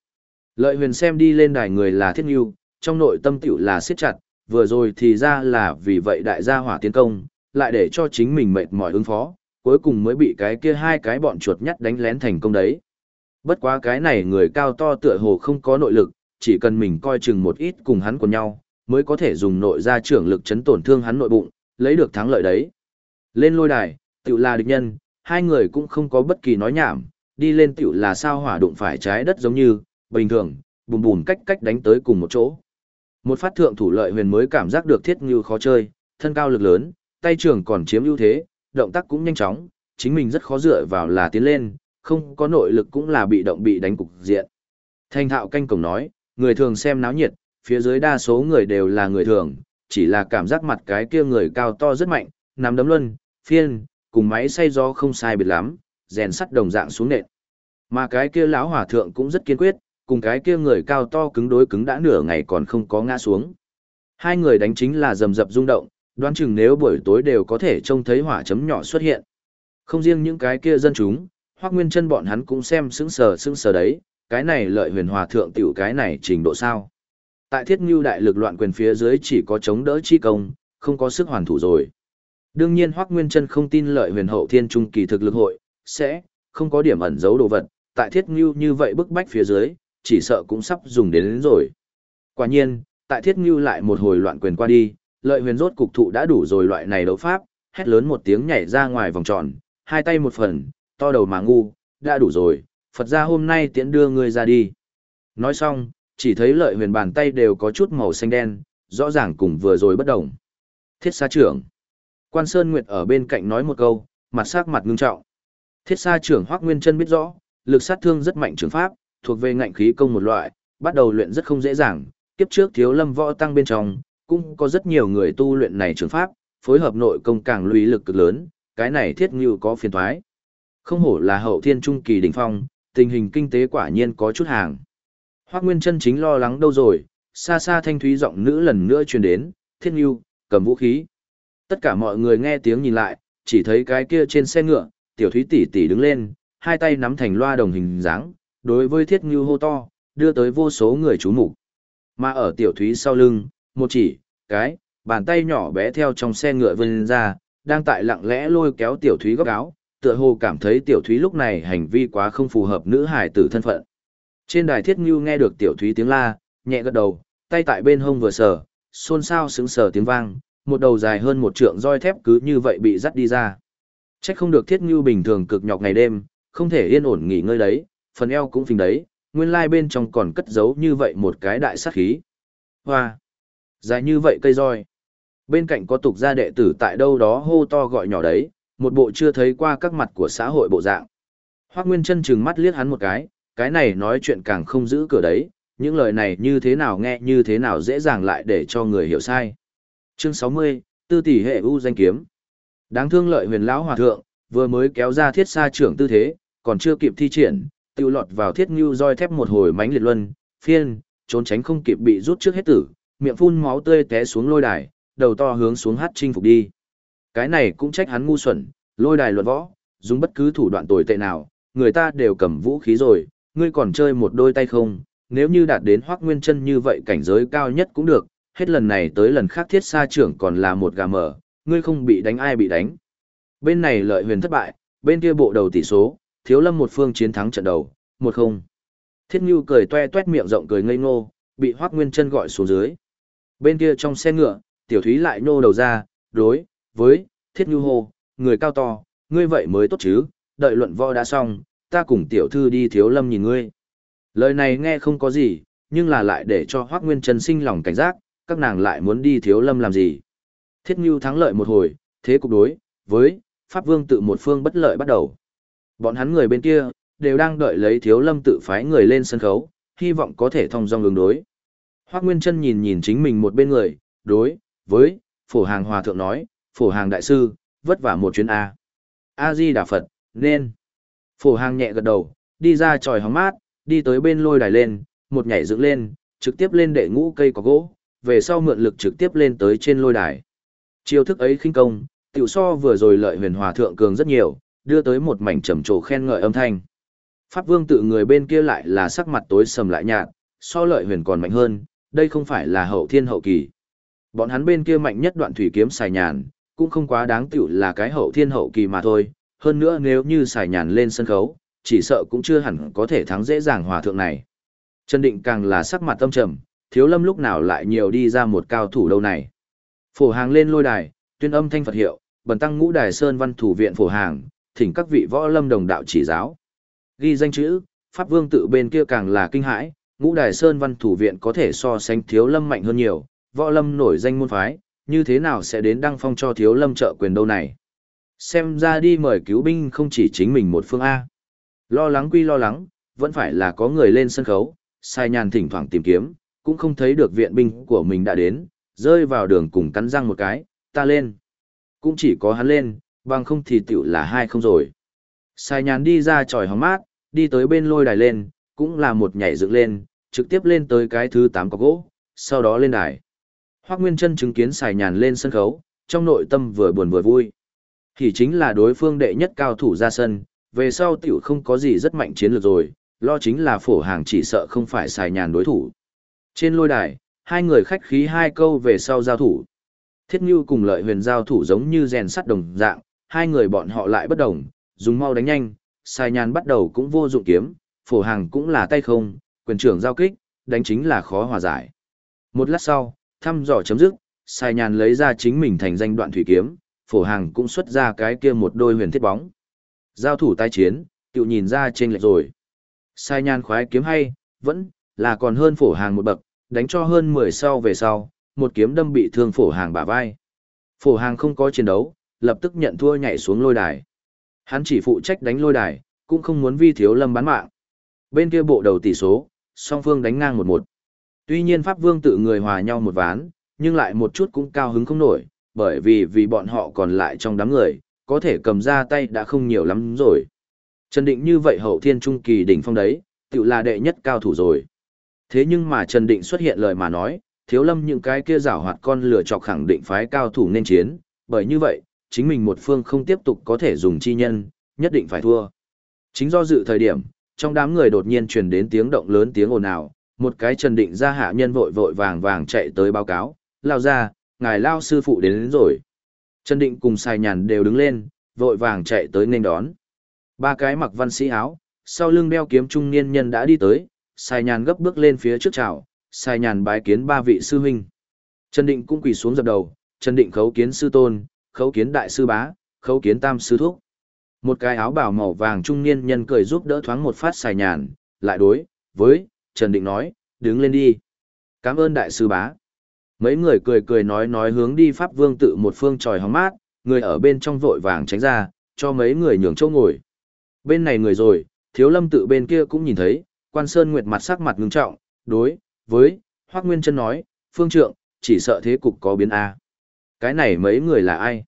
Lợi huyền xem đi lên đài người là thiết nghiêu, trong nội tâm tiểu là siết chặt, vừa rồi thì ra là vì vậy đại gia hỏa tiến công, lại để cho chính mình mệt mỏi ứng phó, cuối cùng mới bị cái kia hai cái bọn chuột nhắt đánh lén thành công đấy. Bất quá cái này người cao to tựa hồ không có nội lực, chỉ cần mình coi chừng một ít cùng hắn của nhau, mới có thể dùng nội gia trưởng lực chấn tổn thương hắn nội bụng, lấy được thắng lợi đấy. Lên lôi đài, tiểu là địch nhân, hai người cũng không có bất kỳ nói nhảm, đi lên tiểu là sao hỏa đụng phải trái đất giống như, bình thường, bùm bùm cách cách đánh tới cùng một chỗ. Một phát thượng thủ lợi huyền mới cảm giác được thiết như khó chơi, thân cao lực lớn, tay trưởng còn chiếm ưu thế, động tác cũng nhanh chóng, chính mình rất khó dựa vào là tiến lên, không có nội lực cũng là bị động bị đánh cục diện. Thanh thạo canh cổng nói, người thường xem náo nhiệt, phía dưới đa số người đều là người thường, chỉ là cảm giác mặt cái kia người cao to rất mạnh, nắm đấm luân, phiên, cùng máy xay gió không sai biệt lắm, rèn sắt đồng dạng xuống nền. Mà cái kia lão hỏa thượng cũng rất kiên quyết, cùng cái kia người cao to cứng đối cứng đã nửa ngày còn không có ngã xuống. Hai người đánh chính là rầm rập rung động, đoán chừng nếu buổi tối đều có thể trông thấy hỏa chấm nhỏ xuất hiện. Không riêng những cái kia dân chúng, Hoắc Nguyên Chân bọn hắn cũng xem sững sờ sững sờ đấy, cái này lợi huyền hòa thượng tiểu cái này trình độ sao? Tại Thiết Nưu đại lực loạn quyền phía dưới chỉ có chống đỡ chi công, không có sức hoàn thủ rồi. Đương nhiên Hoắc Nguyên Chân không tin lợi huyền hậu thiên trung kỳ thực lực hội sẽ không có điểm ẩn giấu đồ vật, tại Thiết Ngưu như vậy bức bách phía dưới, chỉ sợ cũng sắp dùng đến, đến rồi. Quả nhiên, tại Thiết Ngưu lại một hồi loạn quyền qua đi, lợi huyền rốt cục thụ đã đủ rồi loại này đấu pháp, hét lớn một tiếng nhảy ra ngoài vòng tròn, hai tay một phần, to đầu mà ngu, đã đủ rồi, Phật ra hôm nay tiễn đưa ngươi ra đi. Nói xong, chỉ thấy lợi huyền bàn tay đều có chút màu xanh đen, rõ ràng cùng vừa rồi bất đồng. Thiết xa trưởng. Quan Sơn Nguyệt ở bên cạnh nói một câu, mặt sắc mặt ngưng trọng. Thiết xa trưởng Hoắc Nguyên Chân biết rõ, lực sát thương rất mạnh trường pháp, thuộc về ngạnh khí công một loại, bắt đầu luyện rất không dễ dàng, kiếp trước thiếu lâm võ tăng bên trong, cũng có rất nhiều người tu luyện này trường pháp, phối hợp nội công càng lùi lực cực lớn, cái này thiết như có phiền thoái. Không hổ là hậu thiên trung kỳ đỉnh phong, tình hình kinh tế quả nhiên có chút hàng. Hoác Nguyên chân chính lo lắng đâu rồi, xa xa thanh thúy giọng nữ lần nữa truyền đến, thiết như, cầm vũ khí. Tất cả mọi người nghe tiếng nhìn lại, chỉ thấy cái kia trên xe ngựa, tiểu thúy tỷ tỷ đứng lên, hai tay nắm thành loa đồng hình dáng, đối với thiết ngưu hô to, đưa tới vô số người chú mục Mà ở tiểu thúy sau lưng, một chỉ, cái, bàn tay nhỏ bé theo trong xe ngựa vươn ra, đang tại lặng lẽ lôi kéo tiểu thúy góc áo, tựa hồ cảm thấy tiểu thúy lúc này hành vi quá không phù hợp nữ hải tử thân phận. Trên đài thiết ngưu nghe được tiểu thúy tiếng la, nhẹ gật đầu, tay tại bên hông vừa sờ, xôn xao sững sờ tiếng vang, một đầu dài hơn một trượng roi thép cứ như vậy bị dắt đi ra. Trách không được thiết ngưu bình thường cực nhọc ngày đêm, không thể yên ổn nghỉ ngơi đấy, phần eo cũng phình đấy, nguyên lai bên trong còn cất giấu như vậy một cái đại sát khí. Hoa! Dài như vậy cây roi. Bên cạnh có tục gia đệ tử tại đâu đó hô to gọi nhỏ đấy, một bộ chưa thấy qua các mặt của xã hội bộ dạng. Hoác Nguyên chân chừng mắt liếc hắn một cái, cái này nói chuyện càng không giữ cửa đấy, những lời này như thế nào nghe như thế nào dễ dàng lại để cho người hiểu sai. Chương 60, Tư tỷ hệ u danh kiếm. Đáng thương lợi huyền lão hòa thượng, vừa mới kéo ra thiết xa trưởng tư thế, còn chưa kịp thi triển, tiêu lọt vào thiết ngưu roi thép một hồi mánh liệt luân, phiên, trốn tránh không kịp bị rút trước hết tử, miệng phun máu tươi té xuống lôi đài, đầu to hướng xuống hát chinh phục đi. Cái này cũng trách hắn ngu xuẩn, lôi đài luận võ, dùng bất cứ thủ đoạn tồi tệ nào, người ta đều cầm vũ khí rồi, ngươi còn chơi một đôi tay không, nếu như đạt đến hoác nguyên chân như vậy cảnh giới cao nhất cũng được, hết lần này tới lần khác thiết sa trưởng còn là một gà mở, ngươi không bị đánh ai bị đánh. Bên này lợi huyền thất bại, bên kia bộ đầu tỷ số, thiếu lâm một phương chiến thắng trận đầu, một không. Thiết Nhu cười toe toét miệng rộng cười ngây ngô, bị Hoắc Nguyên Chân gọi xuống dưới. Bên kia trong xe ngựa, Tiểu Thúy lại nô đầu ra, đối với Thiết Nhu hô, người cao to, ngươi vậy mới tốt chứ, đợi luận võ đã xong, ta cùng tiểu thư đi thiếu lâm nhìn ngươi. Lời này nghe không có gì, nhưng là lại để cho Hoắc Nguyên Trần sinh lòng cảnh giác, các nàng lại muốn đi thiếu lâm làm gì. Thiết Ngưu thắng lợi một hồi, thế cục đối với Pháp Vương tự một phương bất lợi bắt đầu. Bọn hắn người bên kia, đều đang đợi lấy thiếu lâm tự phái người lên sân khấu, hy vọng có thể thông dong ứng đối. Hoác Nguyên Trân nhìn nhìn chính mình một bên người, đối, với, phổ hàng hòa thượng nói, phổ hàng đại sư, vất vả một chuyến A. A-di Đà Phật, nên. Phổ hàng nhẹ gật đầu, đi ra tròi hóng mát, đi tới bên lôi đài lên, một nhảy dựng lên, trực tiếp lên đệ ngũ cây có gỗ, về sau mượn lực trực tiếp lên tới trên lôi đài. Chiêu thức ấy khinh công, tiểu so vừa rồi lợi huyền hòa thượng cường rất nhiều, đưa tới một mảnh trầm trồ khen ngợi âm thanh. Pháp vương tự người bên kia lại là sắc mặt tối sầm lại nhạt, so lợi huyền còn mạnh hơn, đây không phải là hậu thiên hậu kỳ. Bọn hắn bên kia mạnh nhất đoạn thủy kiếm xài nhàn, cũng không quá đáng tiểu là cái hậu thiên hậu kỳ mà thôi, hơn nữa nếu như xài nhàn lên sân khấu, chỉ sợ cũng chưa hẳn có thể thắng dễ dàng hòa thượng này. Trần Định càng là sắc mặt tâm trầm, thiếu lâm lúc nào lại nhiều đi ra một cao thủ đâu này. Phổ hàng lên lôi đài, tuyên âm thanh Phật hiệu, bần tăng ngũ đài sơn văn thủ viện phổ hàng, thỉnh các vị võ lâm đồng đạo chỉ giáo. Ghi danh chữ, Pháp Vương tự bên kia càng là kinh hãi, ngũ đài sơn văn thủ viện có thể so sánh thiếu lâm mạnh hơn nhiều, võ lâm nổi danh môn phái, như thế nào sẽ đến đăng phong cho thiếu lâm trợ quyền đâu này. Xem ra đi mời cứu binh không chỉ chính mình một phương A. Lo lắng quy lo lắng, vẫn phải là có người lên sân khấu, sai nhàn thỉnh thoảng tìm kiếm, cũng không thấy được viện binh của mình đã đến, rơi vào đường cùng cắn răng một cái, ta lên. Cũng chỉ có hắn lên, bằng không thì tiểu là hai không rồi. Sai nhàn đi ra tròi hóng mát, đi tới bên lôi đài lên, cũng là một nhảy dựng lên, trực tiếp lên tới cái thứ 8 có gỗ, sau đó lên đài. Hoác Nguyên Trân chứng kiến Sài nhàn lên sân khấu, trong nội tâm vừa buồn vừa vui. Thì chính là đối phương đệ nhất cao thủ ra sân, về sau tiểu không có gì rất mạnh chiến lược rồi, lo chính là phổ hàng chỉ sợ không phải Sài nhàn đối thủ. Trên lôi đài, hai người khách khí hai câu về sau giao thủ. Thiết Ngưu cùng lợi huyền giao thủ giống như rèn sắt đồng dạng, hai người bọn họ lại bất đồng, dùng mau đánh nhanh, sai nhàn bắt đầu cũng vô dụng kiếm, phổ hàng cũng là tay không, quyền trưởng giao kích, đánh chính là khó hòa giải. Một lát sau, thăm dò chấm dứt, sai nhàn lấy ra chính mình thành danh đoạn thủy kiếm, phổ hàng cũng xuất ra cái kia một đôi huyền thiết bóng. Giao thủ tai chiến, tự nhìn ra trên lệch rồi. Sai nhan khoái kiếm hay, vẫn là còn hơn phổ hàng một bậc, đánh cho hơn 10 sau về sau, một kiếm đâm bị thương phổ hàng bả vai. Phổ hàng không có chiến đấu, lập tức nhận thua nhảy xuống lôi đài. Hắn chỉ phụ trách đánh lôi đài, cũng không muốn vi thiếu lâm bán mạng. Bên kia bộ đầu tỷ số, song phương đánh ngang một một. Tuy nhiên Pháp Vương tự người hòa nhau một ván, nhưng lại một chút cũng cao hứng không nổi, bởi vì vì bọn họ còn lại trong đám người, có thể cầm ra tay đã không nhiều lắm rồi. Trần Định như vậy hậu thiên trung kỳ đỉnh phong đấy, tự là đệ nhất cao thủ rồi. Thế nhưng mà Trần Định xuất hiện lời mà nói, thiếu lâm những cái kia rảo hoạt con lửa chọc khẳng định phái cao thủ nên chiến, bởi như vậy, chính mình một phương không tiếp tục có thể dùng chi nhân, nhất định phải thua. Chính do dự thời điểm, trong đám người đột nhiên truyền đến tiếng động lớn tiếng ồn ào, một cái Trần Định ra hạ nhân vội vội vàng vàng chạy tới báo cáo, lao ra, ngài lao sư phụ đến, đến rồi. Trần Định cùng Sài Nhàn đều đứng lên, vội vàng chạy tới nên đón. Ba cái mặc văn sĩ áo, sau lưng đeo kiếm trung niên nhân đã đi tới, Sài Nhàn gấp bước lên phía trước chào, Sài Nhàn bái kiến ba vị sư huynh. Trần Định cũng quỳ xuống dập đầu, Trần Định khấu kiến sư tôn, khấu kiến đại sư bá, khấu kiến tam sư thúc. Một cái áo bảo màu vàng trung niên nhân cười giúp đỡ thoáng một phát Sài Nhàn, lại đối với Trần Định nói, đứng lên đi. Cảm ơn đại sư bá. Mấy người cười cười nói nói hướng đi Pháp Vương tự một phương tròi hóng mát, người ở bên trong vội vàng tránh ra, cho mấy người nhường chỗ ngồi. Bên này người rồi, thiếu lâm tự bên kia cũng nhìn thấy, quan sơn nguyệt mặt sắc mặt ngưng trọng, đối, với, Hoác Nguyên chân nói, phương trượng, chỉ sợ thế cục có biến A. Cái này mấy người là ai?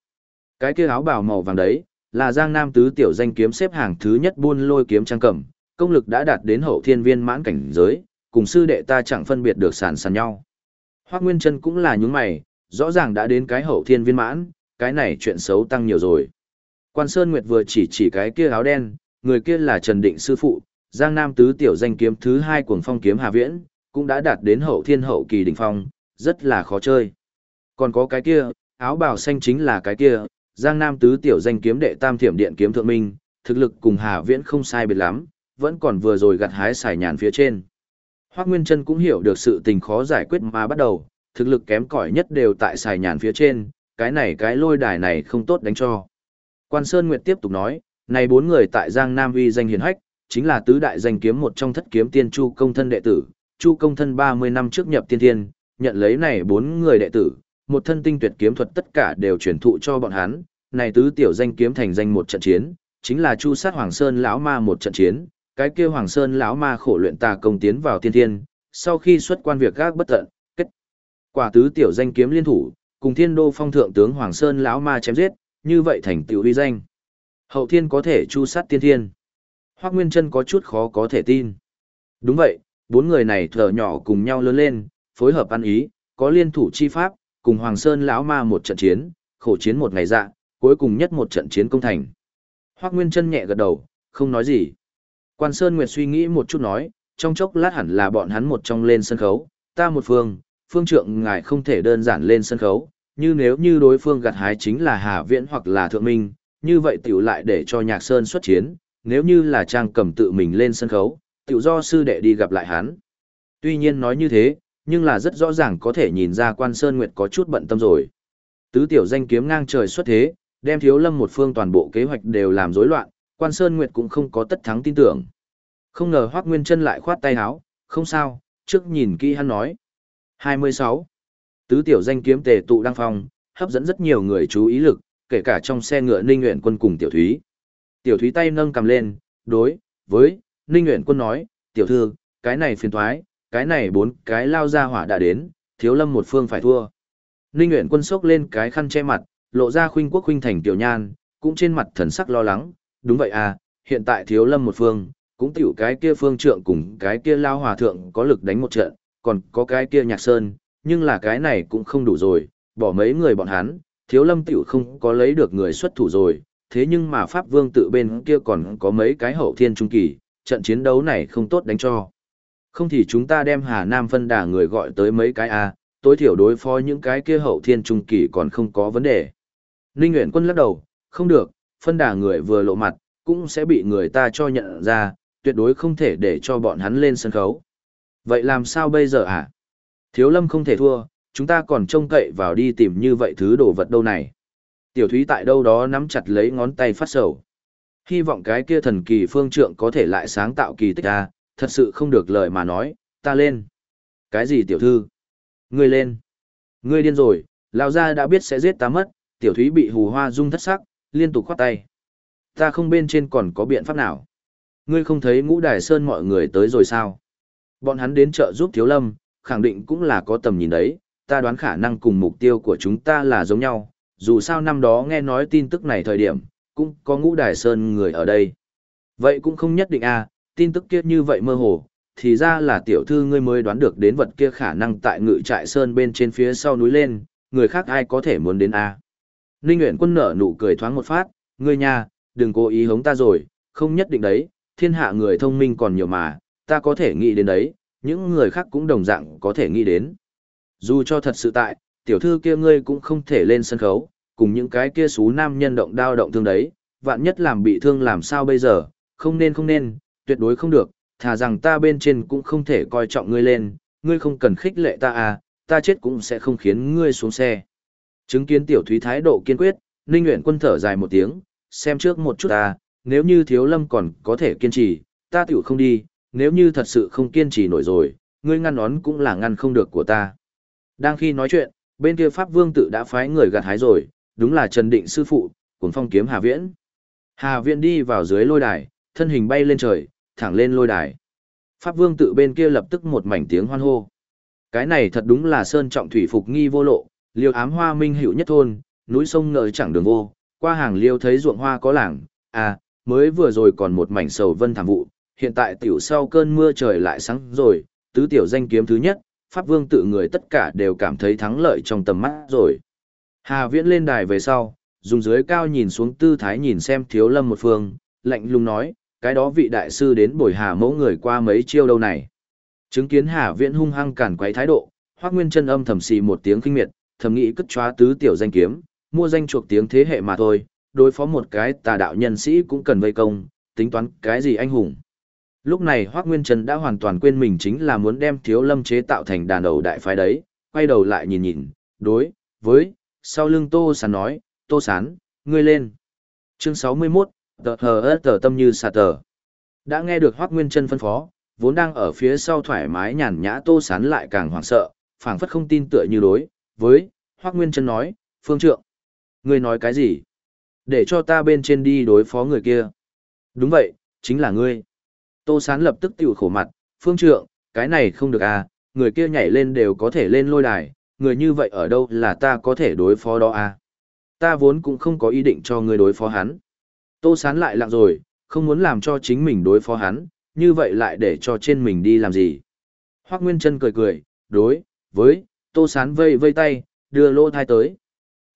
Cái kia áo bào màu vàng đấy, là Giang Nam Tứ tiểu danh kiếm xếp hàng thứ nhất buôn lôi kiếm trang cẩm, công lực đã đạt đến hậu thiên viên mãn cảnh giới, cùng sư đệ ta chẳng phân biệt được sàn sàn nhau. Hoác Nguyên Trân cũng là những mày, rõ ràng đã đến cái hậu thiên viên mãn, cái này chuyện xấu tăng nhiều rồi. Quan Sơn Nguyệt vừa chỉ chỉ cái kia áo đen, người kia là Trần Định Sư Phụ, Giang Nam Tứ Tiểu danh kiếm thứ hai cuồng phong kiếm Hà Viễn, cũng đã đạt đến hậu thiên hậu kỳ đỉnh phong, rất là khó chơi. Còn có cái kia, áo bào xanh chính là cái kia, Giang Nam Tứ Tiểu danh kiếm đệ tam thiểm điện kiếm thượng minh, thực lực cùng Hà Viễn không sai biệt lắm, vẫn còn vừa rồi gặt hái xài nhàn phía trên. Hoác Nguyên Trân cũng hiểu được sự tình khó giải quyết mà bắt đầu, thực lực kém cỏi nhất đều tại xài nhàn phía trên, cái này cái lôi đài này không tốt đánh cho. Quan Sơn Nguyệt tiếp tục nói, này bốn người tại Giang Nam uy danh hiển hách, chính là tứ đại danh kiếm một trong thất kiếm tiên Chu công thân đệ tử, Chu công thân 30 năm trước nhập tiên thiên, nhận lấy này bốn người đệ tử, một thân tinh tuyệt kiếm thuật tất cả đều truyền thụ cho bọn hắn, này tứ tiểu danh kiếm thành danh một trận chiến, chính là Chu sát Hoàng Sơn lão ma một trận chiến, cái kia Hoàng Sơn lão ma khổ luyện tà công tiến vào tiên thiên, sau khi xuất quan việc gác bất tận, kết quả tứ tiểu danh kiếm liên thủ, cùng Thiên Đô Phong thượng tướng Hoàng Sơn lão ma chém giết, như vậy thành tựu uy danh. Hậu thiên có thể chu sát tiên thiên. Hoắc Nguyên Trân có chút khó có thể tin. Đúng vậy, bốn người này thở nhỏ cùng nhau lớn lên, phối hợp ăn ý, có liên thủ chi pháp, cùng Hoàng Sơn lão ma một trận chiến, khổ chiến một ngày dạ, cuối cùng nhất một trận chiến công thành. Hoác Nguyên Trân nhẹ gật đầu, không nói gì. Quan Sơn Nguyệt suy nghĩ một chút nói, trong chốc lát hẳn là bọn hắn một trong lên sân khấu, ta một phương, phương trượng ngài không thể đơn giản lên sân khấu, như nếu như đối phương gặt hái chính là Hà Viễn hoặc là Thượng Minh, như vậy tiểu lại để cho Nhạc Sơn xuất chiến, nếu như là Trang Cầm tự mình lên sân khấu, tự do sư đệ đi gặp lại hắn. Tuy nhiên nói như thế, nhưng là rất rõ ràng có thể nhìn ra Quan Sơn Nguyệt có chút bận tâm rồi. Tứ tiểu danh kiếm ngang trời xuất thế, đem thiếu lâm một phương toàn bộ kế hoạch đều làm rối loạn, Quan Sơn Nguyệt cũng không có tất thắng tin tưởng. Không ngờ Hoác Nguyên chân lại khoát tay háo, không sao, trước nhìn kỹ hắn nói. 26. Tứ tiểu danh kiếm tề tụ đăng phong, hấp dẫn rất nhiều người chú ý lực, kể cả trong xe ngựa Ninh Nguyện quân cùng tiểu thúy. Tiểu thúy tay nâng cầm lên, đối, với, Ninh Nguyện quân nói, tiểu thư, cái này phiền thoái, cái này bốn cái lao ra hỏa đã đến, thiếu lâm một phương phải thua. Ninh Nguyện quân sốc lên cái khăn che mặt, lộ ra khuynh quốc khuynh thành tiểu nhan, cũng trên mặt thần sắc lo lắng, đúng vậy à, hiện tại thiếu lâm một phương, cũng tiểu cái kia phương trượng cùng cái kia lao hòa thượng có lực đánh một trận, còn có cái kia nhạc sơn, nhưng là cái này cũng không đủ rồi, bỏ mấy người bọn hắn, thiếu lâm tiểu không có lấy được người xuất thủ rồi, thế nhưng mà Pháp Vương tự bên kia còn có mấy cái hậu thiên trung kỳ, trận chiến đấu này không tốt đánh cho. Không thì chúng ta đem Hà Nam phân đà người gọi tới mấy cái A, tối thiểu đối phó những cái kia hậu thiên trung kỳ còn không có vấn đề. Ninh Nguyễn Quân lắc đầu, không được, phân đà người vừa lộ mặt, cũng sẽ bị người ta cho nhận ra, tuyệt đối không thể để cho bọn hắn lên sân khấu. Vậy làm sao bây giờ hả? Thiếu lâm không thể thua, chúng ta còn trông cậy vào đi tìm như vậy thứ đồ vật đâu này. Tiểu thúy tại đâu đó nắm chặt lấy ngón tay phát sầu. Hy vọng cái kia thần kỳ phương trượng có thể lại sáng tạo kỳ tích ra, thật sự không được lời mà nói, ta lên. Cái gì tiểu thư? Ngươi lên. Ngươi điên rồi, lão gia đã biết sẽ giết ta mất, tiểu thúy bị hù hoa rung thất sắc, liên tục khoát tay. Ta không bên trên còn có biện pháp nào. Ngươi không thấy ngũ đài sơn mọi người tới rồi sao? Bọn hắn đến trợ giúp thiếu lâm, khẳng định cũng là có tầm nhìn đấy, ta đoán khả năng cùng mục tiêu của chúng ta là giống nhau, dù sao năm đó nghe nói tin tức này thời điểm, cũng có ngũ đài sơn người ở đây. Vậy cũng không nhất định à, tin tức kia như vậy mơ hồ, thì ra là tiểu thư ngươi mới đoán được đến vật kia khả năng tại ngự trại sơn bên trên phía sau núi lên, người khác ai có thể muốn đến à. Ninh Nguyễn Quân nở nụ cười thoáng một phát, ngươi nha, đừng cố ý hống ta rồi, không nhất định đấy, thiên hạ người thông minh còn nhiều mà, ta có thể nghĩ đến đấy, những người khác cũng đồng dạng có thể nghĩ đến. Dù cho thật sự tại, tiểu thư kia ngươi cũng không thể lên sân khấu, cùng những cái kia xú nam nhân động đao động thương đấy, vạn nhất làm bị thương làm sao bây giờ, không nên không nên, tuyệt đối không được, thà rằng ta bên trên cũng không thể coi trọng ngươi lên, ngươi không cần khích lệ ta à, ta chết cũng sẽ không khiến ngươi xuống xe. Chứng kiến tiểu thúy thái độ kiên quyết, Ninh Nguyễn quân thở dài một tiếng, xem trước một chút ta, nếu như thiếu lâm còn có thể kiên trì, ta tiểu không đi, nếu như thật sự không kiên trì nổi rồi, ngươi ngăn nón cũng là ngăn không được của ta. Đang khi nói chuyện, bên kia Pháp Vương tự đã phái người gặt hái rồi, đúng là Trần Định sư phụ, cuốn phong kiếm Hà Viễn. Hà Viễn đi vào dưới lôi đài, thân hình bay lên trời, thẳng lên lôi đài. Pháp Vương tự bên kia lập tức một mảnh tiếng hoan hô. Cái này thật đúng là sơn trọng thủy phục nghi vô lộ, liêu ám hoa minh hữu nhất thôn, núi sông ngợi chẳng đường vô, qua hàng liêu thấy ruộng hoa có làng, à, mới vừa rồi còn một mảnh sầu vân thảm vụ, hiện tại tiểu sau cơn mưa trời lại sáng rồi, tứ tiểu danh kiếm thứ nhất, Pháp Vương tự người tất cả đều cảm thấy thắng lợi trong tầm mắt rồi. Hà Viễn lên đài về sau, dùng dưới cao nhìn xuống tư thái nhìn xem thiếu lâm một phương, lạnh lùng nói, cái đó vị đại sư đến bồi hà mẫu người qua mấy chiêu đâu này. Chứng kiến Hà Viễn hung hăng cản quấy thái độ, Hoắc Nguyên chân âm thầm xì một tiếng kinh miệt, thầm nghĩ cất chóa tứ tiểu danh kiếm, mua danh chuộc tiếng thế hệ mà thôi, đối phó một cái tà đạo nhân sĩ cũng cần vây công, tính toán cái gì anh hùng. Lúc này Hoác Nguyên Trần đã hoàn toàn quên mình chính là muốn đem thiếu lâm chế tạo thành đàn đầu đại phái đấy, quay đầu lại nhìn nhìn, đối, với, sau lưng Tô Sán nói, Tô Sán, ngươi lên. Chương 61, tờ hờ ớt tờ tâm như xà tờ. Đã nghe được Hoác Nguyên Trân phân phó, vốn đang ở phía sau thoải mái nhàn nhã Tô Sán lại càng hoảng sợ, phảng phất không tin tựa như đối, với, Hoác Nguyên Trân nói, Phương Trượng. Ngươi nói cái gì? Để cho ta bên trên đi đối phó người kia. Đúng vậy, chính là ngươi. Tô Sán lập tức tiểu khổ mặt, phương trượng, cái này không được à, người kia nhảy lên đều có thể lên lôi đài, người như vậy ở đâu là ta có thể đối phó đó à. Ta vốn cũng không có ý định cho người đối phó hắn. Tô Sán lại lặng rồi, không muốn làm cho chính mình đối phó hắn, như vậy lại để cho trên mình đi làm gì. Hoác Nguyên Trân cười cười, đối, với, Tô Sán vây vây tay, đưa lô thai tới.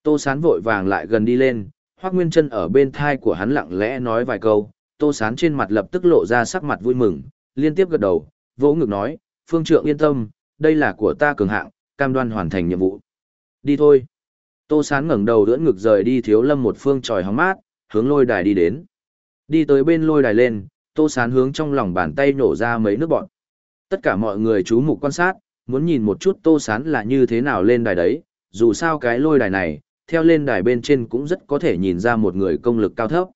Tô Sán vội vàng lại gần đi lên, Hoác Nguyên Trân ở bên thai của hắn lặng lẽ nói vài câu, Tô Sán trên mặt lập tức lộ ra sắc mặt vui mừng, liên tiếp gật đầu, vỗ ngực nói, Phương Trượng yên tâm, đây là của ta cường hạng, cam đoan hoàn thành nhiệm vụ. Đi thôi. Tô Sán ngẩng đầu đỡ ngực rời đi thiếu lâm một phương tròi hóng mát, hướng lôi đài đi đến. Đi tới bên lôi đài lên, Tô Sán hướng trong lòng bàn tay nổ ra mấy nước bọn. Tất cả mọi người chú mục quan sát, muốn nhìn một chút Tô Sán là như thế nào lên đài đấy, dù sao cái lôi đài này, theo lên đài bên trên cũng rất có thể nhìn ra một người công lực cao thấp.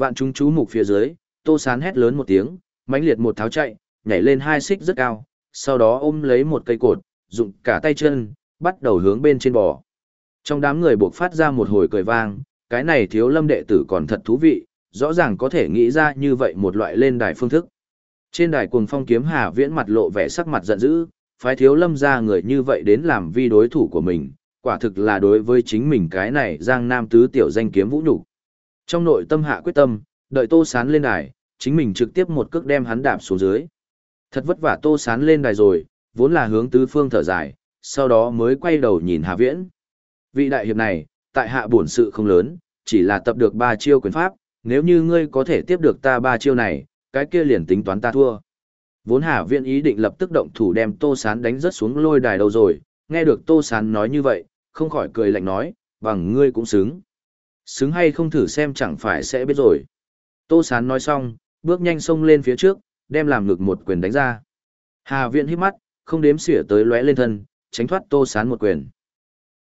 Vạn chúng chú mục phía dưới, Tô Sán hét lớn một tiếng, mãnh liệt một tháo chạy, nhảy lên hai xích rất cao, sau đó ôm lấy một cây cột, dụng cả tay chân, bắt đầu hướng bên trên bò. Trong đám người buộc phát ra một hồi cười vang, cái này thiếu lâm đệ tử còn thật thú vị, rõ ràng có thể nghĩ ra như vậy một loại lên đài phương thức. Trên đài cuồng phong kiếm hà viễn mặt lộ vẻ sắc mặt giận dữ, phái thiếu lâm ra người như vậy đến làm vi đối thủ của mình, quả thực là đối với chính mình cái này giang nam tứ tiểu danh kiếm vũ nhục trong nội tâm hạ quyết tâm, đợi tô sán lên đài, chính mình trực tiếp một cước đem hắn đạp xuống dưới. Thật vất vả tô sán lên đài rồi, vốn là hướng tứ phương thở dài, sau đó mới quay đầu nhìn Hà Viễn. Vị đại hiệp này, tại hạ bổn sự không lớn, chỉ là tập được ba chiêu quyền pháp, nếu như ngươi có thể tiếp được ta ba chiêu này, cái kia liền tính toán ta thua. Vốn Hà Viễn ý định lập tức động thủ đem Tô Sán đánh rất xuống lôi đài đầu rồi, nghe được Tô Sán nói như vậy, không khỏi cười lạnh nói, bằng ngươi cũng xứng. Xứng hay không thử xem chẳng phải sẽ biết rồi. Tô Sán nói xong, bước nhanh xông lên phía trước, đem làm ngực một quyền đánh ra. Hà Viễn hít mắt, không đếm xỉa tới lóe lên thân, tránh thoát Tô Sán một quyền.